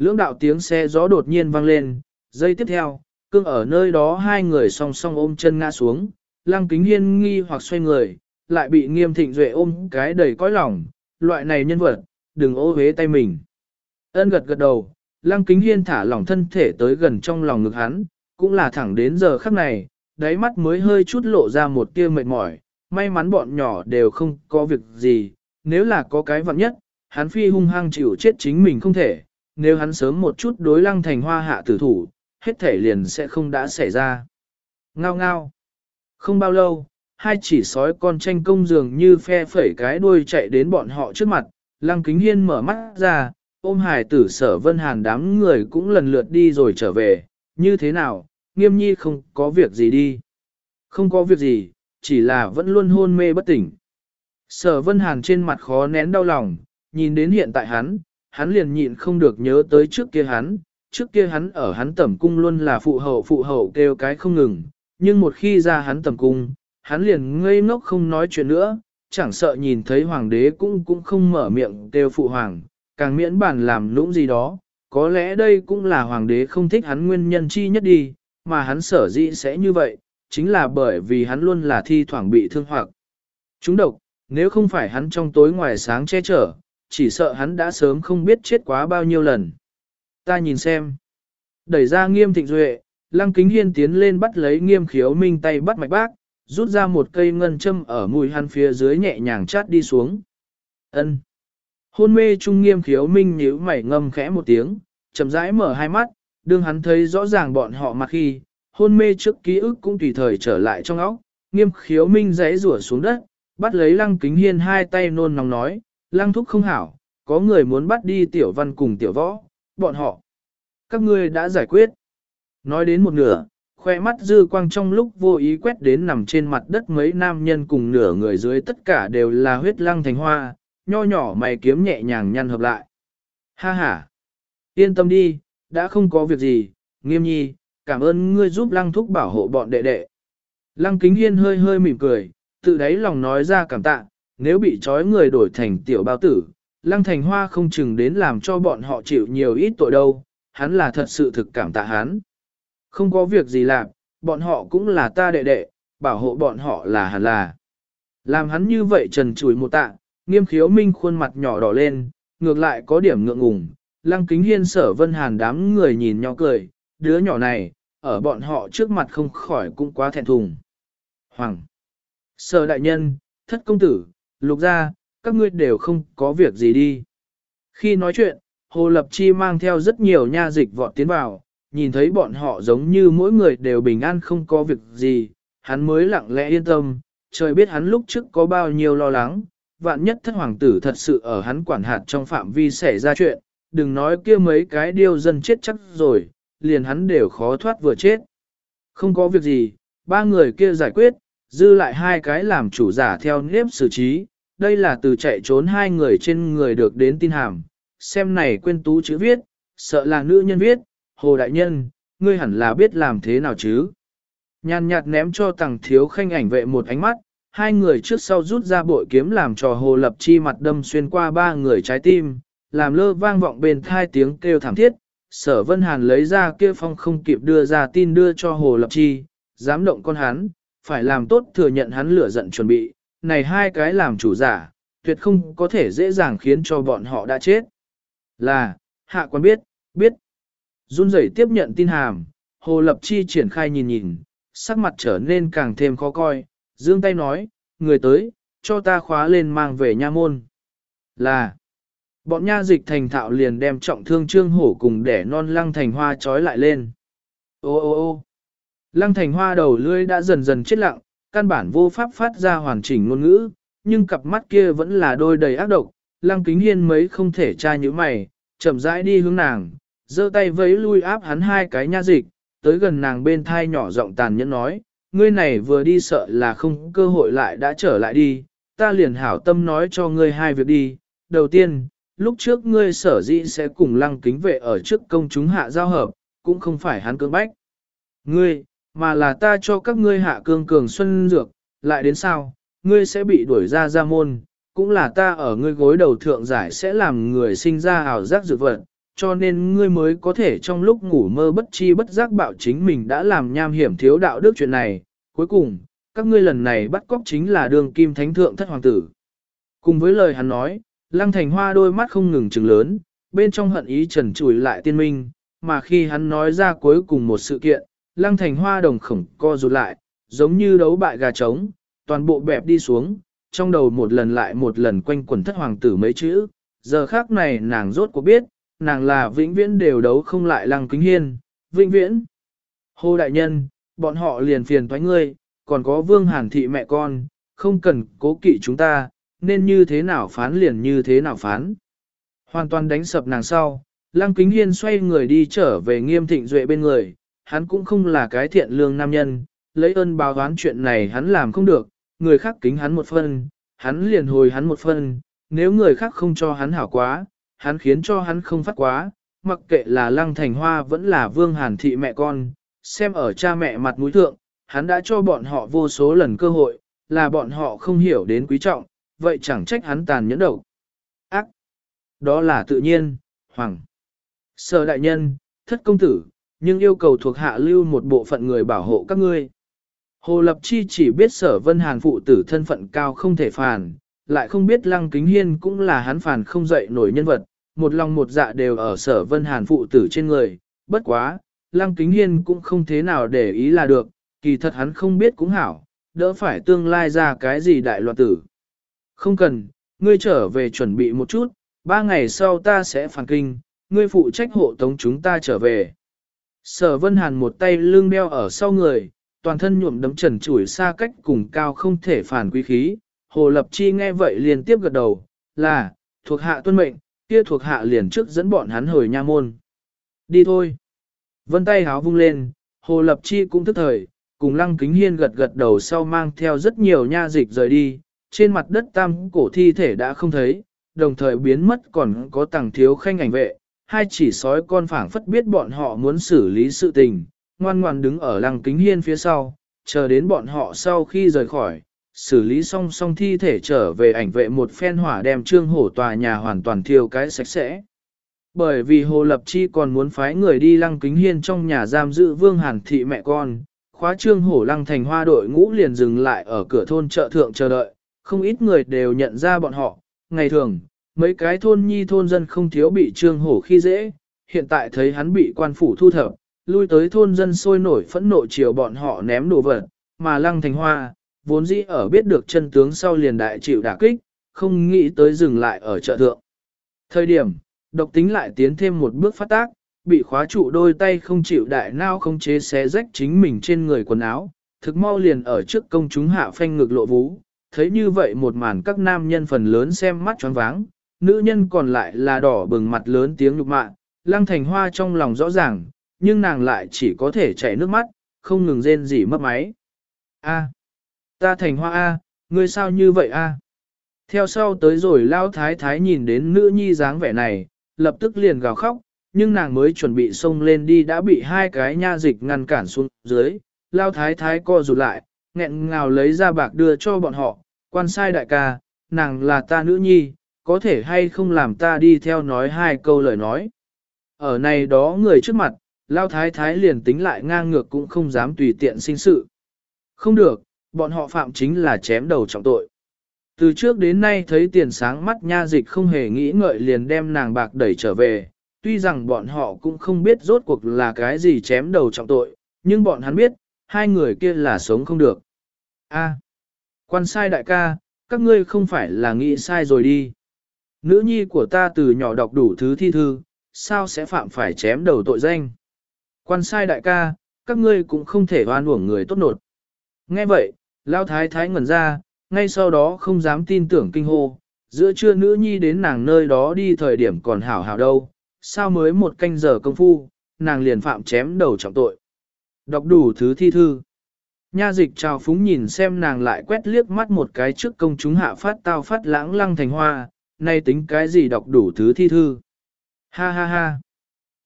Lưỡng đạo tiếng xe gió đột nhiên vang lên, giây tiếp theo, cương ở nơi đó hai người song song ôm chân ngã xuống, lăng kính hiên nghi hoặc xoay người, lại bị nghiêm thịnh duệ ôm cái đầy cõi lòng, loại này nhân vật, đừng ô hế tay mình. Ân gật gật đầu, lăng kính hiên thả lỏng thân thể tới gần trong lòng ngực hắn, cũng là thẳng đến giờ khắc này, đáy mắt mới hơi chút lộ ra một tia mệt mỏi, may mắn bọn nhỏ đều không có việc gì, nếu là có cái vặn nhất, hắn phi hung hăng chịu chết chính mình không thể, nếu hắn sớm một chút đối lăng thành hoa hạ tử thủ, hết thể liền sẽ không đã xảy ra. Ngao ngao. Không bao lâu, hai chỉ sói con tranh công dường như phe phẩy cái đuôi chạy đến bọn họ trước mặt, lăng kính hiên mở mắt ra, ôm hải tử sở vân hàn đám người cũng lần lượt đi rồi trở về, như thế nào, nghiêm nhi không có việc gì đi. Không có việc gì, chỉ là vẫn luôn hôn mê bất tỉnh. Sở vân hàn trên mặt khó nén đau lòng, nhìn đến hiện tại hắn, hắn liền nhịn không được nhớ tới trước kia hắn, trước kia hắn ở hắn tẩm cung luôn là phụ hậu phụ hậu kêu cái không ngừng, nhưng một khi ra hắn tẩm cung, hắn liền ngây ngốc không nói chuyện nữa, chẳng sợ nhìn thấy hoàng đế cũng cũng không mở miệng kêu phụ hoàng, càng miễn bản làm lũng gì đó, có lẽ đây cũng là hoàng đế không thích hắn nguyên nhân chi nhất đi, mà hắn sở dĩ sẽ như vậy, chính là bởi vì hắn luôn là thi thoảng bị thương hoặc. Chúng độc, nếu không phải hắn trong tối ngoài sáng che chở, chỉ sợ hắn đã sớm không biết chết quá bao nhiêu lần. Ta nhìn xem. Đẩy ra nghiêm thịnh duệ, lăng kính hiên tiến lên bắt lấy nghiêm khiếu minh tay bắt mạch bác, rút ra một cây ngân châm ở mùi hắn phía dưới nhẹ nhàng chát đi xuống. ân Hôn mê trung nghiêm khiếu minh nhíu mày ngâm khẽ một tiếng, chậm rãi mở hai mắt, đương hắn thấy rõ ràng bọn họ mặt khi, hôn mê trước ký ức cũng tùy thời trở lại trong óc, nghiêm khiếu minh rẽ rủa xuống đất, bắt lấy lăng kính hiên hai tay nôn nóng nói, lăng thúc không hảo, có người muốn bắt đi tiểu văn cùng tiểu võ, bọn họ. Các ngươi đã giải quyết. Nói đến một nửa, khoe mắt dư quang trong lúc vô ý quét đến nằm trên mặt đất mấy nam nhân cùng nửa người dưới tất cả đều là huyết lăng thành hoa, nho nhỏ mày kiếm nhẹ nhàng nhăn hợp lại. Ha ha! Yên tâm đi, đã không có việc gì, nghiêm nhi, cảm ơn ngươi giúp lăng thúc bảo hộ bọn đệ đệ. Lăng kính hiên hơi hơi mỉm cười, tự đáy lòng nói ra cảm tạ, nếu bị trói người đổi thành tiểu bao tử, lăng thành hoa không chừng đến làm cho bọn họ chịu nhiều ít tội đâu, hắn là thật sự thực cảm tạ hắn. Không có việc gì làm, bọn họ cũng là ta đệ đệ, bảo hộ bọn họ là hẳn là. Làm hắn như vậy trần chùi một tạ, nghiêm khiếu minh khuôn mặt nhỏ đỏ lên, ngược lại có điểm ngượng ngùng. Lăng kính hiên sở vân hàn đám người nhìn nhau cười, đứa nhỏ này, ở bọn họ trước mặt không khỏi cũng quá thẹn thùng. Hoàng! Sở đại nhân, thất công tử, lục gia, các ngươi đều không có việc gì đi. Khi nói chuyện, Hồ Lập Chi mang theo rất nhiều nha dịch vọt tiến vào, nhìn thấy bọn họ giống như mỗi người đều bình an không có việc gì, hắn mới lặng lẽ yên tâm, trời biết hắn lúc trước có bao nhiêu lo lắng, vạn nhất thất hoàng tử thật sự ở hắn quản hạt trong phạm vi xảy ra chuyện, đừng nói kia mấy cái điêu dân chết chắc rồi, liền hắn đều khó thoát vừa chết. Không có việc gì, ba người kia giải quyết, dư lại hai cái làm chủ giả theo nếp xử trí, đây là từ chạy trốn hai người trên người được đến tin hàm, xem này quên tú chữ viết, sợ là nữ nhân viết, hồ đại nhân, ngươi hẳn là biết làm thế nào chứ. Nhàn nhạt ném cho tàng thiếu khanh ảnh vệ một ánh mắt, hai người trước sau rút ra bội kiếm làm trò hồ lập chi mặt đâm xuyên qua ba người trái tim, làm lơ vang vọng bên thai tiếng kêu thảm thiết. Sở Vân Hàn lấy ra kia phong không kịp đưa ra tin đưa cho Hồ Lập Chi, dám động con hắn, phải làm tốt thừa nhận hắn lửa giận chuẩn bị, này hai cái làm chủ giả, tuyệt không có thể dễ dàng khiến cho bọn họ đã chết. Là, hạ quan biết, biết. Run rẩy tiếp nhận tin hàm, Hồ Lập Chi triển khai nhìn nhìn, sắc mặt trở nên càng thêm khó coi, dương tay nói, người tới, cho ta khóa lên mang về nha môn. Là, bọn nha dịch thành thạo liền đem trọng thương trương hổ cùng để non lăng thành hoa trói lại lên. Ô ô ô lăng thành hoa đầu lưỡi đã dần dần chết lặng, căn bản vô pháp phát ra hoàn chỉnh ngôn ngữ, nhưng cặp mắt kia vẫn là đôi đầy ác độc, lăng kính hiên mấy không thể tra như mày, chậm rãi đi hướng nàng, giơ tay vẫy lui áp hắn hai cái nha dịch, tới gần nàng bên thai nhỏ giọng tàn nhẫn nói, ngươi này vừa đi sợ là không cơ hội lại đã trở lại đi, ta liền hảo tâm nói cho ngươi hai việc đi. Đầu tiên, lúc trước ngươi sở dĩ sẽ cùng lăng kính vệ ở trước công chúng hạ giao hợp, cũng không phải hắn cưỡng bách. Ngươi, mà là ta cho các ngươi hạ cương cường xuân dược, lại đến sao, ngươi sẽ bị đuổi ra ra môn, cũng là ta ở ngươi gối đầu thượng giải sẽ làm người sinh ra ảo giác dược vật, cho nên ngươi mới có thể trong lúc ngủ mơ bất chi bất giác bạo chính mình đã làm nham hiểm thiếu đạo đức chuyện này. Cuối cùng, các ngươi lần này bắt cóc chính là đường kim thánh thượng thất hoàng tử. Cùng với lời hắn nói, lăng thành hoa đôi mắt không ngừng trừng lớn, bên trong hận ý trần trùi lại tiên minh, mà khi hắn nói ra cuối cùng một sự kiện, lăng thành hoa đồng khổng co rụt lại, giống như đấu bại gà trống, toàn bộ bẹp đi xuống, trong đầu một lần lại một lần quanh quẩn thất hoàng tử mấy chữ, giờ khác này nàng rốt cuộc biết, nàng là vĩnh viễn đều đấu không lại lăng kính hiên, vĩnh viễn. Hô đại nhân, bọn họ liền phiền thoái ngươi, còn có vương hàn thị mẹ con, không cần cố kỵ chúng ta, nên như thế nào phán liền như thế nào phán. Hoàn toàn đánh sập nàng sau, lăng kính hiên xoay người đi trở về nghiêm thịnh duệ bên người, hắn cũng không là cái thiện lương nam nhân, lấy ơn báo đoán chuyện này hắn làm không được, người khác kính hắn một phân, hắn liền hồi hắn một phân, nếu người khác không cho hắn hảo quá, hắn khiến cho hắn không phát quá, mặc kệ là lăng thành hoa vẫn là vương hàn thị mẹ con, xem ở cha mẹ mặt mũi thượng, hắn đã cho bọn họ vô số lần cơ hội, là bọn họ không hiểu đến quý trọng, vậy chẳng trách hắn tàn nhẫn đầu, Ác! Đó là tự nhiên, hoàng. Sở đại nhân, thất công tử, nhưng yêu cầu thuộc hạ lưu một bộ phận người bảo hộ các ngươi. Hồ Lập Chi chỉ biết sở vân hàn phụ tử thân phận cao không thể phản lại không biết lăng kính hiên cũng là hắn phản không dậy nổi nhân vật, một lòng một dạ đều ở sở vân hàn phụ tử trên người, bất quá, lăng kính hiên cũng không thế nào để ý là được, kỳ thật hắn không biết cũng hảo, đỡ phải tương lai ra cái gì đại loạn tử. Không cần, ngươi trở về chuẩn bị một chút, ba ngày sau ta sẽ phản kinh, ngươi phụ trách hộ tống chúng ta trở về. Sở vân hàn một tay lưng đeo ở sau người, toàn thân nhuộm đấm trần trụi xa cách cùng cao không thể phản quý khí. Hồ Lập Chi nghe vậy liền tiếp gật đầu, là, thuộc hạ tuân mệnh, kia thuộc hạ liền trước dẫn bọn hắn hồi nha môn. Đi thôi. Vân tay háo vung lên, Hồ Lập Chi cũng thức thời, cùng Lăng Kính Hiên gật gật đầu sau mang theo rất nhiều nha dịch rời đi, trên mặt đất tam cổ thi thể đã không thấy, đồng thời biến mất còn có tàng thiếu khanh ảnh vệ, hai chỉ sói con phảng phất biết bọn họ muốn xử lý sự tình, ngoan ngoan đứng ở Lăng Kính Hiên phía sau, chờ đến bọn họ sau khi rời khỏi, xử lý xong xong thi thể trở về ảnh vệ một phen hỏa đem trương hổ tòa nhà hoàn toàn thiêu cái sạch sẽ. Bởi vì Hồ Lập Chi còn muốn phái người đi lăng kính hiên trong nhà giam giữ vương hàn thị mẹ con, khóa trương hổ lăng thành hoa đội ngũ liền dừng lại ở cửa thôn chợ thượng chờ đợi, không ít người đều nhận ra bọn họ, ngày thường, mấy cái thôn nhi thôn dân không thiếu bị trương hổ khi dễ, hiện tại thấy hắn bị quan phủ thu thập, lui tới thôn dân sôi nổi phẫn nộ chiều bọn họ ném đồ vật, mà lăng thành hoa, vốn dĩ ở biết được chân tướng sau liền đại chịu đả kích, không nghĩ tới dừng lại ở chợ thượng. Thời điểm, độc tính lại tiến thêm một bước phát tác, bị khóa trụ đôi tay không chịu đại nao không chế xé rách chính mình trên người quần áo, thực mau liền ở trước công chúng hạ phanh ngực lộ vú, thấy như vậy một màn các nam nhân phần lớn xem mắt choáng váng, nữ nhân còn lại là đỏ bừng mặt lớn tiếng nhục mạ, lăng thành hoa trong lòng rõ ràng, nhưng nàng lại chỉ có thể chảy nước mắt, không ngừng rên rỉ mất máy. A, ta thành hoa A, ngươi sao như vậy A? Theo sau tới rồi lao thái thái nhìn đến nữ nhi dáng vẻ này, lập tức liền gào khóc, nhưng nàng mới chuẩn bị xông lên đi đã bị hai cái nha dịch ngăn cản xuống dưới, lao thái thái co rụt lại, nghẹn ngào lấy ra bạc đưa cho bọn họ, quan sai đại ca, nàng là ta nữ nhi, có thể hay không làm ta đi theo nói hai câu lời nói. Ở này đó người trước mặt, lao thái thái liền tính lại ngang ngược cũng không dám tùy tiện sinh sự. Không được, bọn họ phạm chính là chém đầu trọng tội. Từ trước đến nay thấy tiền sáng mắt nha dịch không hề nghĩ ngợi liền đem nàng bạc đẩy trở về, tuy rằng bọn họ cũng không biết rốt cuộc là cái gì chém đầu trọng tội, nhưng bọn hắn biết, hai người kia là sống không được. A, quan sai đại ca, các ngươi không phải là nghĩ sai rồi đi. Nữ nhi của ta từ nhỏ đọc đủ thứ thi thư, sao sẽ phạm phải chém đầu tội danh? Quan sai đại ca, các ngươi cũng không thể oan uổng người tốt nột. Nghe vậy, Lao Thái Thái ngẩn ra, ngay sau đó không dám tin tưởng kinh hô, giữa trưa nữ nhi đến nàng nơi đó đi thời điểm còn hảo hảo đâu, sao mới một canh giờ công phu, nàng liền phạm chém đầu trọng tội. Đọc đủ thứ thi thư. Nha dịch trào phúng nhìn xem nàng lại quét liếc mắt một cái trước công chúng hạ phát tao phát lãng lăng thành hoa, nay tính cái gì đọc đủ thứ thi thư. Ha ha ha.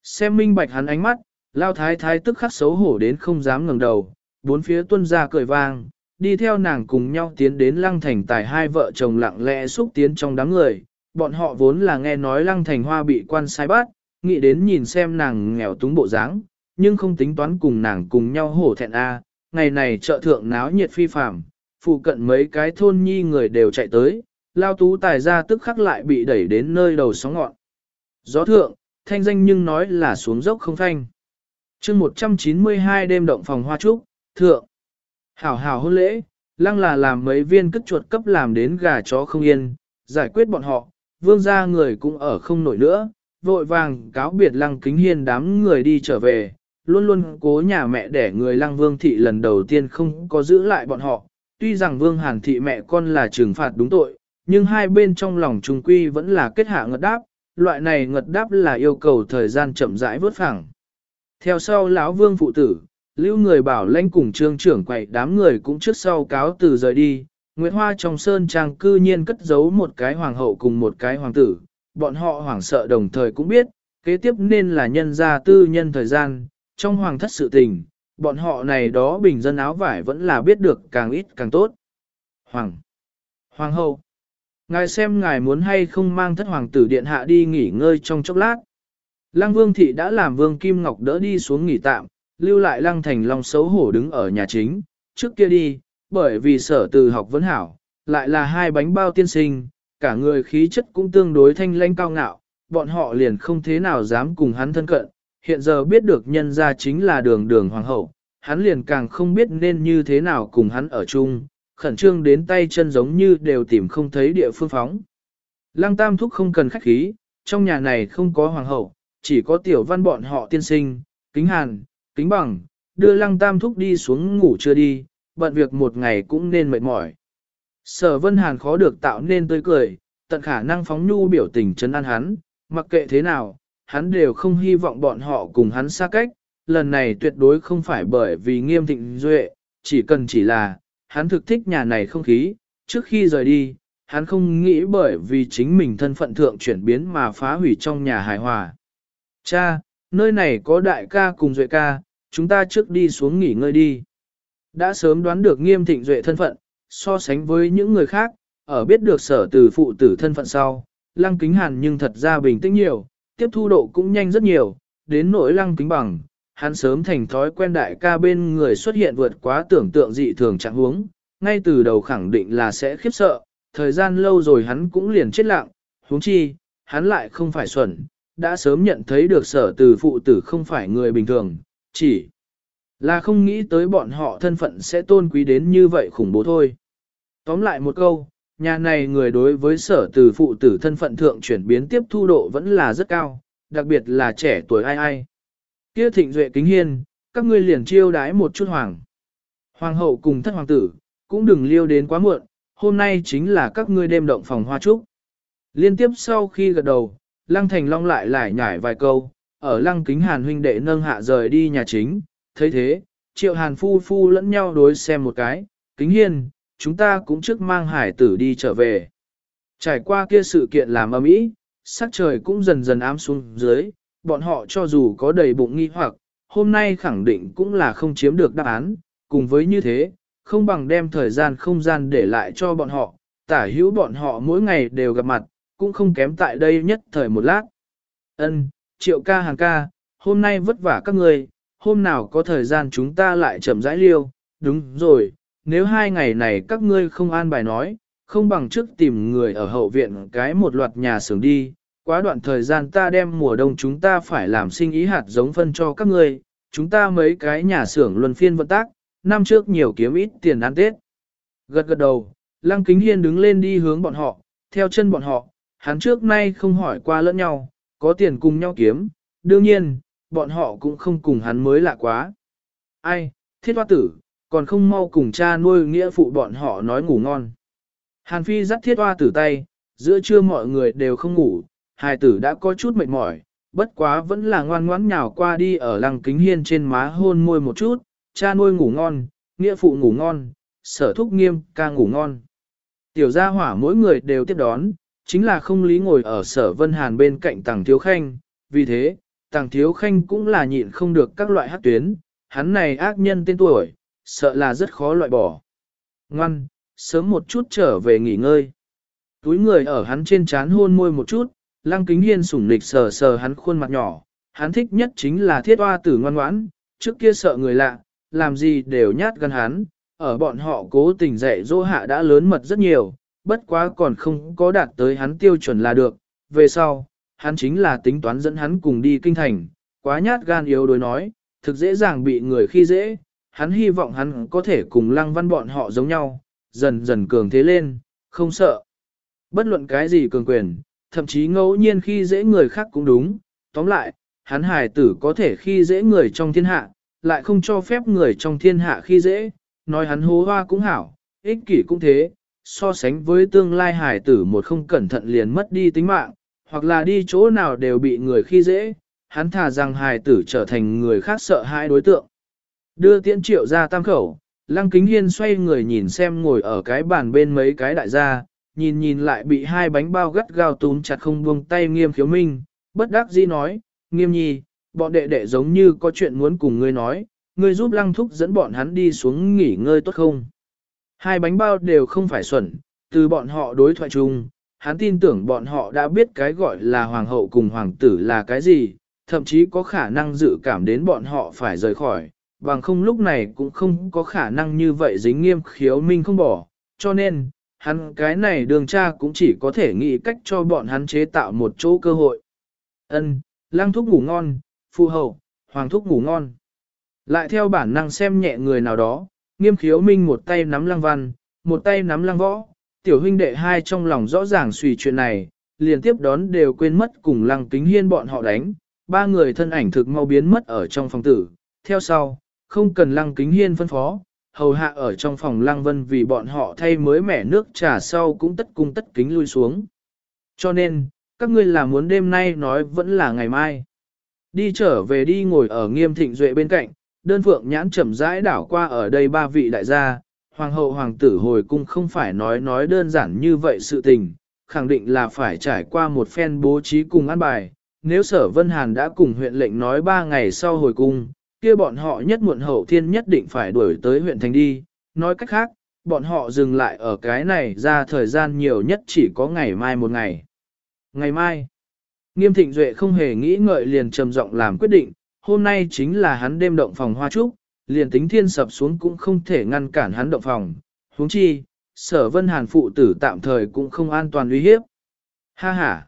Xem minh bạch hắn ánh mắt, lao thái thái tức khắc xấu hổ đến không dám ngẩng đầu, bốn phía tuân ra cười vang, đi theo nàng cùng nhau tiến đến lăng thành tài hai vợ chồng lặng lẽ xúc tiến trong đám người. Bọn họ vốn là nghe nói lăng thành hoa bị quan sai bắt, nghĩ đến nhìn xem nàng nghèo túng bộ dáng, nhưng không tính toán cùng nàng cùng nhau hổ thẹn a. Ngày này chợ thượng náo nhiệt phi phàm, phụ cận mấy cái thôn nhi người đều chạy tới, lao tú tài ra tức khắc lại bị đẩy đến nơi đầu sóng ngọn. Gió thượng, thanh danh nhưng nói là xuống dốc không thanh. chương 192 đêm động phòng hoa trúc, thượng. Hảo hảo hôn lễ, lăng là làm mấy viên cất chuột cấp làm đến gà chó không yên, giải quyết bọn họ, vương gia người cũng ở không nổi nữa, vội vàng cáo biệt lăng kính hiên đám người đi trở về, luôn luôn cố nhà mẹ để người lăng vương thị lần đầu tiên không có giữ lại bọn họ, tuy rằng vương hàn thị mẹ con là trừng phạt đúng tội, nhưng hai bên trong lòng trùng quy vẫn là kết hạ ngật đáp, loại này ngật đáp là yêu cầu thời gian chậm rãi vớt phẳng. Theo sau lão vương phụ tử, lưu người bảo lãnh cùng trương trưởng quậy đám người cũng trước sau cáo từ rời đi, Nguyệt Hoa trong sơn trang cư nhiên cất giấu một cái hoàng hậu cùng một cái hoàng tử, bọn họ hoảng sợ đồng thời cũng biết, kế tiếp nên là nhân gia tư nhân thời gian, trong hoàng thất sự tình, bọn họ này đó bình dân áo vải vẫn là biết được càng ít càng tốt. Hoàng Hoàng hậu Ngài xem ngài muốn hay không mang thất hoàng tử điện hạ đi nghỉ ngơi trong chốc lát. Lăng vương thị đã làm vương Kim Ngọc đỡ đi xuống nghỉ tạm, lưu lại lăng thành long xấu hổ đứng ở nhà chính, trước kia đi, bởi vì sở từ học vấn hảo, lại là hai bánh bao tiên sinh, cả người khí chất cũng tương đối thanh lãnh cao ngạo, bọn họ liền không thế nào dám cùng hắn thân cận, hiện giờ biết được nhân ra chính là đường đường hoàng hậu, hắn liền càng không biết nên như thế nào cùng hắn ở chung, khẩn trương đến tay chân giống như đều tìm không thấy địa phương phóng. Lăng tam thúc không cần khách khí, trong nhà này không có hoàng hậu, chỉ có tiểu văn bọn họ tiên sinh, kính hàn, kính bằng, đưa lăng tam thúc đi xuống ngủ chưa đi, bận việc một ngày cũng nên mệt mỏi. Sở vân hàn khó được tạo nên tươi cười, tận khả năng phóng nhu biểu tình chấn an hắn, mặc kệ thế nào, hắn đều không hy vọng bọn họ cùng hắn xa cách, lần này tuyệt đối không phải bởi vì nghiêm thịnh duệ, chỉ cần chỉ là, hắn thực thích nhà này không khí, trước khi rời đi, hắn không nghĩ bởi vì chính mình thân phận thượng chuyển biến mà phá hủy trong nhà hài hòa. Cha, nơi này có đại ca cùng duệ ca, chúng ta trước đi xuống nghỉ ngơi đi. Đã sớm đoán được nghiêm thịnh duệ thân phận, So sánh với những người khác, ở biết được sở từ phụ tử thân phận sau, lăng kính hàn nhưng thật ra bình tĩnh nhiều, tiếp thu độ cũng nhanh rất nhiều, đến nỗi lăng kính bằng, hắn sớm thành thói quen đại ca bên người xuất hiện vượt quá tưởng tượng dị thường trạng huống, ngay từ đầu khẳng định là sẽ khiếp sợ, thời gian lâu rồi hắn cũng liền chết lặng, huống chi, hắn lại không phải xuẩn, đã sớm nhận thấy được sở từ phụ tử không phải người bình thường, chỉ là không nghĩ tới bọn họ thân phận sẽ tôn quý đến như vậy khủng bố thôi. Tóm lại một câu, nhà này người đối với sở từ phụ tử thân phận thượng chuyển biến tiếp thu độ vẫn là rất cao, đặc biệt là trẻ tuổi ai ai. Kia thịnh duệ kính hiên, các ngươi liền chiêu đái một chút hoàng. Hoàng hậu cùng thất hoàng tử, cũng đừng liêu đến quá muộn, hôm nay chính là các ngươi đêm động phòng hoa trúc. Liên tiếp sau khi gật đầu, Lăng Thành Long lại lại nhải vài câu, ở Lăng Kính Hàn huynh đệ nâng hạ rời đi nhà chính, thấy thế, triệu hàn phu phu lẫn nhau đối xem một cái, Kính Hiên, chúng ta cũng trước mang hải tử đi trở về. Trải qua kia sự kiện làm âm ý, sắc trời cũng dần dần ám xuống dưới, bọn họ cho dù có đầy bụng nghi hoặc, hôm nay khẳng định cũng là không chiếm được đáp án, cùng với như thế, không bằng đem thời gian không gian để lại cho bọn họ, tả hữu bọn họ mỗi ngày đều gặp mặt, cũng không kém tại đây nhất thời một lát. Ân, triệu ca hàng ca, hôm nay vất vả các người, hôm nào có thời gian chúng ta lại chậm rãi liêu, đúng rồi, nếu hai ngày này các ngươi không an bài nói, không bằng trước tìm người ở hậu viện cái một loạt nhà xưởng đi, quá đoạn thời gian ta đem mùa đông chúng ta phải làm sinh ý hạt giống phân cho các ngươi, chúng ta mấy cái nhà xưởng luân phiên vận tác, năm trước nhiều kiếm ít tiền ăn Tết. Gật gật đầu, Lăng Kính Hiên đứng lên đi hướng bọn họ, theo chân bọn họ, hắn trước nay không hỏi qua lẫn nhau, có tiền cùng nhau kiếm, đương nhiên, bọn họ cũng không cùng hắn mới lạ quá. Ai, thiết hoa tử, còn không mau cùng cha nuôi nghĩa phụ bọn họ nói ngủ ngon. Hàn Phi dắt thiết hoa tử tay, giữa trưa mọi người đều không ngủ, hài tử đã có chút mệt mỏi, bất quá vẫn là ngoan ngoãn nhào qua đi ở lăng kính hiên trên má hôn môi một chút, cha nuôi ngủ ngon, nghĩa phụ ngủ ngon, sở thúc nghiêm ca ngủ ngon. Tiểu gia hỏa mỗi người đều tiếp đón, chính là không lý ngồi ở sở vân hàn bên cạnh tàng thiếu khanh, vì thế, tàng thiếu khanh cũng là nhịn không được các loại hát tuyến, hắn này ác nhân tên tuổi, sợ là rất khó loại bỏ. Ngoan, sớm một chút trở về nghỉ ngơi. Túi người ở hắn trên trán hôn môi một chút, lăng kính hiên sủng nịch sờ sờ hắn khuôn mặt nhỏ, hắn thích nhất chính là thiết hoa tử ngoan ngoãn, trước kia sợ người lạ, làm gì đều nhát gan hắn, ở bọn họ cố tình dạy dỗ hạ đã lớn mật rất nhiều, bất quá còn không có đạt tới hắn tiêu chuẩn là được, về sau, hắn chính là tính toán dẫn hắn cùng đi kinh thành, quá nhát gan yếu đối nói, thực dễ dàng bị người khi dễ, hắn hy vọng hắn có thể cùng lăng văn bọn họ giống nhau, dần dần cường thế lên, không sợ. Bất luận cái gì cường quyền, thậm chí ngẫu nhiên khi dễ người khác cũng đúng, tóm lại, hắn hài tử có thể khi dễ người trong thiên hạ, lại không cho phép người trong thiên hạ khi dễ, nói hắn hố hoa cũng hảo, ích kỷ cũng thế, so sánh với tương lai hài tử một không cẩn thận liền mất đi tính mạng, hoặc là đi chỗ nào đều bị người khi dễ, hắn thà rằng hài tử trở thành người khác sợ hãi đối tượng. Đưa tiễn triệu ra tam khẩu, lăng kính hiên xoay người nhìn xem ngồi ở cái bàn bên mấy cái đại gia, nhìn nhìn lại bị hai bánh bao gắt gao túm chặt không buông tay nghiêm khiếu minh, bất đắc dĩ nói, nghiêm nhi, bọn đệ đệ giống như có chuyện muốn cùng ngươi nói, ngươi giúp lăng thúc dẫn bọn hắn đi xuống nghỉ ngơi tốt không? Hai bánh bao đều không phải xuẩn, từ bọn họ đối thoại chung, hắn tin tưởng bọn họ đã biết cái gọi là hoàng hậu cùng hoàng tử là cái gì, thậm chí có khả năng dự cảm đến bọn họ phải rời khỏi, bằng không lúc này cũng không có khả năng như vậy dính nghiêm khiếu minh không bỏ, cho nên, hắn cái này đường cha cũng chỉ có thể nghĩ cách cho bọn hắn chế tạo một chỗ cơ hội. Ân, lang thúc ngủ ngon, phu hậu, hoàng thúc ngủ ngon. Lại theo bản năng xem nhẹ người nào đó, nghiêm khiếu minh một tay nắm lăng văn, một tay nắm lăng võ, tiểu huynh đệ hai trong lòng rõ ràng suy chuyện này, liền tiếp đón đều quên mất cùng lăng kính hiên bọn họ đánh, ba người thân ảnh thực mau biến mất ở trong phòng tử, theo sau, không cần lăng kính hiên phân phó, hầu hạ ở trong phòng lăng vân vì bọn họ thay mới mẻ nước trà sau cũng tất cung tất kính lui xuống. Cho nên, các ngươi là muốn đêm nay nói vẫn là ngày mai. Đi trở về đi ngồi ở nghiêm thịnh duệ bên cạnh, đơn phượng nhãn chậm rãi đảo qua ở đây ba vị đại gia, hoàng hậu hoàng tử hồi cung không phải nói nói đơn giản như vậy sự tình, khẳng định là phải trải qua một phen bố trí cùng ăn bài. Nếu sở Vân Hàn đã cùng huyện lệnh nói ba ngày sau hồi cung, kia bọn họ nhất muộn hậu thiên nhất định phải đuổi tới huyện thành đi, nói cách khác, bọn họ dừng lại ở cái này ra thời gian nhiều nhất chỉ có ngày mai một ngày. Ngày mai, nghiêm thịnh duệ không hề nghĩ ngợi liền trầm giọng làm quyết định, hôm nay chính là hắn đêm động phòng hoa trúc, liền tính thiên sập xuống cũng không thể ngăn cản hắn động phòng, huống chi, sở vân hàn phụ tử tạm thời cũng không an toàn uy hiếp. Ha ha!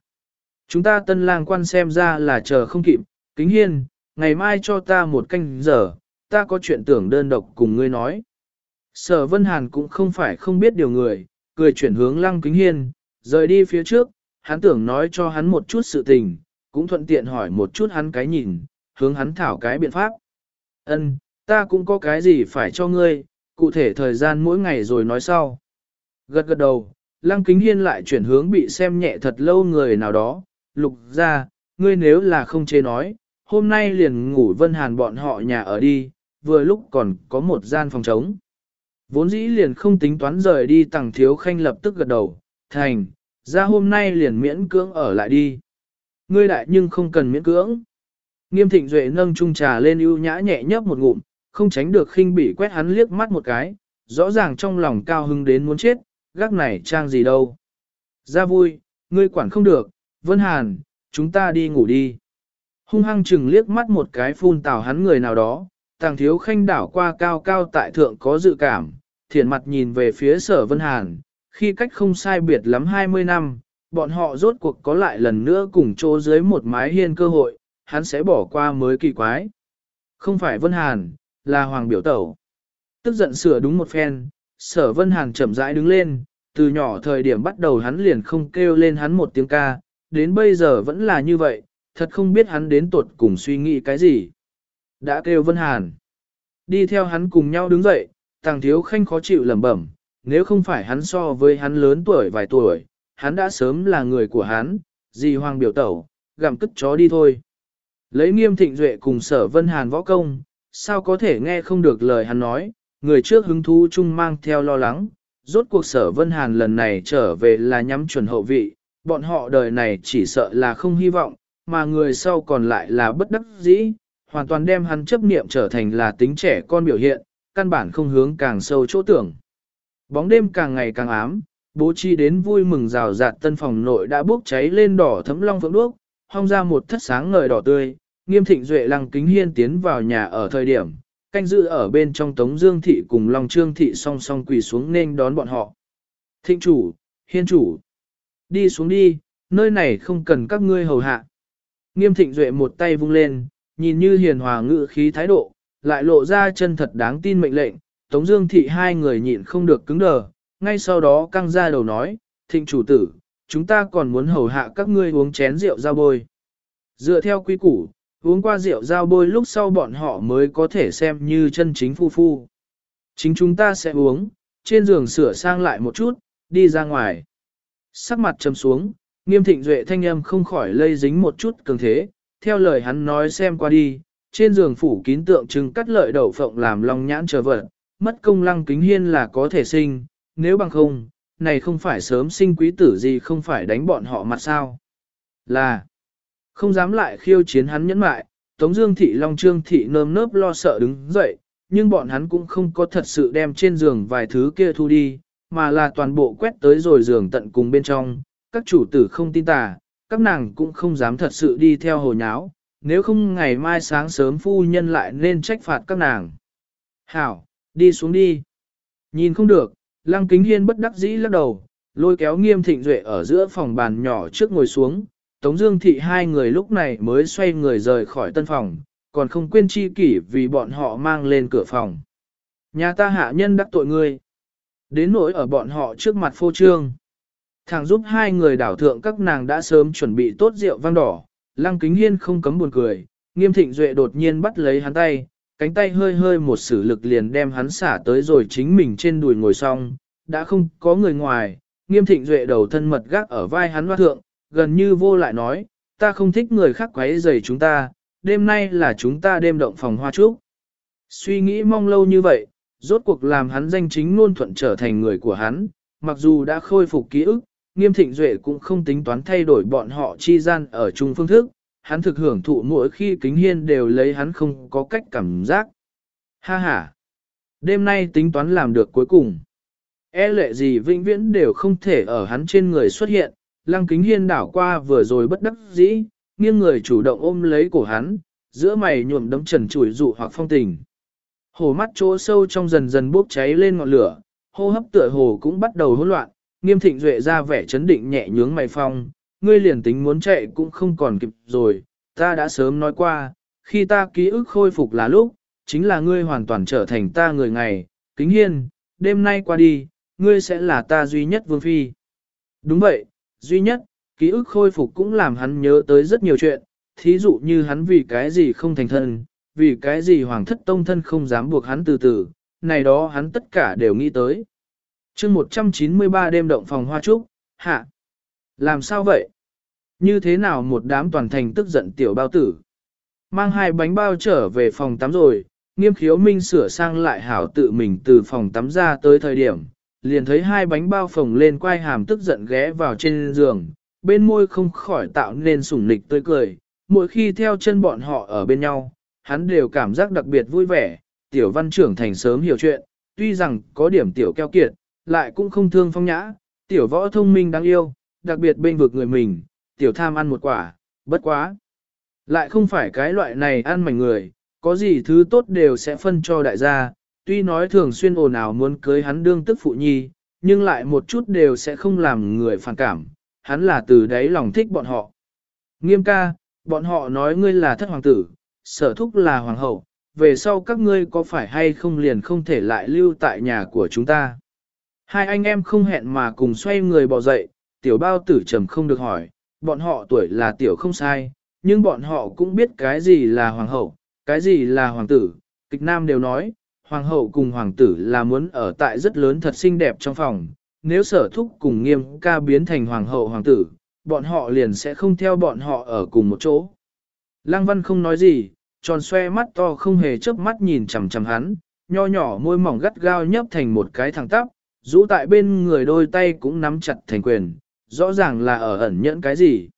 Chúng ta tân lang quan xem ra là chờ không kịp, kính hiên, ngày mai cho ta một canh giờ, ta có chuyện tưởng đơn độc cùng ngươi nói. Sở Vân Hàn cũng không phải không biết điều người, cười chuyển hướng lăng kính hiên, rời đi phía trước, hắn tưởng nói cho hắn một chút sự tình, cũng thuận tiện hỏi một chút hắn cái nhìn, hướng hắn thảo cái biện pháp. Ân, ta cũng có cái gì phải cho ngươi, cụ thể thời gian mỗi ngày rồi nói sau. Gật gật đầu, lăng kính hiên lại chuyển hướng bị xem nhẹ thật lâu người nào đó, lục ra, ngươi nếu là không chế nói, hôm nay liền ngủ Vân Hàn bọn họ nhà ở đi, vừa lúc còn có một gian phòng trống. Vốn dĩ liền không tính toán rời đi tàng thiếu khanh lập tức gật đầu, thành, ra hôm nay liền miễn cưỡng ở lại đi. Ngươi đại nhưng không cần miễn cưỡng. Nghiêm thịnh duệ nâng chung trà lên ưu nhã nhẹ nhấp một ngụm, không tránh được khinh bỉ quét hắn liếc mắt một cái, rõ ràng trong lòng cao hưng đến muốn chết, gác này trang gì đâu. Ra vui, ngươi quản không được, Vân Hàn, chúng ta đi ngủ đi. Hung hăng chừng liếc mắt một cái phun tào hắn người nào đó, tàng thiếu khanh đảo qua cao cao tại thượng có dự cảm, thiện mặt nhìn về phía sở Vân Hàn, khi cách không sai biệt lắm 20 năm, bọn họ rốt cuộc có lại lần nữa cùng chỗ dưới một mái hiên cơ hội, hắn sẽ bỏ qua mới kỳ quái. Không phải Vân Hàn, là Hoàng Biểu Tẩu. Tức giận sửa đúng một phen, sở Vân Hàn chậm rãi đứng lên, từ nhỏ thời điểm bắt đầu hắn liền không kêu lên hắn một tiếng ca, đến bây giờ vẫn là như vậy, thật không biết hắn đến tuột cùng suy nghĩ cái gì. Đã kêu Vân Hàn. Đi theo hắn cùng nhau đứng dậy, tàng thiếu khanh khó chịu lẩm bẩm, nếu không phải hắn so với hắn lớn tuổi vài tuổi, hắn đã sớm là người của hắn, gì hoàng biểu tẩu, gặm cất chó đi thôi. Lấy nghiêm thịnh duệ cùng sở Vân Hàn võ công, sao có thể nghe không được lời hắn nói, người trước hứng thú chung mang theo lo lắng, rốt cuộc sở Vân Hàn lần này trở về là nhắm chuẩn hậu vị, bọn họ đời này chỉ sợ là không hy vọng, mà người sau còn lại là bất đắc dĩ, hoàn toàn đem hắn chấp niệm trở thành là tính trẻ con biểu hiện, căn bản không hướng càng sâu chỗ tưởng. Bóng đêm càng ngày càng ám, bố trí đến vui mừng rào rạt tân phòng nội đã bốc cháy lên đỏ thấm long phượng đuốc, hong ra một thất sáng ngời đỏ tươi, nghiêm thịnh duệ lăng kính hiên tiến vào nhà ở thời điểm, canh giữ ở bên trong tống dương thị cùng long trương thị song song quỳ xuống nên đón bọn họ. Thịnh chủ, hiên chủ, đi xuống đi, nơi này không cần các ngươi hầu hạ. Nghiêm thịnh duệ một tay vung lên, nhìn như hiền hòa ngự khí thái độ, lại lộ ra chân thật đáng tin mệnh lệnh, Tống Dương thị hai người nhịn không được cứng đờ, ngay sau đó căng ra đầu nói, thịnh chủ tử, chúng ta còn muốn hầu hạ các ngươi uống chén rượu giao bôi. Dựa theo quy củ, uống qua rượu giao bôi lúc sau bọn họ mới có thể xem như chân chính phu phu. Chính chúng ta sẽ uống, trên giường sửa sang lại một chút, đi ra ngoài. Sắc mặt trầm xuống, nghiêm thịnh duệ thanh âm không khỏi lây dính một chút cường thế, theo lời hắn nói xem qua đi, trên giường phủ kín tượng trưng cắt lợi đậu phộng làm lòng nhãn chờ vật, mất công lăng kính hiên là có thể sinh, nếu bằng không, này không phải sớm sinh quý tử gì không phải đánh bọn họ mặt sao. Là, không dám lại khiêu chiến hắn nhẫn mại, Tống Dương Thị Long Trương Thị nơm nớp lo sợ đứng dậy, nhưng bọn hắn cũng không có thật sự đem trên giường vài thứ kia thu đi, mà là toàn bộ quét tới rồi giường tận cùng bên trong, các chủ tử không tin tà, các nàng cũng không dám thật sự đi theo hồ nháo, nếu không ngày mai sáng sớm phu nhân lại nên trách phạt các nàng. Hảo, đi xuống đi. Nhìn không được, lăng kính hiên bất đắc dĩ lắc đầu, lôi kéo nghiêm thịnh duệ ở giữa phòng bàn nhỏ trước ngồi xuống. Tống Dương thị hai người lúc này mới xoay người rời khỏi tân phòng, còn không quên chi kỷ vì bọn họ mang lên cửa phòng. Nhà ta hạ nhân đắc tội ngươi. Đến nỗi ở bọn họ trước mặt phô trương. Thằng giúp hai người đảo thượng các nàng đã sớm chuẩn bị tốt rượu vang đỏ, lăng kính hiên không cấm buồn cười, nghiêm thịnh duệ đột nhiên bắt lấy hắn tay, cánh tay hơi hơi một sử lực liền đem hắn xả tới rồi chính mình trên đùi ngồi xong, đã không có người ngoài, nghiêm thịnh duệ đầu thân mật gác ở vai hắn hoa thượng, gần như vô lại nói, ta không thích người khác quấy rầy chúng ta, đêm nay là chúng ta đêm động phòng hoa trúc. Suy nghĩ mong lâu như vậy, rốt cuộc làm hắn danh chính luôn thuận trở thành người của hắn, mặc dù đã khôi phục ký ức, nghiêm thịnh duệ cũng không tính toán thay đổi bọn họ chi gian ở chung phương thức, hắn thực hưởng thụ mỗi khi kính hiên đều lấy hắn không có cách cảm giác. Ha ha! Đêm nay tính toán làm được cuối cùng. e lệ gì vĩnh viễn đều không thể ở hắn trên người xuất hiện, lăng kính hiên đảo qua vừa rồi bất đắc dĩ, nghiêng người chủ động ôm lấy cổ hắn, giữa mày nhuộm đấm trần chủi dụ hoặc phong tình. Hồ mắt chỗ sâu trong dần dần bốc cháy lên ngọn lửa, hô hấp tựa hồ cũng bắt đầu hỗn loạn, nghiêm thịnh duệ ra vẻ chấn định nhẹ nhướng mày phong, ngươi liền tính muốn chạy cũng không còn kịp rồi, ta đã sớm nói qua, khi ta ký ức khôi phục là lúc, chính là ngươi hoàn toàn trở thành ta người ngày, kính hiên, đêm nay qua đi, ngươi sẽ là ta duy nhất vương phi. Đúng vậy, duy nhất, ký ức khôi phục cũng làm hắn nhớ tới rất nhiều chuyện, thí dụ như hắn vì cái gì không thành thân, vì cái gì hoàng thất tông thân không dám buộc hắn từ từ, này đó hắn tất cả đều nghĩ tới chương 193 đêm động phòng hoa trúc, hạ. Làm sao vậy? Như thế nào một đám toàn thành tức giận tiểu bao tử? Mang hai bánh bao trở về phòng tắm rồi, nghiêm khiếu minh sửa sang lại hảo tự mình từ phòng tắm ra tới thời điểm, liền thấy hai bánh bao phồng lên quai hàm tức giận ghé vào trên giường, bên môi không khỏi tạo nên sủng nịch tươi cười, mỗi khi theo chân bọn họ ở bên nhau, hắn đều cảm giác đặc biệt vui vẻ, tiểu văn trưởng thành sớm hiểu chuyện, tuy rằng có điểm tiểu keo kiệt, lại cũng không thương phong nhã, tiểu võ thông minh đáng yêu, đặc biệt bên vực người mình, tiểu tham ăn một quả, bất quá. Lại không phải cái loại này ăn mảnh người, có gì thứ tốt đều sẽ phân cho đại gia, tuy nói thường xuyên ồn ào muốn cưới hắn đương tức phụ nhi, nhưng lại một chút đều sẽ không làm người phản cảm, hắn là từ đấy lòng thích bọn họ. Nghiêm ca, bọn họ nói ngươi là thất hoàng tử, sở thúc là hoàng hậu, về sau các ngươi có phải hay không liền không thể lại lưu tại nhà của chúng ta. Hai anh em không hẹn mà cùng xoay người bỏ dậy, tiểu bao tử trầm không được hỏi, bọn họ tuổi là tiểu không sai, nhưng bọn họ cũng biết cái gì là hoàng hậu, cái gì là hoàng tử, kịch nam đều nói, hoàng hậu cùng hoàng tử là muốn ở tại rất lớn thật xinh đẹp trong phòng, nếu sở thúc cùng nghiêm ca biến thành hoàng hậu hoàng tử, bọn họ liền sẽ không theo bọn họ ở cùng một chỗ. Lăng văn không nói gì, tròn xoe mắt to không hề chớp mắt nhìn chằm chằm hắn, nho nhỏ môi mỏng gắt gao nhấp thành một cái thẳng tắp, rũ tại bên người đôi tay cũng nắm chặt thành quyền, rõ ràng là ở ẩn nhẫn cái gì.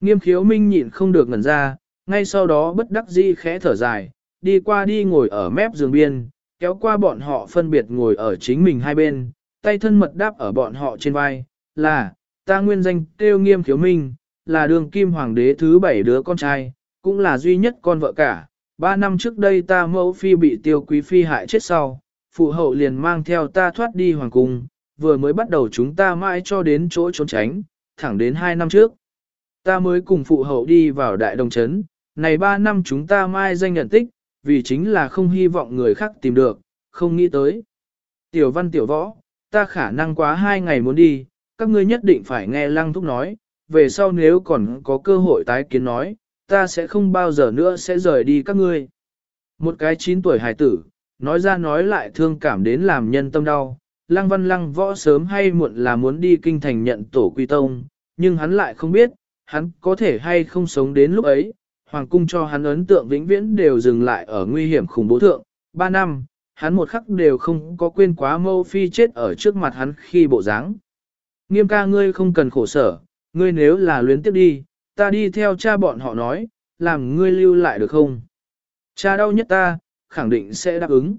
Nghiêm khiếu minh nhịn không được ngẩn ra, ngay sau đó bất đắc dĩ khẽ thở dài, đi qua đi ngồi ở mép giường biên, kéo qua bọn họ phân biệt ngồi ở chính mình hai bên, tay thân mật đáp ở bọn họ trên vai, là, ta nguyên danh kêu nghiêm khiếu minh, là đường kim hoàng đế thứ bảy đứa con trai, cũng là duy nhất con vợ cả. Ba năm trước đây ta mẫu phi bị tiêu quý phi hại chết sau, phụ hậu liền mang theo ta thoát đi hoàng cung, vừa mới bắt đầu chúng ta mãi cho đến chỗ trốn tránh, thẳng đến hai năm trước. Ta mới cùng phụ hậu đi vào đại đồng chấn, này ba năm chúng ta mai danh nhận tích, vì chính là không hy vọng người khác tìm được, không nghĩ tới. Tiểu văn tiểu võ, ta khả năng quá hai ngày muốn đi, các ngươi nhất định phải nghe lăng thúc nói, về sau nếu còn có cơ hội tái kiến nói, ta sẽ không bao giờ nữa sẽ rời đi các ngươi. Một cái 9 tuổi hài tử, nói ra nói lại thương cảm đến làm nhân tâm đau. Lăng văn lăng võ sớm hay muộn là muốn đi kinh thành nhận tổ quy tông, nhưng hắn lại không biết, hắn có thể hay không sống đến lúc ấy. Hoàng cung cho hắn ấn tượng vĩnh viễn đều dừng lại ở nguy hiểm khủng bố thượng. Ba năm, hắn một khắc đều không có quên quá mâu phi chết ở trước mặt hắn khi bộ dáng. Nghiêm ca ngươi không cần khổ sở, ngươi nếu là luyến tiếp đi, ta đi theo cha bọn họ nói, làm ngươi lưu lại được không? Cha đau nhất ta, khẳng định sẽ đáp ứng.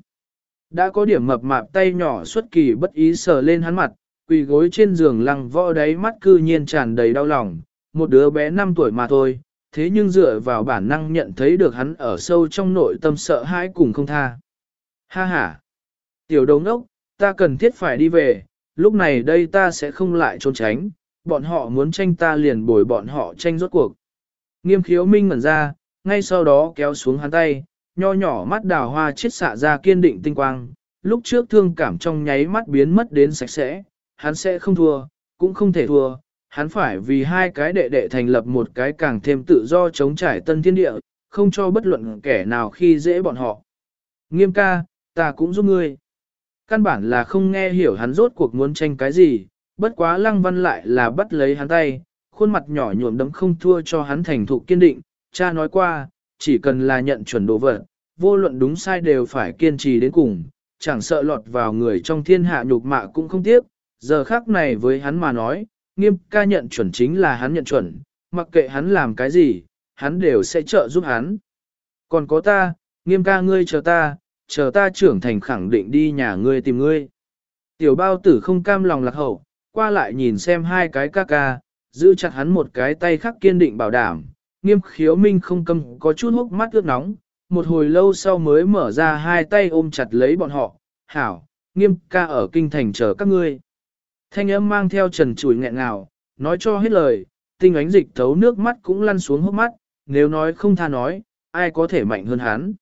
Đã có điểm mập mạp tay nhỏ xuất kỳ bất ý sờ lên hắn mặt, quỳ gối trên giường lăng võ đáy mắt cư nhiên tràn đầy đau lòng, một đứa bé 5 tuổi mà thôi, thế nhưng dựa vào bản năng nhận thấy được hắn ở sâu trong nội tâm sợ hãi cùng không tha. Ha ha! Tiểu đồng ốc, ta cần thiết phải đi về, lúc này đây ta sẽ không lại trốn tránh, bọn họ muốn tranh ta liền bồi bọn họ tranh rốt cuộc. Nghiêm khiếu minh ngẩn ra, ngay sau đó kéo xuống hắn tay, nho nhỏ mắt đào hoa chết xạ ra kiên định tinh quang, lúc trước thương cảm trong nháy mắt biến mất đến sạch sẽ, hắn sẽ không thua, cũng không thể thua, hắn phải vì hai cái đệ đệ thành lập một cái càng thêm tự do chống trải tân thiên địa, không cho bất luận kẻ nào khi dễ bọn họ. Nghiêm ca, ta cũng giúp ngươi. Căn bản là không nghe hiểu hắn rốt cuộc muốn tranh cái gì, bất quá lăng văn lại là bắt lấy hắn tay, khuôn mặt nhỏ nhuộm đấm không thua cho hắn thành thục kiên định, cha nói qua, chỉ cần là nhận chuẩn đồ vật, vô luận đúng sai đều phải kiên trì đến cùng, chẳng sợ lọt vào người trong thiên hạ nhục mạ cũng không tiếc, giờ khác này với hắn mà nói, nghiêm ca nhận chuẩn chính là hắn nhận chuẩn, mặc kệ hắn làm cái gì, hắn đều sẽ trợ giúp hắn. Còn có ta, nghiêm ca ngươi chờ ta, chờ ta trưởng thành khẳng định đi nhà ngươi tìm ngươi. Tiểu bao tử không cam lòng lạc hậu, qua lại nhìn xem hai cái ca ca, giữ chặt hắn một cái tay khắc kiên định bảo đảm, nghiêm khiếu minh không cầm có chút hốc mắt ướt nóng, một hồi lâu sau mới mở ra hai tay ôm chặt lấy bọn họ, hảo, nghiêm ca ở kinh thành chờ các ngươi. Thanh âm mang theo trần chùi nghẹn ngào, nói cho hết lời, tinh ánh dịch thấu nước mắt cũng lăn xuống hốc mắt, nếu nói không tha nói, ai có thể mạnh hơn hắn.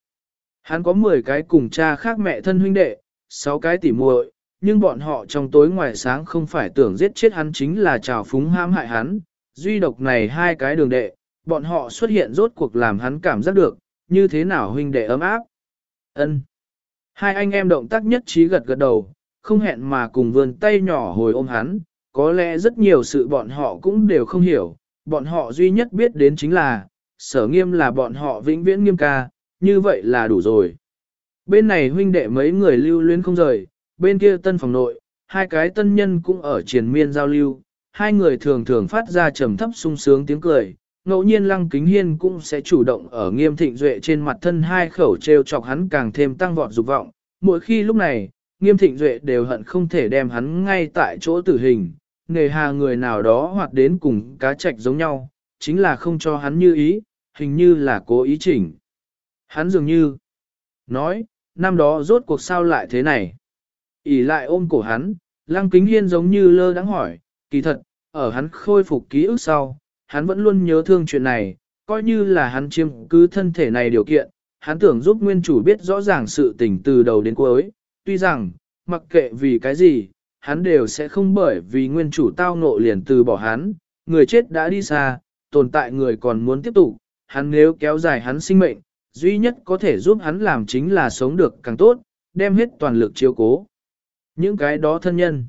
Hắn có 10 cái cùng cha khác mẹ thân huynh đệ, 6 cái tỉ muội, nhưng bọn họ trong tối ngoài sáng không phải tưởng giết chết hắn chính là trào phúng ham hại hắn. Duy độc này hai cái đường đệ, bọn họ xuất hiện rốt cuộc làm hắn cảm giác được, như thế nào huynh đệ ấm áp. ân Hai anh em động tác nhất trí gật gật đầu, không hẹn mà cùng vươn tay nhỏ hồi ôm hắn, có lẽ rất nhiều sự bọn họ cũng đều không hiểu, bọn họ duy nhất biết đến chính là, sở nghiêm là bọn họ vĩnh viễn nghiêm ca, như vậy là đủ rồi. Bên này huynh đệ mấy người lưu luyến không rời, bên kia tân phòng nội, hai cái tân nhân cũng ở triền miên giao lưu, hai người thường thường phát ra trầm thấp sung sướng tiếng cười, ngẫu nhiên lăng kính hiên cũng sẽ chủ động ở nghiêm thịnh duệ trên mặt thân hai khẩu treo chọc hắn càng thêm tăng vọt dục vọng, mỗi khi lúc này, nghiêm thịnh duệ đều hận không thể đem hắn ngay tại chỗ tử hình, nề hà người nào đó hoặc đến cùng cá trạch giống nhau, chính là không cho hắn như ý, hình như là cố ý chỉnh. Hắn dường như nói, năm đó rốt cuộc sao lại thế này ỉ lại ôm cổ hắn, lăng kính hiên giống như lơ đắng hỏi, kỳ thật, ở hắn khôi phục ký ức sau, hắn vẫn luôn nhớ thương chuyện này, coi như là hắn chiêm cứ thân thể này điều kiện, hắn tưởng giúp nguyên chủ biết rõ ràng sự tình từ đầu đến cuối, tuy rằng, mặc kệ vì cái gì, hắn đều sẽ không bởi vì nguyên chủ tao ngộ liền từ bỏ hắn, người chết đã đi xa, tồn tại người còn muốn tiếp tục, hắn nếu kéo dài hắn sinh mệnh, duy nhất có thể giúp hắn làm chính là sống được càng tốt, đem hết toàn lực chiếu cố. Những cái đó thân nhân.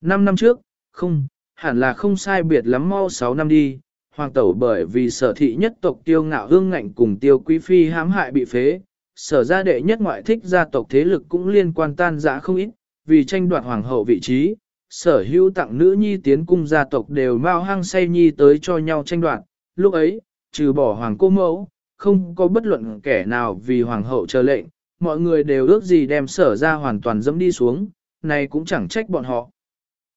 Năm năm trước, không, hẳn là không sai biệt lắm mau 6 năm đi, hoàng tẩu bởi vì sở thị nhất tộc tiêu ngạo hương ngạnh cùng tiêu quý phi hãm hại bị phế, sở gia đệ nhất ngoại thích gia tộc thế lực cũng liên quan tan giã không ít, vì tranh đoạt hoàng hậu vị trí, sở hữu tặng nữ nhi tiến cung gia tộc đều mau hăng say nhi tới cho nhau tranh đoạt, lúc ấy, trừ bỏ hoàng cô mẫu, không có bất luận kẻ nào vì hoàng hậu chờ lệnh, mọi người đều ước gì đem sở ra hoàn toàn dẫm đi xuống, này cũng chẳng trách bọn họ.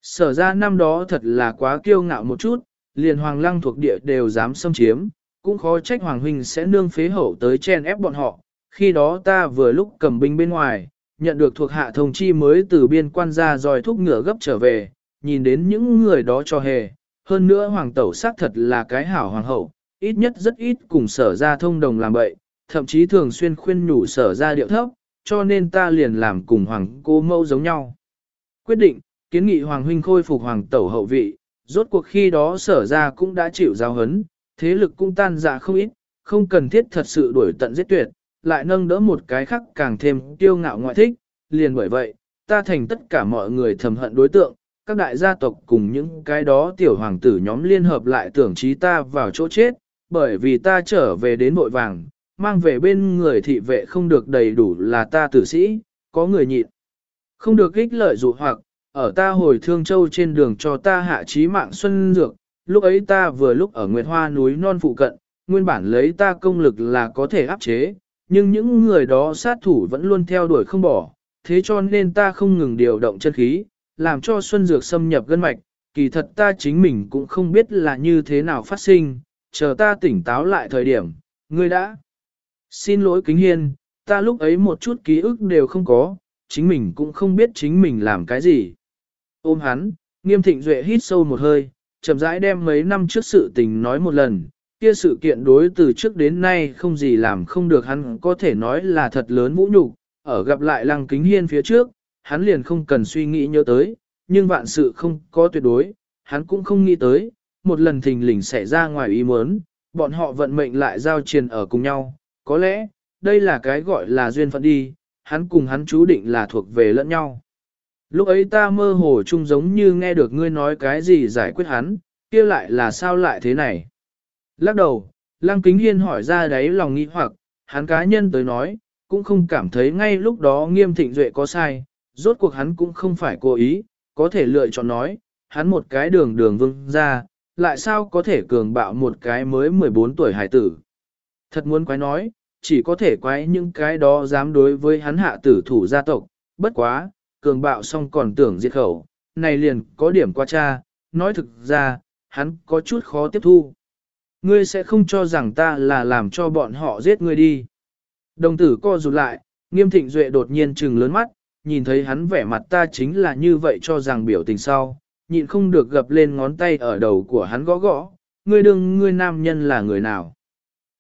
Sở ra năm đó thật là quá kiêu ngạo một chút, liền hoàng lăng thuộc địa đều dám xâm chiếm, cũng khó trách hoàng huynh sẽ nương phế hậu tới chen ép bọn họ. Khi đó ta vừa lúc cầm binh bên ngoài, nhận được thuộc hạ thông chi mới từ biên quan ra dòi thúc ngựa gấp trở về, nhìn đến những người đó cho hề. Hơn nữa hoàng tẩu xác thật là cái hảo hoàng hậu, ít nhất rất ít cùng sở ra thông đồng làm bậy, thậm chí thường xuyên khuyên nhủ sở ra điệu thấp, cho nên ta liền làm cùng hoàng cô mẫu giống nhau. Quyết định, kiến nghị hoàng huynh khôi phục hoàng tẩu hậu vị, rốt cuộc khi đó sở ra cũng đã chịu giáo hấn, thế lực cũng tan dạ không ít, không cần thiết thật sự đuổi tận giết tuyệt, lại nâng đỡ một cái khác càng thêm tiêu ngạo ngoại thích, liền bởi vậy, ta thành tất cả mọi người thầm hận đối tượng, các đại gia tộc cùng những cái đó tiểu hoàng tử nhóm liên hợp lại tưởng trí ta vào chỗ chết, bởi vì ta trở về đến nội vàng, mang về bên người thị vệ không được đầy đủ là ta tử sĩ, có người nhịn. Không được kích lợi dụ hoặc, ở ta hồi thương châu trên đường cho ta hạ trí mạng xuân dược, lúc ấy ta vừa lúc ở Nguyệt Hoa núi non phụ cận, nguyên bản lấy ta công lực là có thể áp chế, nhưng những người đó sát thủ vẫn luôn theo đuổi không bỏ, thế cho nên ta không ngừng điều động chân khí, làm cho xuân dược xâm nhập gân mạch, kỳ thật ta chính mình cũng không biết là như thế nào phát sinh, chờ ta tỉnh táo lại thời điểm, ngươi đã Xin lỗi kính hiên, ta lúc ấy một chút ký ức đều không có, chính mình cũng không biết chính mình làm cái gì. Ôm hắn, nghiêm thịnh duệ hít sâu một hơi, chậm rãi đem mấy năm trước sự tình nói một lần, kia sự kiện đối từ trước đến nay không gì làm không được hắn có thể nói là thật lớn vũ nhục. Ở gặp lại lăng kính hiên phía trước, hắn liền không cần suy nghĩ nhớ tới, nhưng vạn sự không có tuyệt đối, hắn cũng không nghĩ tới, một lần thình lình xảy ra ngoài ý muốn, bọn họ vận mệnh lại giao triền ở cùng nhau, có lẽ, đây là cái gọi là duyên phận đi, hắn cùng hắn chú định là thuộc về lẫn nhau. Lúc ấy ta mơ hồ chung giống như nghe được ngươi nói cái gì giải quyết hắn, kia lại là sao lại thế này. Lắc đầu, Lăng Kính Hiên hỏi ra đấy lòng nghi hoặc, hắn cá nhân tới nói, cũng không cảm thấy ngay lúc đó nghiêm thịnh duệ có sai, rốt cuộc hắn cũng không phải cố ý, có thể lựa chọn nói, hắn một cái đường đường vương ra, lại sao có thể cường bạo một cái mới 14 tuổi hải tử. Thật muốn quái nói, chỉ có thể quái những cái đó dám đối với hắn hạ tử thủ gia tộc, bất quá, cường bạo xong còn tưởng diệt khẩu, này liền có điểm qua cha, nói thực ra, hắn có chút khó tiếp thu. Ngươi sẽ không cho rằng ta là làm cho bọn họ giết ngươi đi. Đồng tử co rụt lại, nghiêm thịnh duệ đột nhiên trừng lớn mắt, nhìn thấy hắn vẻ mặt ta chính là như vậy cho rằng biểu tình sau, nhịn không được gập lên ngón tay ở đầu của hắn gõ gõ, ngươi đừng ngươi nam nhân là người nào.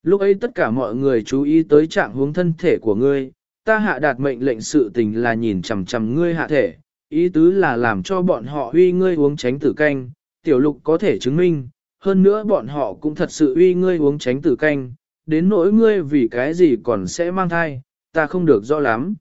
Lúc ấy tất cả mọi người chú ý tới trạng huống thân thể của ngươi, ta hạ đạt mệnh lệnh sự tình là nhìn chằm chằm ngươi hạ thể, ý tứ là làm cho bọn họ uy ngươi uống tránh tử canh, tiểu lục có thể chứng minh, hơn nữa bọn họ cũng thật sự uy ngươi uống tránh tử canh, đến nỗi ngươi vì cái gì còn sẽ mang thai, ta không được rõ lắm.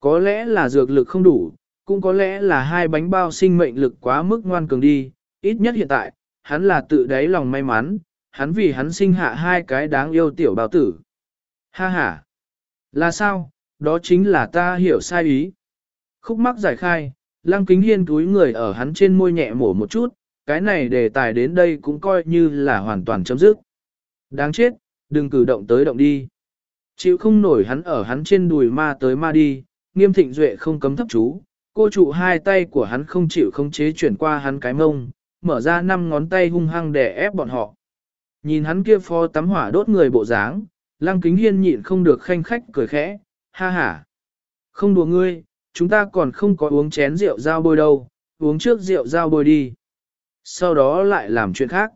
Có lẽ là dược lực không đủ, cũng có lẽ là hai bánh bao sinh mệnh lực quá mức ngoan cường đi, ít nhất hiện tại, hắn là tự đáy lòng may mắn, hắn vì hắn sinh hạ hai cái đáng yêu tiểu bào tử. Ha ha! Là sao? Đó chính là ta hiểu sai ý. Khúc mắc giải khai, lăng kính hiên túi người ở hắn trên môi nhẹ mổ một chút, cái này đề tài đến đây cũng coi như là hoàn toàn chấm dứt. Đáng chết, đừng cử động tới động đi. Chịu không nổi hắn ở hắn trên đùi ma tới ma đi, nghiêm thịnh duệ không cấm thấp chú, cô trụ hai tay của hắn không chịu không chế chuyển qua hắn cái mông, mở ra năm ngón tay hung hăng để ép bọn họ. Nhìn hắn kia phó tắm hỏa đốt người bộ dáng, lăng kính hiên nhịn không được khanh khách cười khẽ, ha ha. Không đùa ngươi, chúng ta còn không có uống chén rượu dao bôi đâu, uống trước rượu dao bôi đi. Sau đó lại làm chuyện khác.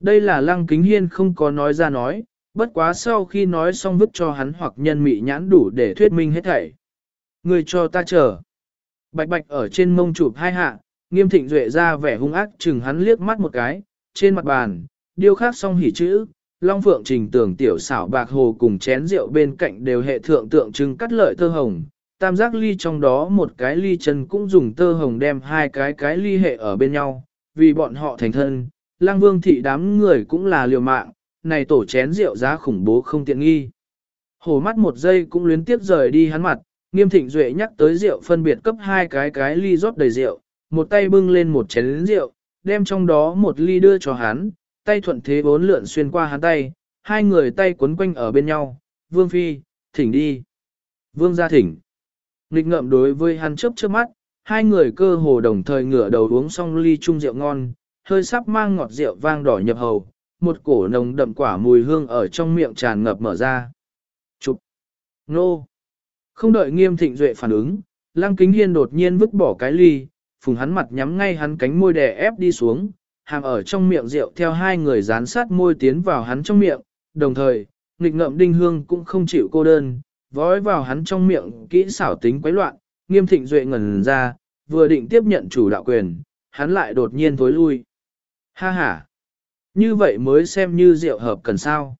Đây là lăng kính hiên không có nói ra nói, bất quá sau khi nói xong vứt cho hắn hoặc nhân mị nhãn đủ để thuyết minh hết thảy. Người cho ta chờ. Bạch bạch ở trên mông chụp hai hạ, nghiêm thịnh duệ ra vẻ hung ác chừng hắn liếc mắt một cái, trên mặt bàn, điêu khắc xong hỉ chữ, Long Phượng trình tưởng tiểu xảo bạc hồ cùng chén rượu bên cạnh đều hệ thượng tượng trưng cắt lợi tơ hồng, tam giác ly trong đó một cái ly chân cũng dùng tơ hồng đem hai cái cái ly hệ ở bên nhau, vì bọn họ thành thân, lang vương thị đám người cũng là liều mạng, này tổ chén rượu giá khủng bố không tiện nghi. Hổ mắt một giây cũng luyến tiếp rời đi hắn mặt, nghiêm thịnh duệ nhắc tới rượu phân biệt cấp hai cái cái ly rót đầy rượu, một tay bưng lên một chén rượu, đem trong đó một ly đưa cho hắn, tay thuận thế bốn lượn xuyên qua hắn tay, hai người tay quấn quanh ở bên nhau, vương phi, thỉnh đi. Vương gia thỉnh. Nịch ngậm đối với hắn chớp chớp mắt, hai người cơ hồ đồng thời ngửa đầu uống xong ly chung rượu ngon, hơi sắp mang ngọt rượu vang đỏ nhập hầu, một cổ nồng đậm quả mùi hương ở trong miệng tràn ngập mở ra. Chụp! Nô! Không đợi nghiêm thịnh duệ phản ứng, lăng kính hiên đột nhiên vứt bỏ cái ly, phùng hắn mặt nhắm ngay hắn cánh môi đè ép đi xuống, hàm ở trong miệng rượu theo hai người dán sát môi tiến vào hắn trong miệng, đồng thời, nghịch ngậm đinh hương cũng không chịu cô đơn, vói vào hắn trong miệng kỹ xảo tính quấy loạn, nghiêm thịnh duệ ngẩn ra, vừa định tiếp nhận chủ đạo quyền, hắn lại đột nhiên thối lui. Ha ha! Như vậy mới xem như rượu hợp cần sao.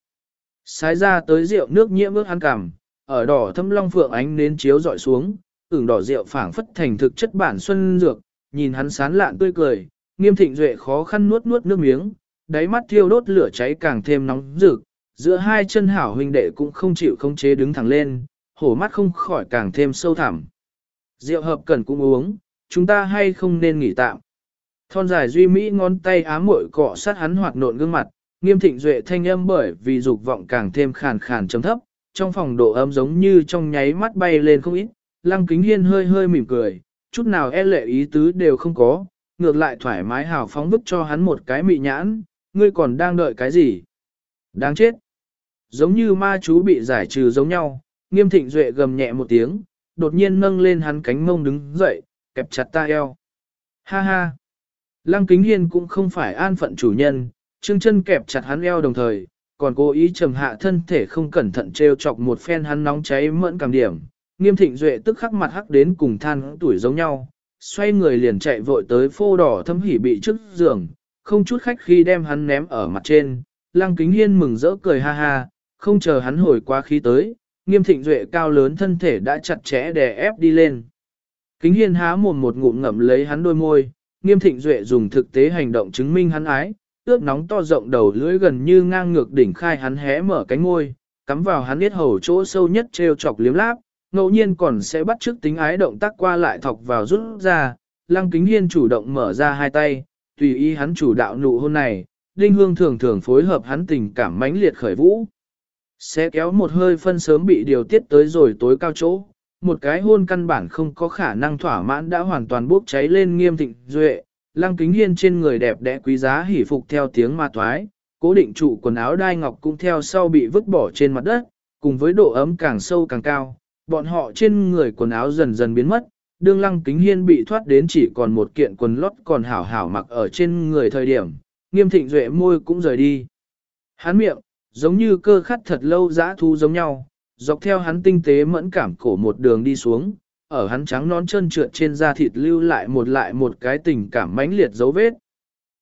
Sái ra tới rượu nước nhiễm ước hắn cằm ở đỏ thâm long phượng ánh nến chiếu dọi xuống, ửng đỏ rượu phảng phất thành thực chất bản xuân dược, nhìn hắn sán lạn tươi cười, nghiêm thịnh duệ khó khăn nuốt nuốt nước miếng, đáy mắt thiêu đốt lửa cháy càng thêm nóng rực, giữa hai chân hảo huynh đệ cũng không chịu không chế đứng thẳng lên, hổ mắt không khỏi càng thêm sâu thẳm. Rượu hợp cần cũng uống, chúng ta hay không nên nghỉ tạm. Thon dài duy mỹ ngón tay ám muội cọ sát hắn hoạt nộn gương mặt, nghiêm thịnh duệ thanh âm bởi vì dục vọng càng thêm khàn khàn trầm thấp, trong phòng độ ấm giống như trong nháy mắt bay lên không ít, lăng kính hiên hơi hơi mỉm cười, chút nào e lệ ý tứ đều không có, ngược lại thoải mái hào phóng vứt cho hắn một cái mị nhãn, ngươi còn đang đợi cái gì? Đáng chết! Giống như ma chú bị giải trừ giống nhau, nghiêm thịnh duệ gầm nhẹ một tiếng, đột nhiên nâng lên hắn cánh mông đứng dậy, kẹp chặt ta eo. Ha ha! Lăng kính hiên cũng không phải an phận chủ nhân, trương chân kẹp chặt hắn eo đồng thời, còn cố ý trầm hạ thân thể không cẩn thận treo chọc một phen hắn nóng cháy mẫn cảm điểm. Nghiêm thịnh duệ tức khắc mặt hắc đến cùng than tuổi giống nhau, xoay người liền chạy vội tới phô đỏ thâm hỉ bị trước giường, không chút khách khi đem hắn ném ở mặt trên. Lăng kính hiên mừng rỡ cười ha ha, không chờ hắn hồi qua khí tới, nghiêm thịnh duệ cao lớn thân thể đã chặt chẽ đè ép đi lên. Kính hiên há mồm một ngụm ngậm lấy hắn đôi môi, nghiêm thịnh duệ dùng thực tế hành động chứng minh hắn ái, ướt nóng to rộng đầu lưỡi gần như ngang ngược đỉnh khai hắn hé mở cánh môi, cắm vào hắn biết hầu chỗ sâu nhất treo chọc liếm láp, ngẫu nhiên còn sẽ bắt chước tính ái động tác qua lại thọc vào rút ra, lăng kính hiên chủ động mở ra hai tay, tùy ý hắn chủ đạo nụ hôn này, đinh hương thường thường phối hợp hắn tình cảm mãnh liệt khởi vũ. Sẽ kéo một hơi phân sớm bị điều tiết tới rồi tối cao chỗ, một cái hôn căn bản không có khả năng thỏa mãn đã hoàn toàn bốc cháy lên nghiêm thịnh duệ, lăng kính hiên trên người đẹp đẽ quý giá hỉ phục theo tiếng ma thoái, cố định trụ quần áo đai ngọc cũng theo sau bị vứt bỏ trên mặt đất, cùng với độ ấm càng sâu càng cao, bọn họ trên người quần áo dần dần biến mất, đương lăng kính hiên bị thoát đến chỉ còn một kiện quần lót còn hảo hảo mặc ở trên người thời điểm, nghiêm thịnh duệ môi cũng rời đi. Hắn miệng, giống như cơ khắt thật lâu dã thu giống nhau, dọc theo hắn tinh tế mẫn cảm cổ một đường đi xuống, ở hắn trắng nón chân trượt trên da thịt lưu lại một lại một cái tình cảm mãnh liệt dấu vết.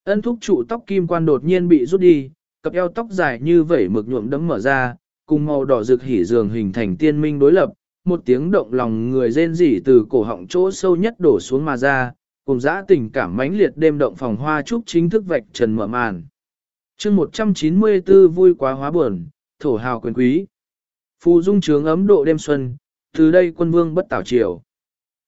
Ân thúc trụ tóc kim quan đột nhiên bị rút đi, cặp eo tóc dài như vẩy mực nhuộm đấm mở ra, cùng màu đỏ rực hỉ dường hình thành tiên minh đối lập, một tiếng động lòng người rên rỉ từ cổ họng chỗ sâu nhất đổ xuống mà ra, cùng dã tình cảm mãnh liệt đêm động phòng hoa trúc chính thức vạch trần mở màn. chương 194 vui quá hóa buồn, thổ hào quyền quý. Phù dung trướng ấm độ đêm xuân, từ đây quân vương bất tảo triều.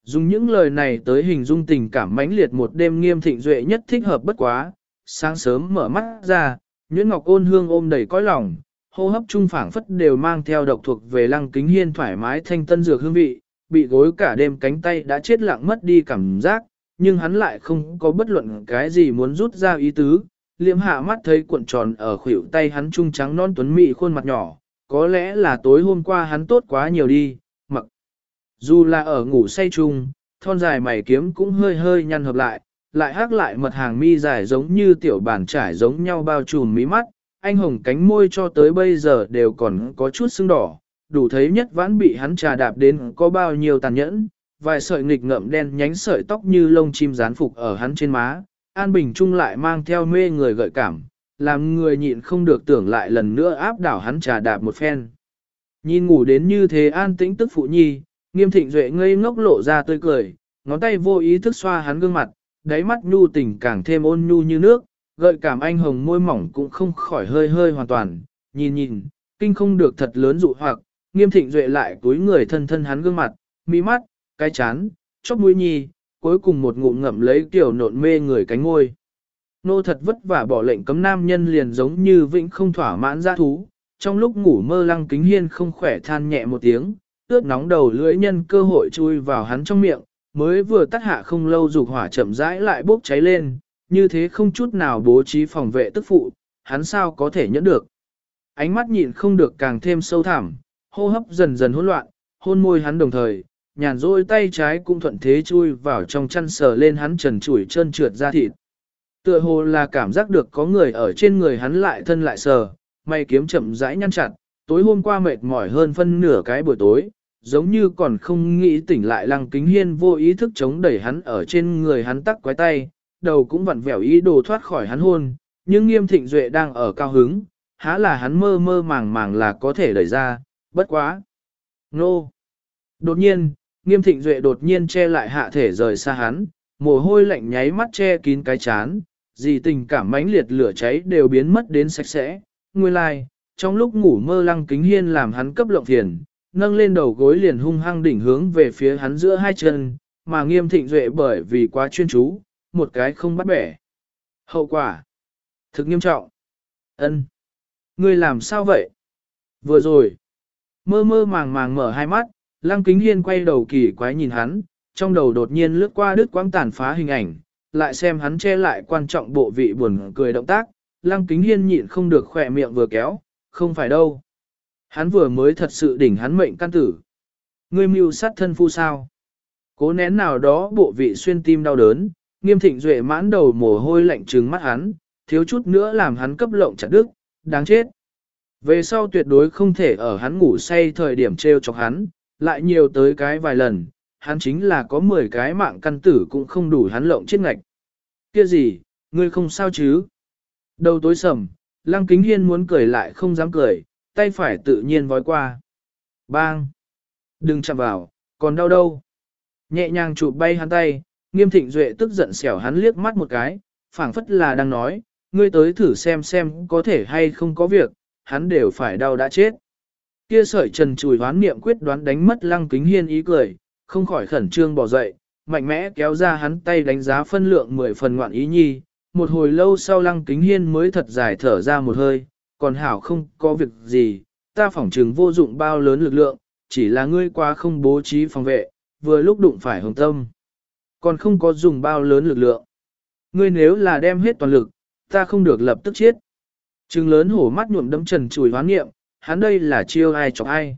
Dùng những lời này tới hình dung tình cảm mãnh liệt một đêm nghiêm thịnh duệ nhất thích hợp bất quá, sáng sớm mở mắt ra, Nguyễn Ngọc ôn hương ôm đầy cõi lòng, hô hấp trung phảng phất đều mang theo độc thuộc về lăng kính hiên thoải mái thanh tân dược hương vị, bị gối cả đêm cánh tay đã chết lặng mất đi cảm giác, nhưng hắn lại không có bất luận cái gì muốn rút ra ý tứ, Liễm hạ mắt thấy cuộn tròn ở khuỷu tay hắn trung trắng non tuấn mị khuôn mặt nhỏ, có lẽ là tối hôm qua hắn tốt quá nhiều đi, mặc. Dù là ở ngủ say chung, thon dài mày kiếm cũng hơi hơi nhăn hợp lại, lại hắc lại mật hàng mi dài giống như tiểu bản trải giống nhau bao trùm mí mắt, anh hồng cánh môi cho tới bây giờ đều còn có chút sưng đỏ, đủ thấy nhất vãn bị hắn trà đạp đến có bao nhiêu tàn nhẫn, vài sợi nghịch ngợm đen nhánh sợi tóc như lông chim dán phục ở hắn trên má, An Bình Trung lại mang theo mê người gợi cảm, làm người nhịn không được tưởng lại lần nữa áp đảo hắn trà đạp một phen. Nhìn ngủ đến như thế an tĩnh tức phụ nhi, nghiêm thịnh duệ ngây ngốc lộ ra tươi cười, ngón tay vô ý thức xoa hắn gương mặt, đáy mắt nhu tình càng thêm ôn nhu như nước, gợi cảm anh hồng môi mỏng cũng không khỏi hơi hơi hoàn toàn, nhìn nhìn, kinh không được thật lớn dụ hoặc, nghiêm thịnh duệ lại túi người thân thân hắn gương mặt, mi mắt, cái chán, chóp mũi nhi, cuối cùng một ngụm ngậm lấy kiểu nộn mê người cánh ngôi. Nô thật vất vả bỏ lệnh cấm nam nhân liền giống như vĩnh không thỏa mãn ra thú, trong lúc ngủ mơ lăng kính hiên không khỏe than nhẹ một tiếng, ướt nóng đầu lưỡi nhân cơ hội chui vào hắn trong miệng, mới vừa tắt hạ không lâu dục hỏa chậm rãi lại bốc cháy lên, như thế không chút nào bố trí phòng vệ tức phụ, hắn sao có thể nhẫn được. Ánh mắt nhịn không được càng thêm sâu thẳm, hô hấp dần dần hỗn loạn, hôn môi hắn đồng thời, nhàn rôi tay trái cũng thuận thế chui vào trong chăn sờ lên hắn trần trụi chân trượt ra thịt. Tựa hồ là cảm giác được có người ở trên người hắn lại thân lại sờ, may kiếm chậm rãi nhăn chặt, tối hôm qua mệt mỏi hơn phân nửa cái buổi tối, giống như còn không nghĩ tỉnh lại lăng kính hiên vô ý thức chống đẩy hắn ở trên người hắn tắc quái tay, đầu cũng vặn vẹo ý đồ thoát khỏi hắn hôn, nhưng nghiêm thịnh duệ đang ở cao hứng, há là hắn mơ mơ màng màng là có thể đẩy ra, bất quá. Nô! Đột nhiên, nghiêm thịnh duệ đột nhiên che lại hạ thể rời xa hắn, mồ hôi lạnh nháy mắt che kín cái chán, gì tình cảm mãnh liệt lửa cháy đều biến mất đến sạch sẽ. Nguyên lai, like, trong lúc ngủ mơ lăng kính hiên làm hắn cấp lộng thiền nâng lên đầu gối liền hung hăng đỉnh hướng về phía hắn giữa hai chân, mà nghiêm thịnh duệ bởi vì quá chuyên chú, một cái không bắt bẻ. Hậu quả. Thực nghiêm trọng. ân Ngươi làm sao vậy? Vừa rồi. Mơ mơ màng màng mở hai mắt, lăng kính hiên quay đầu kỳ quái nhìn hắn, trong đầu đột nhiên lướt qua đứt quãng tàn phá hình ảnh, lại xem hắn che lại quan trọng bộ vị buồn cười động tác, lăng kính hiên nhịn không được khỏe miệng vừa kéo, không phải đâu. Hắn vừa mới thật sự đỉnh hắn mệnh căn tử. Ngươi mưu sát thân phu sao? Cố nén nào đó bộ vị xuyên tim đau đớn, nghiêm thịnh duệ mãn đầu mồ hôi lạnh trừng mắt hắn, thiếu chút nữa làm hắn cấp lộng chặt đức, đáng chết. Về sau tuyệt đối không thể ở hắn ngủ say thời điểm treo chọc hắn, lại nhiều tới cái vài lần, hắn chính là có 10 cái mạng căn tử cũng không đủ hắn lộng chết ngạch. Kia gì, ngươi không sao chứ? Đầu tối sầm, lăng kính hiên muốn cười lại không dám cười, tay phải tự nhiên vói qua. Bang! Đừng chạm vào, còn đau đâu? Nhẹ nhàng chụp bay hắn tay, nghiêm thịnh duệ tức giận xẻo hắn liếc mắt một cái, phảng phất là đang nói, ngươi tới thử xem xem có thể hay không có việc, hắn đều phải đau đã chết. Kia sợi trần chùi hoán niệm quyết đoán đánh mất lăng kính hiên ý cười, không khỏi khẩn trương bỏ dậy, mạnh mẽ kéo ra hắn tay đánh giá phân lượng 10 phần ngoạn ý nhi. Một hồi lâu sau lăng kính hiên mới thật dài thở ra một hơi, còn hảo không có việc gì, ta phỏng trừng vô dụng bao lớn lực lượng, chỉ là ngươi quá không bố trí phòng vệ, vừa lúc đụng phải hồng tâm. Còn không có dùng bao lớn lực lượng. Ngươi nếu là đem hết toàn lực, ta không được lập tức chết. Trừng lớn hổ mắt nhuộm đấm trần chùi hoán nghiệm, hắn đây là chiêu ai chọc ai.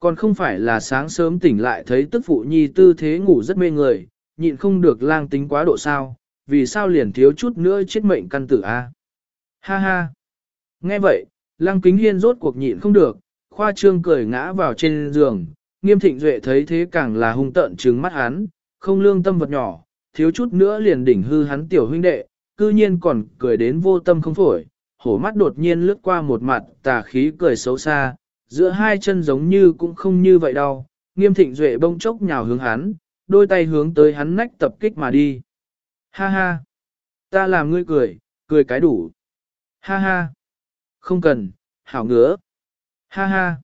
Còn không phải là sáng sớm tỉnh lại thấy tức phụ nhi tư thế ngủ rất mê người, nhịn không được lang tính quá độ sao, vì sao liền thiếu chút nữa chết mệnh căn tử a? Ha ha! Nghe vậy, lang kính hiên rốt cuộc nhịn không được, khoa trương cười ngã vào trên giường, nghiêm thịnh duệ thấy thế càng là hung tợn trừng mắt hắn, không lương tâm vật nhỏ, thiếu chút nữa liền đỉnh hư hắn tiểu huynh đệ, cư nhiên còn cười đến vô tâm không phổi, hổ mắt đột nhiên lướt qua một mặt tà khí cười xấu xa, giữa hai chân giống như cũng không như vậy đâu, nghiêm thịnh duệ bông chốc nhào hướng hắn, đôi tay hướng tới hắn nách tập kích mà đi. Ha ha! Ta làm ngươi cười, cười cái đủ. Ha ha! Không cần, hảo ngứa. Ha ha!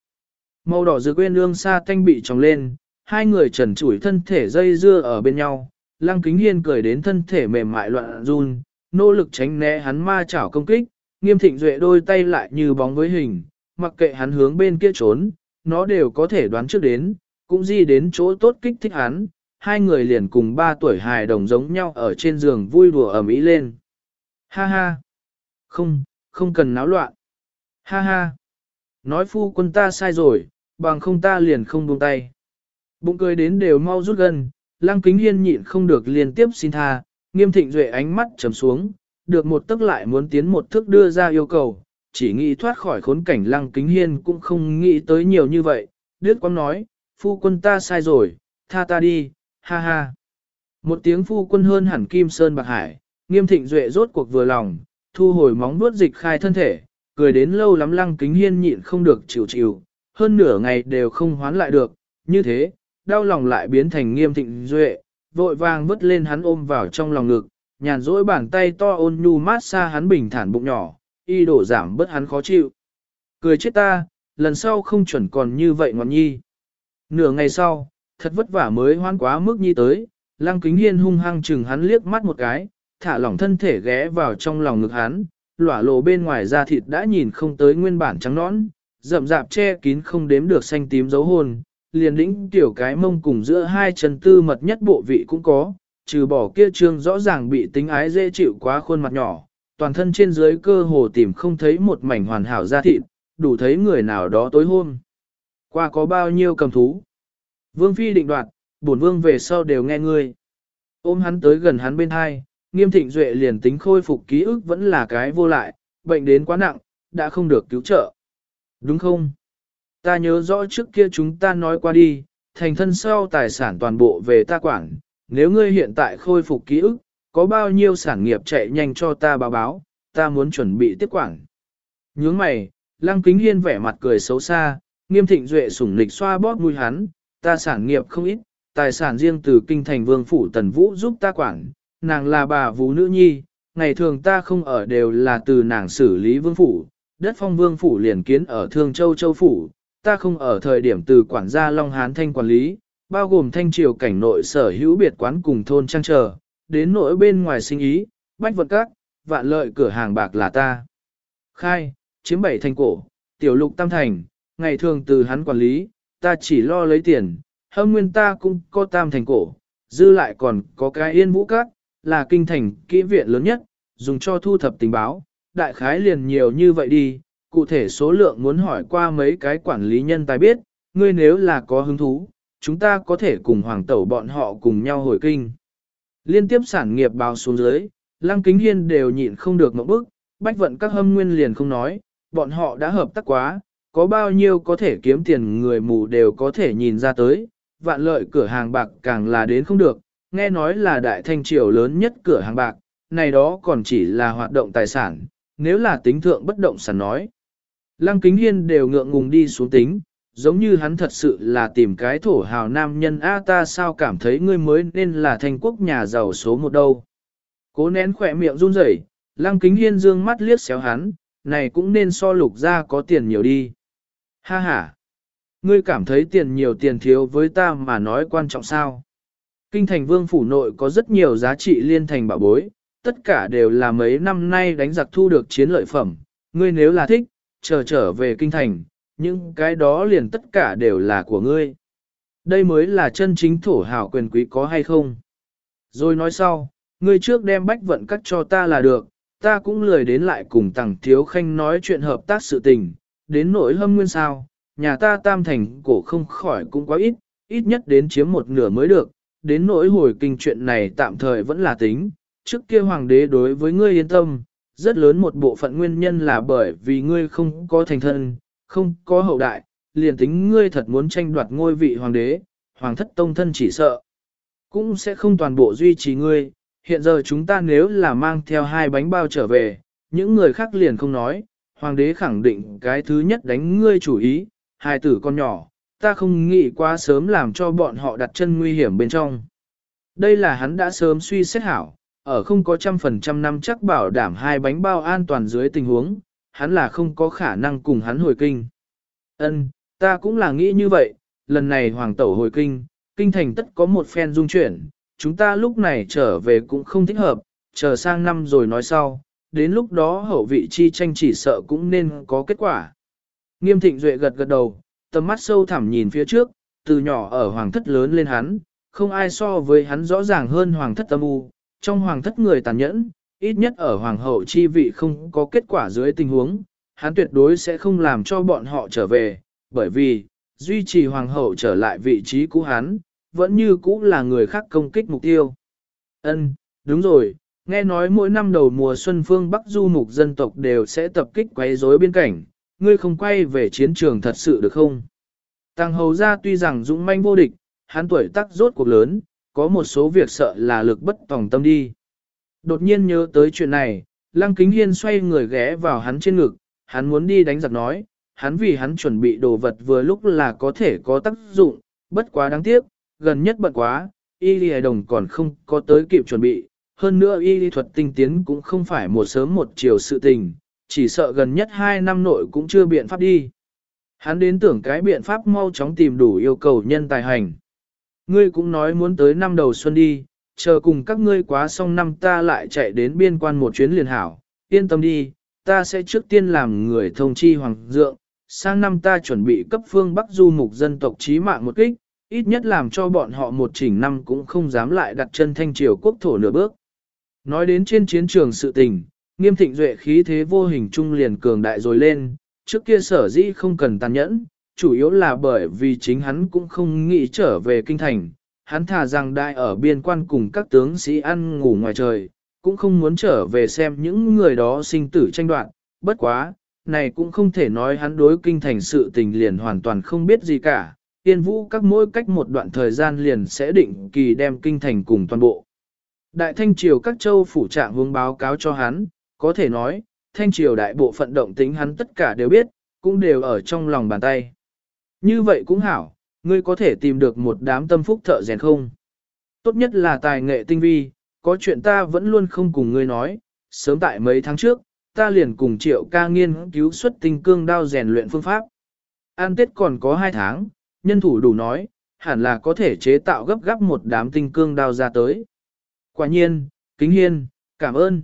Màu đỏ dược quên lương xa thanh bị tròng lên, hai người trần trụi thân thể dây dưa ở bên nhau, lăng kính hiên cười đến thân thể mềm mại loạn run, nỗ lực tránh né hắn ma chảo công kích, nghiêm thịnh duệ đôi tay lại như bóng với hình, mặc kệ hắn hướng bên kia trốn, nó đều có thể đoán trước đến, cũng di đến chỗ tốt kích thích hắn, hai người liền cùng ba tuổi hài đồng giống nhau ở trên giường vui đùa ầm ĩ lên. Ha ha! Không, không cần náo loạn. Ha ha! Nói phu quân ta sai rồi, bằng không ta liền không buông tay. Bụng cười đến đều mau rút gần, lăng kính hiên nhịn không được liên tiếp xin tha, nghiêm thịnh duệ ánh mắt trầm xuống, được một tức lại muốn tiến một thước đưa ra yêu cầu, chỉ nghĩ thoát khỏi khốn cảnh lăng kính hiên cũng không nghĩ tới nhiều như vậy, đứt quang nói, phu quân ta sai rồi, tha ta đi, ha ha. Một tiếng phu quân hơn hẳn kim sơn bạc hải, nghiêm thịnh duệ rốt cuộc vừa lòng, thu hồi móng vuốt dịch khai thân thể, cười đến lâu lắm lăng kính hiên nhịn không được chịu chịu, hơn nửa ngày đều không hoán lại được, như thế, đau lòng lại biến thành nghiêm thịnh duệ, vội vàng vứt lên hắn ôm vào trong lòng ngực, nhàn rỗi bàn tay to ôn nhu mát xa hắn bình thản bụng nhỏ, y đổ giảm bớt hắn khó chịu. Cười chết ta, lần sau không chuẩn còn như vậy ngọn nhi. Nửa ngày sau, thật vất vả mới hoan quá mức nhi tới, lăng kính hiên hung hăng chừng hắn liếc mắt một cái, thả lỏng thân thể ghé vào trong lòng ngực hắn, lỏa lộ bên ngoài da thịt đã nhìn không tới nguyên bản trắng nõn, rậm rạp che kín không đếm được xanh tím dấu hồn liền đĩnh tiểu cái mông cùng giữa hai chân tư mật nhất bộ vị cũng có, trừ bỏ kia trương rõ ràng bị tính ái dễ chịu quá khuôn mặt nhỏ, toàn thân trên dưới cơ hồ tìm không thấy một mảnh hoàn hảo da thịt, đủ thấy người nào đó tối hôm. Qua có bao nhiêu cầm thú. Vương Phi định đoạt, bổn vương về sau đều nghe ngươi. Ôm hắn tới gần hắn bên hai, nghiêm thịnh duệ liền tính khôi phục ký ức vẫn là cái vô lại, bệnh đến quá nặng, đã không được cứu trợ. Đúng không? Ta nhớ rõ trước kia chúng ta nói qua đi, thành thân sau tài sản toàn bộ về ta quản, nếu ngươi hiện tại khôi phục ký ức, có bao nhiêu sản nghiệp chạy nhanh cho ta báo báo, ta muốn chuẩn bị tiếp quản. Nhướng mày, lăng kính hiên vẻ mặt cười xấu xa, nghiêm thịnh duệ sủng lịch xoa bóp mũi hắn, ta sản nghiệp không ít, tài sản riêng từ kinh thành vương phủ tần vũ giúp ta quản, nàng là bà vũ nữ nhi, ngày thường ta không ở đều là từ nàng xử lý vương phủ, đất phong vương phủ liền kiến ở thương châu châu phủ, ta không ở thời điểm từ quản gia Long Hán Thanh quản lý, bao gồm thanh triều cảnh nội sở hữu biệt quán cùng thôn trang chờ, đến nỗi bên ngoài sinh ý, bách vật các, vạn lợi cửa hàng bạc là ta. Khai, chiếm bảy thành cổ, tiểu lục tam thành, ngày thường từ hắn quản lý, ta chỉ lo lấy tiền, hâm nguyên ta cũng có tam thành cổ, dư lại còn có cái yên vũ các, là kinh thành kỹ viện lớn nhất, dùng cho thu thập tình báo, đại khái liền nhiều như vậy đi, cụ thể số lượng muốn hỏi qua mấy cái quản lý nhân tài biết, ngươi nếu là có hứng thú, chúng ta có thể cùng hoàng tẩu bọn họ cùng nhau hồi kinh. Liên tiếp sản nghiệp báo xuống dưới, lăng kính hiên đều nhịn không được một bức, bách vận các hâm nguyên liền không nói, bọn họ đã hợp tác quá, có bao nhiêu có thể kiếm tiền người mù đều có thể nhìn ra tới, vạn lợi cửa hàng bạc càng là đến không được, nghe nói là đại thanh triều lớn nhất cửa hàng bạc, này đó còn chỉ là hoạt động tài sản, nếu là tính thượng bất động sản nói. Lăng kính hiên đều ngượng ngùng đi xuống tính, giống như hắn thật sự là tìm cái thổ hào nam nhân a ta sao cảm thấy ngươi mới nên là thành quốc nhà giàu số một đâu. Cố nén khỏe miệng run rẩy, lăng kính hiên dương mắt liếc xéo hắn, này cũng nên so lục ra có tiền nhiều đi. Ha ha! Ngươi cảm thấy tiền nhiều tiền thiếu với ta mà nói quan trọng sao? Kinh thành vương phủ nội có rất nhiều giá trị liên thành bảo bối, tất cả đều là mấy năm nay đánh giặc thu được chiến lợi phẩm. Ngươi nếu là thích, chờ trở về kinh thành, những cái đó liền tất cả đều là của ngươi. Đây mới là chân chính thổ hào quyền quý có hay không. Rồi nói sau, ngươi trước đem bách vận cắt cho ta là được, ta cũng lười đến lại cùng tàng thiếu khanh nói chuyện hợp tác sự tình, đến nỗi hâm nguyên sao, nhà ta tam thành cổ không khỏi cũng quá ít, ít nhất đến chiếm một nửa mới được, đến nỗi hồi kinh chuyện này tạm thời vẫn là tính, trước kia hoàng đế đối với ngươi yên tâm, rất lớn một bộ phận nguyên nhân là bởi vì ngươi không có thành thân, không có hậu đại, liền tính ngươi thật muốn tranh đoạt ngôi vị hoàng đế, hoàng thất tông thân chỉ sợ, cũng sẽ không toàn bộ duy trì ngươi, hiện giờ chúng ta nếu là mang theo hai bánh bao trở về, những người khác liền không nói, hoàng đế khẳng định cái thứ nhất đánh ngươi chủ ý, hai tử con nhỏ, ta không nghĩ quá sớm làm cho bọn họ đặt chân nguy hiểm bên trong. Đây là hắn đã sớm suy xét hảo, ở không có trăm phần trăm năm chắc bảo đảm hai bánh bao an toàn dưới tình huống, hắn là không có khả năng cùng hắn hồi kinh. Ân, ta cũng là nghĩ như vậy, lần này hoàng tẩu hồi kinh, kinh thành tất có một phen dung chuyển, chúng ta lúc này trở về cũng không thích hợp, chờ sang năm rồi nói sau, đến lúc đó hậu vị chi tranh chỉ sợ cũng nên có kết quả. Nghiêm thịnh duệ gật gật đầu, tầm mắt sâu thẳm nhìn phía trước, từ nhỏ ở hoàng thất lớn lên hắn, không ai so với hắn rõ ràng hơn hoàng thất tâm u, trong hoàng thất người tàn nhẫn, ít nhất ở hoàng hậu chi vị không có kết quả dưới tình huống, hắn tuyệt đối sẽ không làm cho bọn họ trở về, bởi vì, duy trì hoàng hậu trở lại vị trí cũ hắn, vẫn như cũ là người khác công kích mục tiêu. Ân, đúng rồi, nghe nói mỗi năm đầu mùa xuân phương Bắc du mục dân tộc đều sẽ tập kích quấy rối biên cảnh, ngươi không quay về chiến trường thật sự được không? Tăng hầu ra tuy rằng dũng manh vô địch, hắn tuổi tác rốt cuộc lớn, có một số việc sợ là lực bất tòng tâm đi. Đột nhiên nhớ tới chuyện này, Lăng Kính Hiên xoay người ghé vào hắn trên ngực, hắn muốn đi đánh giặc nói, hắn vì hắn chuẩn bị đồ vật vừa lúc là có thể có tác dụng, bất quá đáng tiếc, gần nhất bận quá, y lì đồng còn không có tới kịp chuẩn bị, hơn nữa y lý thuật tinh tiến cũng không phải một sớm một chiều sự tình, chỉ sợ gần nhất hai năm nội cũng chưa biện pháp đi. Hắn đến tưởng cái biện pháp mau chóng tìm đủ yêu cầu nhân tài hành. Ngươi cũng nói muốn tới năm đầu xuân đi, chờ cùng các ngươi quá xong năm ta lại chạy đến biên quan một chuyến liền hảo, yên tâm đi, ta sẽ trước tiên làm người thông chi hoàng dượng, sang năm ta chuẩn bị cấp phương Bắc du mục dân tộc trí mạng một kích, ít nhất làm cho bọn họ một chỉnh năm cũng không dám lại đặt chân thanh triều quốc thổ nửa bước. Nói đến trên chiến trường sự tình, nghiêm thịnh duệ khí thế vô hình trung liền cường đại rồi lên, trước kia sở dĩ không cần tàn nhẫn, chủ yếu là bởi vì chính hắn cũng không nghĩ trở về kinh thành, hắn thà rằng đại ở biên quan cùng các tướng sĩ ăn ngủ ngoài trời, cũng không muốn trở về xem những người đó sinh tử tranh đoạn. bất quá, này cũng không thể nói hắn đối kinh thành sự tình liền hoàn toàn không biết gì cả, tiên vũ các mỗi cách một đoạn thời gian liền sẽ định kỳ đem kinh thành cùng toàn bộ. Đại thanh triều các châu phủ trạng hướng báo cáo cho hắn, có thể nói, thanh triều đại bộ phận động tính hắn tất cả đều biết, cũng đều ở trong lòng bàn tay. Như vậy cũng hảo, ngươi có thể tìm được một đám tâm phúc thợ rèn không? Tốt nhất là tài nghệ tinh vi, có chuyện ta vẫn luôn không cùng ngươi nói, sớm tại mấy tháng trước, ta liền cùng triệu ca nghiên cứu xuất tinh cương đao rèn luyện phương pháp. An Tết còn có hai tháng, nhân thủ đủ nói, hẳn là có thể chế tạo gấp gáp một đám tinh cương đao ra tới. Quả nhiên, kính hiên, cảm ơn.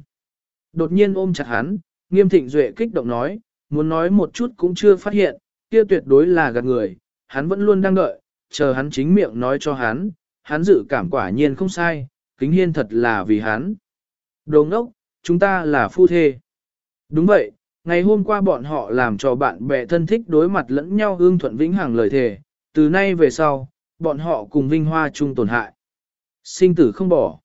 Đột nhiên ôm chặt hắn, nghiêm thịnh duệ kích động nói, muốn nói một chút cũng chưa phát hiện, kia tuyệt đối là gạt người, hắn vẫn luôn đang đợi, chờ hắn chính miệng nói cho hắn, hắn dự cảm quả nhiên không sai, kính hiên thật là vì hắn. Đồ ngốc, chúng ta là phu thê. Đúng vậy, ngày hôm qua bọn họ làm cho bạn bè thân thích đối mặt lẫn nhau ương thuận vĩnh hằng lời thề, từ nay về sau, bọn họ cùng vinh hoa chung tổn hại. Sinh tử không bỏ.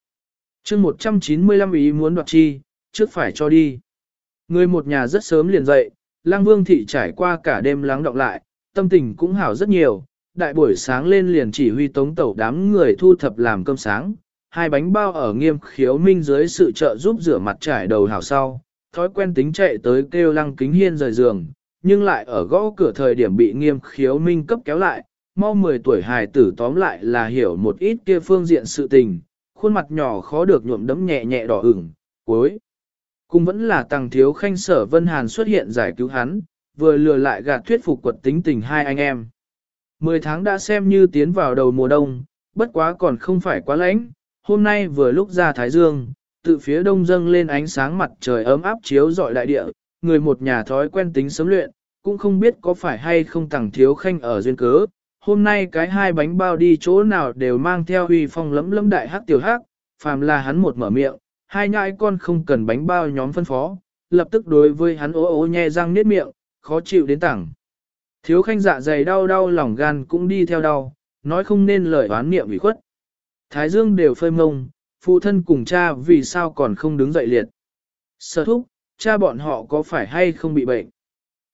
chương 195 ý muốn đoạt chi, trước phải cho đi. Người một nhà rất sớm liền dậy, lang vương thị trải qua cả đêm lắng đọng lại, tâm tình cũng hảo rất nhiều. Đại buổi sáng lên liền chỉ huy tống tẩu đám người thu thập làm cơm sáng, hai bánh bao ở nghiêm khiếu minh dưới sự trợ giúp rửa mặt trải đầu hảo sau, thói quen tính chạy tới kêu lăng kính hiên rời giường, nhưng lại ở gõ cửa thời điểm bị nghiêm khiếu minh cấp kéo lại, mau 10 tuổi hài tử tóm lại là hiểu một ít kia phương diện sự tình, khuôn mặt nhỏ khó được nhuộm đấm nhẹ nhẹ đỏ ửng, cuối. Cũng vẫn là Tàng thiếu khanh sở Vân Hàn xuất hiện giải cứu hắn, vừa lừa lại gạt thuyết phục quật tính tình hai anh em. Mười tháng đã xem như tiến vào đầu mùa đông, bất quá còn không phải quá lạnh, hôm nay vừa lúc ra Thái Dương, tự phía đông dâng lên ánh sáng mặt trời ấm áp chiếu rọi đại địa, người một nhà thói quen tính sớm luyện, cũng không biết có phải hay không tàng thiếu khanh ở duyên cớ. Hôm nay cái hai bánh bao đi chỗ nào đều mang theo huy phong lấm lấm đại hắc tiểu hắc, phàm là hắn một mở miệng, hai nhãi con không cần bánh bao nhóm phân phó, lập tức đối với hắn ố ố nhe răng nết miệng, khó chịu đến tảng. Thiếu khanh dạ dày đau đau lòng gan cũng đi theo đau, nói không nên lời oán niệm ủy khuất. Thái dương đều phơi mông, phụ thân cùng cha vì sao còn không đứng dậy liệt. Sở thúc, cha bọn họ có phải hay không bị bệnh?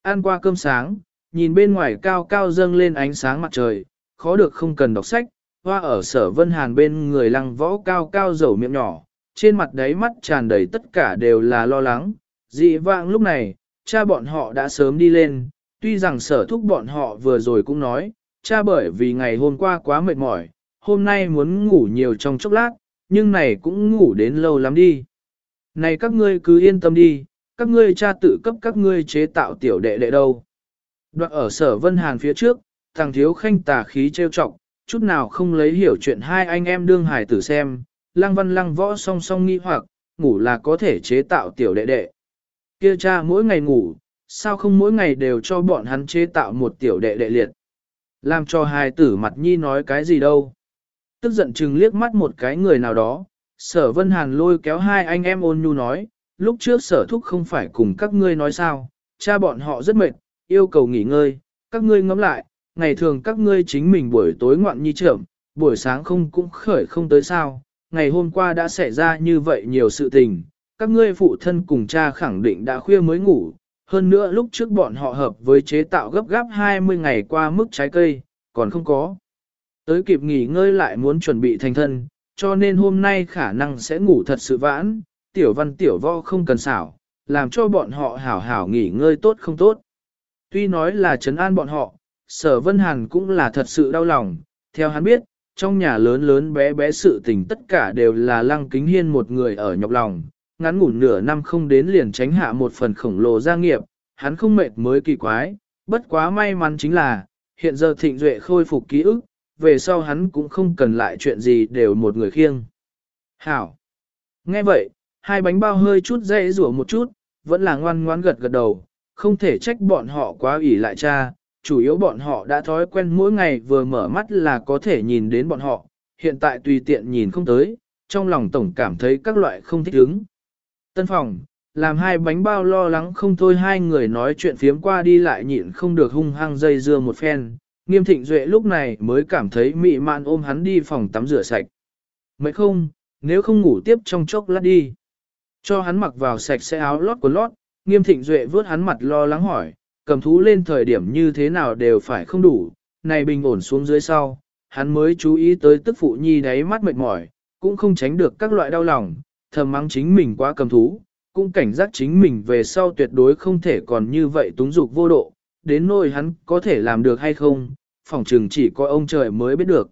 Ăn qua cơm sáng, nhìn bên ngoài cao cao dâng lên ánh sáng mặt trời, khó được không cần đọc sách, hoa ở sở vân hàn bên người lăng võ cao cao dầu miệng nhỏ, trên mặt đáy mắt tràn đầy tất cả đều là lo lắng. Dị vãng lúc này, cha bọn họ đã sớm đi lên, tuy rằng sở thúc bọn họ vừa rồi cũng nói, cha bởi vì ngày hôm qua quá mệt mỏi, hôm nay muốn ngủ nhiều trong chốc lát, nhưng này cũng ngủ đến lâu lắm đi. Này các ngươi cứ yên tâm đi, các ngươi cha tự cấp các ngươi chế tạo tiểu đệ đệ đâu. Đoạn ở sở Vân Hàn phía trước, thằng thiếu khanh tà khí trêu trọng chút nào không lấy hiểu chuyện hai anh em đương hải tử xem, lăng văn lăng võ song song nghi hoặc, ngủ là có thể chế tạo tiểu đệ đệ. Kia cha mỗi ngày ngủ, sao không mỗi ngày đều cho bọn hắn chế tạo một tiểu đệ đệ liệt. Làm cho hai tử mặt nhi nói cái gì đâu. Tức giận chừng liếc mắt một cái người nào đó, sở vân hàn lôi kéo hai anh em ôn nhu nói, lúc trước sở thúc không phải cùng các ngươi nói sao, cha bọn họ rất mệt, yêu cầu nghỉ ngơi, các ngươi ngẫm lại, ngày thường các ngươi chính mình buổi tối ngoạn nhi trưởng, buổi sáng không cũng khởi không tới sao, ngày hôm qua đã xảy ra như vậy nhiều sự tình, các ngươi phụ thân cùng cha khẳng định đã khuya mới ngủ, hơn nữa lúc trước bọn họ hợp với chế tạo gấp gáp 20 ngày qua mức trái cây, còn không có. Tới kịp nghỉ ngơi lại muốn chuẩn bị thành thân, cho nên hôm nay khả năng sẽ ngủ thật sự vãn, tiểu văn tiểu võ không cần xảo, làm cho bọn họ hảo hảo nghỉ ngơi tốt không tốt. Tuy nói là trấn an bọn họ, sở vân hàn cũng là thật sự đau lòng, theo hắn biết, trong nhà lớn lớn bé bé sự tình tất cả đều là lăng kính hiên một người ở nhọc lòng, ngắn ngủ nửa năm không đến liền tránh hạ một phần khổng lồ gia nghiệp, hắn không mệt mới kỳ quái, bất quá may mắn chính là, hiện giờ thịnh duệ khôi phục ký ức, về sau hắn cũng không cần lại chuyện gì đều một người khiêng. Hảo! Nghe vậy, hai bánh bao hơi chút dễ rủa một chút, vẫn là ngoan ngoan gật gật đầu, không thể trách bọn họ quá ủy lại cha, chủ yếu bọn họ đã thói quen mỗi ngày vừa mở mắt là có thể nhìn đến bọn họ, hiện tại tùy tiện nhìn không tới, trong lòng tổng cảm thấy các loại không thích ứng. Tân phòng, làm hai bánh bao lo lắng không thôi hai người nói chuyện phiếm qua đi lại nhịn không được hung hăng dây dưa một phen, nghiêm thịnh duệ lúc này mới cảm thấy mị mạn ôm hắn đi phòng tắm rửa sạch. Mấy không, nếu không ngủ tiếp trong chốc lát đi. Cho hắn mặc vào sạch sẽ áo lót của lót, nghiêm thịnh duệ vớt hắn mặt lo lắng hỏi, cầm thú lên thời điểm như thế nào đều phải không đủ, này bình ổn xuống dưới sau, hắn mới chú ý tới tức phụ nhi đáy mắt mệt mỏi, cũng không tránh được các loại đau lòng, thầm mắng chính mình quá cầm thú, cũng cảnh giác chính mình về sau tuyệt đối không thể còn như vậy túng dục vô độ, đến nỗi hắn có thể làm được hay không, phỏng chừng chỉ có ông trời mới biết được.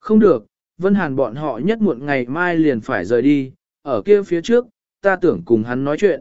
Không được, Vân Hàn bọn họ nhất muộn ngày mai liền phải rời đi, ở kia phía trước, ta tưởng cùng hắn nói chuyện.